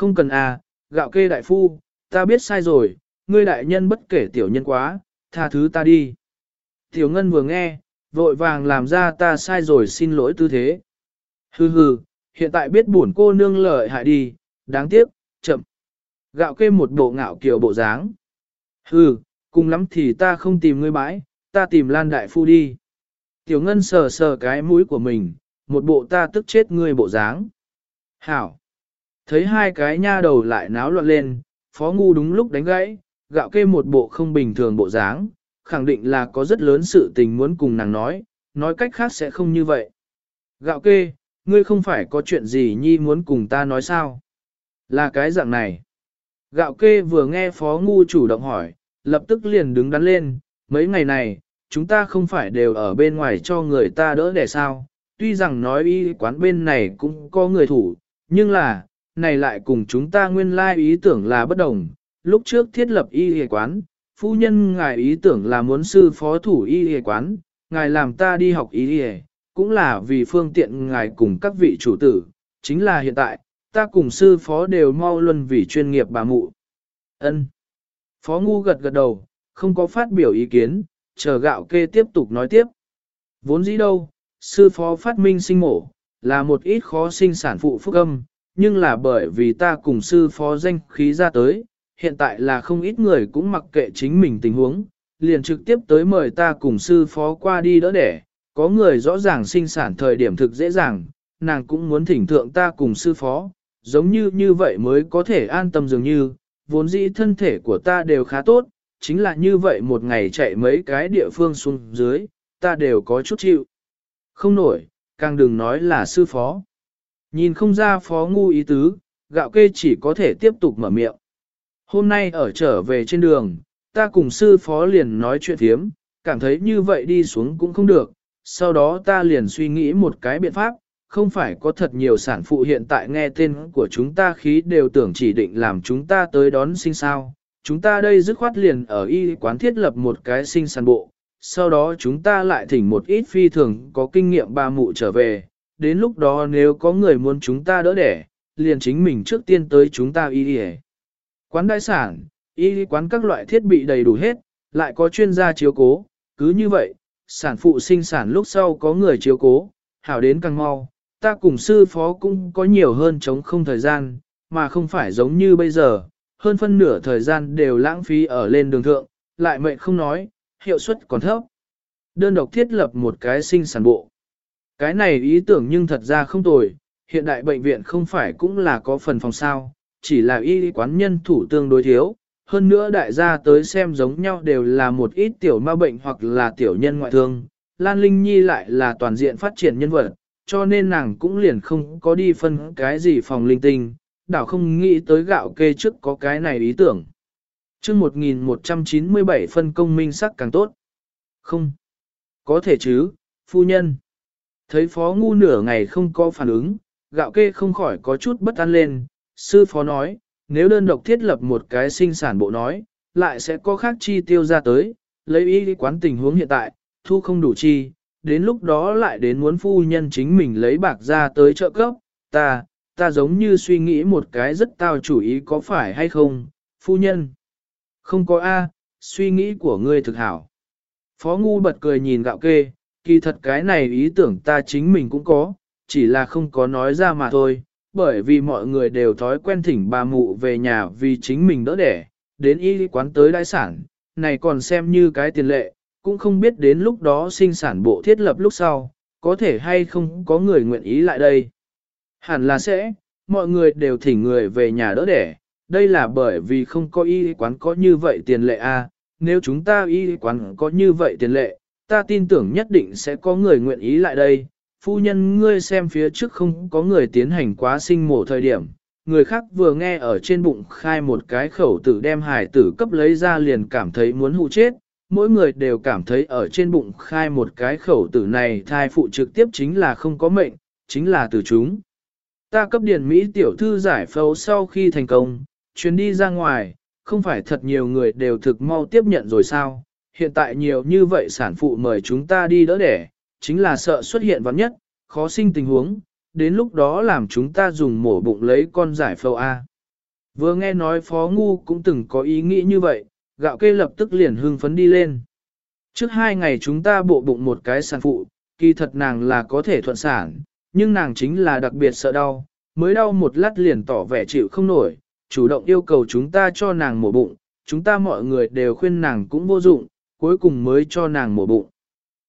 không cần à, gạo kê đại phu, ta biết sai rồi, ngươi đại nhân bất kể tiểu nhân quá, tha thứ ta đi. Tiểu ngân vừa nghe, vội vàng làm ra ta sai rồi xin lỗi tư thế. Hừ hừ, hiện tại biết buồn cô nương lợi hại đi, đáng tiếc, chậm. Gạo kê một bộ ngạo kiều bộ dáng. Hừ, cùng lắm thì ta không tìm ngươi bãi, ta tìm Lan Đại Phu đi. Tiểu Ngân sờ sờ cái mũi của mình, một bộ ta tức chết ngươi bộ dáng. Hảo. Thấy hai cái nha đầu lại náo loạn lên, phó ngu đúng lúc đánh gãy, gạo kê một bộ không bình thường bộ dáng, khẳng định là có rất lớn sự tình muốn cùng nàng nói, nói cách khác sẽ không như vậy. Gạo kê, ngươi không phải có chuyện gì nhi muốn cùng ta nói sao? Là cái dạng này. Gạo kê vừa nghe phó ngu chủ động hỏi, lập tức liền đứng đắn lên, mấy ngày này, chúng ta không phải đều ở bên ngoài cho người ta đỡ để sao, tuy rằng nói y quán bên này cũng có người thủ, nhưng là, này lại cùng chúng ta nguyên lai ý tưởng là bất đồng, lúc trước thiết lập y y quán, phu nhân ngài ý tưởng là muốn sư phó thủ y y quán, ngài làm ta đi học y cũng là vì phương tiện ngài cùng các vị chủ tử, chính là hiện tại, ta cùng sư phó đều mau luân vì chuyên nghiệp bà mụ. Ân. Phó ngu gật gật đầu, không có phát biểu ý kiến, chờ gạo kê tiếp tục nói tiếp. Vốn dĩ đâu, sư phó phát minh sinh mổ, là một ít khó sinh sản phụ phúc âm, nhưng là bởi vì ta cùng sư phó danh khí ra tới, hiện tại là không ít người cũng mặc kệ chính mình tình huống, liền trực tiếp tới mời ta cùng sư phó qua đi đỡ đẻ, có người rõ ràng sinh sản thời điểm thực dễ dàng, nàng cũng muốn thỉnh thượng ta cùng sư phó, giống như như vậy mới có thể an tâm dường như, vốn dĩ thân thể của ta đều khá tốt, chính là như vậy một ngày chạy mấy cái địa phương xuống dưới, ta đều có chút chịu. Không nổi, càng đừng nói là sư phó. Nhìn không ra phó ngu ý tứ, gạo kê chỉ có thể tiếp tục mở miệng. Hôm nay ở trở về trên đường, ta cùng sư phó liền nói chuyện thiếm, cảm thấy như vậy đi xuống cũng không được, sau đó ta liền suy nghĩ một cái biện pháp, không phải có thật nhiều sản phụ hiện tại nghe tên của chúng ta khí đều tưởng chỉ định làm chúng ta tới đón sinh sao. Chúng ta đây dứt khoát liền ở y quán thiết lập một cái sinh sản bộ, sau đó chúng ta lại thỉnh một ít phi thường có kinh nghiệm ba mụ trở về, đến lúc đó nếu có người muốn chúng ta đỡ đẻ, liền chính mình trước tiên tới chúng ta y đi Quán đại sản, y quán các loại thiết bị đầy đủ hết, lại có chuyên gia chiếu cố, cứ như vậy, sản phụ sinh sản lúc sau có người chiếu cố, hảo đến càng mau, ta cùng sư phó cũng có nhiều hơn chống không thời gian, mà không phải giống như bây giờ, hơn phân nửa thời gian đều lãng phí ở lên đường thượng, lại mệnh không nói, hiệu suất còn thấp. Đơn độc thiết lập một cái sinh sản bộ. Cái này ý tưởng nhưng thật ra không tồi, hiện đại bệnh viện không phải cũng là có phần phòng sao, chỉ là y quán nhân thủ tương đối thiếu. Hơn nữa đại gia tới xem giống nhau đều là một ít tiểu ma bệnh hoặc là tiểu nhân ngoại thương. Lan Linh Nhi lại là toàn diện phát triển nhân vật, cho nên nàng cũng liền không có đi phân cái gì phòng linh tinh, đảo không nghĩ tới gạo kê trước có cái này ý tưởng. chương 1197 phân công minh sắc càng tốt. Không. Có thể chứ, phu nhân. Thấy phó ngu nửa ngày không có phản ứng, gạo kê không khỏi có chút bất an lên. Sư phó nói, nếu đơn độc thiết lập một cái sinh sản bộ nói, lại sẽ có khác chi tiêu ra tới, lấy ý quán tình huống hiện tại, thu không đủ chi, đến lúc đó lại đến muốn phu nhân chính mình lấy bạc ra tới trợ cấp, ta, ta giống như suy nghĩ một cái rất tao chủ ý có phải hay không, phu nhân. Không có A, suy nghĩ của ngươi thực hảo. Phó ngu bật cười nhìn gạo kê, kỳ thật cái này ý tưởng ta chính mình cũng có, chỉ là không có nói ra mà thôi, bởi vì mọi người đều thói quen thỉnh bà mụ về nhà vì chính mình đỡ đẻ, đến y quán tới đại sản, này còn xem như cái tiền lệ, cũng không biết đến lúc đó sinh sản bộ thiết lập lúc sau, có thể hay không có người nguyện ý lại đây. Hẳn là sẽ, mọi người đều thỉnh người về nhà đỡ đẻ, đây là bởi vì không có y quán có như vậy tiền lệ a. À. nếu chúng ta y quán có như vậy tiền lệ, ta tin tưởng nhất định sẽ có người nguyện ý lại đây. Phu nhân ngươi xem phía trước không có người tiến hành quá sinh mổ thời điểm, người khác vừa nghe ở trên bụng khai một cái khẩu tử đem hài tử cấp lấy ra liền cảm thấy muốn hụ chết, mỗi người đều cảm thấy ở trên bụng khai một cái khẩu tử này thai phụ trực tiếp chính là không có mệnh, chính là từ chúng. Ta cấp điển Mỹ tiểu thư giải phẫu sau khi thành công, chuyến đi ra ngoài, không phải thật nhiều người đều thực mau tiếp nhận rồi sao, hiện tại nhiều như vậy sản phụ mời chúng ta đi đỡ đẻ, chính là sợ xuất hiện vắng nhất, khó sinh tình huống, đến lúc đó làm chúng ta dùng mổ bụng lấy con giải phẫu A. Vừa nghe nói Phó Ngu cũng từng có ý nghĩ như vậy, gạo kê lập tức liền hưng phấn đi lên. Trước hai ngày chúng ta bộ bụng một cái sản phụ, kỳ thật nàng là có thể thuận sản, nhưng nàng chính là đặc biệt sợ đau, mới đau một lát liền tỏ vẻ chịu không nổi, chủ động yêu cầu chúng ta cho nàng mổ bụng, chúng ta mọi người đều khuyên nàng cũng vô dụng, cuối cùng mới cho nàng mổ bụng.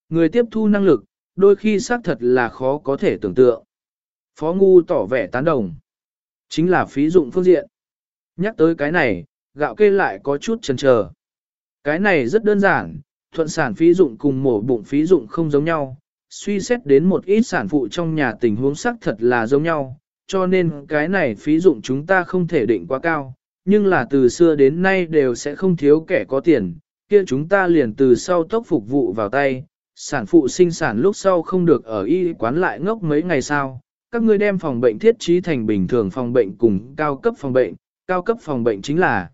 Người tiếp thu năng lực, đôi khi xác thật là khó có thể tưởng tượng. Phó Ngu tỏ vẻ tán đồng. Chính là phí dụng phương diện. Nhắc tới cái này, gạo kê lại có chút chần chờ. Cái này rất đơn giản, thuận sản phí dụng cùng mổ bụng phí dụng không giống nhau, suy xét đến một ít sản phụ trong nhà tình huống xác thật là giống nhau, cho nên cái này phí dụng chúng ta không thể định quá cao, nhưng là từ xưa đến nay đều sẽ không thiếu kẻ có tiền, kia chúng ta liền từ sau tốc phục vụ vào tay, sản phụ sinh sản lúc sau không được ở y quán lại ngốc mấy ngày sau, các ngươi đem phòng bệnh thiết trí thành bình thường phòng bệnh cùng cao cấp phòng bệnh, cao cấp phòng bệnh chính là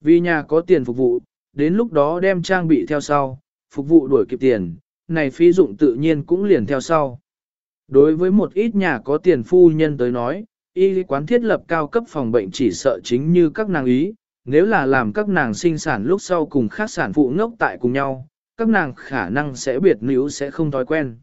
vì nhà có tiền phục vụ, đến lúc đó đem trang bị theo sau, phục vụ đuổi kịp tiền, này phí dụng tự nhiên cũng liền theo sau. Đối với một ít nhà có tiền phu nhân tới nói, y quán thiết lập cao cấp phòng bệnh chỉ sợ chính như các nàng ý, nếu là làm các nàng sinh sản lúc sau cùng khác sản phụ ngốc tại cùng nhau, các nàng khả năng sẽ biệt níu sẽ không thói quen.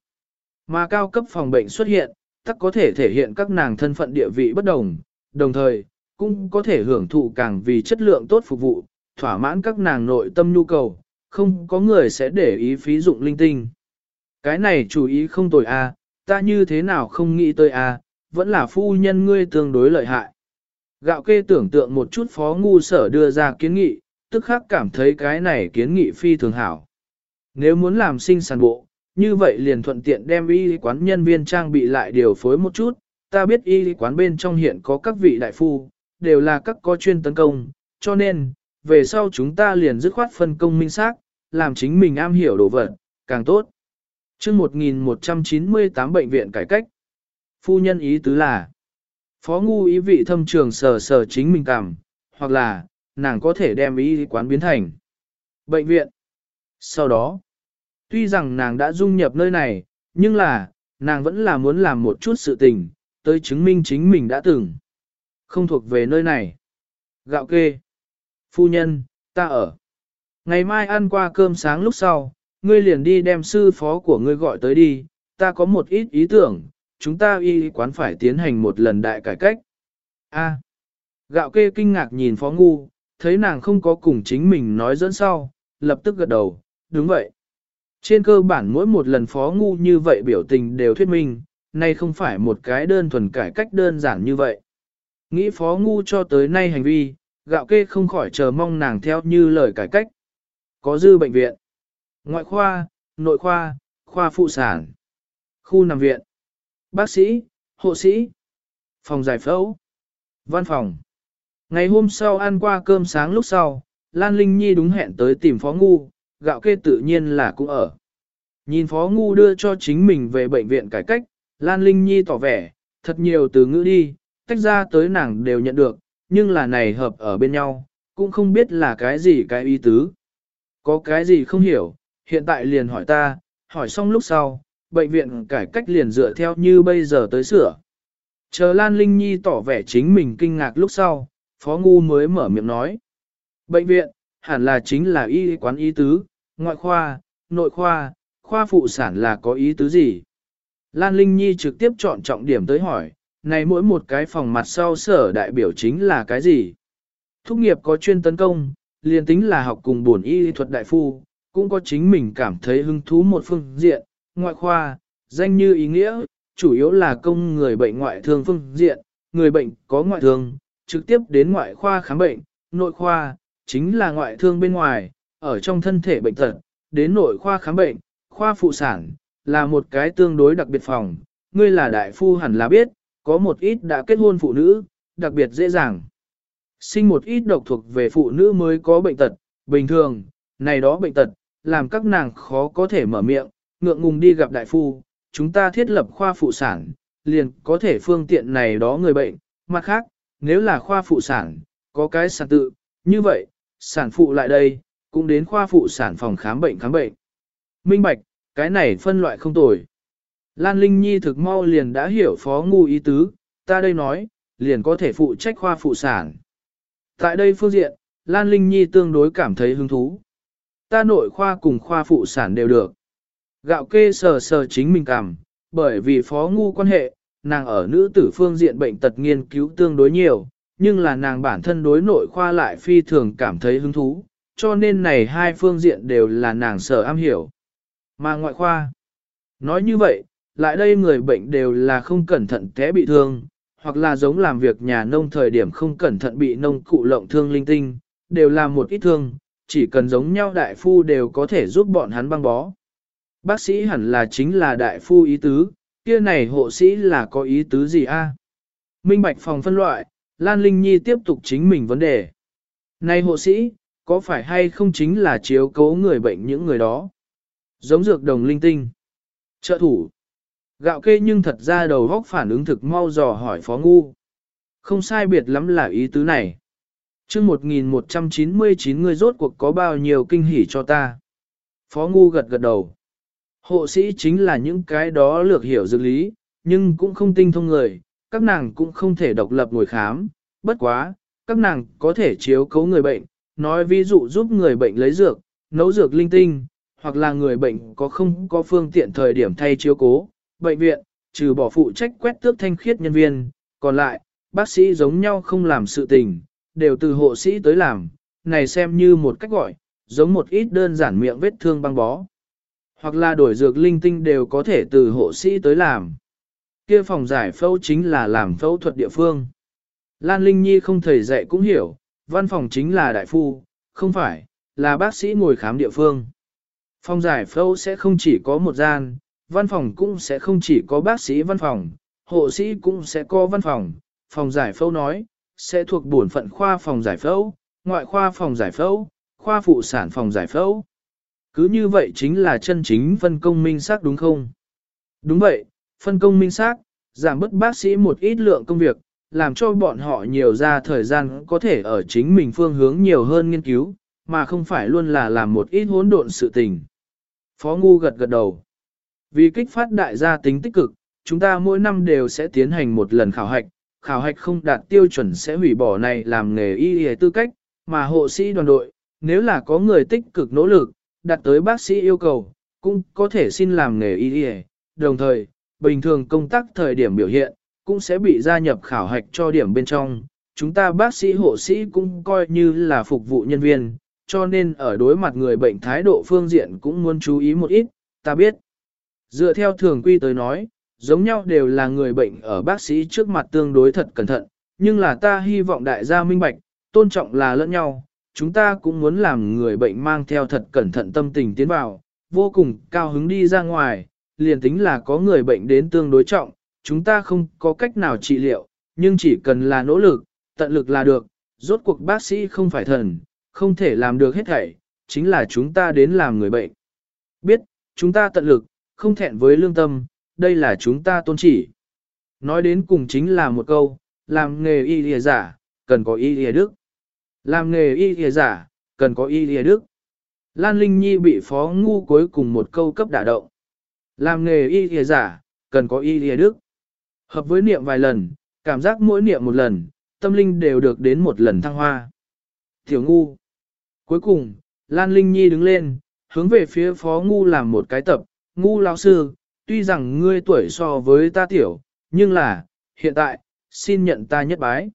Mà cao cấp phòng bệnh xuất hiện, tắc có thể thể hiện các nàng thân phận địa vị bất đồng, đồng thời, cũng có thể hưởng thụ càng vì chất lượng tốt phục vụ, thỏa mãn các nàng nội tâm nhu cầu, không có người sẽ để ý phí dụng linh tinh. Cái này chú ý không tồi a, à, ta như thế nào không nghĩ tới a, à, vẫn là phu nhân ngươi tương đối lợi hại. Gạo kê tưởng tượng một chút phó ngu sở đưa ra kiến nghị, tức khắc cảm thấy cái này kiến nghị phi thường hảo. Nếu muốn làm sinh sản bộ, như vậy liền thuận tiện đem y quán nhân viên trang bị lại điều phối một chút, ta biết y quán bên trong hiện có các vị đại phu, đều là các có chuyên tấn công, cho nên, về sau chúng ta liền dứt khoát phân công minh xác, làm chính mình am hiểu đồ vật, càng tốt. chương 1198 bệnh viện cải cách, phu nhân ý tứ là, phó ngu ý vị thâm trường sờ sờ chính mình cảm, hoặc là, nàng có thể đem ý quán biến thành bệnh viện. Sau đó, tuy rằng nàng đã dung nhập nơi này, nhưng là, nàng vẫn là muốn làm một chút sự tình, tới chứng minh chính mình đã từng. Không thuộc về nơi này. Gạo kê. Phu nhân, ta ở. Ngày mai ăn qua cơm sáng lúc sau, ngươi liền đi đem sư phó của ngươi gọi tới đi, ta có một ít ý tưởng, chúng ta y quán phải tiến hành một lần đại cải cách. A. Gạo kê kinh ngạc nhìn phó ngu, thấy nàng không có cùng chính mình nói dẫn sau, lập tức gật đầu, đúng vậy. Trên cơ bản mỗi một lần phó ngu như vậy biểu tình đều thuyết minh, nay không phải một cái đơn thuần cải cách đơn giản như vậy. Nghĩ phó ngu cho tới nay hành vi, gạo kê không khỏi chờ mong nàng theo như lời cải cách. Có dư bệnh viện, ngoại khoa, nội khoa, khoa phụ sản, khu nằm viện, bác sĩ, hộ sĩ, phòng giải phẫu, văn phòng. Ngày hôm sau ăn qua cơm sáng lúc sau, Lan Linh Nhi đúng hẹn tới tìm Phó Ngu, gạo kê tự nhiên là cũng ở. Nhìn Phó Ngu đưa cho chính mình về bệnh viện cải cách, Lan Linh Nhi tỏ vẻ, thật nhiều từ ngữ đi, tách ra tới nàng đều nhận được, nhưng là này hợp ở bên nhau, cũng không biết là cái gì cái ý tứ. Có cái gì không hiểu, hiện tại liền hỏi ta, hỏi xong lúc sau, bệnh viện cải cách liền dựa theo như bây giờ tới sửa. Chờ Lan Linh Nhi tỏ vẻ chính mình kinh ngạc lúc sau, Phó Ngu mới mở miệng nói. Bệnh viện, hẳn là chính là y quán y tứ, ngoại khoa, nội khoa, khoa phụ sản là có ý tứ gì? Lan Linh Nhi trực tiếp chọn trọng điểm tới hỏi, này mỗi một cái phòng mặt sau sở đại biểu chính là cái gì? Thúc nghiệp có chuyên tấn công, liền tính là học cùng bổn y thuật đại phu, cũng có chính mình cảm thấy hứng thú một phương diện, ngoại khoa, danh như ý nghĩa, chủ yếu là công người bệnh ngoại thương phương diện, người bệnh có ngoại thương, trực tiếp đến ngoại khoa khám bệnh, nội khoa, chính là ngoại thương bên ngoài, ở trong thân thể bệnh tật, đến nội khoa khám bệnh, khoa phụ sản, là một cái tương đối đặc biệt phòng, ngươi là đại phu hẳn là biết, có một ít đã kết hôn phụ nữ, đặc biệt dễ dàng. Sinh một ít độc thuộc về phụ nữ mới có bệnh tật, bình thường, này đó bệnh tật, làm các nàng khó có thể mở miệng, ngượng ngùng đi gặp đại phu, chúng ta thiết lập khoa phụ sản, liền có thể phương tiện này đó người bệnh, mặt khác, nếu là khoa phụ sản, có cái sản tự, như vậy, sản phụ lại đây, cũng đến khoa phụ sản phòng khám bệnh khám bệnh. Minh Bạch, cái này phân loại không tồi. Lan Linh Nhi thực mau liền đã hiểu phó ngu ý tứ, ta đây nói, liền có thể phụ trách khoa phụ sản. Tại đây phương diện, Lan Linh Nhi tương đối cảm thấy hứng thú. Ta nội khoa cùng khoa phụ sản đều được. Gạo kê sờ sờ chính mình cảm, bởi vì phó ngu quan hệ, nàng ở nữ tử phương diện bệnh tật nghiên cứu tương đối nhiều, nhưng là nàng bản thân đối nội khoa lại phi thường cảm thấy hứng thú, cho nên này hai phương diện đều là nàng sở am hiểu. Mà ngoại khoa, nói như vậy, lại đây người bệnh đều là không cẩn thận té bị thương, hoặc là giống làm việc nhà nông thời điểm không cẩn thận bị nông cụ lộng thương linh tinh, đều là một ít thương, chỉ cần giống nhau đại phu đều có thể giúp bọn hắn băng bó. Bác sĩ hẳn là chính là đại phu ý tứ, kia này hộ sĩ là có ý tứ gì a? Minh bạch phòng phân loại, Lan Linh Nhi tiếp tục chính mình vấn đề. Này hộ sĩ, có phải hay không chính là chiếu cố người bệnh những người đó? Giống dược đồng linh tinh. Trợ thủ. Gạo kê nhưng thật ra đầu góc phản ứng thực mau dò hỏi Phó Ngu. Không sai biệt lắm là ý tứ này. chương 1199 người rốt cuộc có bao nhiêu kinh hỉ cho ta. Phó Ngu gật gật đầu. Hộ sĩ chính là những cái đó lược hiểu dược lý, nhưng cũng không tinh thông người, các nàng cũng không thể độc lập ngồi khám, bất quá, các nàng có thể chiếu cấu người bệnh, nói ví dụ giúp người bệnh lấy dược, nấu dược linh tinh, hoặc là người bệnh có không có phương tiện thời điểm thay chiếu cố, bệnh viện, trừ bỏ phụ trách quét tước thanh khiết nhân viên, còn lại, bác sĩ giống nhau không làm sự tình, đều từ hộ sĩ tới làm, này xem như một cách gọi, giống một ít đơn giản miệng vết thương băng bó. Hoặc là đổi dược linh tinh đều có thể từ hộ sĩ tới làm. Kia phòng giải phẫu chính là làm phẫu thuật địa phương. Lan Linh Nhi không thầy dạy cũng hiểu, văn phòng chính là đại phu, không phải, là bác sĩ ngồi khám địa phương. Phòng giải phẫu sẽ không chỉ có một gian, văn phòng cũng sẽ không chỉ có bác sĩ văn phòng, hộ sĩ cũng sẽ có văn phòng. Phòng giải phẫu nói, sẽ thuộc bổn phận khoa phòng giải phẫu, ngoại khoa phòng giải phẫu, khoa phụ sản phòng giải phẫu. Cứ như vậy chính là chân chính phân công minh xác đúng không? Đúng vậy, phân công minh xác, giảm bớt bác sĩ một ít lượng công việc, làm cho bọn họ nhiều ra thời gian có thể ở chính mình phương hướng nhiều hơn nghiên cứu, mà không phải luôn là làm một ít hỗn độn sự tình. Phó Ngu gật gật đầu. Vì kích phát đại gia tính tích cực, chúng ta mỗi năm đều sẽ tiến hành một lần khảo hạch, khảo hạch không đạt tiêu chuẩn sẽ hủy bỏ này làm nghề y y tư cách, mà hộ sĩ đoàn đội, nếu là có người tích cực nỗ lực, đặt tới bác sĩ yêu cầu, cũng có thể xin làm nghề y y, đồng thời, bình thường công tác thời điểm biểu hiện, cũng sẽ bị gia nhập khảo hạch cho điểm bên trong. Chúng ta bác sĩ hộ sĩ cũng coi như là phục vụ nhân viên, cho nên ở đối mặt người bệnh thái độ phương diện cũng muốn chú ý một ít, ta biết. Dựa theo thường quy tới nói, giống nhau đều là người bệnh ở bác sĩ trước mặt tương đối thật cẩn thận, nhưng là ta hy vọng đại gia minh bạch, tôn trọng là lẫn nhau, chúng ta cũng muốn làm người bệnh mang theo thật cẩn thận tâm tình tiến vào, vô cùng cao hứng đi ra ngoài, liền tính là có người bệnh đến tương đối trọng, chúng ta không có cách nào trị liệu, nhưng chỉ cần là nỗ lực, tận lực là được, rốt cuộc bác sĩ không phải thần, không thể làm được hết thảy, chính là chúng ta đến làm người bệnh. Biết, chúng ta tận lực, không thẹn với lương tâm, đây là chúng ta tôn chỉ. Nói đến cùng chính là một câu, làm nghề y lìa giả, cần có y lìa đức. Làm nghề y thìa giả, cần có y thìa đức. Lan Linh Nhi bị phó ngu cuối cùng một câu cấp đả động. Làm nghề y thìa giả, cần có y thìa đức. Hợp với niệm vài lần, cảm giác mỗi niệm một lần, tâm linh đều được đến một lần thăng hoa. Tiểu ngu. Cuối cùng, Lan Linh Nhi đứng lên, hướng về phía phó ngu làm một cái tập, ngu lão sư, tuy rằng ngươi tuổi so với ta tiểu, nhưng là, hiện tại, xin nhận ta nhất bái.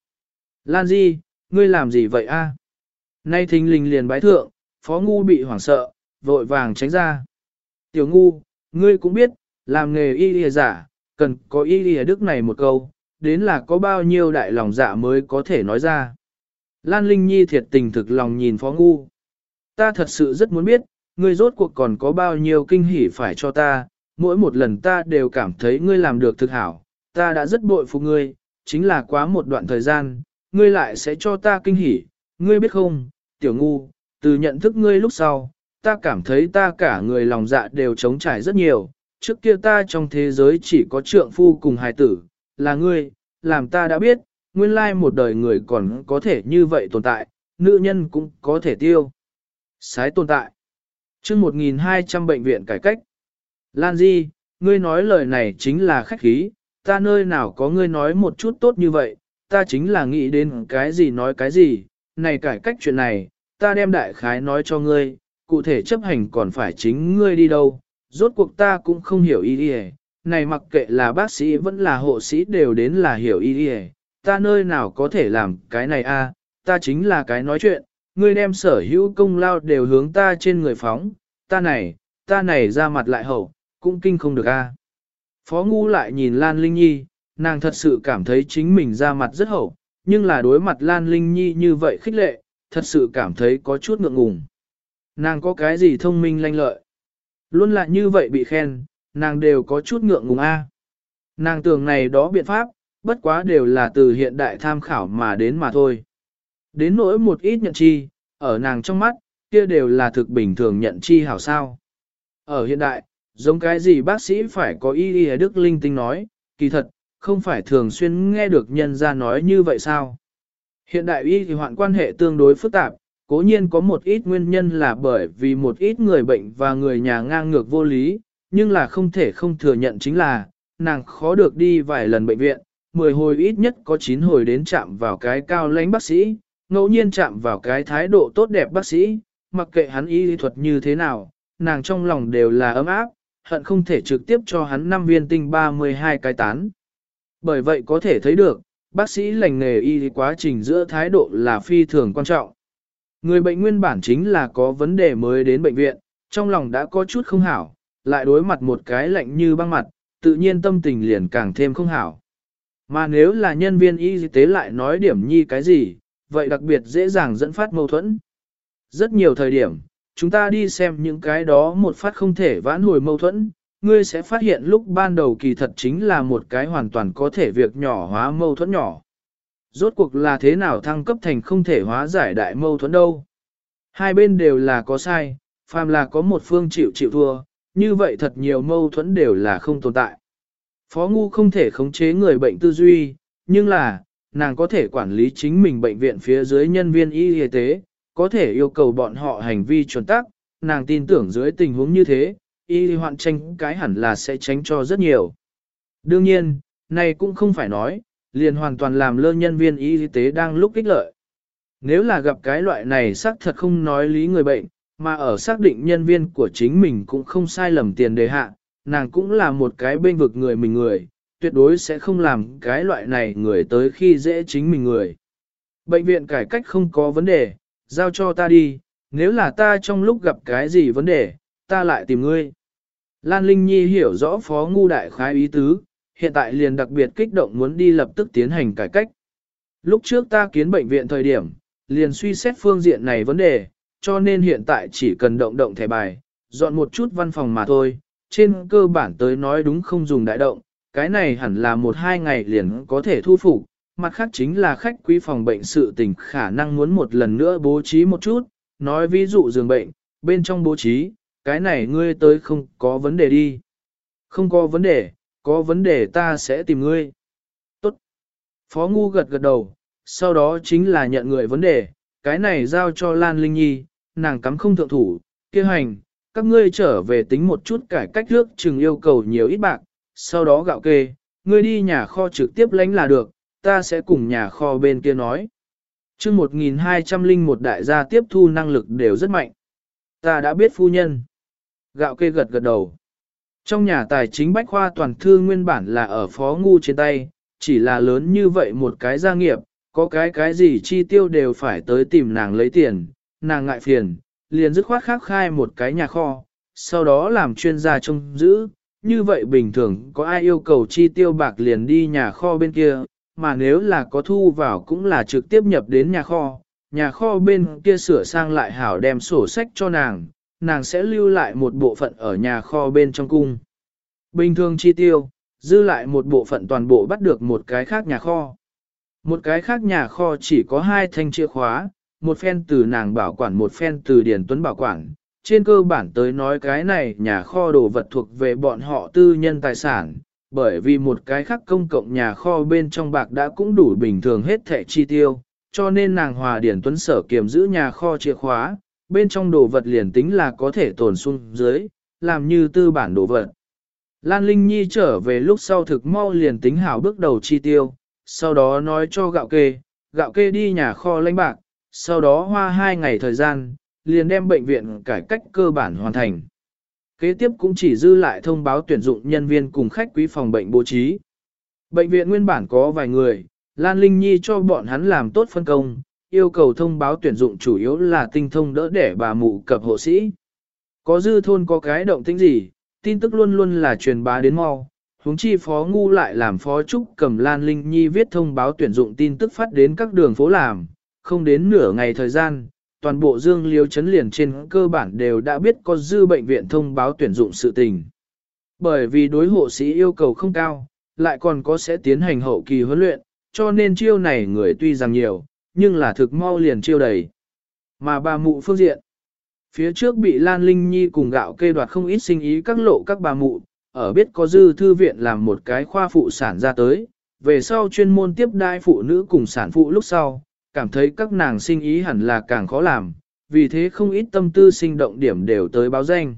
Lan Di, ngươi làm gì vậy a? Nay thình lình liền bái thượng, phó ngu bị hoảng sợ, vội vàng tránh ra. Tiểu ngu, ngươi cũng biết, làm nghề y lìa giả, cần có y lìa đức này một câu, đến là có bao nhiêu đại lòng dạ mới có thể nói ra. Lan Linh Nhi thiệt tình thực lòng nhìn phó ngu. Ta thật sự rất muốn biết, ngươi rốt cuộc còn có bao nhiêu kinh hỉ phải cho ta, mỗi một lần ta đều cảm thấy ngươi làm được thực hảo, ta đã rất bội phục ngươi, chính là quá một đoạn thời gian, ngươi lại sẽ cho ta kinh hỉ, ngươi biết không, tiểu ngu, từ nhận thức ngươi lúc sau, ta cảm thấy ta cả người lòng dạ đều trống trải rất nhiều, trước kia ta trong thế giới chỉ có trượng phu cùng hài tử, là ngươi, làm ta đã biết, nguyên lai một đời người còn có thể như vậy tồn tại, nữ nhân cũng có thể tiêu. Sái tồn tại chương 1200 bệnh viện cải cách. Lan Di, ngươi nói lời này chính là khách khí, ta nơi nào có ngươi nói một chút tốt như vậy, ta chính là nghĩ đến cái gì nói cái gì, này cải cách chuyện này, ta đem đại khái nói cho ngươi, cụ thể chấp hành còn phải chính ngươi đi đâu, rốt cuộc ta cũng không hiểu ý đi này mặc kệ là bác sĩ vẫn là hộ sĩ đều đến là hiểu ý đi ta nơi nào có thể làm cái này a ta chính là cái nói chuyện, ngươi đem sở hữu công lao đều hướng ta trên người phóng, ta này, ta này ra mặt lại hậu, cũng kinh không được a. Phó Ngu lại nhìn Lan Linh Nhi, nàng thật sự cảm thấy chính mình ra mặt rất hậu, nhưng là đối mặt Lan Linh Nhi như vậy khích lệ, thật sự cảm thấy có chút ngượng ngùng. Nàng có cái gì thông minh lanh lợi. Luôn là như vậy bị khen, nàng đều có chút ngượng ngùng a. Nàng tưởng này đó biện pháp, bất quá đều là từ hiện đại tham khảo mà đến mà thôi. Đến nỗi một ít nhận chi, ở nàng trong mắt, kia đều là thực bình thường nhận chi hảo sao. Ở hiện đại, giống cái gì bác sĩ phải có y y đức linh tinh nói, kỳ thật, không phải thường xuyên nghe được nhân ra nói như vậy sao. Hiện đại y thì hoạn quan hệ tương đối phức tạp, cố nhiên có một ít nguyên nhân là bởi vì một ít người bệnh và người nhà ngang ngược vô lý, nhưng là không thể không thừa nhận chính là, nàng khó được đi vài lần bệnh viện, 10 hồi ít nhất có 9 hồi đến chạm vào cái cao lãnh bác sĩ, ngẫu nhiên chạm vào cái thái độ tốt đẹp bác sĩ, mặc kệ hắn y thuật như thế nào, nàng trong lòng đều là ấm áp, hận không thể trực tiếp cho hắn 5 viên tinh 32 cái tán. Bởi vậy có thể thấy được, bác sĩ lành nghề y quá trình giữa thái độ là phi thường quan trọng. Người bệnh nguyên bản chính là có vấn đề mới đến bệnh viện, trong lòng đã có chút không hảo, lại đối mặt một cái lạnh như băng mặt, tự nhiên tâm tình liền càng thêm không hảo. Mà nếu là nhân viên y tế lại nói điểm nhi cái gì, vậy đặc biệt dễ dàng dẫn phát mâu thuẫn. Rất nhiều thời điểm, chúng ta đi xem những cái đó một phát không thể vãn hồi mâu thuẫn, ngươi sẽ phát hiện lúc ban đầu kỳ thật chính là một cái hoàn toàn có thể việc nhỏ hóa mâu thuẫn nhỏ. Rốt cuộc là thế nào thăng cấp thành không thể hóa giải đại mâu thuẫn đâu. Hai bên đều là có sai, phàm là có một phương chịu chịu thua, như vậy thật nhiều mâu thuẫn đều là không tồn tại. Phó Ngu không thể khống chế người bệnh tư duy, nhưng là, nàng có thể quản lý chính mình bệnh viện phía dưới nhân viên y y tế, có thể yêu cầu bọn họ hành vi chuẩn tắc, nàng tin tưởng dưới tình huống như thế, y hoạn tranh cái hẳn là sẽ tránh cho rất nhiều. Đương nhiên, này cũng không phải nói, liền hoàn toàn làm lơ nhân viên y tế đang lúc ích lợi. Nếu là gặp cái loại này xác thật không nói lý người bệnh, mà ở xác định nhân viên của chính mình cũng không sai lầm tiền đề hạ, nàng cũng là một cái bên vực người mình người, tuyệt đối sẽ không làm cái loại này người tới khi dễ chính mình người. Bệnh viện cải cách không có vấn đề, giao cho ta đi, nếu là ta trong lúc gặp cái gì vấn đề, ta lại tìm ngươi. Lan Linh Nhi hiểu rõ phó ngu đại khái ý tứ, hiện tại liền đặc biệt kích động muốn đi lập tức tiến hành cải cách. Lúc trước ta kiến bệnh viện thời điểm, liền suy xét phương diện này vấn đề, cho nên hiện tại chỉ cần động động thẻ bài, dọn một chút văn phòng mà thôi, trên cơ bản tới nói đúng không dùng đại động, cái này hẳn là một hai ngày liền có thể thu phục, mặt khác chính là khách quý phòng bệnh sự tình khả năng muốn một lần nữa bố trí một chút, nói ví dụ giường bệnh, bên trong bố trí, cái này ngươi tới không có vấn đề đi. Không có vấn đề, có vấn đề ta sẽ tìm ngươi. Tốt. Phó Ngu gật gật đầu, sau đó chính là nhận người vấn đề, cái này giao cho Lan Linh Nhi, nàng cắm không thượng thủ, kia hành, các ngươi trở về tính một chút cải cách nước chừng yêu cầu nhiều ít bạc, sau đó gạo kê, ngươi đi nhà kho trực tiếp lánh là được, ta sẽ cùng nhà kho bên kia nói. chương 1201 đại gia tiếp thu năng lực đều rất mạnh. Ta đã biết phu nhân. Gạo kê gật gật đầu. Trong nhà tài chính bách khoa toàn thư nguyên bản là ở phó ngu trên tay, chỉ là lớn như vậy một cái gia nghiệp, có cái cái gì chi tiêu đều phải tới tìm nàng lấy tiền, nàng ngại phiền, liền dứt khoát khắc khai một cái nhà kho, sau đó làm chuyên gia trông giữ, như vậy bình thường có ai yêu cầu chi tiêu bạc liền đi nhà kho bên kia, mà nếu là có thu vào cũng là trực tiếp nhập đến nhà kho, nhà kho bên kia sửa sang lại hảo đem sổ sách cho nàng, nàng sẽ lưu lại một bộ phận ở nhà kho bên trong cung. Bình thường chi tiêu, dư lại một bộ phận toàn bộ bắt được một cái khác nhà kho. Một cái khác nhà kho chỉ có hai thanh chìa khóa, một phen từ nàng bảo quản một phen từ Điền Tuấn bảo quản. Trên cơ bản tới nói cái này nhà kho đồ vật thuộc về bọn họ tư nhân tài sản, bởi vì một cái khác công cộng nhà kho bên trong bạc đã cũng đủ bình thường hết thẻ chi tiêu, cho nên nàng hòa Điền Tuấn sở kiềm giữ nhà kho chìa khóa, bên trong đồ vật liền tính là có thể tồn xuống dưới, làm như tư bản đồ vật. Lan Linh Nhi trở về lúc sau thực mau liền tính hảo bước đầu chi tiêu, sau đó nói cho gạo kê, gạo kê đi nhà kho lãnh bạc, sau đó hoa hai ngày thời gian, liền đem bệnh viện cải cách cơ bản hoàn thành. Kế tiếp cũng chỉ dư lại thông báo tuyển dụng nhân viên cùng khách quý phòng bệnh bố trí. Bệnh viện nguyên bản có vài người, Lan Linh Nhi cho bọn hắn làm tốt phân công, yêu cầu thông báo tuyển dụng chủ yếu là tinh thông đỡ để bà mụ cập hộ sĩ. Có dư thôn có cái động tĩnh gì, tin tức luôn luôn là truyền bá đến mau. Huống chi phó ngu lại làm phó trúc cầm Lan Linh Nhi viết thông báo tuyển dụng tin tức phát đến các đường phố làm, không đến nửa ngày thời gian, toàn bộ dương liêu chấn liền trên cơ bản đều đã biết có dư bệnh viện thông báo tuyển dụng sự tình. Bởi vì đối hộ sĩ yêu cầu không cao, lại còn có sẽ tiến hành hậu kỳ huấn luyện, cho nên chiêu này người tuy rằng nhiều, nhưng là thực mau liền chiêu đầy. Mà bà mụ phương diện, phía trước bị Lan Linh Nhi cùng gạo kê đoạt không ít sinh ý các lộ các bà mụ, ở biết có dư thư viện làm một cái khoa phụ sản ra tới, về sau chuyên môn tiếp đai phụ nữ cùng sản phụ lúc sau, cảm thấy các nàng sinh ý hẳn là càng khó làm, vì thế không ít tâm tư sinh động điểm đều tới báo danh.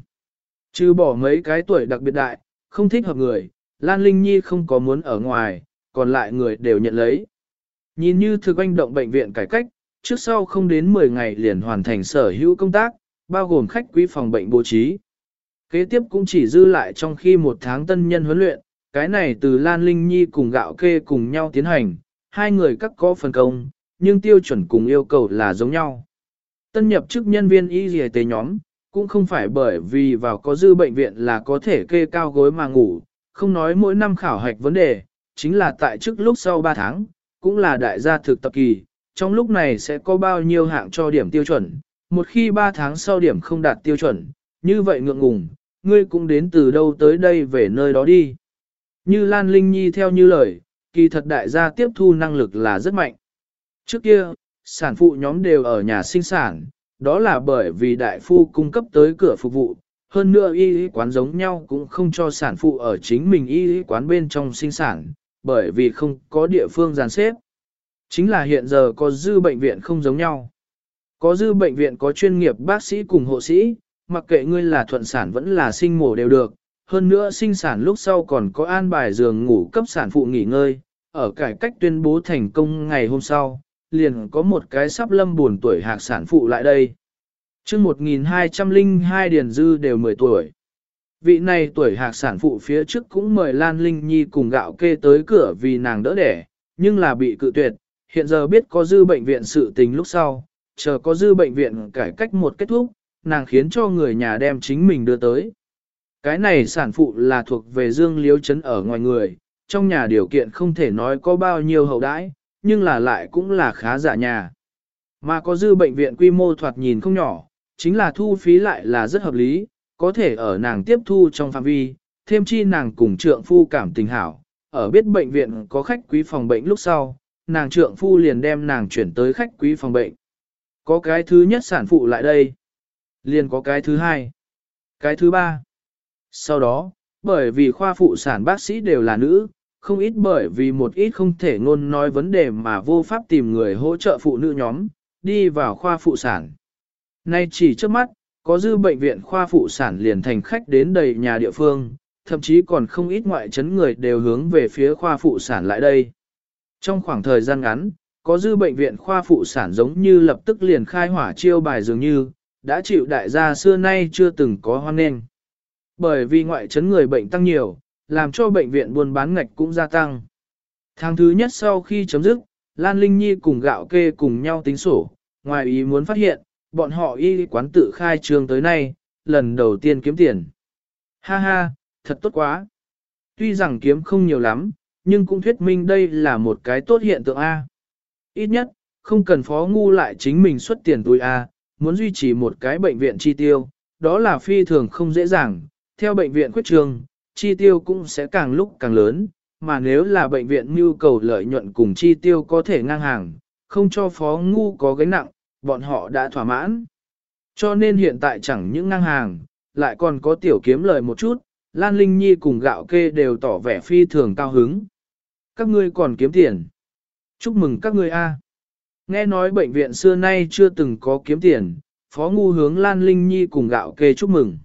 Chứ bỏ mấy cái tuổi đặc biệt đại, không thích hợp người, Lan Linh Nhi không có muốn ở ngoài, còn lại người đều nhận lấy. Nhìn như thực anh động bệnh viện cải cách, trước sau không đến 10 ngày liền hoàn thành sở hữu công tác, bao gồm khách quý phòng bệnh bố trí. Kế tiếp cũng chỉ dư lại trong khi một tháng tân nhân huấn luyện, cái này từ Lan Linh Nhi cùng gạo kê cùng nhau tiến hành, hai người các có phần công, nhưng tiêu chuẩn cùng yêu cầu là giống nhau. Tân nhập chức nhân viên y dì tế nhóm, cũng không phải bởi vì vào có dư bệnh viện là có thể kê cao gối mà ngủ, không nói mỗi năm khảo hạch vấn đề, chính là tại chức lúc sau 3 tháng, cũng là đại gia thực tập kỳ, trong lúc này sẽ có bao nhiêu hạng cho điểm tiêu chuẩn, một khi 3 tháng sau điểm không đạt tiêu chuẩn, như vậy ngượng ngùng, ngươi cũng đến từ đâu tới đây về nơi đó đi. Như Lan Linh Nhi theo như lời, kỳ thật đại gia tiếp thu năng lực là rất mạnh. Trước kia, sản phụ nhóm đều ở nhà sinh sản, đó là bởi vì đại phu cung cấp tới cửa phục vụ, hơn nữa y quán giống nhau cũng không cho sản phụ ở chính mình y quán bên trong sinh sản, bởi vì không có địa phương giàn xếp. Chính là hiện giờ có dư bệnh viện không giống nhau. Có dư bệnh viện có chuyên nghiệp bác sĩ cùng hộ sĩ, mặc kệ ngươi là thuận sản vẫn là sinh mổ đều được, hơn nữa sinh sản lúc sau còn có an bài giường ngủ cấp sản phụ nghỉ ngơi, ở cải cách tuyên bố thành công ngày hôm sau, liền có một cái sắp lâm buồn tuổi hạc sản phụ lại đây. chương 1202 Điền Dư đều 10 tuổi. Vị này tuổi hạc sản phụ phía trước cũng mời Lan Linh Nhi cùng gạo kê tới cửa vì nàng đỡ đẻ, nhưng là bị cự tuyệt, hiện giờ biết có dư bệnh viện sự tình lúc sau, chờ có dư bệnh viện cải cách một kết thúc, nàng khiến cho người nhà đem chính mình đưa tới. Cái này sản phụ là thuộc về dương liếu chấn ở ngoài người, trong nhà điều kiện không thể nói có bao nhiêu hậu đãi, nhưng là lại cũng là khá giả nhà. Mà có dư bệnh viện quy mô thoạt nhìn không nhỏ, chính là thu phí lại là rất hợp lý, có thể ở nàng tiếp thu trong phạm vi, thêm chi nàng cùng trượng phu cảm tình hảo, ở biết bệnh viện có khách quý phòng bệnh lúc sau, nàng trượng phu liền đem nàng chuyển tới khách quý phòng bệnh. Có cái thứ nhất sản phụ lại đây, liền có cái thứ hai, cái thứ ba. Sau đó, bởi vì khoa phụ sản bác sĩ đều là nữ, không ít bởi vì một ít không thể ngôn nói vấn đề mà vô pháp tìm người hỗ trợ phụ nữ nhóm, đi vào khoa phụ sản. Nay chỉ trước mắt, có dư bệnh viện khoa phụ sản liền thành khách đến đầy nhà địa phương, thậm chí còn không ít ngoại chấn người đều hướng về phía khoa phụ sản lại đây. Trong khoảng thời gian ngắn, có dư bệnh viện khoa phụ sản giống như lập tức liền khai hỏa chiêu bài dường như, đã chịu đại gia xưa nay chưa từng có hoan nghênh. Bởi vì ngoại chấn người bệnh tăng nhiều, làm cho bệnh viện buôn bán ngạch cũng gia tăng. Tháng thứ nhất sau khi chấm dứt, Lan Linh Nhi cùng gạo kê cùng nhau tính sổ, ngoài ý muốn phát hiện, bọn họ y quán tự khai trương tới nay, lần đầu tiên kiếm tiền. Ha ha, thật tốt quá. Tuy rằng kiếm không nhiều lắm, nhưng cũng thuyết minh đây là một cái tốt hiện tượng A. Ít nhất, không cần phó ngu lại chính mình xuất tiền túi A, muốn duy trì một cái bệnh viện chi tiêu, đó là phi thường không dễ dàng. Theo bệnh viện khuyết trường, chi tiêu cũng sẽ càng lúc càng lớn, mà nếu là bệnh viện nhu cầu lợi nhuận cùng chi tiêu có thể ngang hàng, không cho phó ngu có gánh nặng, bọn họ đã thỏa mãn. Cho nên hiện tại chẳng những ngang hàng, lại còn có tiểu kiếm lời một chút, Lan Linh Nhi cùng gạo kê đều tỏ vẻ phi thường cao hứng. Các ngươi còn kiếm tiền. Chúc mừng các ngươi a. Nghe nói bệnh viện xưa nay chưa từng có kiếm tiền, Phó Ngu hướng Lan Linh Nhi cùng gạo kê chúc mừng.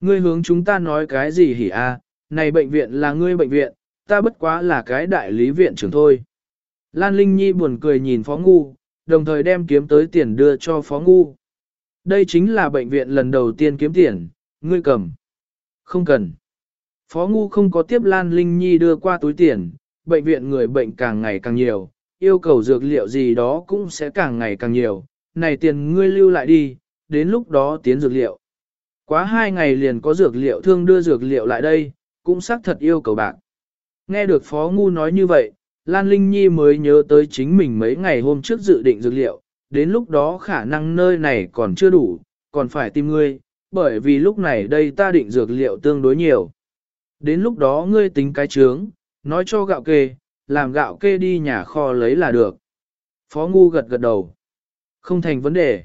Ngươi hướng chúng ta nói cái gì hỉ a? Này bệnh viện là ngươi bệnh viện, ta bất quá là cái đại lý viện trưởng thôi. Lan Linh Nhi buồn cười nhìn Phó Ngu, đồng thời đem kiếm tới tiền đưa cho Phó Ngu. Đây chính là bệnh viện lần đầu tiên kiếm tiền, ngươi cầm. Không cần. Phó Ngu không có tiếp Lan Linh Nhi đưa qua túi tiền, bệnh viện người bệnh càng ngày càng nhiều, yêu cầu dược liệu gì đó cũng sẽ càng ngày càng nhiều. Này tiền ngươi lưu lại đi, đến lúc đó tiến dược liệu. Quá hai ngày liền có dược liệu thương đưa dược liệu lại đây, cũng xác thật yêu cầu bạn. Nghe được Phó Ngu nói như vậy, Lan Linh Nhi mới nhớ tới chính mình mấy ngày hôm trước dự định dược liệu, đến lúc đó khả năng nơi này còn chưa đủ, còn phải tìm ngươi, bởi vì lúc này đây ta định dược liệu tương đối nhiều. Đến lúc đó ngươi tính cái trướng, nói cho gạo kê, làm gạo kê đi nhà kho lấy là được. Phó Ngu gật gật đầu. Không thành vấn đề.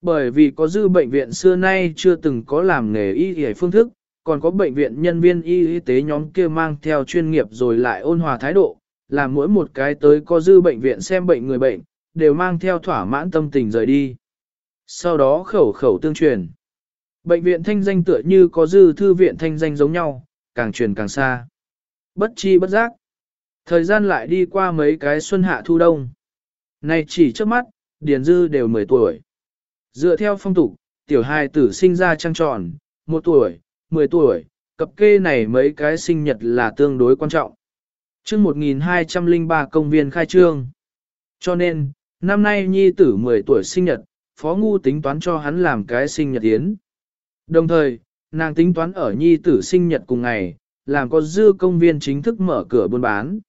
Bởi vì có dư bệnh viện xưa nay chưa từng có làm nghề y y phương thức, còn có bệnh viện nhân viên y y tế nhóm kia mang theo chuyên nghiệp rồi lại ôn hòa thái độ, là mỗi một cái tới có dư bệnh viện xem bệnh người bệnh, đều mang theo thỏa mãn tâm tình rời đi. Sau đó khẩu khẩu tương truyền. Bệnh viện thanh danh tựa như có dư thư viện thanh danh giống nhau, càng truyền càng xa. Bất chi bất giác. Thời gian lại đi qua mấy cái xuân hạ thu đông. Này chỉ trước mắt, Điền Dư đều 10 tuổi. Dựa theo phong tục, tiểu hài tử sinh ra trăng tròn, 1 tuổi, 10 tuổi, cập kê này mấy cái sinh nhật là tương đối quan trọng chương 1203 công viên khai trương. Cho nên, năm nay nhi tử 10 tuổi sinh nhật, Phó Ngu tính toán cho hắn làm cái sinh nhật yến. Đồng thời, nàng tính toán ở nhi tử sinh nhật cùng ngày, làm có dư công viên chính thức mở cửa buôn bán.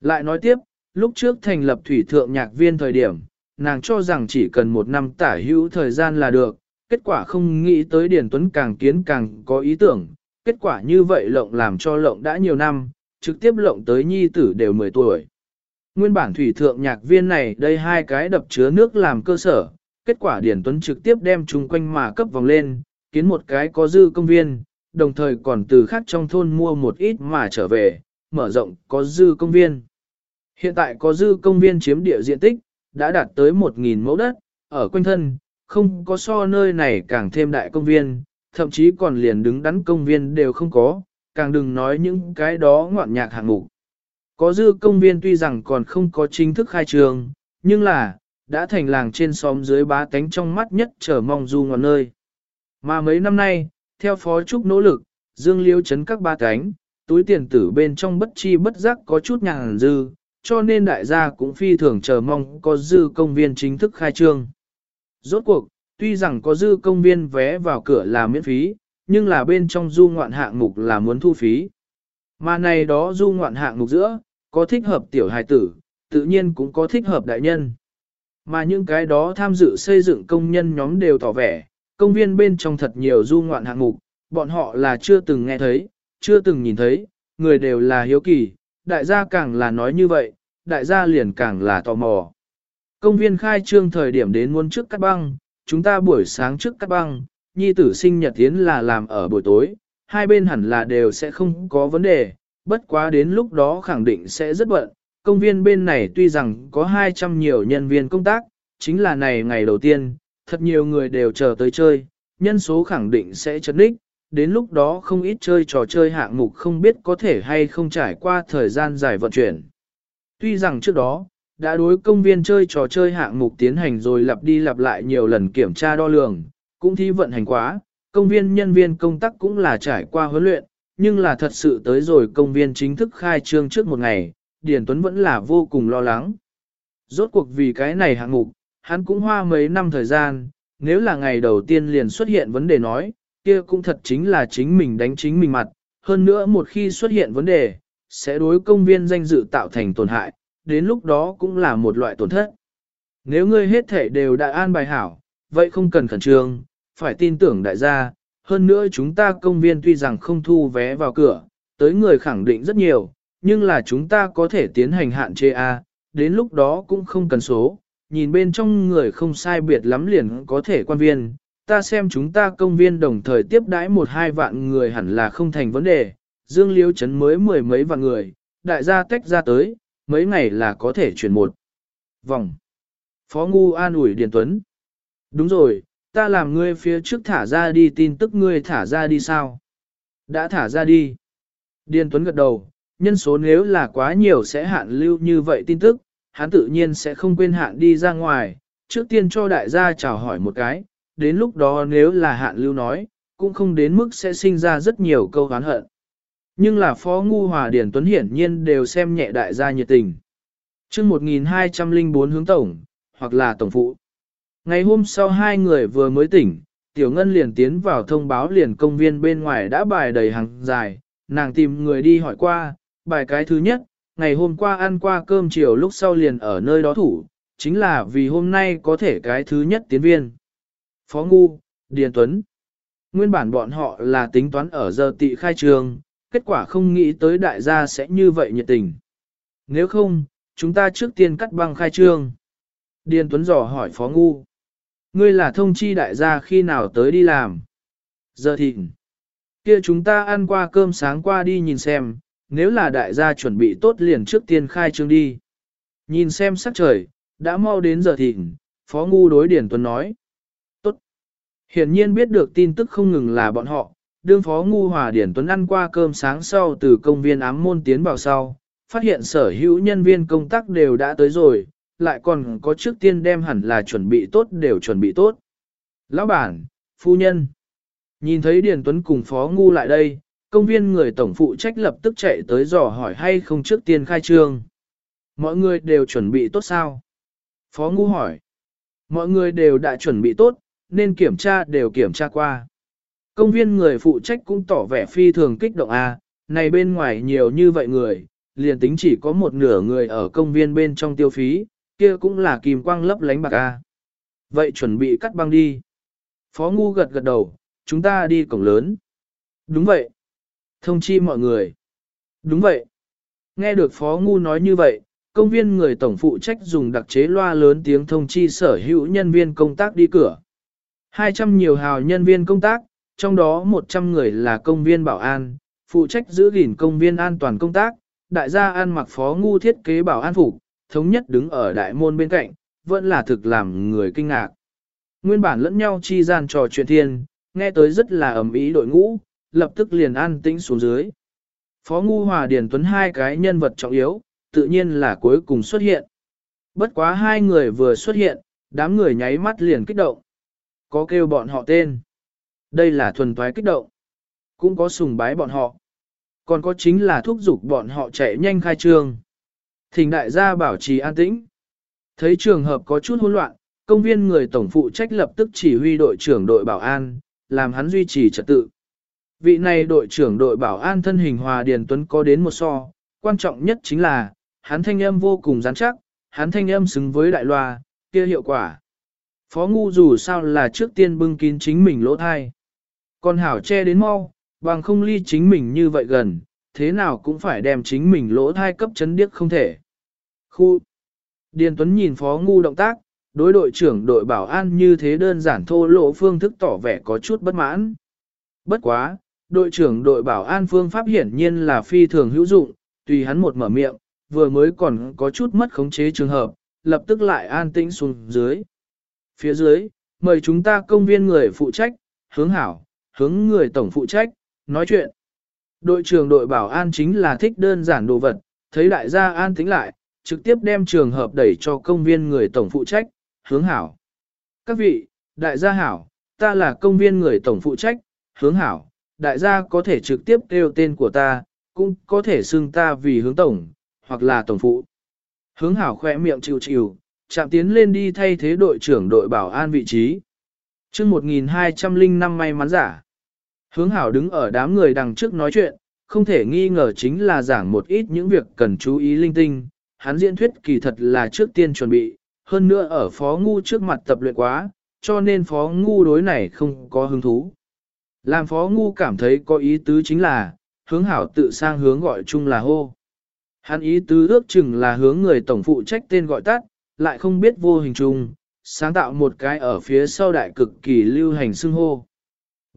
Lại nói tiếp, lúc trước thành lập thủy thượng nhạc viên thời điểm, nàng cho rằng chỉ cần một năm tả hữu thời gian là được, kết quả không nghĩ tới Điền Tuấn càng kiến càng có ý tưởng, kết quả như vậy lộng làm cho lộng đã nhiều năm, trực tiếp lộng tới nhi tử đều 10 tuổi. Nguyên bản thủy thượng nhạc viên này đây hai cái đập chứa nước làm cơ sở, kết quả điển Tuấn trực tiếp đem chung quanh mà cấp vòng lên, kiến một cái có dư công viên, đồng thời còn từ khác trong thôn mua một ít mà trở về, mở rộng có dư công viên. Hiện tại có dư công viên chiếm địa diện tích, đã đạt tới 1.000 mẫu đất, ở quanh thân, không có so nơi này càng thêm đại công viên, thậm chí còn liền đứng đắn công viên đều không có, càng đừng nói những cái đó ngoạn nhạc hạng mục. Có dư công viên tuy rằng còn không có chính thức khai trường, nhưng là, đã thành làng trên xóm dưới bá tánh trong mắt nhất trở mong du ngọn nơi. Mà mấy năm nay, theo phó trúc nỗ lực, dương liêu chấn các ba cánh, túi tiền tử bên trong bất chi bất giác có chút nhàng dư, cho nên đại gia cũng phi thường chờ mong có dư công viên chính thức khai trương. Rốt cuộc, tuy rằng có dư công viên vé vào cửa là miễn phí, nhưng là bên trong du ngoạn hạng mục là muốn thu phí. Mà này đó du ngoạn hạng mục giữa, có thích hợp tiểu hài tử, tự nhiên cũng có thích hợp đại nhân. Mà những cái đó tham dự xây dựng công nhân nhóm đều tỏ vẻ, công viên bên trong thật nhiều du ngoạn hạng mục, bọn họ là chưa từng nghe thấy, chưa từng nhìn thấy, người đều là hiếu kỳ, đại gia càng là nói như vậy, đại gia liền càng là tò mò. Công viên khai trương thời điểm đến muôn trước cắt băng, chúng ta buổi sáng trước cắt băng, nhi tử sinh nhật tiến là làm ở buổi tối, hai bên hẳn là đều sẽ không có vấn đề, bất quá đến lúc đó khẳng định sẽ rất bận. Công viên bên này tuy rằng có 200 nhiều nhân viên công tác, chính là này ngày đầu tiên, thật nhiều người đều chờ tới chơi, nhân số khẳng định sẽ chấn đích, đến lúc đó không ít chơi trò chơi hạng mục không biết có thể hay không trải qua thời gian dài vận chuyển. Tuy rằng trước đó, đã đối công viên chơi trò chơi hạng mục tiến hành rồi lặp đi lặp lại nhiều lần kiểm tra đo lường, cũng thi vận hành quá, công viên nhân viên công tác cũng là trải qua huấn luyện, nhưng là thật sự tới rồi công viên chính thức khai trương trước một ngày, Điền Tuấn vẫn là vô cùng lo lắng. Rốt cuộc vì cái này hạng mục, hắn cũng hoa mấy năm thời gian, nếu là ngày đầu tiên liền xuất hiện vấn đề nói, kia cũng thật chính là chính mình đánh chính mình mặt, hơn nữa một khi xuất hiện vấn đề, sẽ đối công viên danh dự tạo thành tổn hại, đến lúc đó cũng là một loại tổn thất. Nếu ngươi hết thể đều đã an bài hảo, vậy không cần khẩn trương, phải tin tưởng đại gia, hơn nữa chúng ta công viên tuy rằng không thu vé vào cửa, tới người khẳng định rất nhiều, nhưng là chúng ta có thể tiến hành hạn chế A, đến lúc đó cũng không cần số, nhìn bên trong người không sai biệt lắm liền có thể quan viên, ta xem chúng ta công viên đồng thời tiếp đãi một hai vạn người hẳn là không thành vấn đề, dương liêu chấn mới mười mấy vạn người, đại gia tách ra tới, mấy ngày là có thể chuyển một vòng. Phó Ngu an ủi Điền Tuấn. Đúng rồi, ta làm ngươi phía trước thả ra đi tin tức ngươi thả ra đi sao? Đã thả ra đi. Điền Tuấn gật đầu, nhân số nếu là quá nhiều sẽ hạn lưu như vậy tin tức, hắn tự nhiên sẽ không quên hạn đi ra ngoài, trước tiên cho đại gia chào hỏi một cái, đến lúc đó nếu là hạn lưu nói, cũng không đến mức sẽ sinh ra rất nhiều câu hán hận. Nhưng là Phó Ngu Hòa Điển Tuấn hiển nhiên đều xem nhẹ đại gia nhiệt tình. chương 1204 hướng tổng, hoặc là tổng phụ. Ngày hôm sau hai người vừa mới tỉnh, Tiểu Ngân liền tiến vào thông báo liền công viên bên ngoài đã bài đầy hàng dài, nàng tìm người đi hỏi qua, bài cái thứ nhất, ngày hôm qua ăn qua cơm chiều lúc sau liền ở nơi đó thủ, chính là vì hôm nay có thể cái thứ nhất tiến viên. Phó Ngu, Điền Tuấn. Nguyên bản bọn họ là tính toán ở giờ tị khai trường, kết quả không nghĩ tới đại gia sẽ như vậy nhiệt tình. Nếu không, chúng ta trước tiên cắt băng khai trương. Điền Tuấn dò hỏi Phó Ngu. Ngươi là thông chi đại gia khi nào tới đi làm. Giờ thịnh. Kia chúng ta ăn qua cơm sáng qua đi nhìn xem, nếu là đại gia chuẩn bị tốt liền trước tiên khai trương đi. Nhìn xem sắc trời, đã mau đến giờ thịnh, Phó Ngu đối Điền Tuấn nói. Tốt. Hiển nhiên biết được tin tức không ngừng là bọn họ, đương Phó Ngu Hòa Điển Tuấn ăn qua cơm sáng sau từ công viên ám môn tiến vào sau, phát hiện sở hữu nhân viên công tác đều đã tới rồi, lại còn có trước tiên đem hẳn là chuẩn bị tốt đều chuẩn bị tốt. Lão bản, phu nhân, nhìn thấy Điền Tuấn cùng Phó Ngu lại đây, công viên người tổng phụ trách lập tức chạy tới dò hỏi hay không trước tiên khai trương. Mọi người đều chuẩn bị tốt sao? Phó Ngu hỏi. Mọi người đều đã chuẩn bị tốt, nên kiểm tra đều kiểm tra qua. Công viên người phụ trách cũng tỏ vẻ phi thường kích động a, à, này bên ngoài nhiều như vậy người, liền tính chỉ có một nửa người ở công viên bên trong tiêu phí, kia cũng là kim quang lấp lánh bạc a. Vậy chuẩn bị cắt băng đi. Phó Ngu gật gật đầu, chúng ta đi cổng lớn. Đúng vậy. Thông chi mọi người. Đúng vậy. Nghe được Phó Ngu nói như vậy, công viên người tổng phụ trách dùng đặc chế loa lớn tiếng thông chi sở hữu nhân viên công tác đi cửa. 200 nhiều hào nhân viên công tác, trong đó 100 người là công viên bảo an, phụ trách giữ gìn công viên an toàn công tác, đại gia an mặc phó ngu thiết kế bảo an phục, thống nhất đứng ở đại môn bên cạnh, vẫn là thực làm người kinh ngạc. Nguyên bản lẫn nhau chi gian trò chuyện thiên, nghe tới rất là ầm ý đội ngũ, lập tức liền an tĩnh xuống dưới. Phó Ngu Hòa Điền Tuấn hai cái nhân vật trọng yếu, tự nhiên là cuối cùng xuất hiện. Bất quá hai người vừa xuất hiện, đám người nháy mắt liền kích động. Có kêu bọn họ tên. Đây là thuần thoái kích động. Cũng có sùng bái bọn họ. Còn có chính là thúc giục bọn họ chạy nhanh khai trương. Thỉnh đại gia bảo trì an tĩnh. Thấy trường hợp có chút hỗn loạn, công viên người tổng phụ trách lập tức chỉ huy đội trưởng đội bảo an, làm hắn duy trì trật tự. Vị này đội trưởng đội bảo an thân hình hòa điền tuấn có đến một so, quan trọng nhất chính là, hắn thanh âm vô cùng rắn chắc, hắn thanh âm xứng với đại loa, kia hiệu quả. Phó ngu dù sao là trước tiên bưng kín chính mình lỗ thai. Còn hảo che đến mau, bằng không ly chính mình như vậy gần, thế nào cũng phải đem chính mình lỗ thai cấp chấn điếc không thể. Khu Điền Tuấn nhìn phó ngu động tác, đối đội trưởng đội bảo an như thế đơn giản thô lỗ phương thức tỏ vẻ có chút bất mãn. Bất quá, đội trưởng đội bảo an phương pháp hiển nhiên là phi thường hữu dụng, tùy hắn một mở miệng, vừa mới còn có chút mất khống chế trường hợp, lập tức lại an tĩnh xuống dưới. Phía dưới, mời chúng ta công viên người phụ trách, hướng hảo, hướng người tổng phụ trách, nói chuyện. Đội trưởng đội bảo an chính là thích đơn giản đồ vật, thấy đại gia an tính lại, trực tiếp đem trường hợp đẩy cho công viên người tổng phụ trách, hướng hảo. Các vị, đại gia hảo, ta là công viên người tổng phụ trách, hướng hảo, đại gia có thể trực tiếp kêu tên của ta, cũng có thể xưng ta vì hướng tổng, hoặc là tổng phụ. Hướng hảo khỏe miệng chịu chịu, chạm tiến lên đi thay thế đội trưởng đội bảo an vị trí. chương 1205 may mắn giả. Hướng hảo đứng ở đám người đằng trước nói chuyện, không thể nghi ngờ chính là giảng một ít những việc cần chú ý linh tinh. Hắn diễn thuyết kỳ thật là trước tiên chuẩn bị, hơn nữa ở phó ngu trước mặt tập luyện quá, cho nên phó ngu đối này không có hứng thú. Làm phó ngu cảm thấy có ý tứ chính là, hướng hảo tự sang hướng gọi chung là hô. Hắn ý tứ ước chừng là hướng người tổng phụ trách tên gọi tắt, lại không biết vô hình chung, sáng tạo một cái ở phía sau đại cực kỳ lưu hành xưng hô.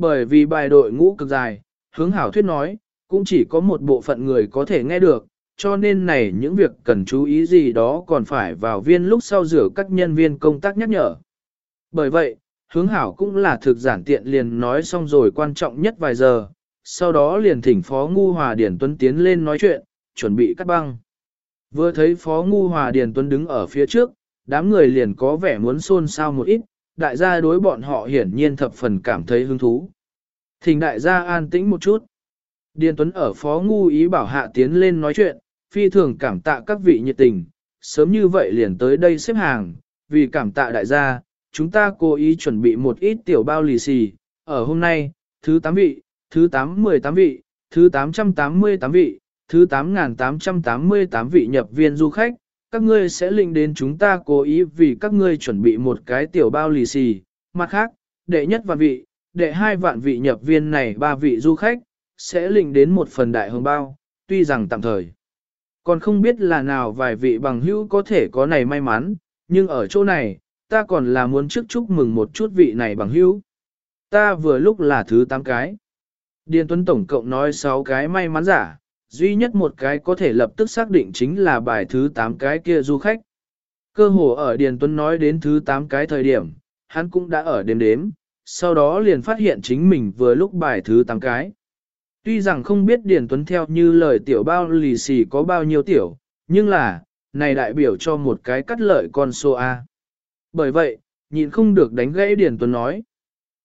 Bởi vì bài đội ngũ cực dài, hướng hảo thuyết nói, cũng chỉ có một bộ phận người có thể nghe được, cho nên này những việc cần chú ý gì đó còn phải vào viên lúc sau rửa các nhân viên công tác nhắc nhở. Bởi vậy, hướng hảo cũng là thực giản tiện liền nói xong rồi quan trọng nhất vài giờ, sau đó liền thỉnh phó ngu hòa điển tuấn tiến lên nói chuyện, chuẩn bị cắt băng. Vừa thấy Phó Ngu Hòa Điền Tuấn đứng ở phía trước, đám người liền có vẻ muốn xôn xao một ít, đại gia đối bọn họ hiển nhiên thập phần cảm thấy hứng thú. Thỉnh đại gia an tĩnh một chút. Điền Tuấn ở Phó Ngu ý bảo hạ tiến lên nói chuyện, phi thường cảm tạ các vị nhiệt tình, sớm như vậy liền tới đây xếp hàng, vì cảm tạ đại gia, chúng ta cố ý chuẩn bị một ít tiểu bao lì xì, ở hôm nay, thứ 8 vị, thứ 818 vị, thứ 888 vị, thứ 8888 vị nhập viên du khách, các ngươi sẽ linh đến chúng ta cố ý vì các ngươi chuẩn bị một cái tiểu bao lì xì, mặt khác, đệ nhất vạn vị, đệ hai vạn vị nhập viên này ba vị du khách, sẽ linh đến một phần đại hồng bao, tuy rằng tạm thời. Còn không biết là nào vài vị bằng hữu có thể có này may mắn, nhưng ở chỗ này, ta còn là muốn trước chúc mừng một chút vị này bằng hữu. Ta vừa lúc là thứ 8 cái. Điền Tuấn tổng cộng nói 6 cái may mắn giả, duy nhất một cái có thể lập tức xác định chính là bài thứ 8 cái kia du khách. Cơ hồ ở Điền Tuấn nói đến thứ 8 cái thời điểm, hắn cũng đã ở đêm đếm, sau đó liền phát hiện chính mình vừa lúc bài thứ 8 cái. Tuy rằng không biết Điền Tuấn theo như lời tiểu bao lì xì có bao nhiêu tiểu, nhưng là, này đại biểu cho một cái cắt lợi con số A. Bởi vậy, nhịn không được đánh gãy Điền Tuấn nói.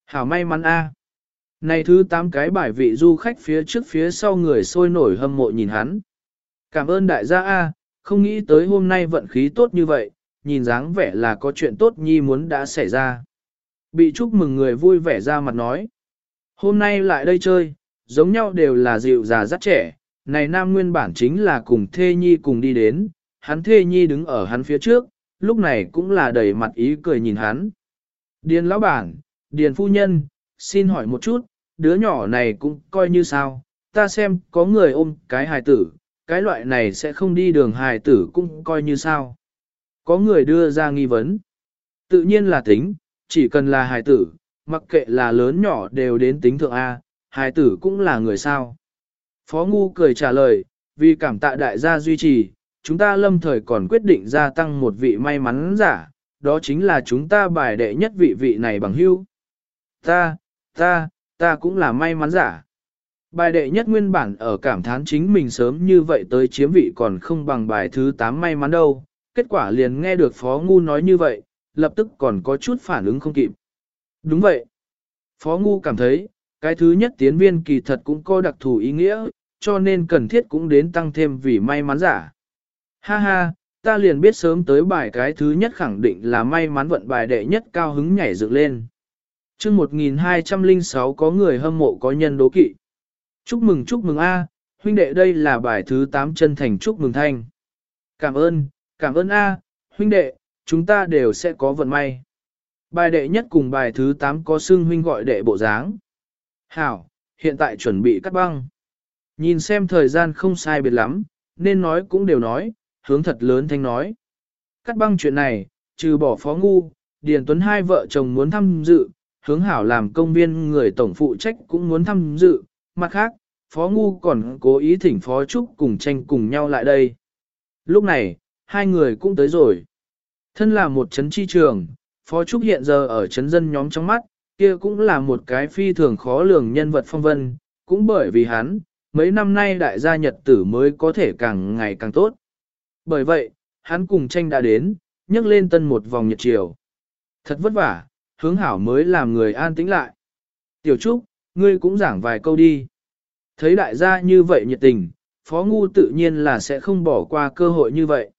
Hảo may mắn A. Này thứ 8 cái bài vị du khách phía trước phía sau người sôi nổi hâm mộ nhìn hắn. Cảm ơn đại gia A, không nghĩ tới hôm nay vận khí tốt như vậy, nhìn dáng vẻ là có chuyện tốt nhi muốn đã xảy ra. Bị chúc mừng người vui vẻ ra mặt nói. Hôm nay lại đây chơi, giống nhau đều là dịu già rất trẻ, này nam nguyên bản chính là cùng thê nhi cùng đi đến, hắn thê nhi đứng ở hắn phía trước, lúc này cũng là đầy mặt ý cười nhìn hắn. Điền lão bản, điền phu nhân, xin hỏi một chút, đứa nhỏ này cũng coi như sao, ta xem có người ôm cái hài tử, cái loại này sẽ không đi đường hài tử cũng coi như sao. Có người đưa ra nghi vấn. Tự nhiên là tính, chỉ cần là hài tử, mặc kệ là lớn nhỏ đều đến tính thượng A, hài tử cũng là người sao. Phó Ngu cười trả lời, vì cảm tạ đại gia duy trì, chúng ta lâm thời còn quyết định gia tăng một vị may mắn giả, đó chính là chúng ta bài đệ nhất vị vị này bằng hưu. Ta, ta, ta cũng là may mắn giả. Bài đệ nhất nguyên bản ở cảm thán chính mình sớm như vậy tới chiếm vị còn không bằng bài thứ 8 may mắn đâu, kết quả liền nghe được Phó Ngu nói như vậy, lập tức còn có chút phản ứng không kịp. Đúng vậy. Phó Ngu cảm thấy, cái thứ nhất tiến viên kỳ thật cũng có đặc thù ý nghĩa, cho nên cần thiết cũng đến tăng thêm vì may mắn giả. Ha ha, ta liền biết sớm tới bài cái thứ nhất khẳng định là may mắn vận bài đệ nhất cao hứng nhảy dựng lên chương 1206 có người hâm mộ có nhân đố kỵ. Chúc mừng chúc mừng A, huynh đệ đây là bài thứ 8 chân thành chúc mừng thanh. Cảm ơn, cảm ơn A, huynh đệ, chúng ta đều sẽ có vận may. Bài đệ nhất cùng bài thứ 8 có xưng huynh gọi đệ bộ dáng. Hảo, hiện tại chuẩn bị cắt băng. Nhìn xem thời gian không sai biệt lắm, nên nói cũng đều nói, hướng thật lớn thanh nói. Cắt băng chuyện này, trừ bỏ phó ngu, Điền Tuấn hai vợ chồng muốn tham dự, hướng hảo làm công viên người tổng phụ trách cũng muốn tham dự, mặt khác, phó ngu còn cố ý thỉnh phó trúc cùng tranh cùng nhau lại đây. Lúc này, hai người cũng tới rồi. Thân là một chấn chi trường, phó trúc hiện giờ ở chấn dân nhóm trong mắt, kia cũng là một cái phi thường khó lường nhân vật phong vân, cũng bởi vì hắn, mấy năm nay đại gia nhật tử mới có thể càng ngày càng tốt. Bởi vậy, hắn cùng tranh đã đến, nhấc lên tân một vòng nhật chiều. Thật vất vả, hướng hảo mới làm người an tĩnh lại. Tiểu Trúc, ngươi cũng giảng vài câu đi. Thấy đại gia như vậy nhiệt tình, Phó Ngu tự nhiên là sẽ không bỏ qua cơ hội như vậy.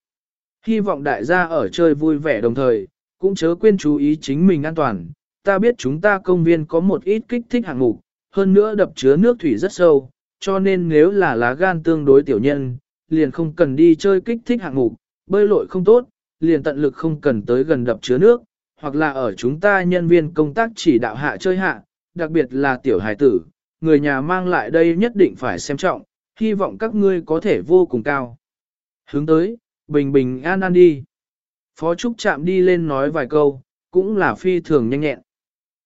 Hy vọng đại gia ở chơi vui vẻ đồng thời, cũng chớ quên chú ý chính mình an toàn. Ta biết chúng ta công viên có một ít kích thích hạng mục, hơn nữa đập chứa nước thủy rất sâu, cho nên nếu là lá gan tương đối tiểu nhân, liền không cần đi chơi kích thích hạng mục, bơi lội không tốt, liền tận lực không cần tới gần đập chứa nước, hoặc là ở chúng ta nhân viên công tác chỉ đạo hạ chơi hạ, đặc biệt là tiểu hài tử, người nhà mang lại đây nhất định phải xem trọng, hy vọng các ngươi có thể vô cùng cao. Hướng tới, bình bình an an đi. Phó Trúc chạm đi lên nói vài câu, cũng là phi thường nhanh nhẹn.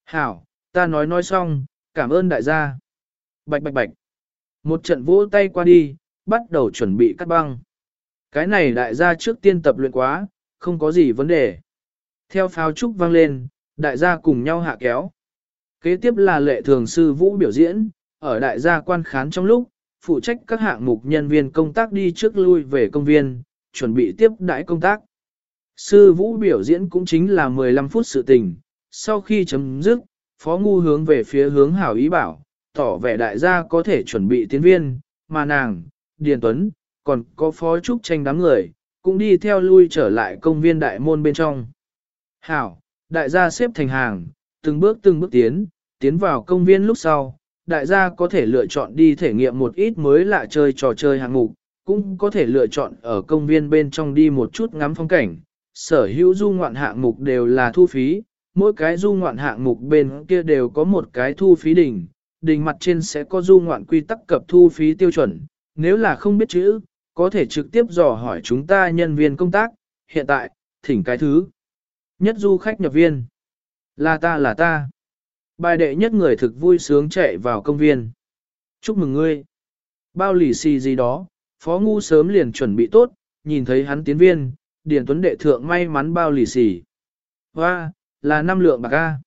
Hảo, ta nói nói xong, cảm ơn đại gia. Bạch bạch bạch. Một trận vỗ tay qua đi, bắt đầu chuẩn bị cắt băng. Cái này đại gia trước tiên tập luyện quá, không có gì vấn đề. Theo pháo trúc vang lên, đại gia cùng nhau hạ kéo. Kế tiếp là lệ thường sư vũ biểu diễn, ở đại gia quan khán trong lúc, phụ trách các hạng mục nhân viên công tác đi trước lui về công viên, chuẩn bị tiếp đãi công tác. Sư vũ biểu diễn cũng chính là 15 phút sự tình, sau khi chấm dứt, Phó Ngu hướng về phía hướng hảo ý bảo, tỏ vẻ đại gia có thể chuẩn bị tiến viên, mà nàng, Điền Tuấn, còn có Phó Trúc tranh đám người, cũng đi theo lui trở lại công viên đại môn bên trong. Hảo, đại gia xếp thành hàng, từng bước từng bước tiến, tiến vào công viên lúc sau, đại gia có thể lựa chọn đi thể nghiệm một ít mới lạ chơi trò chơi hạng mục, cũng có thể lựa chọn ở công viên bên trong đi một chút ngắm phong cảnh. Sở hữu du ngoạn hạng mục đều là thu phí, mỗi cái du ngoạn hạng mục bên kia đều có một cái thu phí đỉnh, đỉnh mặt trên sẽ có du ngoạn quy tắc cập thu phí tiêu chuẩn, nếu là không biết chữ, có thể trực tiếp dò hỏi chúng ta nhân viên công tác, hiện tại, thỉnh cái thứ. Nhất du khách nhập viên. Là ta là ta. Bài đệ nhất người thực vui sướng chạy vào công viên. Chúc mừng ngươi. Bao lì xì gì đó, phó ngu sớm liền chuẩn bị tốt, nhìn thấy hắn tiến viên, điển Tuấn đệ thượng may mắn bao lì xì. Hoa, là năm lượng bạc A.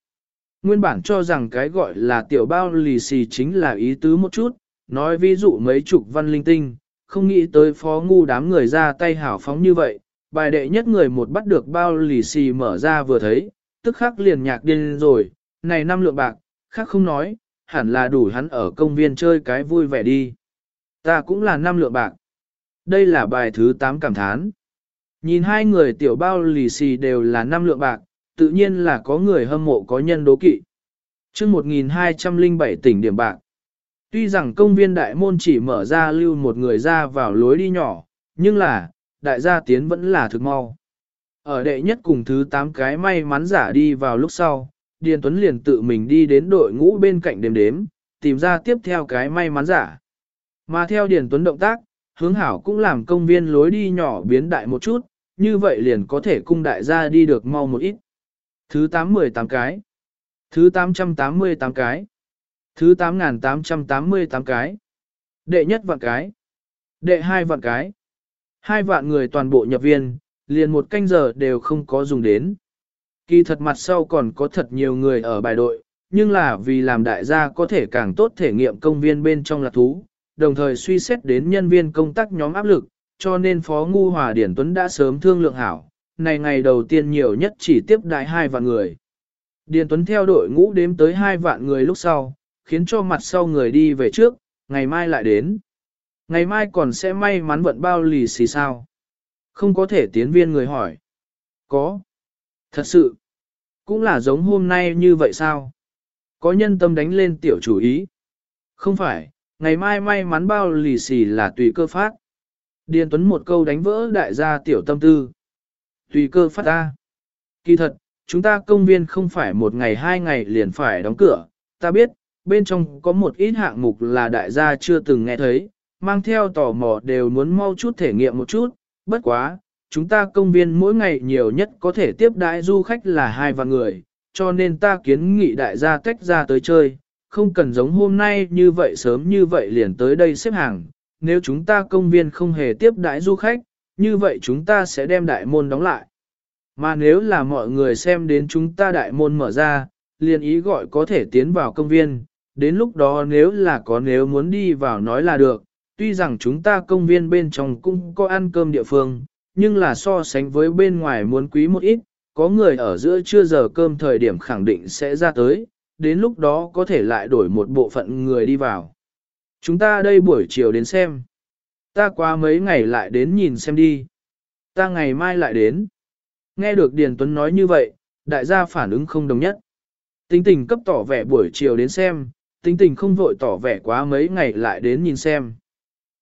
Nguyên bản cho rằng cái gọi là tiểu bao lì xì chính là ý tứ một chút, nói ví dụ mấy chục văn linh tinh, không nghĩ tới phó ngu đám người ra tay hảo phóng như vậy, bài đệ nhất người một bắt được bao lì xì mở ra vừa thấy, tức khắc liền nhạc điên rồi, này năm lượng bạc, khác không nói, hẳn là đủ hắn ở công viên chơi cái vui vẻ đi. Ta cũng là năm lượng bạc. Đây là bài thứ 8 cảm thán. Nhìn hai người tiểu bao lì xì đều là năm lượng bạc, tự nhiên là có người hâm mộ có nhân đố kỵ. chương 1207 tỉnh điểm bạc. Tuy rằng công viên đại môn chỉ mở ra lưu một người ra vào lối đi nhỏ, nhưng là, đại gia tiến vẫn là thực mau. Ở đệ nhất cùng thứ 8 cái may mắn giả đi vào lúc sau, Điền Tuấn liền tự mình đi đến đội ngũ bên cạnh đếm đếm, tìm ra tiếp theo cái may mắn giả. Mà theo Điền Tuấn động tác, hướng hảo cũng làm công viên lối đi nhỏ biến đại một chút, như vậy liền có thể cung đại gia đi được mau một ít. Thứ 818 cái. Thứ 888 cái. Thứ 8888 cái. Đệ nhất vạn cái. Đệ hai vạn cái. Hai vạn người toàn bộ nhập viên, liền một canh giờ đều không có dùng đến. Kỳ thật mặt sau còn có thật nhiều người ở bài đội, nhưng là vì làm đại gia có thể càng tốt thể nghiệm công viên bên trong lạc thú, đồng thời suy xét đến nhân viên công tác nhóm áp lực, cho nên Phó Ngu Hòa Điển Tuấn đã sớm thương lượng hảo, này ngày đầu tiên nhiều nhất chỉ tiếp đại hai vạn người. Điền Tuấn theo đội ngũ đếm tới hai vạn người lúc sau, khiến cho mặt sau người đi về trước, ngày mai lại đến. Ngày mai còn sẽ may mắn vận bao lì xì sao? Không có thể tiến viên người hỏi. Có. Thật sự. Cũng là giống hôm nay như vậy sao? Có nhân tâm đánh lên tiểu chủ ý. Không phải, ngày mai may mắn bao lì xì là tùy cơ phát. Điền Tuấn một câu đánh vỡ đại gia tiểu tâm tư. Tùy cơ phát ra. Kỳ thật, chúng ta công viên không phải một ngày hai ngày liền phải đóng cửa. Ta biết, bên trong có một ít hạng mục là đại gia chưa từng nghe thấy, mang theo tò mò đều muốn mau chút thể nghiệm một chút, bất quá, chúng ta công viên mỗi ngày nhiều nhất có thể tiếp đãi du khách là hai vạn người, cho nên ta kiến nghị đại gia tách ra tới chơi, không cần giống hôm nay như vậy sớm như vậy liền tới đây xếp hàng. Nếu chúng ta công viên không hề tiếp đãi du khách, như vậy chúng ta sẽ đem đại môn đóng lại. Mà nếu là mọi người xem đến chúng ta đại môn mở ra, liền ý gọi có thể tiến vào công viên, đến lúc đó nếu là có nếu muốn đi vào nói là được, tuy rằng chúng ta công viên bên trong cũng có ăn cơm địa phương, nhưng là so sánh với bên ngoài muốn quý một ít, có người ở giữa trưa giờ cơm thời điểm khẳng định sẽ ra tới, đến lúc đó có thể lại đổi một bộ phận người đi vào. Chúng ta đây buổi chiều đến xem. Ta qua mấy ngày lại đến nhìn xem đi. Ta ngày mai lại đến. Nghe được Điền Tuấn nói như vậy, đại gia phản ứng không đồng nhất. Tính tình cấp tỏ vẻ buổi chiều đến xem, tính tình không vội tỏ vẻ quá mấy ngày lại đến nhìn xem.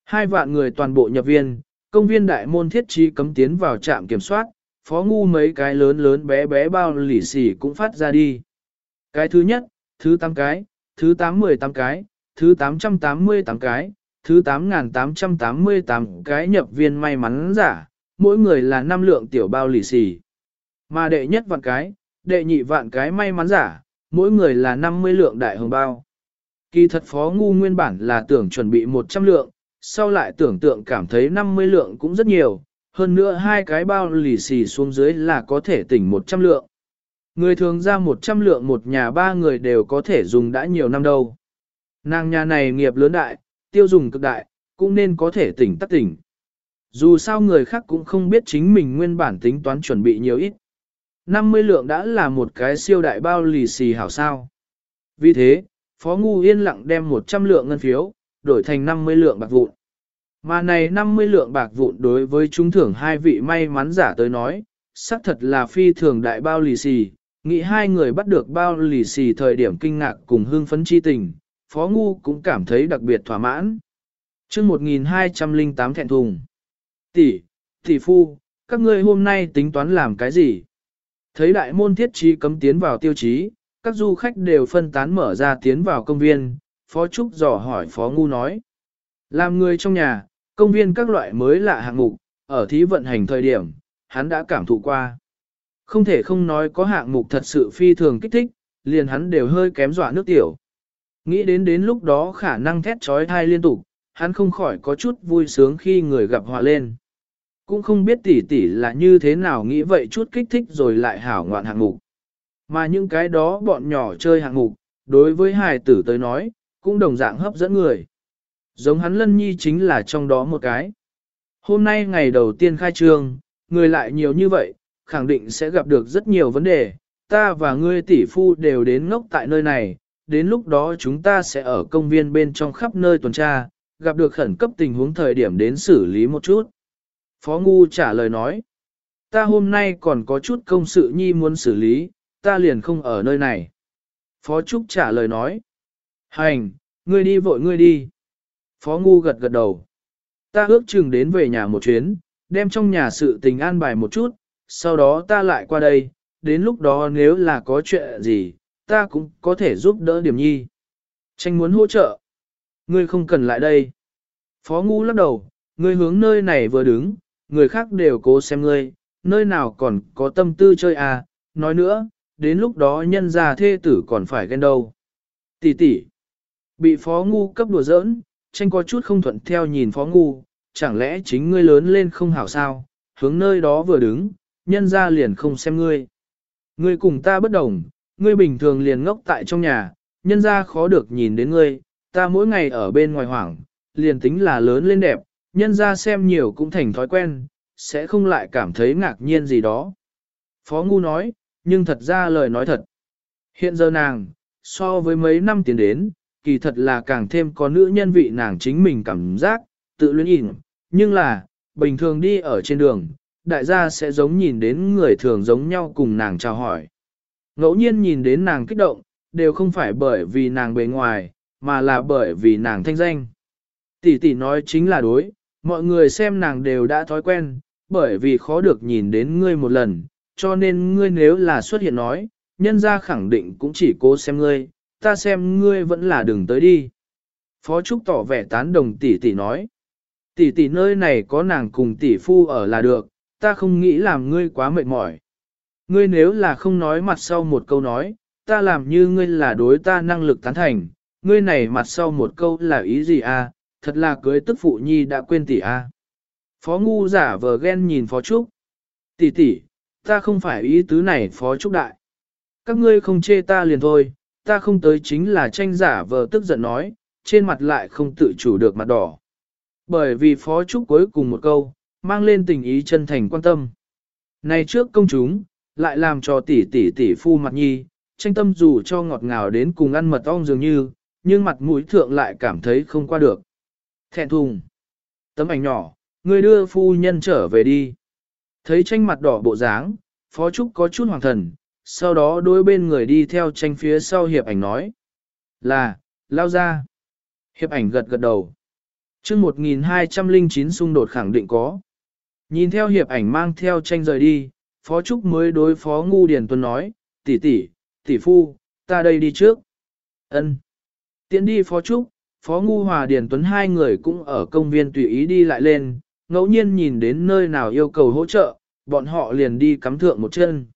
Hai vạn người toàn bộ nhập viên, công viên đại môn thiết trí cấm tiến vào trạm kiểm soát, phó ngu mấy cái lớn lớn bé bé bao lì xì cũng phát ra đi. Cái thứ nhất, thứ 8 cái, thứ 818 cái, thứ 888 cái, thứ 8888 cái nhập viên may mắn giả, mỗi người là 5 lượng tiểu bao lì xì. Mà đệ nhất vạn cái, đệ nhị vạn cái may mắn giả, mỗi người là 50 lượng đại hồng bao. Kỳ thật phó ngu nguyên bản là tưởng chuẩn bị 100 lượng, sau lại tưởng tượng cảm thấy 50 lượng cũng rất nhiều, hơn nữa hai cái bao lì xì xuống dưới là có thể tỉnh 100 lượng. Người thường ra 100 lượng một nhà ba người đều có thể dùng đã nhiều năm đâu. Nàng nhà này nghiệp lớn đại, tiêu dùng cực đại, cũng nên có thể tỉnh tắc tỉnh. Dù sao người khác cũng không biết chính mình nguyên bản tính toán chuẩn bị nhiều ít. 50 lượng đã là một cái siêu đại bao lì xì hảo sao. Vì thế, Phó Ngu yên lặng đem 100 lượng ngân phiếu, đổi thành 50 lượng bạc vụn. Mà này 50 lượng bạc vụn đối với chúng thưởng hai vị may mắn giả tới nói, xác thật là phi thường đại bao lì xì, nghĩ hai người bắt được bao lì xì thời điểm kinh ngạc cùng hương phấn chi tình, Phó Ngu cũng cảm thấy đặc biệt thỏa mãn. chương 1208 thẹn thùng. Tỷ, tỷ phu, các ngươi hôm nay tính toán làm cái gì? Thấy đại môn thiết trí cấm tiến vào tiêu chí, các du khách đều phân tán mở ra tiến vào công viên, Phó Trúc dò hỏi Phó Ngu nói. Làm người trong nhà, công viên các loại mới lạ hạng mục, ở thí vận hành thời điểm, hắn đã cảm thụ qua. Không thể không nói có hạng mục thật sự phi thường kích thích, liền hắn đều hơi kém dọa nước tiểu. Nghĩ đến đến lúc đó khả năng thét trói thai liên tục, hắn không khỏi có chút vui sướng khi người gặp họa lên. Cũng không biết tỷ tỷ là như thế nào nghĩ vậy chút kích thích rồi lại hảo ngoạn hạng mục. Mà những cái đó bọn nhỏ chơi hạng mục, đối với hài tử tới nói, cũng đồng dạng hấp dẫn người. Giống hắn lân nhi chính là trong đó một cái. Hôm nay ngày đầu tiên khai trương, người lại nhiều như vậy, khẳng định sẽ gặp được rất nhiều vấn đề. Ta và ngươi tỷ phu đều đến ngốc tại nơi này, đến lúc đó chúng ta sẽ ở công viên bên trong khắp nơi tuần tra, gặp được khẩn cấp tình huống thời điểm đến xử lý một chút. Phó Ngu trả lời nói, ta hôm nay còn có chút công sự nhi muốn xử lý, ta liền không ở nơi này. Phó Trúc trả lời nói, hành, ngươi đi vội ngươi đi. Phó Ngu gật gật đầu. Ta ước chừng đến về nhà một chuyến, đem trong nhà sự tình an bài một chút, sau đó ta lại qua đây, đến lúc đó nếu là có chuyện gì, ta cũng có thể giúp đỡ điểm nhi. Tranh muốn hỗ trợ. Ngươi không cần lại đây. Phó Ngu lắc đầu, ngươi hướng nơi này vừa đứng, người khác đều cố xem ngươi, nơi nào còn có tâm tư chơi à, nói nữa, đến lúc đó nhân gia thê tử còn phải ghen đâu. Tỷ tỷ, bị phó ngu cấp đùa giỡn, tranh có chút không thuận theo nhìn phó ngu, chẳng lẽ chính ngươi lớn lên không hảo sao, hướng nơi đó vừa đứng, nhân gia liền không xem ngươi. Ngươi cùng ta bất đồng, ngươi bình thường liền ngốc tại trong nhà, nhân gia khó được nhìn đến ngươi, ta mỗi ngày ở bên ngoài hoảng, liền tính là lớn lên đẹp, nhân ra xem nhiều cũng thành thói quen, sẽ không lại cảm thấy ngạc nhiên gì đó. Phó Ngu nói, nhưng thật ra lời nói thật. Hiện giờ nàng, so với mấy năm tiến đến, kỳ thật là càng thêm có nữ nhân vị nàng chính mình cảm giác, tự luyến ỉn, nhưng là, bình thường đi ở trên đường, đại gia sẽ giống nhìn đến người thường giống nhau cùng nàng chào hỏi. Ngẫu nhiên nhìn đến nàng kích động, đều không phải bởi vì nàng bề ngoài, mà là bởi vì nàng thanh danh. Tỷ tỷ nói chính là đối, mọi người xem nàng đều đã thói quen, bởi vì khó được nhìn đến ngươi một lần, cho nên ngươi nếu là xuất hiện nói, nhân ra khẳng định cũng chỉ cố xem ngươi, ta xem ngươi vẫn là đừng tới đi. Phó Trúc tỏ vẻ tán đồng tỷ tỷ nói, tỷ tỷ nơi này có nàng cùng tỷ phu ở là được, ta không nghĩ làm ngươi quá mệt mỏi. Ngươi nếu là không nói mặt sau một câu nói, ta làm như ngươi là đối ta năng lực tán thành, ngươi này mặt sau một câu là ý gì à, thật là cưới tức phụ nhi đã quên tỷ a. Phó ngu giả vờ ghen nhìn phó trúc. Tỷ tỷ, ta không phải ý tứ này phó trúc đại. Các ngươi không chê ta liền thôi, ta không tới chính là tranh giả vờ tức giận nói, trên mặt lại không tự chủ được mặt đỏ. Bởi vì phó trúc cuối cùng một câu, mang lên tình ý chân thành quan tâm. Này trước công chúng, lại làm cho tỷ tỷ tỷ phu mặt nhi, tranh tâm dù cho ngọt ngào đến cùng ăn mật ong dường như, nhưng mặt mũi thượng lại cảm thấy không qua được. Thẹn thùng. Tấm ảnh nhỏ, người đưa phu nhân trở về đi. Thấy tranh mặt đỏ bộ dáng, Phó Trúc có chút hoàng thần, sau đó đối bên người đi theo tranh phía sau hiệp ảnh nói. Là, lao ra. Hiệp ảnh gật gật đầu. chương 1209 xung đột khẳng định có. Nhìn theo hiệp ảnh mang theo tranh rời đi, Phó Trúc mới đối Phó Ngu Điền Tuấn nói, tỷ tỷ, tỷ phu, ta đây đi trước. ân Tiến đi Phó Trúc, Phó Ngu Hòa Điền Tuấn hai người cũng ở công viên tùy ý đi lại lên, ngẫu nhiên nhìn đến nơi nào yêu cầu hỗ trợ, bọn họ liền đi cắm thượng một chân.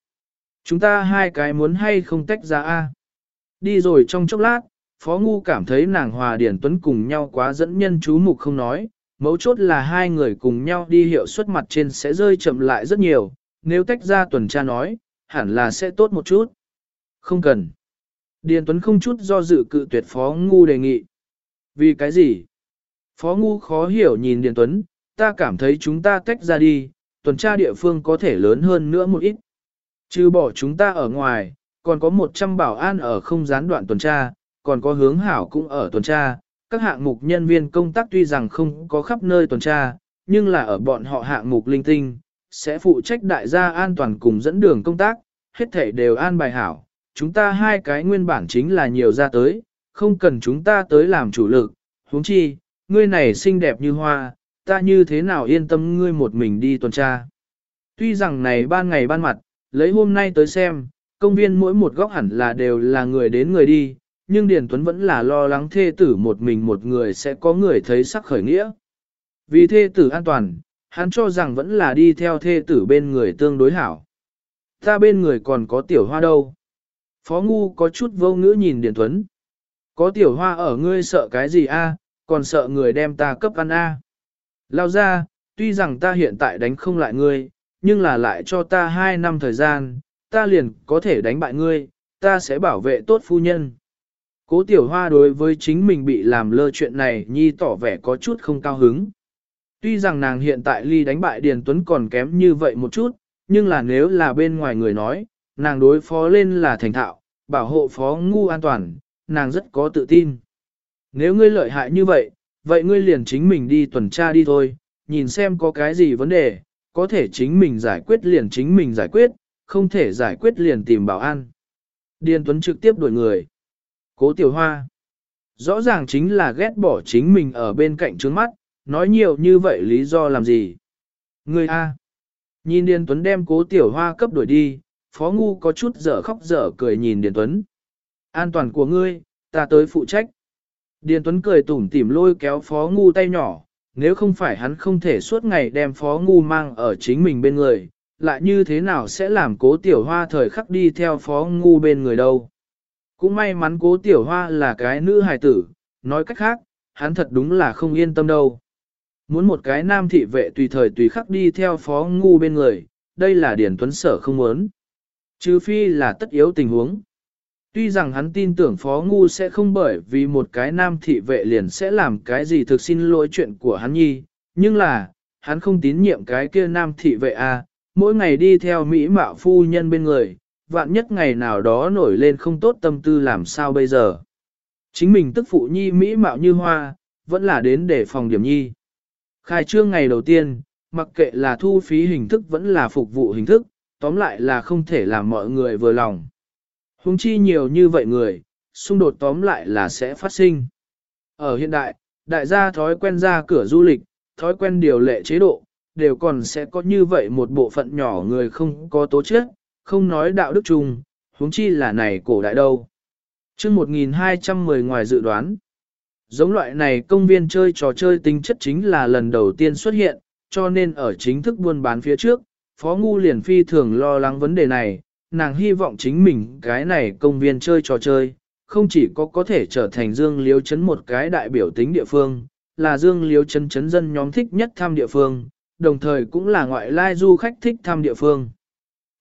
Chúng ta hai cái muốn hay không tách ra a? Đi rồi trong chốc lát, Phó Ngu cảm thấy nàng Hòa điển Tuấn cùng nhau quá dẫn nhân chú mục không nói, mấu chốt là hai người cùng nhau đi hiệu suất mặt trên sẽ rơi chậm lại rất nhiều, nếu tách ra tuần tra nói, hẳn là sẽ tốt một chút. Không cần. Điền Tuấn không chút do dự cự tuyệt Phó Ngu đề nghị. Vì cái gì? Phó Ngu khó hiểu nhìn Điền Tuấn, ta cảm thấy chúng ta tách ra đi, tuần tra địa phương có thể lớn hơn nữa một ít. Trừ bỏ chúng ta ở ngoài, còn có 100 bảo an ở không gián đoạn tuần tra, còn có hướng hảo cũng ở tuần tra. Các hạng mục nhân viên công tác tuy rằng không có khắp nơi tuần tra, nhưng là ở bọn họ hạng mục linh tinh, sẽ phụ trách đại gia an toàn cùng dẫn đường công tác, hết thể đều an bài hảo. Chúng ta hai cái nguyên bản chính là nhiều ra tới, không cần chúng ta tới làm chủ lực, huống chi, ngươi này xinh đẹp như hoa, ta như thế nào yên tâm ngươi một mình đi tuần tra. Tuy rằng này ban ngày ban mặt, lấy hôm nay tới xem, công viên mỗi một góc hẳn là đều là người đến người đi, nhưng Điền Tuấn vẫn là lo lắng thê tử một mình một người sẽ có người thấy sắc khởi nghĩa. Vì thê tử an toàn, hắn cho rằng vẫn là đi theo thê tử bên người tương đối hảo. Ta bên người còn có tiểu hoa đâu. Phó Ngu có chút vô ngữ nhìn Điền Tuấn. Có tiểu hoa ở ngươi sợ cái gì a? còn sợ người đem ta cấp ăn a. Lao ra, tuy rằng ta hiện tại đánh không lại ngươi, nhưng là lại cho ta hai năm thời gian, ta liền có thể đánh bại ngươi, ta sẽ bảo vệ tốt phu nhân. Cố tiểu hoa đối với chính mình bị làm lơ chuyện này nhi tỏ vẻ có chút không cao hứng. Tuy rằng nàng hiện tại ly đánh bại Điền Tuấn còn kém như vậy một chút, nhưng là nếu là bên ngoài người nói, nàng đối phó lên là thành thạo, bảo hộ phó ngu an toàn, nàng rất có tự tin. Nếu ngươi lợi hại như vậy, vậy ngươi liền chính mình đi tuần tra đi thôi, nhìn xem có cái gì vấn đề, có thể chính mình giải quyết liền chính mình giải quyết, không thể giải quyết liền tìm bảo an. Điền Tuấn trực tiếp đuổi người. Cố Tiểu Hoa. Rõ ràng chính là ghét bỏ chính mình ở bên cạnh trướng mắt, nói nhiều như vậy lý do làm gì. Người A. Nhìn Điền Tuấn đem cố Tiểu Hoa cấp đuổi đi, Phó Ngu có chút dở khóc dở cười nhìn Điền Tuấn. An toàn của ngươi, ta tới phụ trách. Điền Tuấn cười tủm tỉm lôi kéo Phó Ngu tay nhỏ, nếu không phải hắn không thể suốt ngày đem Phó Ngu mang ở chính mình bên người, lại như thế nào sẽ làm cố tiểu hoa thời khắc đi theo Phó Ngu bên người đâu. Cũng may mắn cố tiểu hoa là cái nữ hài tử, nói cách khác, hắn thật đúng là không yên tâm đâu. Muốn một cái nam thị vệ tùy thời tùy khắc đi theo Phó Ngu bên người, đây là điển Tuấn sở không muốn. Trừ phi là tất yếu tình huống. Tuy rằng hắn tin tưởng Phó Ngu sẽ không bởi vì một cái nam thị vệ liền sẽ làm cái gì thực xin lỗi chuyện của hắn nhi, nhưng là, hắn không tín nhiệm cái kia nam thị vệ a, à, mỗi ngày đi theo Mỹ mạo phu nhân bên người, vạn nhất ngày nào đó nổi lên không tốt tâm tư làm sao bây giờ. Chính mình tức phụ nhi Mỹ mạo như hoa, vẫn là đến để phòng điểm nhi. Khai trương ngày đầu tiên, mặc kệ là thu phí hình thức vẫn là phục vụ hình thức, tóm lại là không thể làm mọi người vừa lòng huống chi nhiều như vậy người, xung đột tóm lại là sẽ phát sinh. Ở hiện đại, đại gia thói quen ra cửa du lịch, thói quen điều lệ chế độ, đều còn sẽ có như vậy một bộ phận nhỏ người không có tố chất, không nói đạo đức chung, huống chi là này cổ đại đâu. chương 1210 ngoài dự đoán, giống loại này công viên chơi trò chơi tính chất chính là lần đầu tiên xuất hiện, cho nên ở chính thức buôn bán phía trước, Phó Ngu liền phi thường lo lắng vấn đề này, nàng hy vọng chính mình cái này công viên chơi trò chơi, không chỉ có có thể trở thành Dương Liếu Chấn một cái đại biểu tính địa phương, là Dương Liếu Chấn chấn dân nhóm thích nhất thăm địa phương, đồng thời cũng là ngoại lai du khách thích thăm địa phương.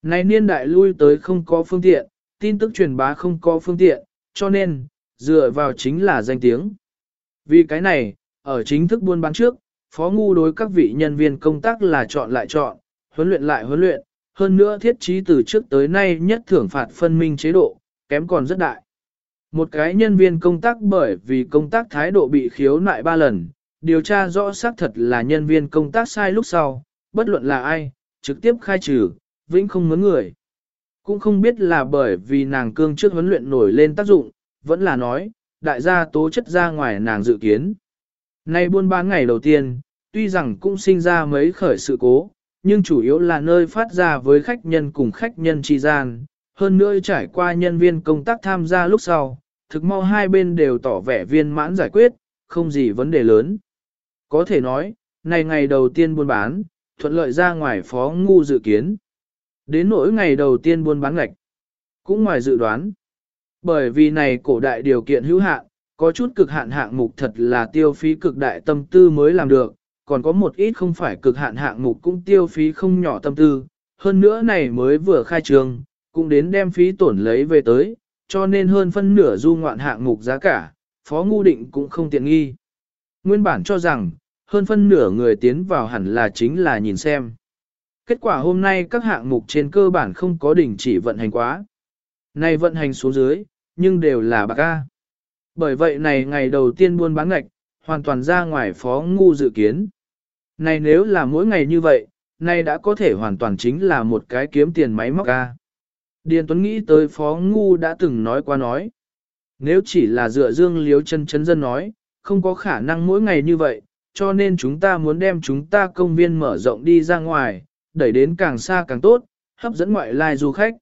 Này niên đại lui tới không có phương tiện, tin tức truyền bá không có phương tiện, cho nên, dựa vào chính là danh tiếng. Vì cái này, ở chính thức buôn bán trước, Phó Ngu đối các vị nhân viên công tác là chọn lại chọn, huấn luyện lại huấn luyện, hơn nữa thiết trí từ trước tới nay nhất thưởng phạt phân minh chế độ, kém còn rất đại. Một cái nhân viên công tác bởi vì công tác thái độ bị khiếu nại ba lần, điều tra rõ xác thật là nhân viên công tác sai lúc sau, bất luận là ai, trực tiếp khai trừ, vĩnh không mướn người. Cũng không biết là bởi vì nàng cương trước huấn luyện nổi lên tác dụng, vẫn là nói, đại gia tố chất ra ngoài nàng dự kiến. Nay buôn bán ngày đầu tiên, tuy rằng cũng sinh ra mấy khởi sự cố, nhưng chủ yếu là nơi phát ra với khách nhân cùng khách nhân tri gian, hơn nữa trải qua nhân viên công tác tham gia lúc sau, thực mau hai bên đều tỏ vẻ viên mãn giải quyết, không gì vấn đề lớn. Có thể nói, này ngày đầu tiên buôn bán, thuận lợi ra ngoài phó ngu dự kiến. Đến nỗi ngày đầu tiên buôn bán ngạch, cũng ngoài dự đoán. Bởi vì này cổ đại điều kiện hữu hạn, có chút cực hạn hạng mục thật là tiêu phí cực đại tâm tư mới làm được, còn có một ít không phải cực hạn hạng mục cũng tiêu phí không nhỏ tâm tư, hơn nữa này mới vừa khai trường, cũng đến đem phí tổn lấy về tới, cho nên hơn phân nửa du ngoạn hạng mục giá cả, phó ngu định cũng không tiện nghi. Nguyên bản cho rằng, hơn phân nửa người tiến vào hẳn là chính là nhìn xem. Kết quả hôm nay các hạng mục trên cơ bản không có đỉnh chỉ vận hành quá. Này vận hành xuống dưới, nhưng đều là bạc ca. Bởi vậy này ngày đầu tiên buôn bán ngạch, hoàn toàn ra ngoài phó ngu dự kiến. Này nếu là mỗi ngày như vậy, nay đã có thể hoàn toàn chính là một cái kiếm tiền máy móc ca. Điền Tuấn nghĩ tới phó ngu đã từng nói qua nói. Nếu chỉ là dựa dương liếu chân chân dân nói, không có khả năng mỗi ngày như vậy, cho nên chúng ta muốn đem chúng ta công viên mở rộng đi ra ngoài, đẩy đến càng xa càng tốt, hấp dẫn ngoại lai du khách.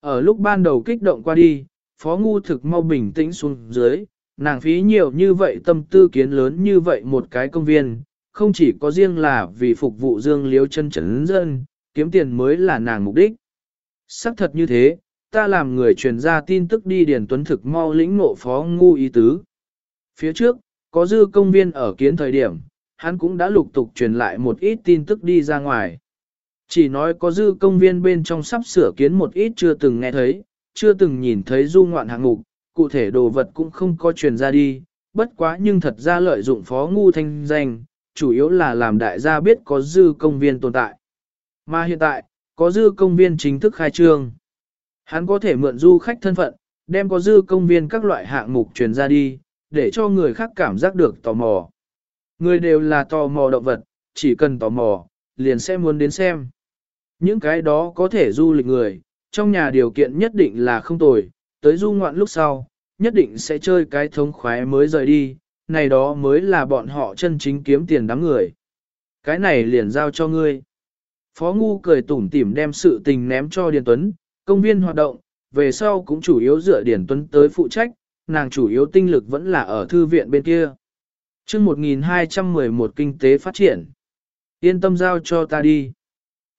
Ở lúc ban đầu kích động qua đi, Phó Ngu thực mau bình tĩnh xuống dưới, nàng phí nhiều như vậy tâm tư kiến lớn như vậy một cái công viên, không chỉ có riêng là vì phục vụ dương liếu chân chấn dân, kiếm tiền mới là nàng mục đích. Sắc thật như thế, ta làm người truyền ra tin tức đi Điền Tuấn thực mau lĩnh ngộ Phó Ngu ý tứ. Phía trước, có dư công viên ở kiến thời điểm, hắn cũng đã lục tục truyền lại một ít tin tức đi ra ngoài. Chỉ nói có dư công viên bên trong sắp sửa kiến một ít chưa từng nghe thấy, chưa từng nhìn thấy du ngoạn hạng mục, cụ thể đồ vật cũng không có truyền ra đi, bất quá nhưng thật ra lợi dụng phó ngu thanh danh, chủ yếu là làm đại gia biết có dư công viên tồn tại. Mà hiện tại, có dư công viên chính thức khai trương. Hắn có thể mượn du khách thân phận, đem có dư công viên các loại hạng mục truyền ra đi, để cho người khác cảm giác được tò mò. Người đều là tò mò động vật, chỉ cần tò mò, liền sẽ muốn đến xem. Những cái đó có thể du lịch người, trong nhà điều kiện nhất định là không tồi, tới du ngoạn lúc sau, nhất định sẽ chơi cái thống khoái mới rời đi, này đó mới là bọn họ chân chính kiếm tiền đám người. Cái này liền giao cho ngươi. Phó Ngu cười tủm tỉm đem sự tình ném cho Điền Tuấn, công viên hoạt động, về sau cũng chủ yếu dựa Điền Tuấn tới phụ trách, nàng chủ yếu tinh lực vẫn là ở thư viện bên kia. chương 1211 kinh tế phát triển. Yên tâm giao cho ta đi.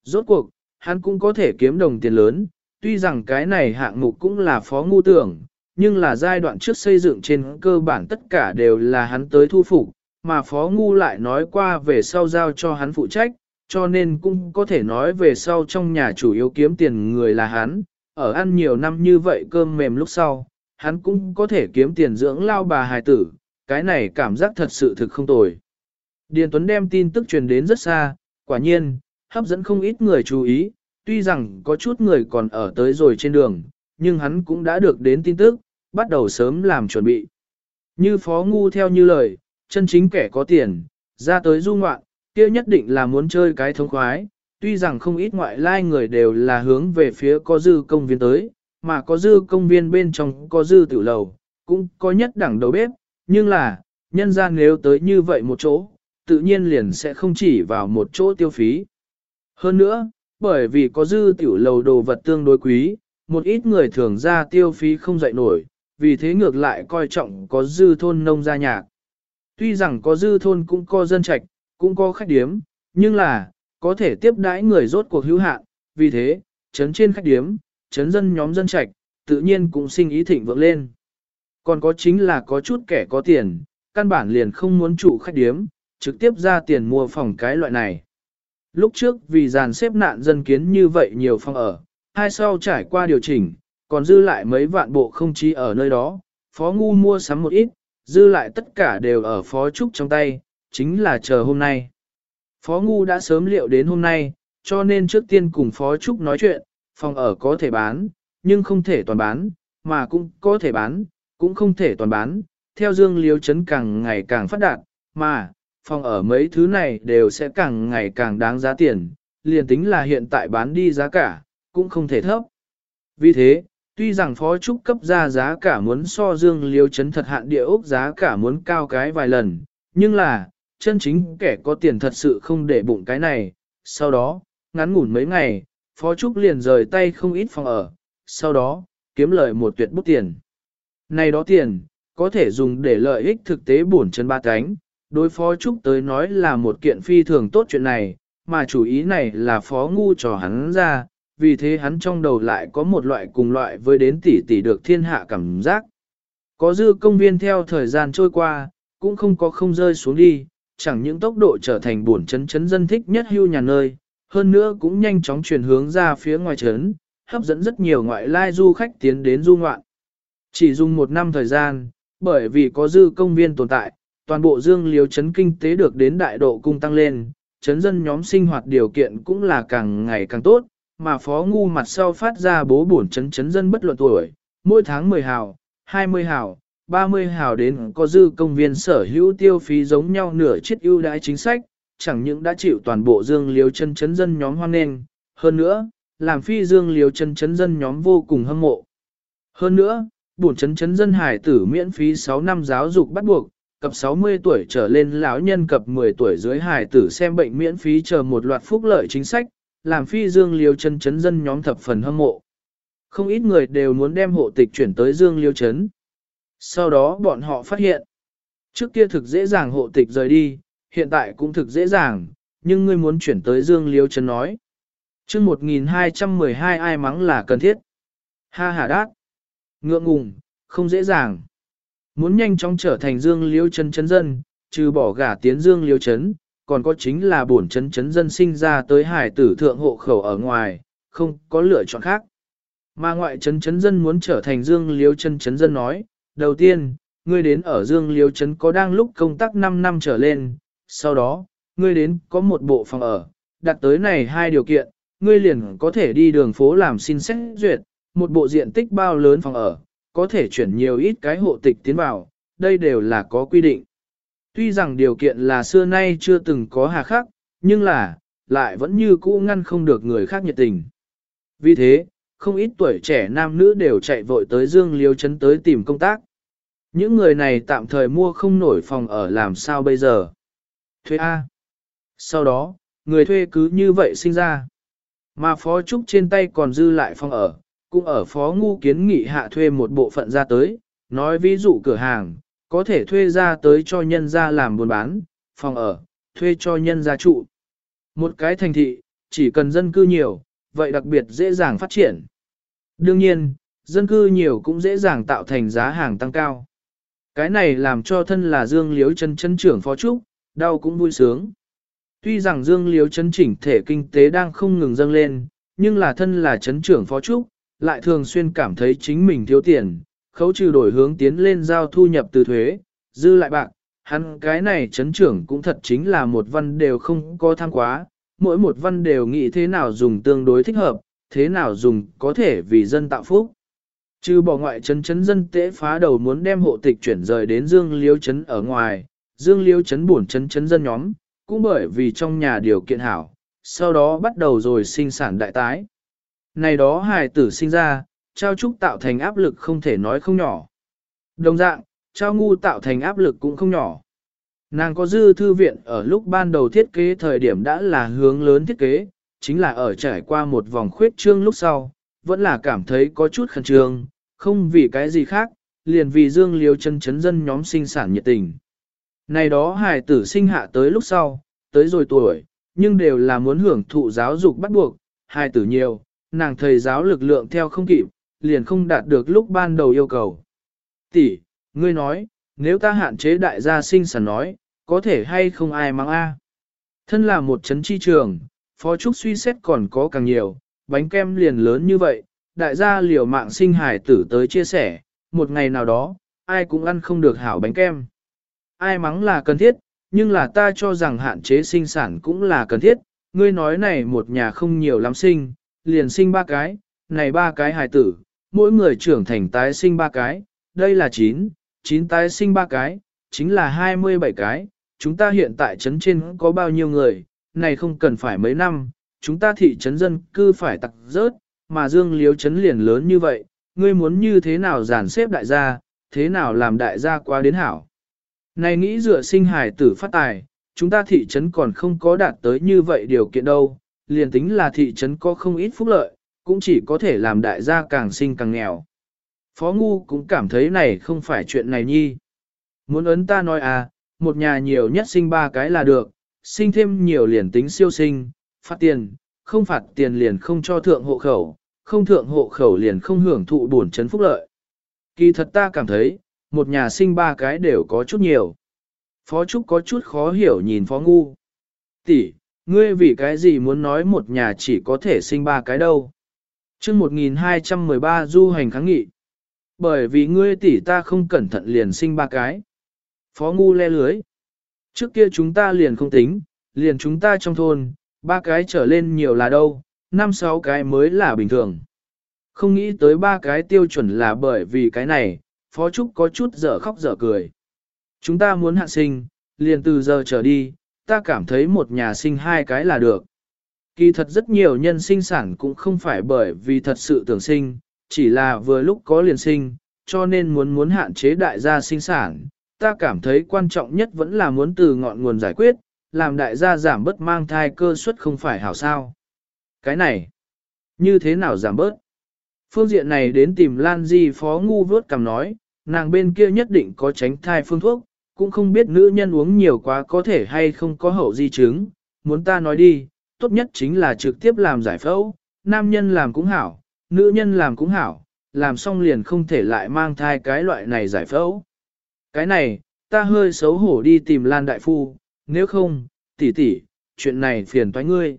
Rốt cuộc, hắn cũng có thể kiếm đồng tiền lớn, tuy rằng cái này hạng mục cũng là phó ngu tưởng, nhưng là giai đoạn trước xây dựng trên cơ bản tất cả đều là hắn tới thu phục, mà phó ngu lại nói qua về sau giao cho hắn phụ trách, cho nên cũng có thể nói về sau trong nhà chủ yếu kiếm tiền người là hắn, ở ăn nhiều năm như vậy cơm mềm lúc sau, hắn cũng có thể kiếm tiền dưỡng lao bà hài tử, cái này cảm giác thật sự thực không tồi. Điền Tuấn đem tin tức truyền đến rất xa, quả nhiên, hấp dẫn không ít người chú ý, tuy rằng có chút người còn ở tới rồi trên đường, nhưng hắn cũng đã được đến tin tức, bắt đầu sớm làm chuẩn bị. Như phó ngu theo như lời, chân chính kẻ có tiền, ra tới du ngoạn, kia nhất định là muốn chơi cái thống khoái, tuy rằng không ít ngoại lai người đều là hướng về phía có dư công viên tới, mà có dư công viên bên trong có dư tiểu lầu, cũng có nhất đẳng đầu bếp, nhưng là, nhân gian nếu tới như vậy một chỗ, tự nhiên liền sẽ không chỉ vào một chỗ tiêu phí. Hơn nữa, bởi vì có dư tiểu lầu đồ vật tương đối quý, một ít người thường ra tiêu phí không dậy nổi, vì thế ngược lại coi trọng có dư thôn nông gia nhạc. Tuy rằng có dư thôn cũng có dân trạch, cũng có khách điếm, nhưng là, có thể tiếp đãi người rốt cuộc hữu hạn, vì thế, chấn trên khách điếm, chấn dân nhóm dân trạch, tự nhiên cũng sinh ý thịnh vượng lên. Còn có chính là có chút kẻ có tiền, căn bản liền không muốn chủ khách điếm, trực tiếp ra tiền mua phòng cái loại này. Lúc trước vì dàn xếp nạn dân kiến như vậy nhiều phòng ở, hai sau trải qua điều chỉnh, còn dư lại mấy vạn bộ không chí ở nơi đó, phó ngu mua sắm một ít, dư lại tất cả đều ở phó trúc trong tay, chính là chờ hôm nay. Phó ngu đã sớm liệu đến hôm nay, cho nên trước tiên cùng phó trúc nói chuyện, phòng ở có thể bán, nhưng không thể toàn bán, mà cũng có thể bán, cũng không thể toàn bán, theo dương liếu chấn càng ngày càng phát đạt, mà, phòng ở mấy thứ này đều sẽ càng ngày càng đáng giá tiền, liền tính là hiện tại bán đi giá cả, cũng không thể thấp. Vì thế, tuy rằng phó trúc cấp ra giá cả muốn so dương liêu chấn thật hạn địa ốc giá cả muốn cao cái vài lần, nhưng là, chân chính kẻ có tiền thật sự không để bụng cái này, sau đó, ngắn ngủn mấy ngày, phó trúc liền rời tay không ít phòng ở, sau đó, kiếm lợi một tuyệt bút tiền. Này đó tiền, có thể dùng để lợi ích thực tế bổn chân ba cánh, đối phó Trúc tới nói là một kiện phi thường tốt chuyện này, mà chủ ý này là phó ngu trò hắn ra, vì thế hắn trong đầu lại có một loại cùng loại với đến tỷ tỷ được thiên hạ cảm giác. Có dư công viên theo thời gian trôi qua, cũng không có không rơi xuống đi, chẳng những tốc độ trở thành buồn chấn chấn dân thích nhất hưu nhà nơi, hơn nữa cũng nhanh chóng chuyển hướng ra phía ngoài chấn hấp dẫn rất nhiều ngoại lai du khách tiến đến du ngoạn. Chỉ dùng một năm thời gian, bởi vì có dư công viên tồn tại, toàn bộ dương liếu chấn kinh tế được đến đại độ cung tăng lên, chấn dân nhóm sinh hoạt điều kiện cũng là càng ngày càng tốt, mà phó ngu mặt sau phát ra bố bổn chấn chấn dân bất luận tuổi, mỗi tháng 10 hào, 20 hào, 30 hào đến có dư công viên sở hữu tiêu phí giống nhau nửa chiếc ưu đãi chính sách, chẳng những đã chịu toàn bộ dương liếu chân chấn dân nhóm hoan nghênh, hơn nữa, làm phi dương liếu chân chấn dân nhóm vô cùng hâm mộ. Hơn nữa, bổn chấn chấn dân hải tử miễn phí 6 năm giáo dục bắt buộc, cập 60 tuổi trở lên lão nhân cập 10 tuổi dưới hải tử xem bệnh miễn phí chờ một loạt phúc lợi chính sách, làm phi dương Liêu chân chấn dân nhóm thập phần hâm mộ. Không ít người đều muốn đem hộ tịch chuyển tới dương liêu chấn. Sau đó bọn họ phát hiện, trước kia thực dễ dàng hộ tịch rời đi, hiện tại cũng thực dễ dàng, nhưng ngươi muốn chuyển tới dương liêu chấn nói. chương 1212 ai mắng là cần thiết. Ha ha đát. Ngượng ngùng, không dễ dàng. Muốn nhanh chóng trở thành dương liêu chân chấn dân, trừ bỏ gả tiến dương liêu chấn, còn có chính là bổn chấn chấn dân sinh ra tới hải tử thượng hộ khẩu ở ngoài, không có lựa chọn khác. Mà ngoại chấn chấn dân muốn trở thành dương liêu chân chấn dân nói, đầu tiên, ngươi đến ở dương liêu chấn có đang lúc công tác 5 năm trở lên, sau đó, ngươi đến có một bộ phòng ở, đặt tới này hai điều kiện, ngươi liền có thể đi đường phố làm xin xét duyệt, một bộ diện tích bao lớn phòng ở, có thể chuyển nhiều ít cái hộ tịch tiến vào, đây đều là có quy định. Tuy rằng điều kiện là xưa nay chưa từng có hà khắc, nhưng là, lại vẫn như cũ ngăn không được người khác nhiệt tình. Vì thế, không ít tuổi trẻ nam nữ đều chạy vội tới Dương Liêu Trấn tới tìm công tác. Những người này tạm thời mua không nổi phòng ở làm sao bây giờ? Thuê A. Sau đó, người thuê cứ như vậy sinh ra. Mà Phó Trúc trên tay còn dư lại phòng ở, cũng ở Phó Ngu kiến nghị hạ thuê một bộ phận ra tới, nói ví dụ cửa hàng, có thể thuê ra tới cho nhân ra làm buôn bán, phòng ở, thuê cho nhân gia trụ. Một cái thành thị, chỉ cần dân cư nhiều, vậy đặc biệt dễ dàng phát triển. Đương nhiên, dân cư nhiều cũng dễ dàng tạo thành giá hàng tăng cao. Cái này làm cho thân là Dương Liếu chân chân trưởng phó trúc, đau cũng vui sướng. Tuy rằng Dương Liếu chân chỉnh thể kinh tế đang không ngừng dâng lên, nhưng là thân là chấn trưởng phó trúc, lại thường xuyên cảm thấy chính mình thiếu tiền, khấu trừ đổi hướng tiến lên giao thu nhập từ thuế, dư lại bạc, hắn cái này chấn trưởng cũng thật chính là một văn đều không có tham quá, mỗi một văn đều nghĩ thế nào dùng tương đối thích hợp, thế nào dùng có thể vì dân tạo phúc. Trừ bỏ ngoại chấn chấn dân tễ phá đầu muốn đem hộ tịch chuyển rời đến Dương Liêu chấn ở ngoài, Dương Liêu chấn buồn chấn chấn dân nhóm, cũng bởi vì trong nhà điều kiện hảo, sau đó bắt đầu rồi sinh sản đại tái. Này đó hài tử sinh ra, trao trúc tạo thành áp lực không thể nói không nhỏ. Đồng dạng, trao ngu tạo thành áp lực cũng không nhỏ. Nàng có dư thư viện ở lúc ban đầu thiết kế thời điểm đã là hướng lớn thiết kế, chính là ở trải qua một vòng khuyết trương lúc sau, vẫn là cảm thấy có chút khẩn trương, không vì cái gì khác, liền vì dương liêu chân chấn dân nhóm sinh sản nhiệt tình. Này đó hài tử sinh hạ tới lúc sau, tới rồi tuổi, nhưng đều là muốn hưởng thụ giáo dục bắt buộc, hài tử nhiều, nàng thầy giáo lực lượng theo không kịp, liền không đạt được lúc ban đầu yêu cầu. Tỷ, ngươi nói, nếu ta hạn chế đại gia sinh sản nói, có thể hay không ai mang a? Thân là một chấn chi trường, Phó Trúc suy xét còn có càng nhiều, bánh kem liền lớn như vậy, đại gia liều mạng sinh hải tử tới chia sẻ, một ngày nào đó, ai cũng ăn không được hảo bánh kem. Ai mắng là cần thiết, nhưng là ta cho rằng hạn chế sinh sản cũng là cần thiết, ngươi nói này một nhà không nhiều lắm sinh, liền sinh ba cái, này ba cái hài tử, mỗi người trưởng thành tái sinh ba cái, đây là chín, chín tái sinh ba cái, chính là 27 cái, chúng ta hiện tại trấn trên có bao nhiêu người, này không cần phải mấy năm, chúng ta thị trấn dân cư phải tặc rớt, mà dương liếu trấn liền lớn như vậy, ngươi muốn như thế nào giàn xếp đại gia, thế nào làm đại gia qua đến hảo. Này nghĩ dựa sinh hải tử phát tài, chúng ta thị trấn còn không có đạt tới như vậy điều kiện đâu, liền tính là thị trấn có không ít phúc lợi, cũng chỉ có thể làm đại gia càng sinh càng nghèo. Phó Ngu cũng cảm thấy này không phải chuyện này nhi. Muốn ấn ta nói à, một nhà nhiều nhất sinh ba cái là được, sinh thêm nhiều liền tính siêu sinh, phạt tiền, không phạt tiền liền không cho thượng hộ khẩu, không thượng hộ khẩu liền không hưởng thụ bổn chấn phúc lợi. Kỳ thật ta cảm thấy, một nhà sinh ba cái đều có chút nhiều. Phó Trúc có chút khó hiểu nhìn Phó Ngu. Tỷ, ngươi vì cái gì muốn nói một nhà chỉ có thể sinh ba cái đâu? Chương 1213 du hành kháng nghị. Bởi vì ngươi tỷ ta không cẩn thận liền sinh ba cái. Phó ngu le lưới. Trước kia chúng ta liền không tính, liền chúng ta trong thôn, ba cái trở lên nhiều là đâu, năm sáu cái mới là bình thường. Không nghĩ tới ba cái tiêu chuẩn là bởi vì cái này, Phó Trúc có chút dở khóc dở cười. Chúng ta muốn hạ sinh, liền từ giờ trở đi, ta cảm thấy một nhà sinh hai cái là được. Kỳ thật rất nhiều nhân sinh sản cũng không phải bởi vì thật sự tưởng sinh, chỉ là vừa lúc có liền sinh, cho nên muốn muốn hạn chế đại gia sinh sản. Ta cảm thấy quan trọng nhất vẫn là muốn từ ngọn nguồn giải quyết, làm đại gia giảm bớt mang thai cơ suất không phải hảo sao. Cái này, như thế nào giảm bớt? Phương diện này đến tìm Lan Di phó ngu vớt cầm nói, nàng bên kia nhất định có tránh thai phương thuốc, cũng không biết nữ nhân uống nhiều quá có thể hay không có hậu di chứng, muốn ta nói đi, tốt nhất chính là trực tiếp làm giải phẫu, nam nhân làm cũng hảo, nữ nhân làm cũng hảo, làm xong liền không thể lại mang thai cái loại này giải phẫu. Cái này, ta hơi xấu hổ đi tìm Lan Đại Phu, nếu không, tỷ tỷ, chuyện này phiền toái ngươi.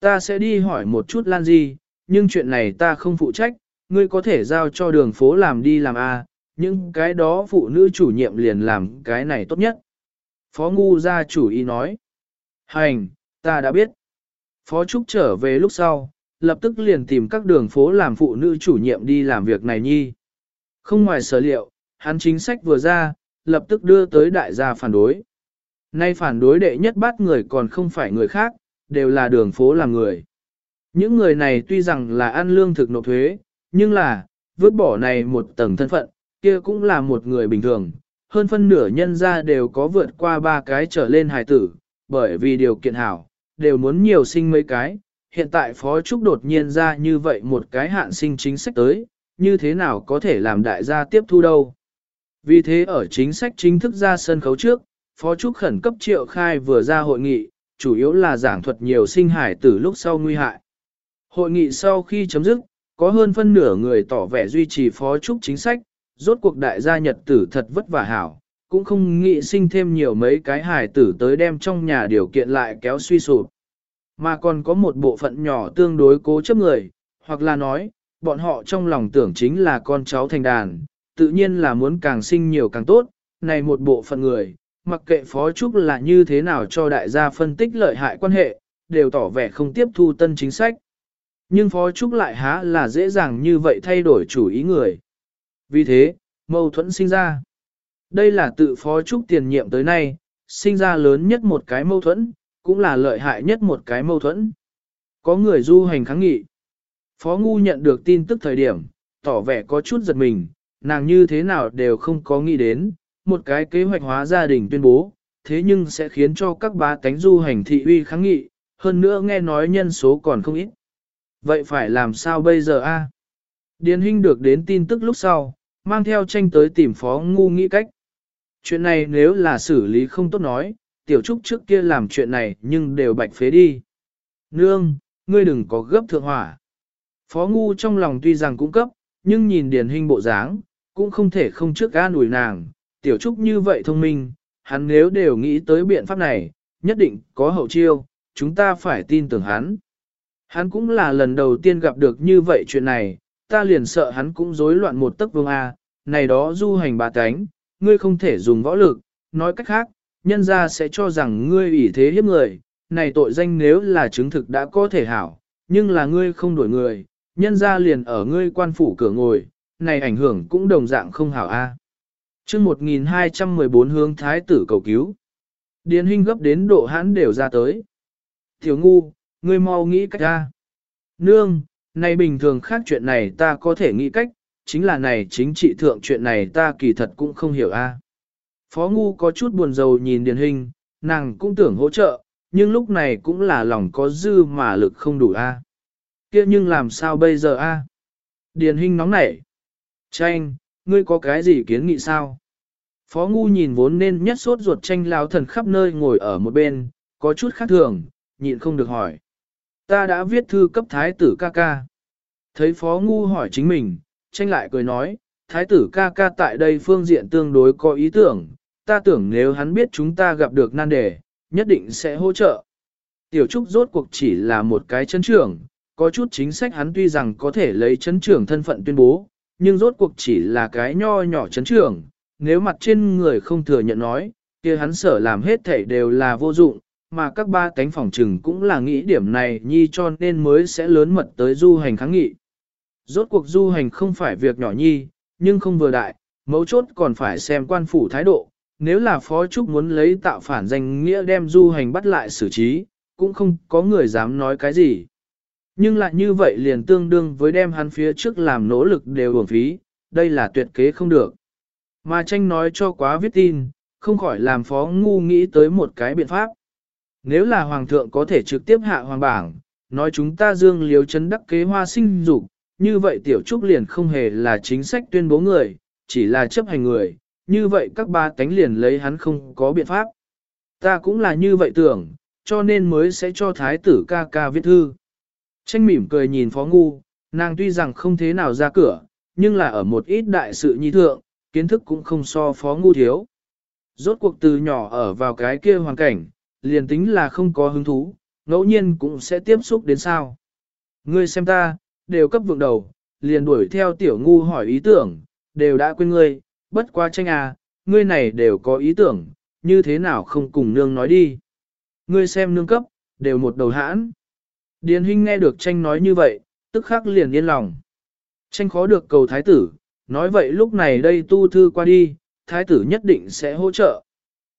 Ta sẽ đi hỏi một chút Lan Di, nhưng chuyện này ta không phụ trách, ngươi có thể giao cho đường phố làm đi làm à, A, những cái đó phụ nữ chủ nhiệm liền làm cái này tốt nhất. Phó Ngu gia chủ ý nói. Hành, ta đã biết. Phó Trúc trở về lúc sau, lập tức liền tìm các đường phố làm phụ nữ chủ nhiệm đi làm việc này nhi. Không ngoài sở liệu, hắn chính sách vừa ra, lập tức đưa tới đại gia phản đối. Nay phản đối đệ nhất bắt người còn không phải người khác, đều là đường phố làm người. Những người này tuy rằng là ăn lương thực nộp thuế, nhưng là, vứt bỏ này một tầng thân phận, kia cũng là một người bình thường. Hơn phân nửa nhân ra đều có vượt qua ba cái trở lên hài tử, bởi vì điều kiện hảo, đều muốn nhiều sinh mấy cái. Hiện tại Phó Trúc đột nhiên ra như vậy một cái hạn sinh chính sách tới, như thế nào có thể làm đại gia tiếp thu đâu. Vì thế ở chính sách chính thức ra sân khấu trước, Phó Trúc khẩn cấp triệu khai vừa ra hội nghị, chủ yếu là giảng thuật nhiều sinh hải tử lúc sau nguy hại. Hội nghị sau khi chấm dứt, có hơn phân nửa người tỏ vẻ duy trì Phó Trúc chính sách, rốt cuộc đại gia nhật tử thật vất vả hảo, cũng không nghĩ sinh thêm nhiều mấy cái hài tử tới đem trong nhà điều kiện lại kéo suy sụp. Mà còn có một bộ phận nhỏ tương đối cố chấp người, hoặc là nói, bọn họ trong lòng tưởng chính là con cháu thành đàn, tự nhiên là muốn càng sinh nhiều càng tốt, này một bộ phận người, mặc kệ Phó Trúc là như thế nào cho đại gia phân tích lợi hại quan hệ, đều tỏ vẻ không tiếp thu tân chính sách. Nhưng Phó Trúc lại há là dễ dàng như vậy thay đổi chủ ý người. Vì thế, mâu thuẫn sinh ra. Đây là tự Phó Trúc tiền nhiệm tới nay, sinh ra lớn nhất một cái mâu thuẫn, cũng là lợi hại nhất một cái mâu thuẫn. Có người du hành kháng nghị. Phó Ngu nhận được tin tức thời điểm, tỏ vẻ có chút giật mình, nàng như thế nào đều không có nghĩ đến, một cái kế hoạch hóa gia đình tuyên bố, thế nhưng sẽ khiến cho các bá tánh du hành thị uy kháng nghị, hơn nữa nghe nói nhân số còn không ít. Vậy phải làm sao bây giờ a? Điền Hinh được đến tin tức lúc sau, mang theo tranh tới tìm phó ngu nghĩ cách. Chuyện này nếu là xử lý không tốt nói, tiểu trúc trước kia làm chuyện này nhưng đều bạch phế đi. Nương, ngươi đừng có gấp thượng hỏa. Phó ngu trong lòng tuy rằng cũng cấp, nhưng nhìn điển hình bộ dáng, cũng không thể không trước ga ủi nàng, tiểu trúc như vậy thông minh, hắn nếu đều nghĩ tới biện pháp này, nhất định có hậu chiêu, chúng ta phải tin tưởng hắn. Hắn cũng là lần đầu tiên gặp được như vậy chuyện này, ta liền sợ hắn cũng rối loạn một tấc vương A, này đó du hành bà cánh, ngươi không thể dùng võ lực, nói cách khác, nhân ra sẽ cho rằng ngươi ủy thế hiếp người, này tội danh nếu là chứng thực đã có thể hảo, nhưng là ngươi không đổi người, nhân ra liền ở ngươi quan phủ cửa ngồi, này ảnh hưởng cũng đồng dạng không hảo A chương 1214 hướng thái tử cầu cứu. Điền huynh gấp đến độ hãn đều ra tới. Tiểu ngu, ngươi mau nghĩ cách ra. Nương, này bình thường khác chuyện này ta có thể nghĩ cách, chính là này chính trị thượng chuyện này ta kỳ thật cũng không hiểu a. Phó ngu có chút buồn rầu nhìn điền hình, nàng cũng tưởng hỗ trợ, nhưng lúc này cũng là lòng có dư mà lực không đủ a. Kia nhưng làm sao bây giờ a? Điền hình nóng nảy. Tranh, ngươi có cái gì kiến nghị sao? Phó ngu nhìn vốn nên nhất sốt ruột tranh lao thần khắp nơi ngồi ở một bên, có chút khác thường, nhịn không được hỏi. Ta đã viết thư cấp thái tử ca ca. Thấy phó ngu hỏi chính mình, tranh lại cười nói, thái tử ca ca tại đây phương diện tương đối có ý tưởng, ta tưởng nếu hắn biết chúng ta gặp được nan đề, nhất định sẽ hỗ trợ. Tiểu Trúc rốt cuộc chỉ là một cái chấn trưởng, có chút chính sách hắn tuy rằng có thể lấy chấn trưởng thân phận tuyên bố, nhưng rốt cuộc chỉ là cái nho nhỏ chấn trưởng, nếu mặt trên người không thừa nhận nói, kia hắn sở làm hết thảy đều là vô dụng, mà các ba cánh phòng trừng cũng là nghĩ điểm này nhi cho nên mới sẽ lớn mật tới du hành kháng nghị. Rốt cuộc du hành không phải việc nhỏ nhi, nhưng không vừa đại, mấu chốt còn phải xem quan phủ thái độ, nếu là phó trúc muốn lấy tạo phản danh nghĩa đem du hành bắt lại xử trí, cũng không có người dám nói cái gì. Nhưng lại như vậy liền tương đương với đem hắn phía trước làm nỗ lực đều uổng phí, đây là tuyệt kế không được. Mà tranh nói cho quá viết tin, không khỏi làm phó ngu nghĩ tới một cái biện pháp. Nếu là hoàng thượng có thể trực tiếp hạ hoàng bảng, nói chúng ta dương liếu chấn đắc kế hoa sinh dục, như vậy tiểu trúc liền không hề là chính sách tuyên bố người, chỉ là chấp hành người, như vậy các ba tánh liền lấy hắn không có biện pháp. Ta cũng là như vậy tưởng, cho nên mới sẽ cho thái tử ca ca viết thư. Tranh mỉm cười nhìn phó ngu, nàng tuy rằng không thế nào ra cửa, nhưng là ở một ít đại sự nhi thượng, kiến thức cũng không so phó ngu thiếu. Rốt cuộc từ nhỏ ở vào cái kia hoàn cảnh, liền tính là không có hứng thú, ngẫu nhiên cũng sẽ tiếp xúc đến sao. Ngươi xem ta, đều cấp vượng đầu, liền đuổi theo tiểu ngu hỏi ý tưởng, đều đã quên ngươi, bất quá tranh à, ngươi này đều có ý tưởng, như thế nào không cùng nương nói đi. Ngươi xem nương cấp, đều một đầu hãn. Điền Hinh nghe được tranh nói như vậy, tức khắc liền yên lòng. Tranh khó được cầu thái tử, nói vậy lúc này đây tu thư qua đi, thái tử nhất định sẽ hỗ trợ.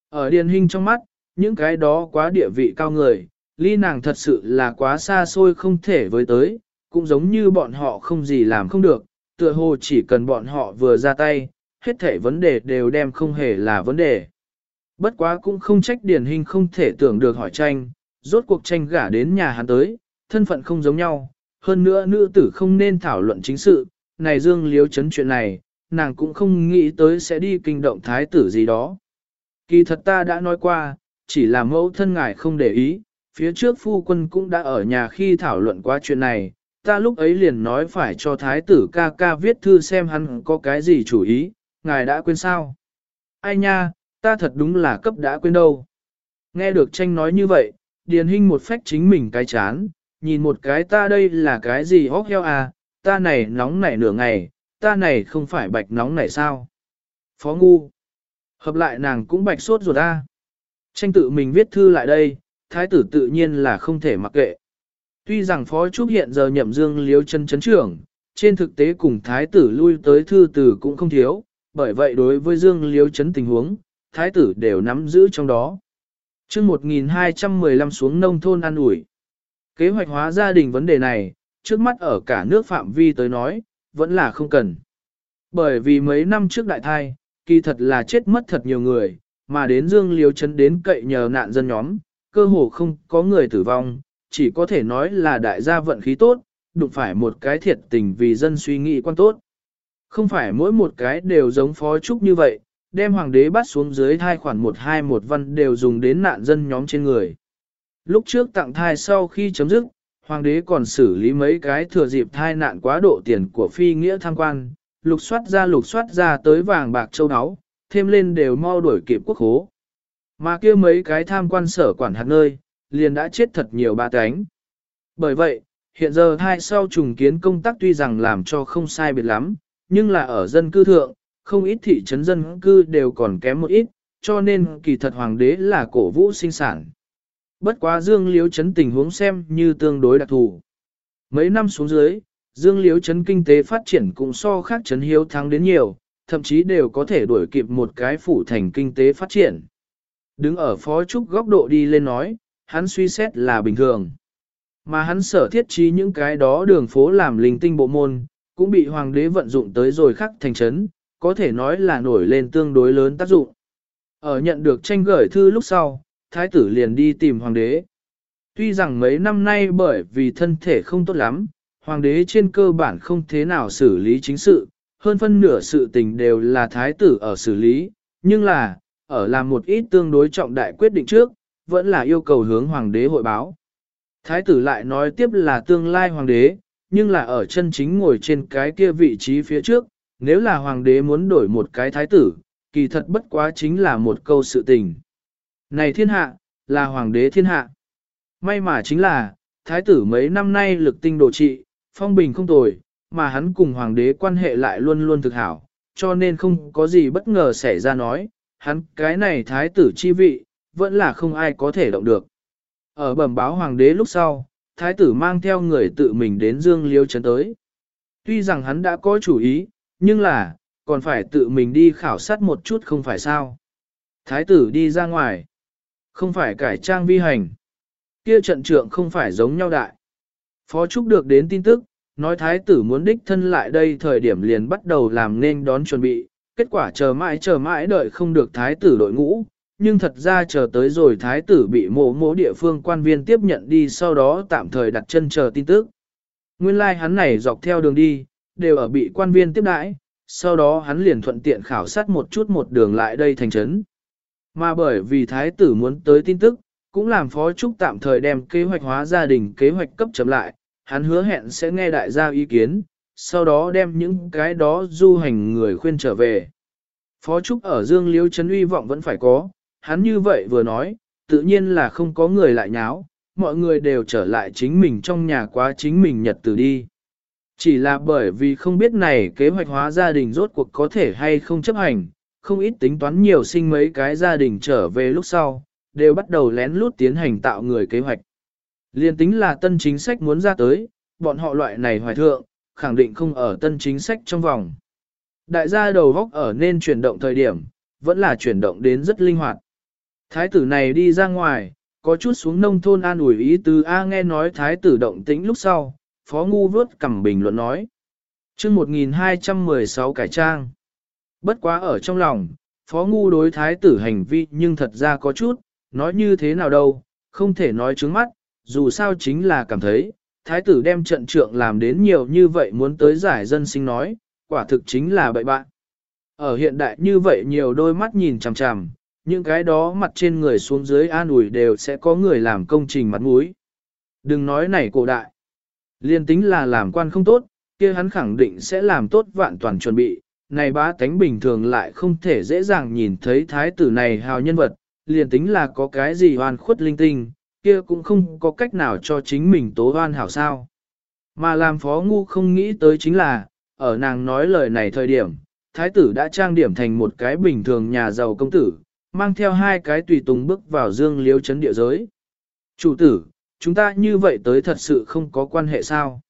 Ở Điền Hinh trong mắt, những cái đó quá địa vị cao người, ly nàng thật sự là quá xa xôi không thể với tới, cũng giống như bọn họ không gì làm không được, tựa hồ chỉ cần bọn họ vừa ra tay, hết thể vấn đề đều đem không hề là vấn đề. Bất quá cũng không trách điển hình không thể tưởng được hỏi tranh, rốt cuộc tranh gả đến nhà hắn tới, thân phận không giống nhau, hơn nữa nữ tử không nên thảo luận chính sự, này dương liếu chấn chuyện này, nàng cũng không nghĩ tới sẽ đi kinh động thái tử gì đó. Kỳ thật ta đã nói qua, chỉ là mẫu thân ngài không để ý, phía trước phu quân cũng đã ở nhà khi thảo luận qua chuyện này, ta lúc ấy liền nói phải cho thái tử ca ca viết thư xem hắn có cái gì chủ ý, ngài đã quên sao? Ai nha, ta thật đúng là cấp đã quên đâu. Nghe được tranh nói như vậy, điền hình một phách chính mình cái chán, nhìn một cái ta đây là cái gì hóc heo à, ta này nóng nảy nửa ngày, ta này không phải bạch nóng nảy sao? Phó ngu. Hợp lại nàng cũng bạch sốt ruột à. ta. Tranh tự mình viết thư lại đây, thái tử tự nhiên là không thể mặc kệ. Tuy rằng Phó Trúc hiện giờ nhậm dương liếu chân chấn trưởng, trên thực tế cùng thái tử lui tới thư tử cũng không thiếu, bởi vậy đối với dương liếu chấn tình huống, thái tử đều nắm giữ trong đó. chương 1215 xuống nông thôn ăn ủi. Kế hoạch hóa gia đình vấn đề này, trước mắt ở cả nước phạm vi tới nói, vẫn là không cần. Bởi vì mấy năm trước đại thai, kỳ thật là chết mất thật nhiều người, mà đến dương liếu chấn đến cậy nhờ nạn dân nhóm, cơ hồ không có người tử vong, chỉ có thể nói là đại gia vận khí tốt, đụng phải một cái thiệt tình vì dân suy nghĩ quan tốt. Không phải mỗi một cái đều giống phó trúc như vậy, đem hoàng đế bắt xuống dưới thai khoản một hai một văn đều dùng đến nạn dân nhóm trên người. Lúc trước tặng thai sau khi chấm dứt, hoàng đế còn xử lý mấy cái thừa dịp thai nạn quá độ tiền của phi nghĩa tham quan, lục soát ra lục soát ra tới vàng bạc châu áo, thêm lên đều mau đuổi kịp quốc hố. Mà kia mấy cái tham quan sở quản hạt nơi, liền đã chết thật nhiều ba cánh. Bởi vậy, hiện giờ thai sau trùng kiến công tác tuy rằng làm cho không sai biệt lắm, nhưng là ở dân cư thượng, không ít thị trấn dân cư đều còn kém một ít, cho nên kỳ thật hoàng đế là cổ vũ sinh sản. Bất quá Dương Liếu Trấn tình huống xem như tương đối đặc thù. Mấy năm xuống dưới, Dương Liếu Trấn kinh tế phát triển cũng so khác trấn hiếu thắng đến nhiều, thậm chí đều có thể đuổi kịp một cái phủ thành kinh tế phát triển. Đứng ở phó trúc góc độ đi lên nói, hắn suy xét là bình thường. Mà hắn sở thiết trí những cái đó đường phố làm linh tinh bộ môn, cũng bị hoàng đế vận dụng tới rồi khắc thành trấn, có thể nói là nổi lên tương đối lớn tác dụng. Ở nhận được tranh gửi thư lúc sau, thái tử liền đi tìm hoàng đế. Tuy rằng mấy năm nay bởi vì thân thể không tốt lắm, hoàng đế trên cơ bản không thế nào xử lý chính sự, hơn phân nửa sự tình đều là thái tử ở xử lý, nhưng là, ở làm một ít tương đối trọng đại quyết định trước, vẫn là yêu cầu hướng hoàng đế hội báo. Thái tử lại nói tiếp là tương lai hoàng đế, nhưng là ở chân chính ngồi trên cái kia vị trí phía trước, nếu là hoàng đế muốn đổi một cái thái tử, kỳ thật bất quá chính là một câu sự tình. Này thiên hạ, là hoàng đế thiên hạ. May mà chính là, thái tử mấy năm nay lực tinh đồ trị, phong bình không tồi, mà hắn cùng hoàng đế quan hệ lại luôn luôn thực hảo, cho nên không có gì bất ngờ xảy ra nói, hắn cái này thái tử chi vị, vẫn là không ai có thể động được. Ở bẩm báo hoàng đế lúc sau, thái tử mang theo người tự mình đến Dương Liêu Trấn tới. Tuy rằng hắn đã có chủ ý, nhưng là, còn phải tự mình đi khảo sát một chút không phải sao. Thái tử đi ra ngoài, không phải cải trang vi hành. Kia trận trượng không phải giống nhau đại. Phó Trúc được đến tin tức, nói thái tử muốn đích thân lại đây thời điểm liền bắt đầu làm nên đón chuẩn bị, kết quả chờ mãi chờ mãi đợi không được thái tử đội ngũ, nhưng thật ra chờ tới rồi thái tử bị mộ mộ địa phương quan viên tiếp nhận đi sau đó tạm thời đặt chân chờ tin tức. Nguyên lai like hắn này dọc theo đường đi, đều ở bị quan viên tiếp đãi, sau đó hắn liền thuận tiện khảo sát một chút một đường lại đây thành trấn. Mà bởi vì thái tử muốn tới tin tức, cũng làm phó trúc tạm thời đem kế hoạch hóa gia đình kế hoạch cấp chậm lại, hắn hứa hẹn sẽ nghe đại gia ý kiến, sau đó đem những cái đó du hành người khuyên trở về. Phó Trúc ở Dương Liêu Trấn uy vọng vẫn phải có, hắn như vậy vừa nói, tự nhiên là không có người lại nháo, mọi người đều trở lại chính mình trong nhà quá chính mình nhật từ đi. Chỉ là bởi vì không biết này kế hoạch hóa gia đình rốt cuộc có thể hay không chấp hành, không ít tính toán nhiều sinh mấy cái gia đình trở về lúc sau, đều bắt đầu lén lút tiến hành tạo người kế hoạch. Liên tính là tân chính sách muốn ra tới, bọn họ loại này hoài thượng, khẳng định không ở tân chính sách trong vòng. Đại gia đầu góc ở nên chuyển động thời điểm, vẫn là chuyển động đến rất linh hoạt. Thái tử này đi ra ngoài, có chút xuống nông thôn an ủi ý từ A nghe nói thái tử động tĩnh lúc sau, phó ngu vớt cầm bình luận nói. chương 1216 cải trang. Bất quá ở trong lòng, phó ngu đối thái tử hành vi nhưng thật ra có chút, nói như thế nào đâu, không thể nói trước mắt, dù sao chính là cảm thấy, thái tử đem trận trượng làm đến nhiều như vậy muốn tới giải dân sinh nói, quả thực chính là bậy bạn. Ở hiện đại như vậy nhiều đôi mắt nhìn chằm chằm, những cái đó mặt trên người xuống dưới an ủi đều sẽ có người làm công trình mặt mũi. Đừng nói này cổ đại. Liên tính là làm quan không tốt, kia hắn khẳng định sẽ làm tốt vạn toàn chuẩn bị. Này bá tánh bình thường lại không thể dễ dàng nhìn thấy thái tử này hào nhân vật, liền tính là có cái gì hoàn khuất linh tinh, kia cũng không có cách nào cho chính mình tố hoan hảo sao. Mà làm phó ngu không nghĩ tới chính là, ở nàng nói lời này thời điểm, thái tử đã trang điểm thành một cái bình thường nhà giàu công tử, mang theo hai cái tùy tùng bước vào dương liếu chấn địa giới. Chủ tử, chúng ta như vậy tới thật sự không có quan hệ sao?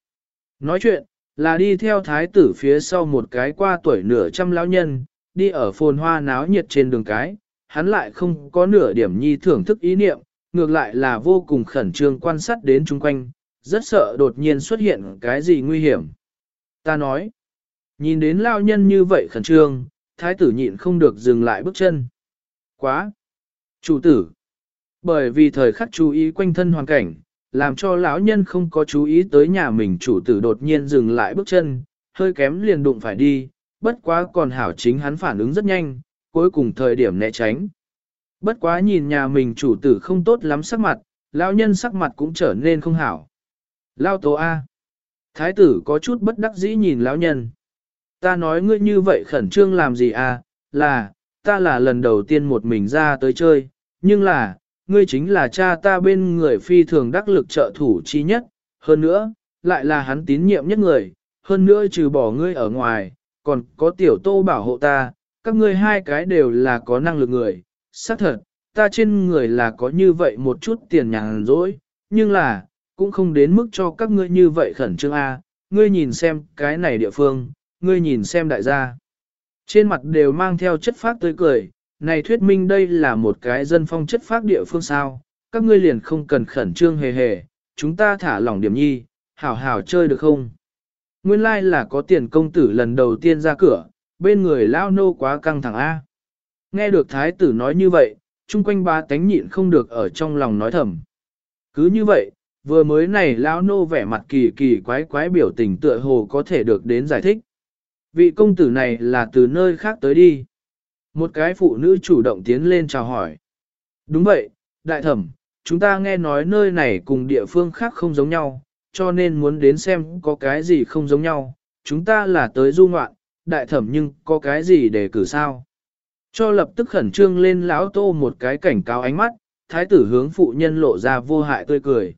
Nói chuyện, là đi theo thái tử phía sau một cái qua tuổi nửa trăm lão nhân, đi ở phồn hoa náo nhiệt trên đường cái, hắn lại không có nửa điểm nhi thưởng thức ý niệm, ngược lại là vô cùng khẩn trương quan sát đến chung quanh, rất sợ đột nhiên xuất hiện cái gì nguy hiểm. Ta nói, nhìn đến lao nhân như vậy khẩn trương, thái tử nhịn không được dừng lại bước chân. Quá! Chủ tử! Bởi vì thời khắc chú ý quanh thân hoàn cảnh, làm cho lão nhân không có chú ý tới nhà mình chủ tử đột nhiên dừng lại bước chân, hơi kém liền đụng phải đi, bất quá còn hảo chính hắn phản ứng rất nhanh, cuối cùng thời điểm né tránh. Bất quá nhìn nhà mình chủ tử không tốt lắm sắc mặt, lão nhân sắc mặt cũng trở nên không hảo. Lao tố A. Thái tử có chút bất đắc dĩ nhìn lão nhân. Ta nói ngươi như vậy khẩn trương làm gì à, là, ta là lần đầu tiên một mình ra tới chơi, nhưng là, ngươi chính là cha ta bên người phi thường đắc lực trợ thủ chi nhất, hơn nữa, lại là hắn tín nhiệm nhất người, hơn nữa trừ bỏ ngươi ở ngoài, còn có tiểu tô bảo hộ ta, các ngươi hai cái đều là có năng lực người, xác thật, ta trên người là có như vậy một chút tiền nhàn rỗi, nhưng là, cũng không đến mức cho các ngươi như vậy khẩn trương A, ngươi nhìn xem cái này địa phương, ngươi nhìn xem đại gia. Trên mặt đều mang theo chất phác tươi cười, này thuyết minh đây là một cái dân phong chất phác địa phương sao, các ngươi liền không cần khẩn trương hề hề, chúng ta thả lỏng điểm nhi, hảo hảo chơi được không? Nguyên lai like là có tiền công tử lần đầu tiên ra cửa, bên người lao nô quá căng thẳng A. Nghe được thái tử nói như vậy, chung quanh ba tánh nhịn không được ở trong lòng nói thầm. Cứ như vậy, vừa mới này lao nô vẻ mặt kỳ kỳ quái quái biểu tình tựa hồ có thể được đến giải thích. Vị công tử này là từ nơi khác tới đi. Một cái phụ nữ chủ động tiến lên chào hỏi. Đúng vậy, đại thẩm, chúng ta nghe nói nơi này cùng địa phương khác không giống nhau, cho nên muốn đến xem có cái gì không giống nhau. Chúng ta là tới du ngoạn, đại thẩm nhưng có cái gì để cử sao? Cho lập tức khẩn trương lên lão tô một cái cảnh cáo ánh mắt, thái tử hướng phụ nhân lộ ra vô hại tươi cười.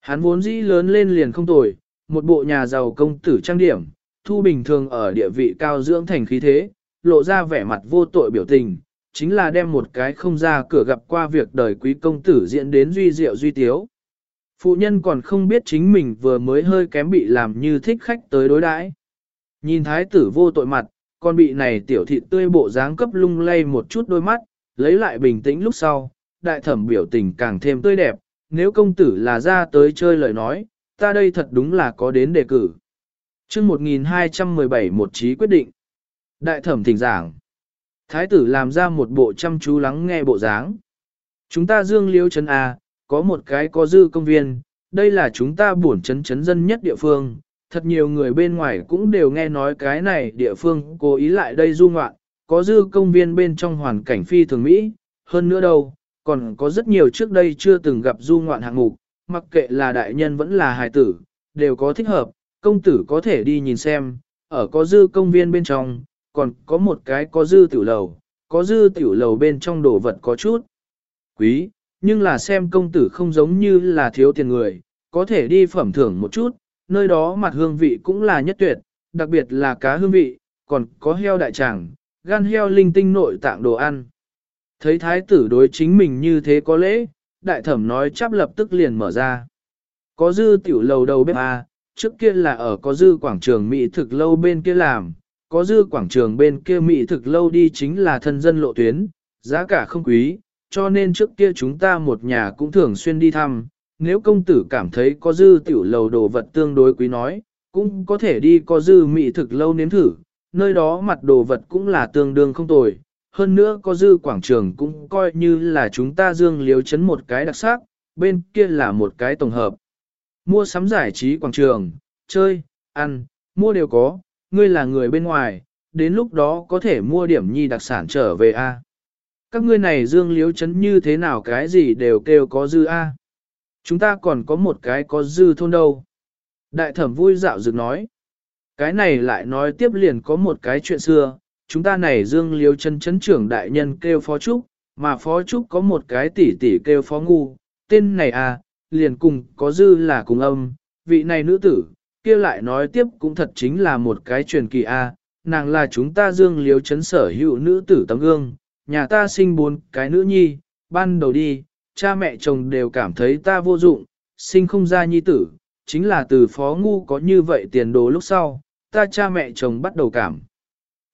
Hắn vốn dĩ lớn lên liền không tồi, một bộ nhà giàu công tử trang điểm, thu bình thường ở địa vị cao dưỡng thành khí thế, lộ ra vẻ mặt vô tội biểu tình, chính là đem một cái không ra cửa gặp qua việc đời quý công tử diễn đến duy diệu duy tiếu. Phụ nhân còn không biết chính mình vừa mới hơi kém bị làm như thích khách tới đối đãi. Nhìn thái tử vô tội mặt, con bị này tiểu thị tươi bộ dáng cấp lung lay một chút đôi mắt, lấy lại bình tĩnh lúc sau, đại thẩm biểu tình càng thêm tươi đẹp, nếu công tử là ra tới chơi lời nói, ta đây thật đúng là có đến đề cử chương 1217 một trí quyết định. Đại thẩm thỉnh giảng. Thái tử làm ra một bộ chăm chú lắng nghe bộ dáng. Chúng ta dương liêu chấn A, có một cái có dư công viên, đây là chúng ta buồn chấn chấn dân nhất địa phương. Thật nhiều người bên ngoài cũng đều nghe nói cái này địa phương cố ý lại đây du ngoạn, có dư công viên bên trong hoàn cảnh phi thường Mỹ, hơn nữa đâu, còn có rất nhiều trước đây chưa từng gặp du ngoạn hạng mục, mặc kệ là đại nhân vẫn là hài tử, đều có thích hợp, công tử có thể đi nhìn xem, ở có dư công viên bên trong, còn có một cái có dư tiểu lầu, có dư tiểu lầu bên trong đồ vật có chút quý, nhưng là xem công tử không giống như là thiếu tiền người, có thể đi phẩm thưởng một chút, nơi đó mặt hương vị cũng là nhất tuyệt, đặc biệt là cá hương vị, còn có heo đại tràng, gan heo linh tinh nội tạng đồ ăn. Thấy thái tử đối chính mình như thế có lễ, đại thẩm nói chắp lập tức liền mở ra. Có dư tiểu lầu đầu bếp à trước kia là ở có dư quảng trường Mỹ thực lâu bên kia làm, có dư quảng trường bên kia Mỹ thực lâu đi chính là thân dân lộ tuyến, giá cả không quý, cho nên trước kia chúng ta một nhà cũng thường xuyên đi thăm. Nếu công tử cảm thấy có dư tiểu lầu đồ vật tương đối quý nói, cũng có thể đi có dư Mỹ thực lâu nếm thử, nơi đó mặt đồ vật cũng là tương đương không tồi, hơn nữa có dư quảng trường cũng coi như là chúng ta dương liếu chấn một cái đặc sắc, bên kia là một cái tổng hợp. Mua sắm giải trí quảng trường, chơi, ăn, mua đều có, ngươi là người bên ngoài, đến lúc đó có thể mua điểm nhi đặc sản trở về A. Các ngươi này dương liếu chấn như thế nào cái gì đều kêu có dư A. Chúng ta còn có một cái có dư thôn đâu. Đại thẩm vui dạo dựng nói. Cái này lại nói tiếp liền có một cái chuyện xưa, chúng ta này dương liếu chân chấn trưởng đại nhân kêu phó trúc, mà phó trúc có một cái tỷ tỷ kêu phó ngu, tên này à, liền cùng có dư là cùng âm, vị này nữ tử, kia lại nói tiếp cũng thật chính là một cái truyền kỳ a à, nàng là chúng ta dương liếu chấn sở hữu nữ tử tấm gương, nhà ta sinh bốn cái nữ nhi, ban đầu đi, cha mẹ chồng đều cảm thấy ta vô dụng, sinh không ra nhi tử, chính là từ phó ngu có như vậy tiền đồ lúc sau, ta cha mẹ chồng bắt đầu cảm.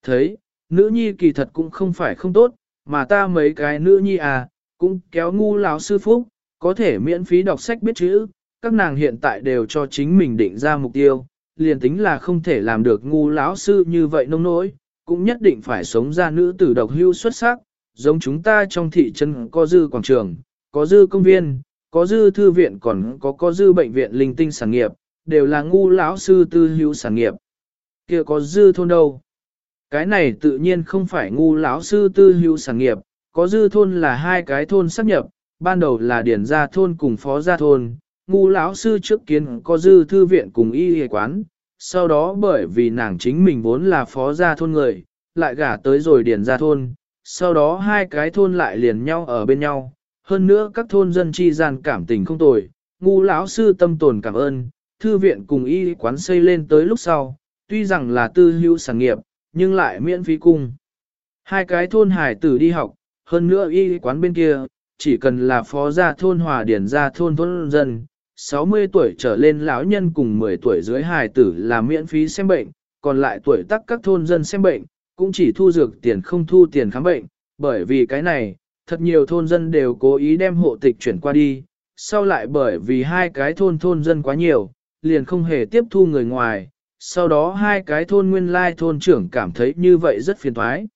Thấy, nữ nhi kỳ thật cũng không phải không tốt, mà ta mấy cái nữ nhi à, cũng kéo ngu lão sư phúc, có thể miễn phí đọc sách biết chữ, các nàng hiện tại đều cho chính mình định ra mục tiêu, liền tính là không thể làm được ngu lão sư như vậy nông nỗi, cũng nhất định phải sống ra nữ tử độc hưu xuất sắc, giống chúng ta trong thị trấn có dư quảng trường, có dư công viên, có dư thư viện còn có có dư bệnh viện linh tinh sản nghiệp, đều là ngu lão sư tư hữu sản nghiệp. kia có dư thôn đâu? Cái này tự nhiên không phải ngu lão sư tư hữu sản nghiệp, có dư thôn là hai cái thôn xác nhập, ban đầu là điển gia thôn cùng phó gia thôn, ngu lão sư trước kiến có dư thư viện cùng y y quán, sau đó bởi vì nàng chính mình vốn là phó gia thôn người, lại gả tới rồi điển gia thôn, sau đó hai cái thôn lại liền nhau ở bên nhau, hơn nữa các thôn dân chi gian cảm tình không tồi, ngu lão sư tâm tồn cảm ơn, thư viện cùng y quán xây lên tới lúc sau, tuy rằng là tư hữu sản nghiệp, nhưng lại miễn phí cung. Hai cái thôn hải tử đi học, hơn nữa y quán bên kia, chỉ cần là phó gia thôn hòa điển gia thôn thôn dân, 60 tuổi trở lên lão nhân cùng 10 tuổi dưới hài tử là miễn phí xem bệnh, còn lại tuổi tác các thôn dân xem bệnh, cũng chỉ thu dược tiền không thu tiền khám bệnh, bởi vì cái này, thật nhiều thôn dân đều cố ý đem hộ tịch chuyển qua đi, sau lại bởi vì hai cái thôn thôn dân quá nhiều, liền không hề tiếp thu người ngoài, sau đó hai cái thôn nguyên lai thôn trưởng cảm thấy như vậy rất phiền thoái.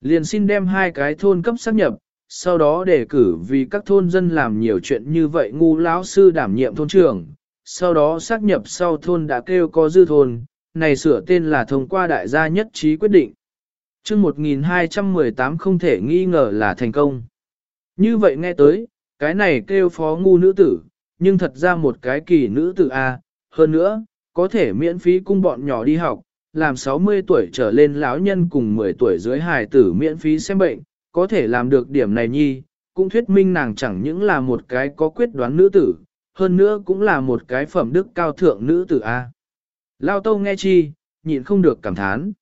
Liền xin đem hai cái thôn cấp xác nhập, sau đó đề cử vì các thôn dân làm nhiều chuyện như vậy ngu lão sư đảm nhiệm thôn trưởng, sau đó xác nhập sau thôn đã kêu có dư thôn, này sửa tên là thông qua đại gia nhất trí quyết định. chương 1218 không thể nghi ngờ là thành công. Như vậy nghe tới, cái này kêu phó ngu nữ tử, nhưng thật ra một cái kỳ nữ tử A, hơn nữa, có thể miễn phí cung bọn nhỏ đi học, làm 60 tuổi trở lên lão nhân cùng 10 tuổi dưới hài tử miễn phí xem bệnh, có thể làm được điểm này nhi, cũng thuyết minh nàng chẳng những là một cái có quyết đoán nữ tử, hơn nữa cũng là một cái phẩm đức cao thượng nữ tử A. Lao Tâu nghe chi, nhịn không được cảm thán.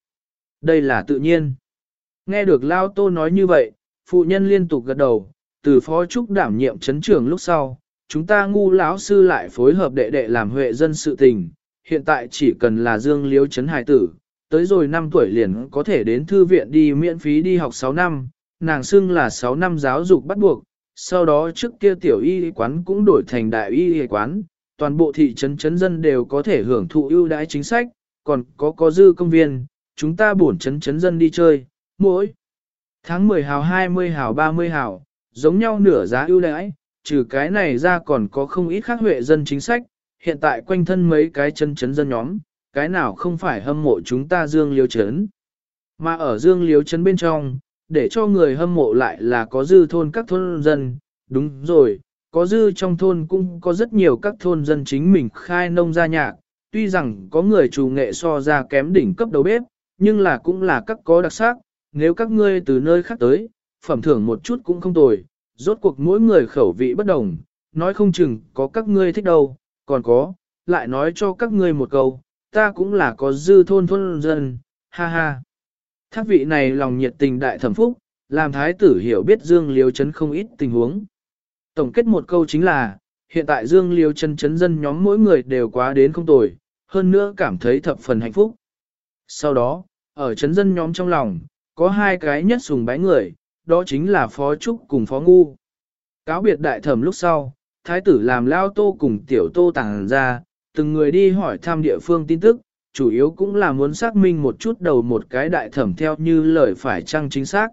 Đây là tự nhiên. Nghe được Lao Tô nói như vậy, phụ nhân liên tục gật đầu, từ phó trúc đảm nhiệm chấn trưởng lúc sau, chúng ta ngu lão sư lại phối hợp đệ đệ làm huệ dân sự tình, hiện tại chỉ cần là dương liếu chấn hải tử, tới rồi 5 tuổi liền có thể đến thư viện đi miễn phí đi học 6 năm, nàng xưng là 6 năm giáo dục bắt buộc, sau đó trước kia tiểu y quán cũng đổi thành đại y quán, toàn bộ thị trấn chấn dân đều có thể hưởng thụ ưu đãi chính sách, còn có có dư công viên, chúng ta bổn chấn chấn dân đi chơi, mỗi tháng 10 hào 20 hào 30 hào, giống nhau nửa giá ưu đãi, trừ cái này ra còn có không ít khác huệ dân chính sách, hiện tại quanh thân mấy cái chân chấn dân nhóm, cái nào không phải hâm mộ chúng ta dương liếu chấn. Mà ở dương liếu chấn bên trong, để cho người hâm mộ lại là có dư thôn các thôn dân, đúng rồi, có dư trong thôn cũng có rất nhiều các thôn dân chính mình khai nông gia nhạc, tuy rằng có người chủ nghệ so ra kém đỉnh cấp đầu bếp, nhưng là cũng là các có đặc sắc, nếu các ngươi từ nơi khác tới, phẩm thưởng một chút cũng không tồi, rốt cuộc mỗi người khẩu vị bất đồng, nói không chừng có các ngươi thích đâu, còn có, lại nói cho các ngươi một câu, ta cũng là có dư thôn thôn dân, ha ha. Thác vị này lòng nhiệt tình đại thẩm phúc, làm thái tử hiểu biết Dương Liêu Trấn không ít tình huống. Tổng kết một câu chính là, hiện tại Dương Liêu Trấn chấn dân nhóm mỗi người đều quá đến không tồi, hơn nữa cảm thấy thập phần hạnh phúc. Sau đó, ở chấn dân nhóm trong lòng, có hai cái nhất sùng bái người, đó chính là Phó Trúc cùng Phó Ngu. Cáo biệt đại thẩm lúc sau, thái tử làm lao tô cùng tiểu tô tàng ra, từng người đi hỏi thăm địa phương tin tức, chủ yếu cũng là muốn xác minh một chút đầu một cái đại thẩm theo như lời phải chăng chính xác.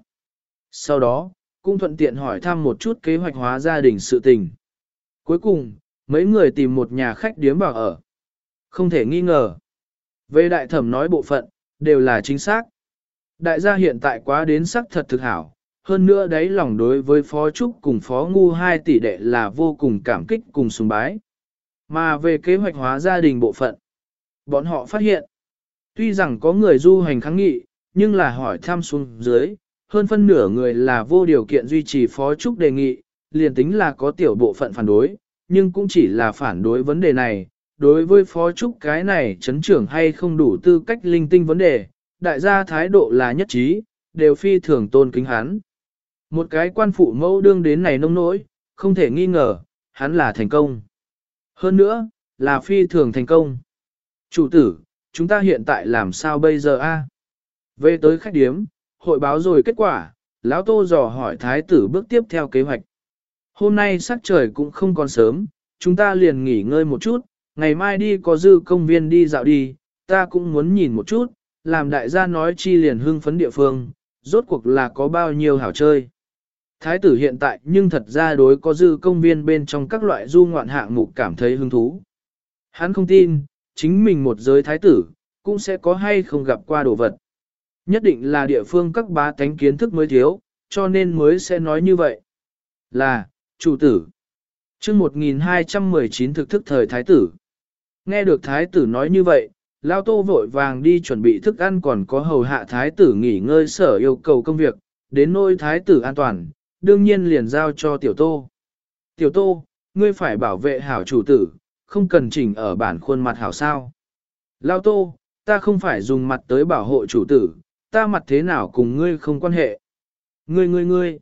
Sau đó, cũng thuận tiện hỏi thăm một chút kế hoạch hóa gia đình sự tình. Cuối cùng, mấy người tìm một nhà khách điếm vào ở. Không thể nghi ngờ. Về đại thẩm nói bộ phận, đều là chính xác. Đại gia hiện tại quá đến sắc thật thực hảo, hơn nữa đấy lòng đối với Phó Trúc cùng Phó Ngu hai tỷ đệ là vô cùng cảm kích cùng sùng bái. Mà về kế hoạch hóa gia đình bộ phận, bọn họ phát hiện, tuy rằng có người du hành kháng nghị, nhưng là hỏi thăm xuống dưới, hơn phân nửa người là vô điều kiện duy trì Phó Trúc đề nghị, liền tính là có tiểu bộ phận phản đối, nhưng cũng chỉ là phản đối vấn đề này. Đối với Phó Trúc cái này chấn trưởng hay không đủ tư cách linh tinh vấn đề, đại gia thái độ là nhất trí, đều phi thường tôn kính hắn. Một cái quan phụ mẫu đương đến này nông nỗi, không thể nghi ngờ, hắn là thành công. Hơn nữa, là phi thường thành công. Chủ tử, chúng ta hiện tại làm sao bây giờ a? Về tới khách điếm, hội báo rồi kết quả, lão tô dò hỏi thái tử bước tiếp theo kế hoạch. Hôm nay sắc trời cũng không còn sớm, chúng ta liền nghỉ ngơi một chút, ngày mai đi có dư công viên đi dạo đi, ta cũng muốn nhìn một chút, làm đại gia nói chi liền hưng phấn địa phương, rốt cuộc là có bao nhiêu hảo chơi. Thái tử hiện tại nhưng thật ra đối có dư công viên bên trong các loại du ngoạn hạng mục cảm thấy hứng thú. Hắn không tin, chính mình một giới thái tử, cũng sẽ có hay không gặp qua đồ vật. Nhất định là địa phương các bá tánh kiến thức mới thiếu, cho nên mới sẽ nói như vậy. Là, chủ tử. chương 1219 thực thức thời thái tử. Nghe được thái tử nói như vậy, Lao Tô vội vàng đi chuẩn bị thức ăn còn có hầu hạ thái tử nghỉ ngơi sở yêu cầu công việc, đến nôi thái tử an toàn, đương nhiên liền giao cho tiểu tô. Tiểu tô, ngươi phải bảo vệ hảo chủ tử, không cần chỉnh ở bản khuôn mặt hảo sao. Lao tô, ta không phải dùng mặt tới bảo hộ chủ tử, ta mặt thế nào cùng ngươi không quan hệ. Ngươi ngươi ngươi,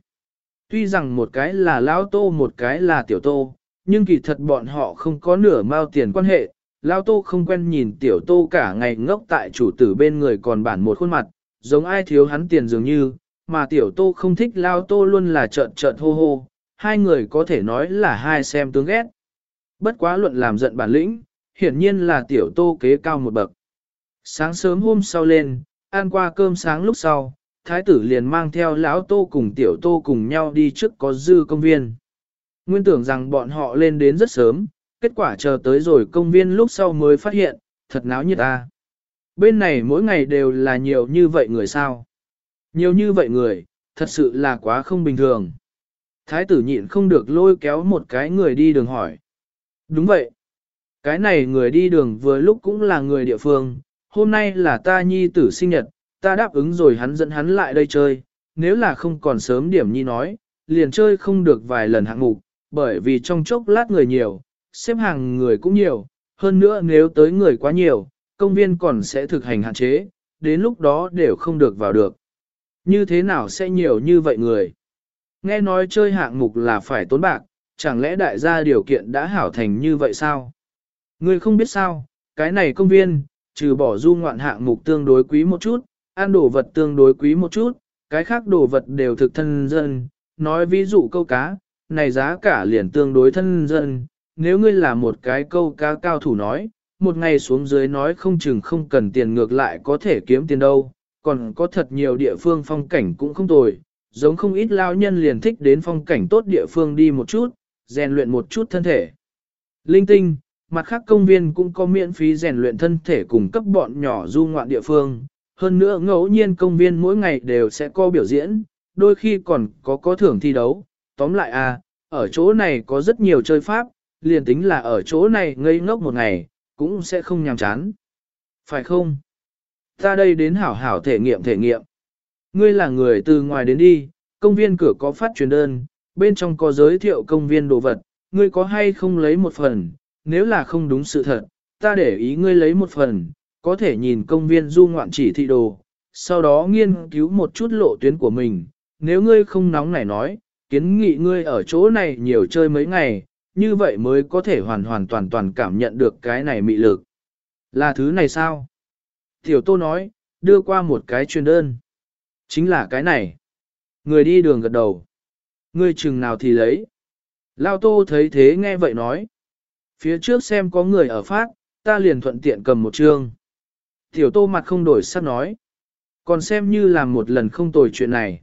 tuy rằng một cái là Lao tô một cái là tiểu tô, nhưng kỳ thật bọn họ không có nửa mao tiền quan hệ. Lao tô không quen nhìn tiểu tô cả ngày ngốc tại chủ tử bên người còn bản một khuôn mặt, giống ai thiếu hắn tiền dường như, mà tiểu tô không thích lao tô luôn là trợn trợn hô hô, hai người có thể nói là hai xem tướng ghét. Bất quá luận làm giận bản lĩnh, hiển nhiên là tiểu tô kế cao một bậc. Sáng sớm hôm sau lên, ăn qua cơm sáng lúc sau, thái tử liền mang theo lão tô cùng tiểu tô cùng nhau đi trước có dư công viên. Nguyên tưởng rằng bọn họ lên đến rất sớm, kết quả chờ tới rồi công viên lúc sau mới phát hiện, thật náo nhiệt ta. Bên này mỗi ngày đều là nhiều như vậy người sao. Nhiều như vậy người, thật sự là quá không bình thường. Thái tử nhịn không được lôi kéo một cái người đi đường hỏi. Đúng vậy. Cái này người đi đường vừa lúc cũng là người địa phương, hôm nay là ta nhi tử sinh nhật, ta đáp ứng rồi hắn dẫn hắn lại đây chơi, nếu là không còn sớm điểm nhi nói, liền chơi không được vài lần hạng mục, bởi vì trong chốc lát người nhiều, xếp hàng người cũng nhiều, hơn nữa nếu tới người quá nhiều, công viên còn sẽ thực hành hạn chế, đến lúc đó đều không được vào được. Như thế nào sẽ nhiều như vậy người? Nghe nói chơi hạng mục là phải tốn bạc, chẳng lẽ đại gia điều kiện đã hảo thành như vậy sao? Ngươi không biết sao, cái này công viên, trừ bỏ du ngoạn hạng mục tương đối quý một chút, ăn đồ vật tương đối quý một chút, cái khác đồ vật đều thực thân dân, nói ví dụ câu cá, này giá cả liền tương đối thân dân, nếu ngươi là một cái câu cá cao thủ nói, một ngày xuống dưới nói không chừng không cần tiền ngược lại có thể kiếm tiền đâu, còn có thật nhiều địa phương phong cảnh cũng không tồi, giống không ít lao nhân liền thích đến phong cảnh tốt địa phương đi một chút, rèn luyện một chút thân thể. Linh tinh, mặt khác công viên cũng có miễn phí rèn luyện thân thể cùng cấp bọn nhỏ du ngoạn địa phương, hơn nữa ngẫu nhiên công viên mỗi ngày đều sẽ có biểu diễn, đôi khi còn có có thưởng thi đấu, tóm lại à, ở chỗ này có rất nhiều chơi pháp, liền tính là ở chỗ này ngây ngốc một ngày, cũng sẽ không nhàm chán. Phải không? Ta đây đến hảo hảo thể nghiệm thể nghiệm. Ngươi là người từ ngoài đến đi, công viên cửa có phát truyền đơn, bên trong có giới thiệu công viên đồ vật, ngươi có hay không lấy một phần, nếu là không đúng sự thật, ta để ý ngươi lấy một phần, có thể nhìn công viên du ngoạn chỉ thị đồ, sau đó nghiên cứu một chút lộ tuyến của mình, nếu ngươi không nóng nảy nói, kiến nghị ngươi ở chỗ này nhiều chơi mấy ngày, như vậy mới có thể hoàn hoàn toàn toàn cảm nhận được cái này mị lực. Là thứ này sao? Tiểu Tô nói, đưa qua một cái chuyên đơn. Chính là cái này. Người đi đường gật đầu. Ngươi chừng nào thì lấy. Lao Tô thấy thế nghe vậy nói. Phía trước xem có người ở phát, ta liền thuận tiện cầm một chương. Tiểu Tô mặt không đổi sắc nói. Còn xem như làm một lần không tồi chuyện này.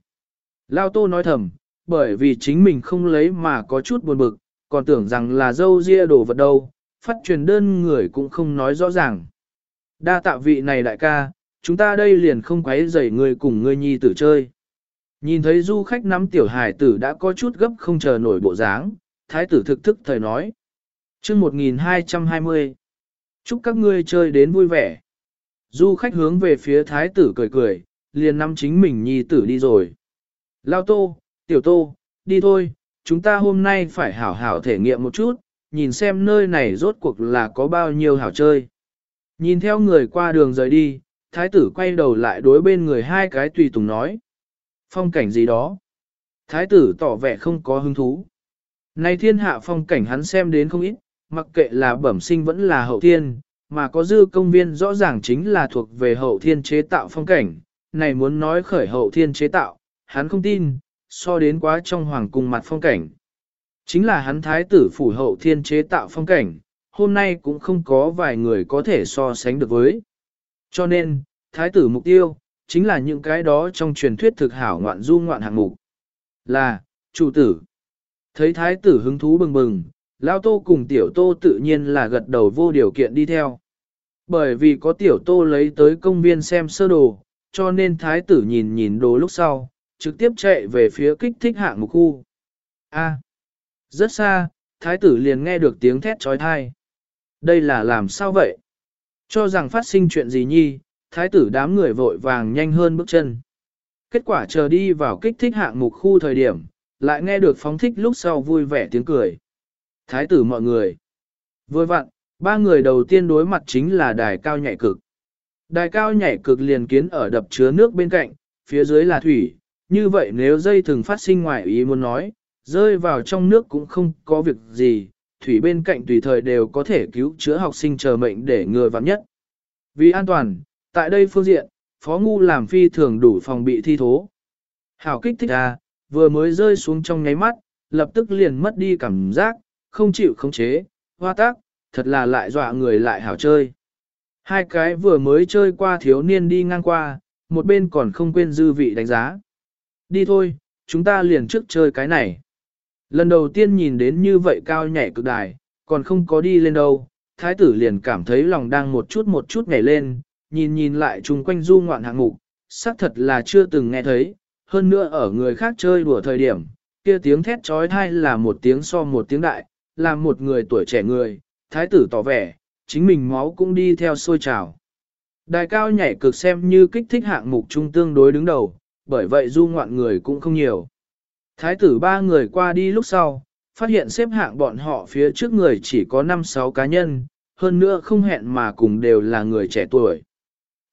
Lao Tô nói thầm, bởi vì chính mình không lấy mà có chút buồn bực, còn tưởng rằng là dâu ria đổ vật đâu, phát truyền đơn người cũng không nói rõ ràng. Đa tạ vị này đại ca, chúng ta đây liền không quấy rầy người cùng ngươi nhi tử chơi. Nhìn thấy du khách nắm tiểu hải tử đã có chút gấp không chờ nổi bộ dáng, thái tử thực thức thời nói. chương 1220, chúc các ngươi chơi đến vui vẻ. Du khách hướng về phía thái tử cười cười, liền nắm chính mình nhi tử đi rồi. Lao tô, tiểu tô, đi thôi, chúng ta hôm nay phải hảo hảo thể nghiệm một chút, nhìn xem nơi này rốt cuộc là có bao nhiêu hảo chơi. Nhìn theo người qua đường rời đi, thái tử quay đầu lại đối bên người hai cái tùy tùng nói. Phong cảnh gì đó? Thái tử tỏ vẻ không có hứng thú. Này thiên hạ phong cảnh hắn xem đến không ít, mặc kệ là bẩm sinh vẫn là hậu thiên, mà có dư công viên rõ ràng chính là thuộc về hậu thiên chế tạo phong cảnh. Này muốn nói khởi hậu thiên chế tạo, hắn không tin, so đến quá trong hoàng cung mặt phong cảnh. Chính là hắn thái tử phủ hậu thiên chế tạo phong cảnh, hôm nay cũng không có vài người có thể so sánh được với. Cho nên, thái tử mục tiêu, chính là những cái đó trong truyền thuyết thực hảo ngoạn du ngoạn hạng mục. Là, chủ tử. Thấy thái tử hứng thú bừng bừng, lao tô cùng tiểu tô tự nhiên là gật đầu vô điều kiện đi theo. Bởi vì có tiểu tô lấy tới công viên xem sơ đồ, cho nên thái tử nhìn nhìn đồ lúc sau, trực tiếp chạy về phía kích thích hạng mục khu. A. rất xa, thái tử liền nghe được tiếng thét trói thai. Đây là làm sao vậy? Cho rằng phát sinh chuyện gì nhi, thái tử đám người vội vàng nhanh hơn bước chân. Kết quả chờ đi vào kích thích hạng mục khu thời điểm, lại nghe được phóng thích lúc sau vui vẻ tiếng cười. Thái tử mọi người. Vui vặn, ba người đầu tiên đối mặt chính là đài cao nhảy cực. Đài cao nhảy cực liền kiến ở đập chứa nước bên cạnh, phía dưới là thủy, như vậy nếu dây thường phát sinh ngoài ý muốn nói, rơi vào trong nước cũng không có việc gì, thủy bên cạnh tùy thời đều có thể cứu chữa học sinh chờ mệnh để người vặn nhất. Vì an toàn, tại đây phương diện, Phó Ngu làm phi thường đủ phòng bị thi thố. Hảo kích thích à, vừa mới rơi xuống trong nháy mắt, lập tức liền mất đi cảm giác, không chịu khống chế, hoa tác, thật là lại dọa người lại hảo chơi. Hai cái vừa mới chơi qua thiếu niên đi ngang qua, một bên còn không quên dư vị đánh giá. Đi thôi, chúng ta liền trước chơi cái này. Lần đầu tiên nhìn đến như vậy cao nhảy cực đài, còn không có đi lên đâu, thái tử liền cảm thấy lòng đang một chút một chút nhảy lên, nhìn nhìn lại chung quanh du ngoạn hạng mục, xác thật là chưa từng nghe thấy, hơn nữa ở người khác chơi đùa thời điểm, kia tiếng thét trói thai là một tiếng so một tiếng đại, làm một người tuổi trẻ người, thái tử tỏ vẻ, chính mình máu cũng đi theo sôi trào. Đài cao nhảy cực xem như kích thích hạng mục trung tương đối đứng đầu, bởi vậy du ngoạn người cũng không nhiều. Thái tử ba người qua đi lúc sau, phát hiện xếp hạng bọn họ phía trước người chỉ có 5-6 cá nhân, hơn nữa không hẹn mà cùng đều là người trẻ tuổi.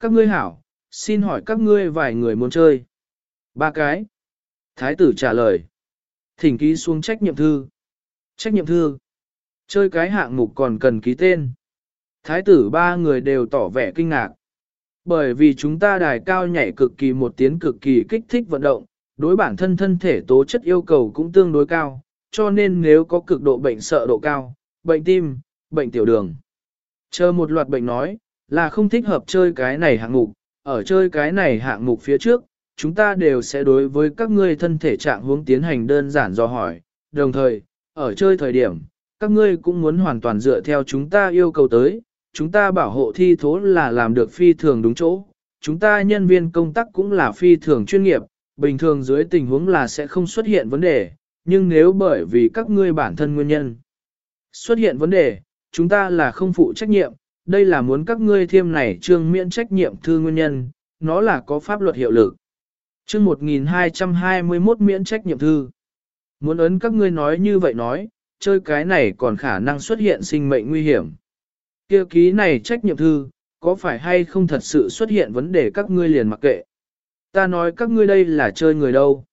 Các ngươi hảo, xin hỏi các ngươi vài người muốn chơi. Ba cái. Thái tử trả lời. Thỉnh ký xuống trách nhiệm thư. Trách nhiệm thư. Chơi cái hạng mục còn cần ký tên. Thái tử ba người đều tỏ vẻ kinh ngạc. Bởi vì chúng ta đài cao nhảy cực kỳ một tiếng cực kỳ kích thích vận động, đối bản thân thân thể tố chất yêu cầu cũng tương đối cao, cho nên nếu có cực độ bệnh sợ độ cao, bệnh tim, bệnh tiểu đường. Chờ một loạt bệnh nói, là không thích hợp chơi cái này hạng mục, ở chơi cái này hạng mục phía trước, chúng ta đều sẽ đối với các ngươi thân thể trạng hướng tiến hành đơn giản do hỏi, đồng thời, ở chơi thời điểm, các ngươi cũng muốn hoàn toàn dựa theo chúng ta yêu cầu tới, chúng ta bảo hộ thi thố là làm được phi thường đúng chỗ, chúng ta nhân viên công tác cũng là phi thường chuyên nghiệp, bình thường dưới tình huống là sẽ không xuất hiện vấn đề, nhưng nếu bởi vì các ngươi bản thân nguyên nhân xuất hiện vấn đề, chúng ta là không phụ trách nhiệm, đây là muốn các ngươi thêm này trương miễn trách nhiệm thư nguyên nhân, nó là có pháp luật hiệu lực. Chương 1221 miễn trách nhiệm thư. Muốn ấn các ngươi nói như vậy nói, chơi cái này còn khả năng xuất hiện sinh mệnh nguy hiểm. Kia ký này trách nhiệm thư, có phải hay không thật sự xuất hiện vấn đề các ngươi liền mặc kệ. Ta nói các ngươi đây là chơi người đâu.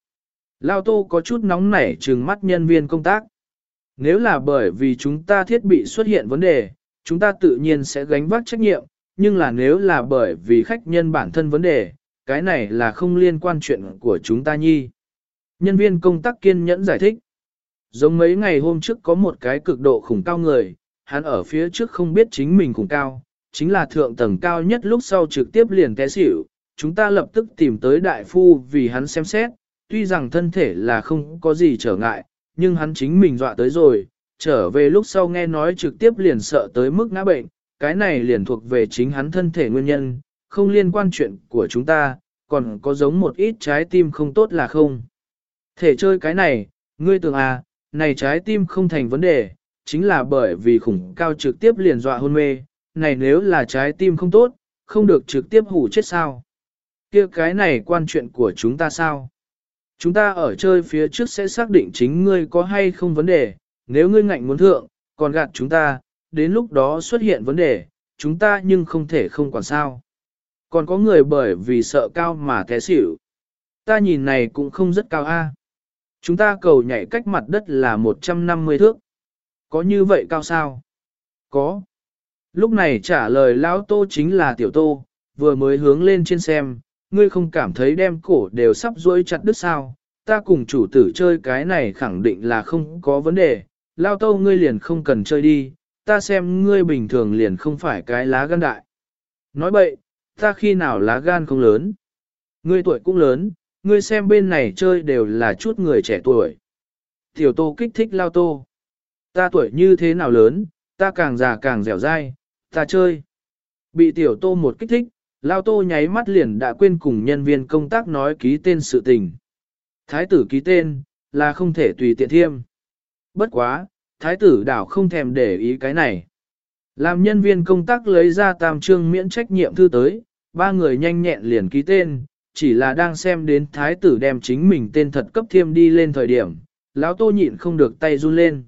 Lao Tô có chút nóng nảy trừng mắt nhân viên công tác. Nếu là bởi vì chúng ta thiết bị xuất hiện vấn đề, chúng ta tự nhiên sẽ gánh vác trách nhiệm, nhưng là nếu là bởi vì khách nhân bản thân vấn đề, cái này là không liên quan chuyện của chúng ta nhi. Nhân viên công tác kiên nhẫn giải thích. Giống mấy ngày hôm trước có một cái cực độ khủng cao người, hắn ở phía trước không biết chính mình khủng cao, chính là thượng tầng cao nhất lúc sau trực tiếp liền té xỉu. Chúng ta lập tức tìm tới đại phu vì hắn xem xét, tuy rằng thân thể là không có gì trở ngại, nhưng hắn chính mình dọa tới rồi, trở về lúc sau nghe nói trực tiếp liền sợ tới mức ngã bệnh, cái này liền thuộc về chính hắn thân thể nguyên nhân, không liên quan chuyện của chúng ta, còn có giống một ít trái tim không tốt là không. Thể chơi cái này, ngươi tưởng à, này trái tim không thành vấn đề, chính là bởi vì khủng cao trực tiếp liền dọa hôn mê, này nếu là trái tim không tốt, không được trực tiếp hủ chết sao. kia cái này quan chuyện của chúng ta sao? Chúng ta ở chơi phía trước sẽ xác định chính ngươi có hay không vấn đề, nếu ngươi ngạnh muốn thượng, còn gạt chúng ta, đến lúc đó xuất hiện vấn đề, chúng ta nhưng không thể không quản sao. Còn có người bởi vì sợ cao mà té xỉu. Ta nhìn này cũng không rất cao a. Chúng ta cầu nhảy cách mặt đất là 150 thước. Có như vậy cao sao? Có. Lúc này trả lời lão tô chính là tiểu tô, vừa mới hướng lên trên xem, ngươi không cảm thấy đem cổ đều sắp duỗi chặt đứt sao, ta cùng chủ tử chơi cái này khẳng định là không có vấn đề, lao tô ngươi liền không cần chơi đi, ta xem ngươi bình thường liền không phải cái lá gan đại. Nói bậy, ta khi nào lá gan không lớn. Ngươi tuổi cũng lớn, ngươi xem bên này chơi đều là chút người trẻ tuổi. Tiểu tô kích thích lao tô. Ta tuổi như thế nào lớn, ta càng già càng dẻo dai, ta chơi. Bị tiểu tô một kích thích, lao tô nháy mắt liền đã quên cùng nhân viên công tác nói ký tên sự tình. Thái tử ký tên, là không thể tùy tiện thiêm. Bất quá, thái tử đảo không thèm để ý cái này. Làm nhân viên công tác lấy ra tam trương miễn trách nhiệm thư tới, ba người nhanh nhẹn liền ký tên, chỉ là đang xem đến thái tử đem chính mình tên thật cấp thiêm đi lên thời điểm, lão tô nhịn không được tay run lên.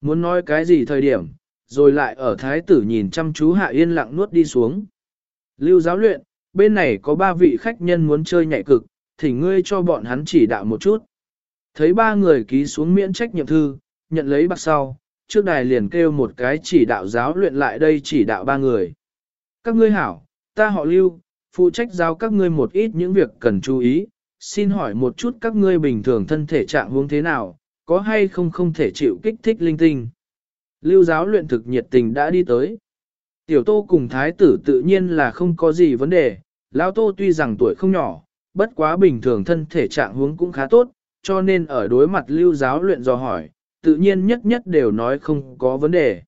Muốn nói cái gì thời điểm, rồi lại ở thái tử nhìn chăm chú hạ yên lặng nuốt đi xuống. Lưu giáo luyện, bên này có ba vị khách nhân muốn chơi nhạy cực, thì ngươi cho bọn hắn chỉ đạo một chút. Thấy ba người ký xuống miễn trách nhiệm thư, nhận lấy bạc sau, trước đài liền kêu một cái chỉ đạo giáo luyện lại đây chỉ đạo ba người. Các ngươi hảo, ta họ lưu, phụ trách giao các ngươi một ít những việc cần chú ý, xin hỏi một chút các ngươi bình thường thân thể trạng huống thế nào, có hay không không thể chịu kích thích linh tinh. Lưu giáo luyện thực nhiệt tình đã đi tới. Tiểu tô cùng thái tử tự nhiên là không có gì vấn đề, lão tô tuy rằng tuổi không nhỏ, bất quá bình thường thân thể trạng huống cũng khá tốt, cho nên ở đối mặt lưu giáo luyện dò hỏi, tự nhiên nhất nhất đều nói không có vấn đề.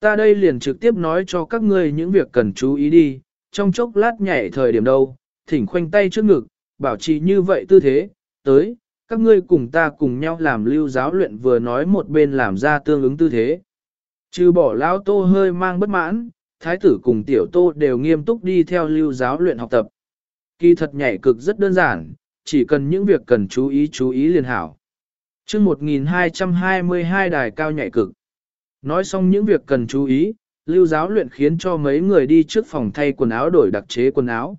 Ta đây liền trực tiếp nói cho các ngươi những việc cần chú ý đi, trong chốc lát nhảy thời điểm đâu, thỉnh khoanh tay trước ngực, bảo trì như vậy tư thế, tới, các ngươi cùng ta cùng nhau làm lưu giáo luyện vừa nói một bên làm ra tương ứng tư thế. Trừ bỏ lão tô hơi mang bất mãn, thái tử cùng tiểu tô đều nghiêm túc đi theo lưu giáo luyện học tập. Kỳ thật nhảy cực rất đơn giản, chỉ cần những việc cần chú ý chú ý liền hảo chương 1222 đài cao nhảy cực. Nói xong những việc cần chú ý, lưu giáo luyện khiến cho mấy người đi trước phòng thay quần áo đổi đặc chế quần áo.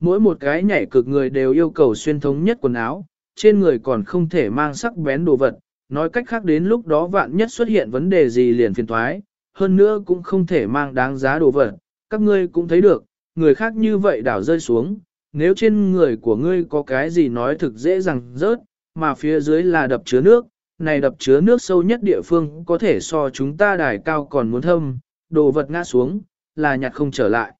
Mỗi một cái nhảy cực người đều yêu cầu xuyên thống nhất quần áo, trên người còn không thể mang sắc bén đồ vật, nói cách khác đến lúc đó vạn nhất xuất hiện vấn đề gì liền phiền thoái, hơn nữa cũng không thể mang đáng giá đồ vật, các ngươi cũng thấy được, người khác như vậy đảo rơi xuống, nếu trên người của ngươi có cái gì nói thực dễ dàng rớt, mà phía dưới là đập chứa nước, này đập chứa nước sâu nhất địa phương có thể so chúng ta đài cao còn muốn thâm, đồ vật ngã xuống, là nhặt không trở lại.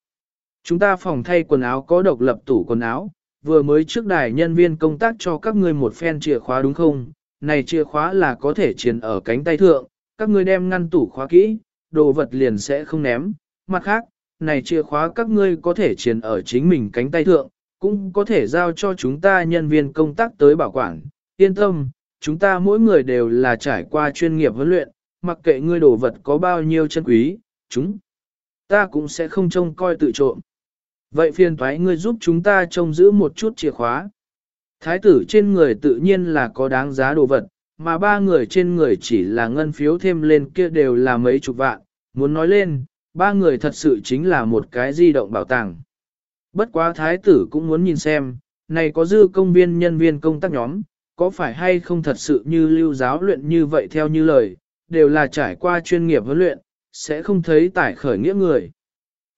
Chúng ta phòng thay quần áo có độc lập tủ quần áo, vừa mới trước đài nhân viên công tác cho các ngươi một phen chìa khóa đúng không? Này chìa khóa là có thể truyền ở cánh tay thượng, các ngươi đem ngăn tủ khóa kỹ, đồ vật liền sẽ không ném. Mặt khác, này chìa khóa các ngươi có thể truyền ở chính mình cánh tay thượng, cũng có thể giao cho chúng ta nhân viên công tác tới bảo quản. Yên tâm, chúng ta mỗi người đều là trải qua chuyên nghiệp huấn luyện, mặc kệ ngươi đồ vật có bao nhiêu chân quý, chúng ta cũng sẽ không trông coi tự trộm. Vậy phiền thoái ngươi giúp chúng ta trông giữ một chút chìa khóa. Thái tử trên người tự nhiên là có đáng giá đồ vật, mà ba người trên người chỉ là ngân phiếu thêm lên kia đều là mấy chục vạn. Muốn nói lên, ba người thật sự chính là một cái di động bảo tàng. Bất quá thái tử cũng muốn nhìn xem, này có dư công viên nhân viên công tác nhóm, có phải hay không thật sự như lưu giáo luyện như vậy theo như lời, đều là trải qua chuyên nghiệp huấn luyện, sẽ không thấy tải khởi nghĩa người.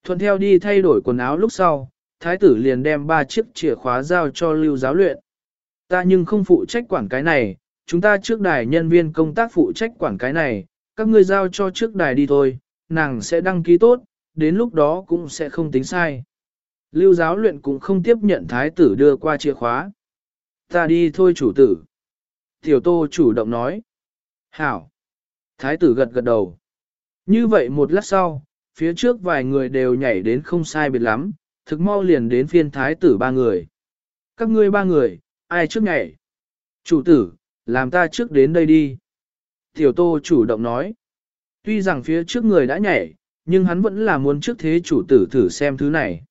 Thuận theo đi thay đổi quần áo lúc sau, thái tử liền đem ba chiếc chìa khóa giao cho lưu giáo luyện. Ta nhưng không phụ trách quản cái này, chúng ta trước đài nhân viên công tác phụ trách quản cái này, các ngươi giao cho trước đài đi thôi, nàng sẽ đăng ký tốt, đến lúc đó cũng sẽ không tính sai. Lưu giáo luyện cũng không tiếp nhận thái tử đưa qua chìa khóa. Ta đi thôi chủ tử. Tiểu tô chủ động nói. Hảo. Thái tử gật gật đầu. Như vậy một lát sau, phía trước vài người đều nhảy đến không sai biệt lắm, thực mau liền đến phiên thái tử ba người. Các ngươi ba người, ai trước nhảy? Chủ tử, làm ta trước đến đây đi. Tiểu tô chủ động nói. Tuy rằng phía trước người đã nhảy, nhưng hắn vẫn là muốn trước thế chủ tử thử xem thứ này.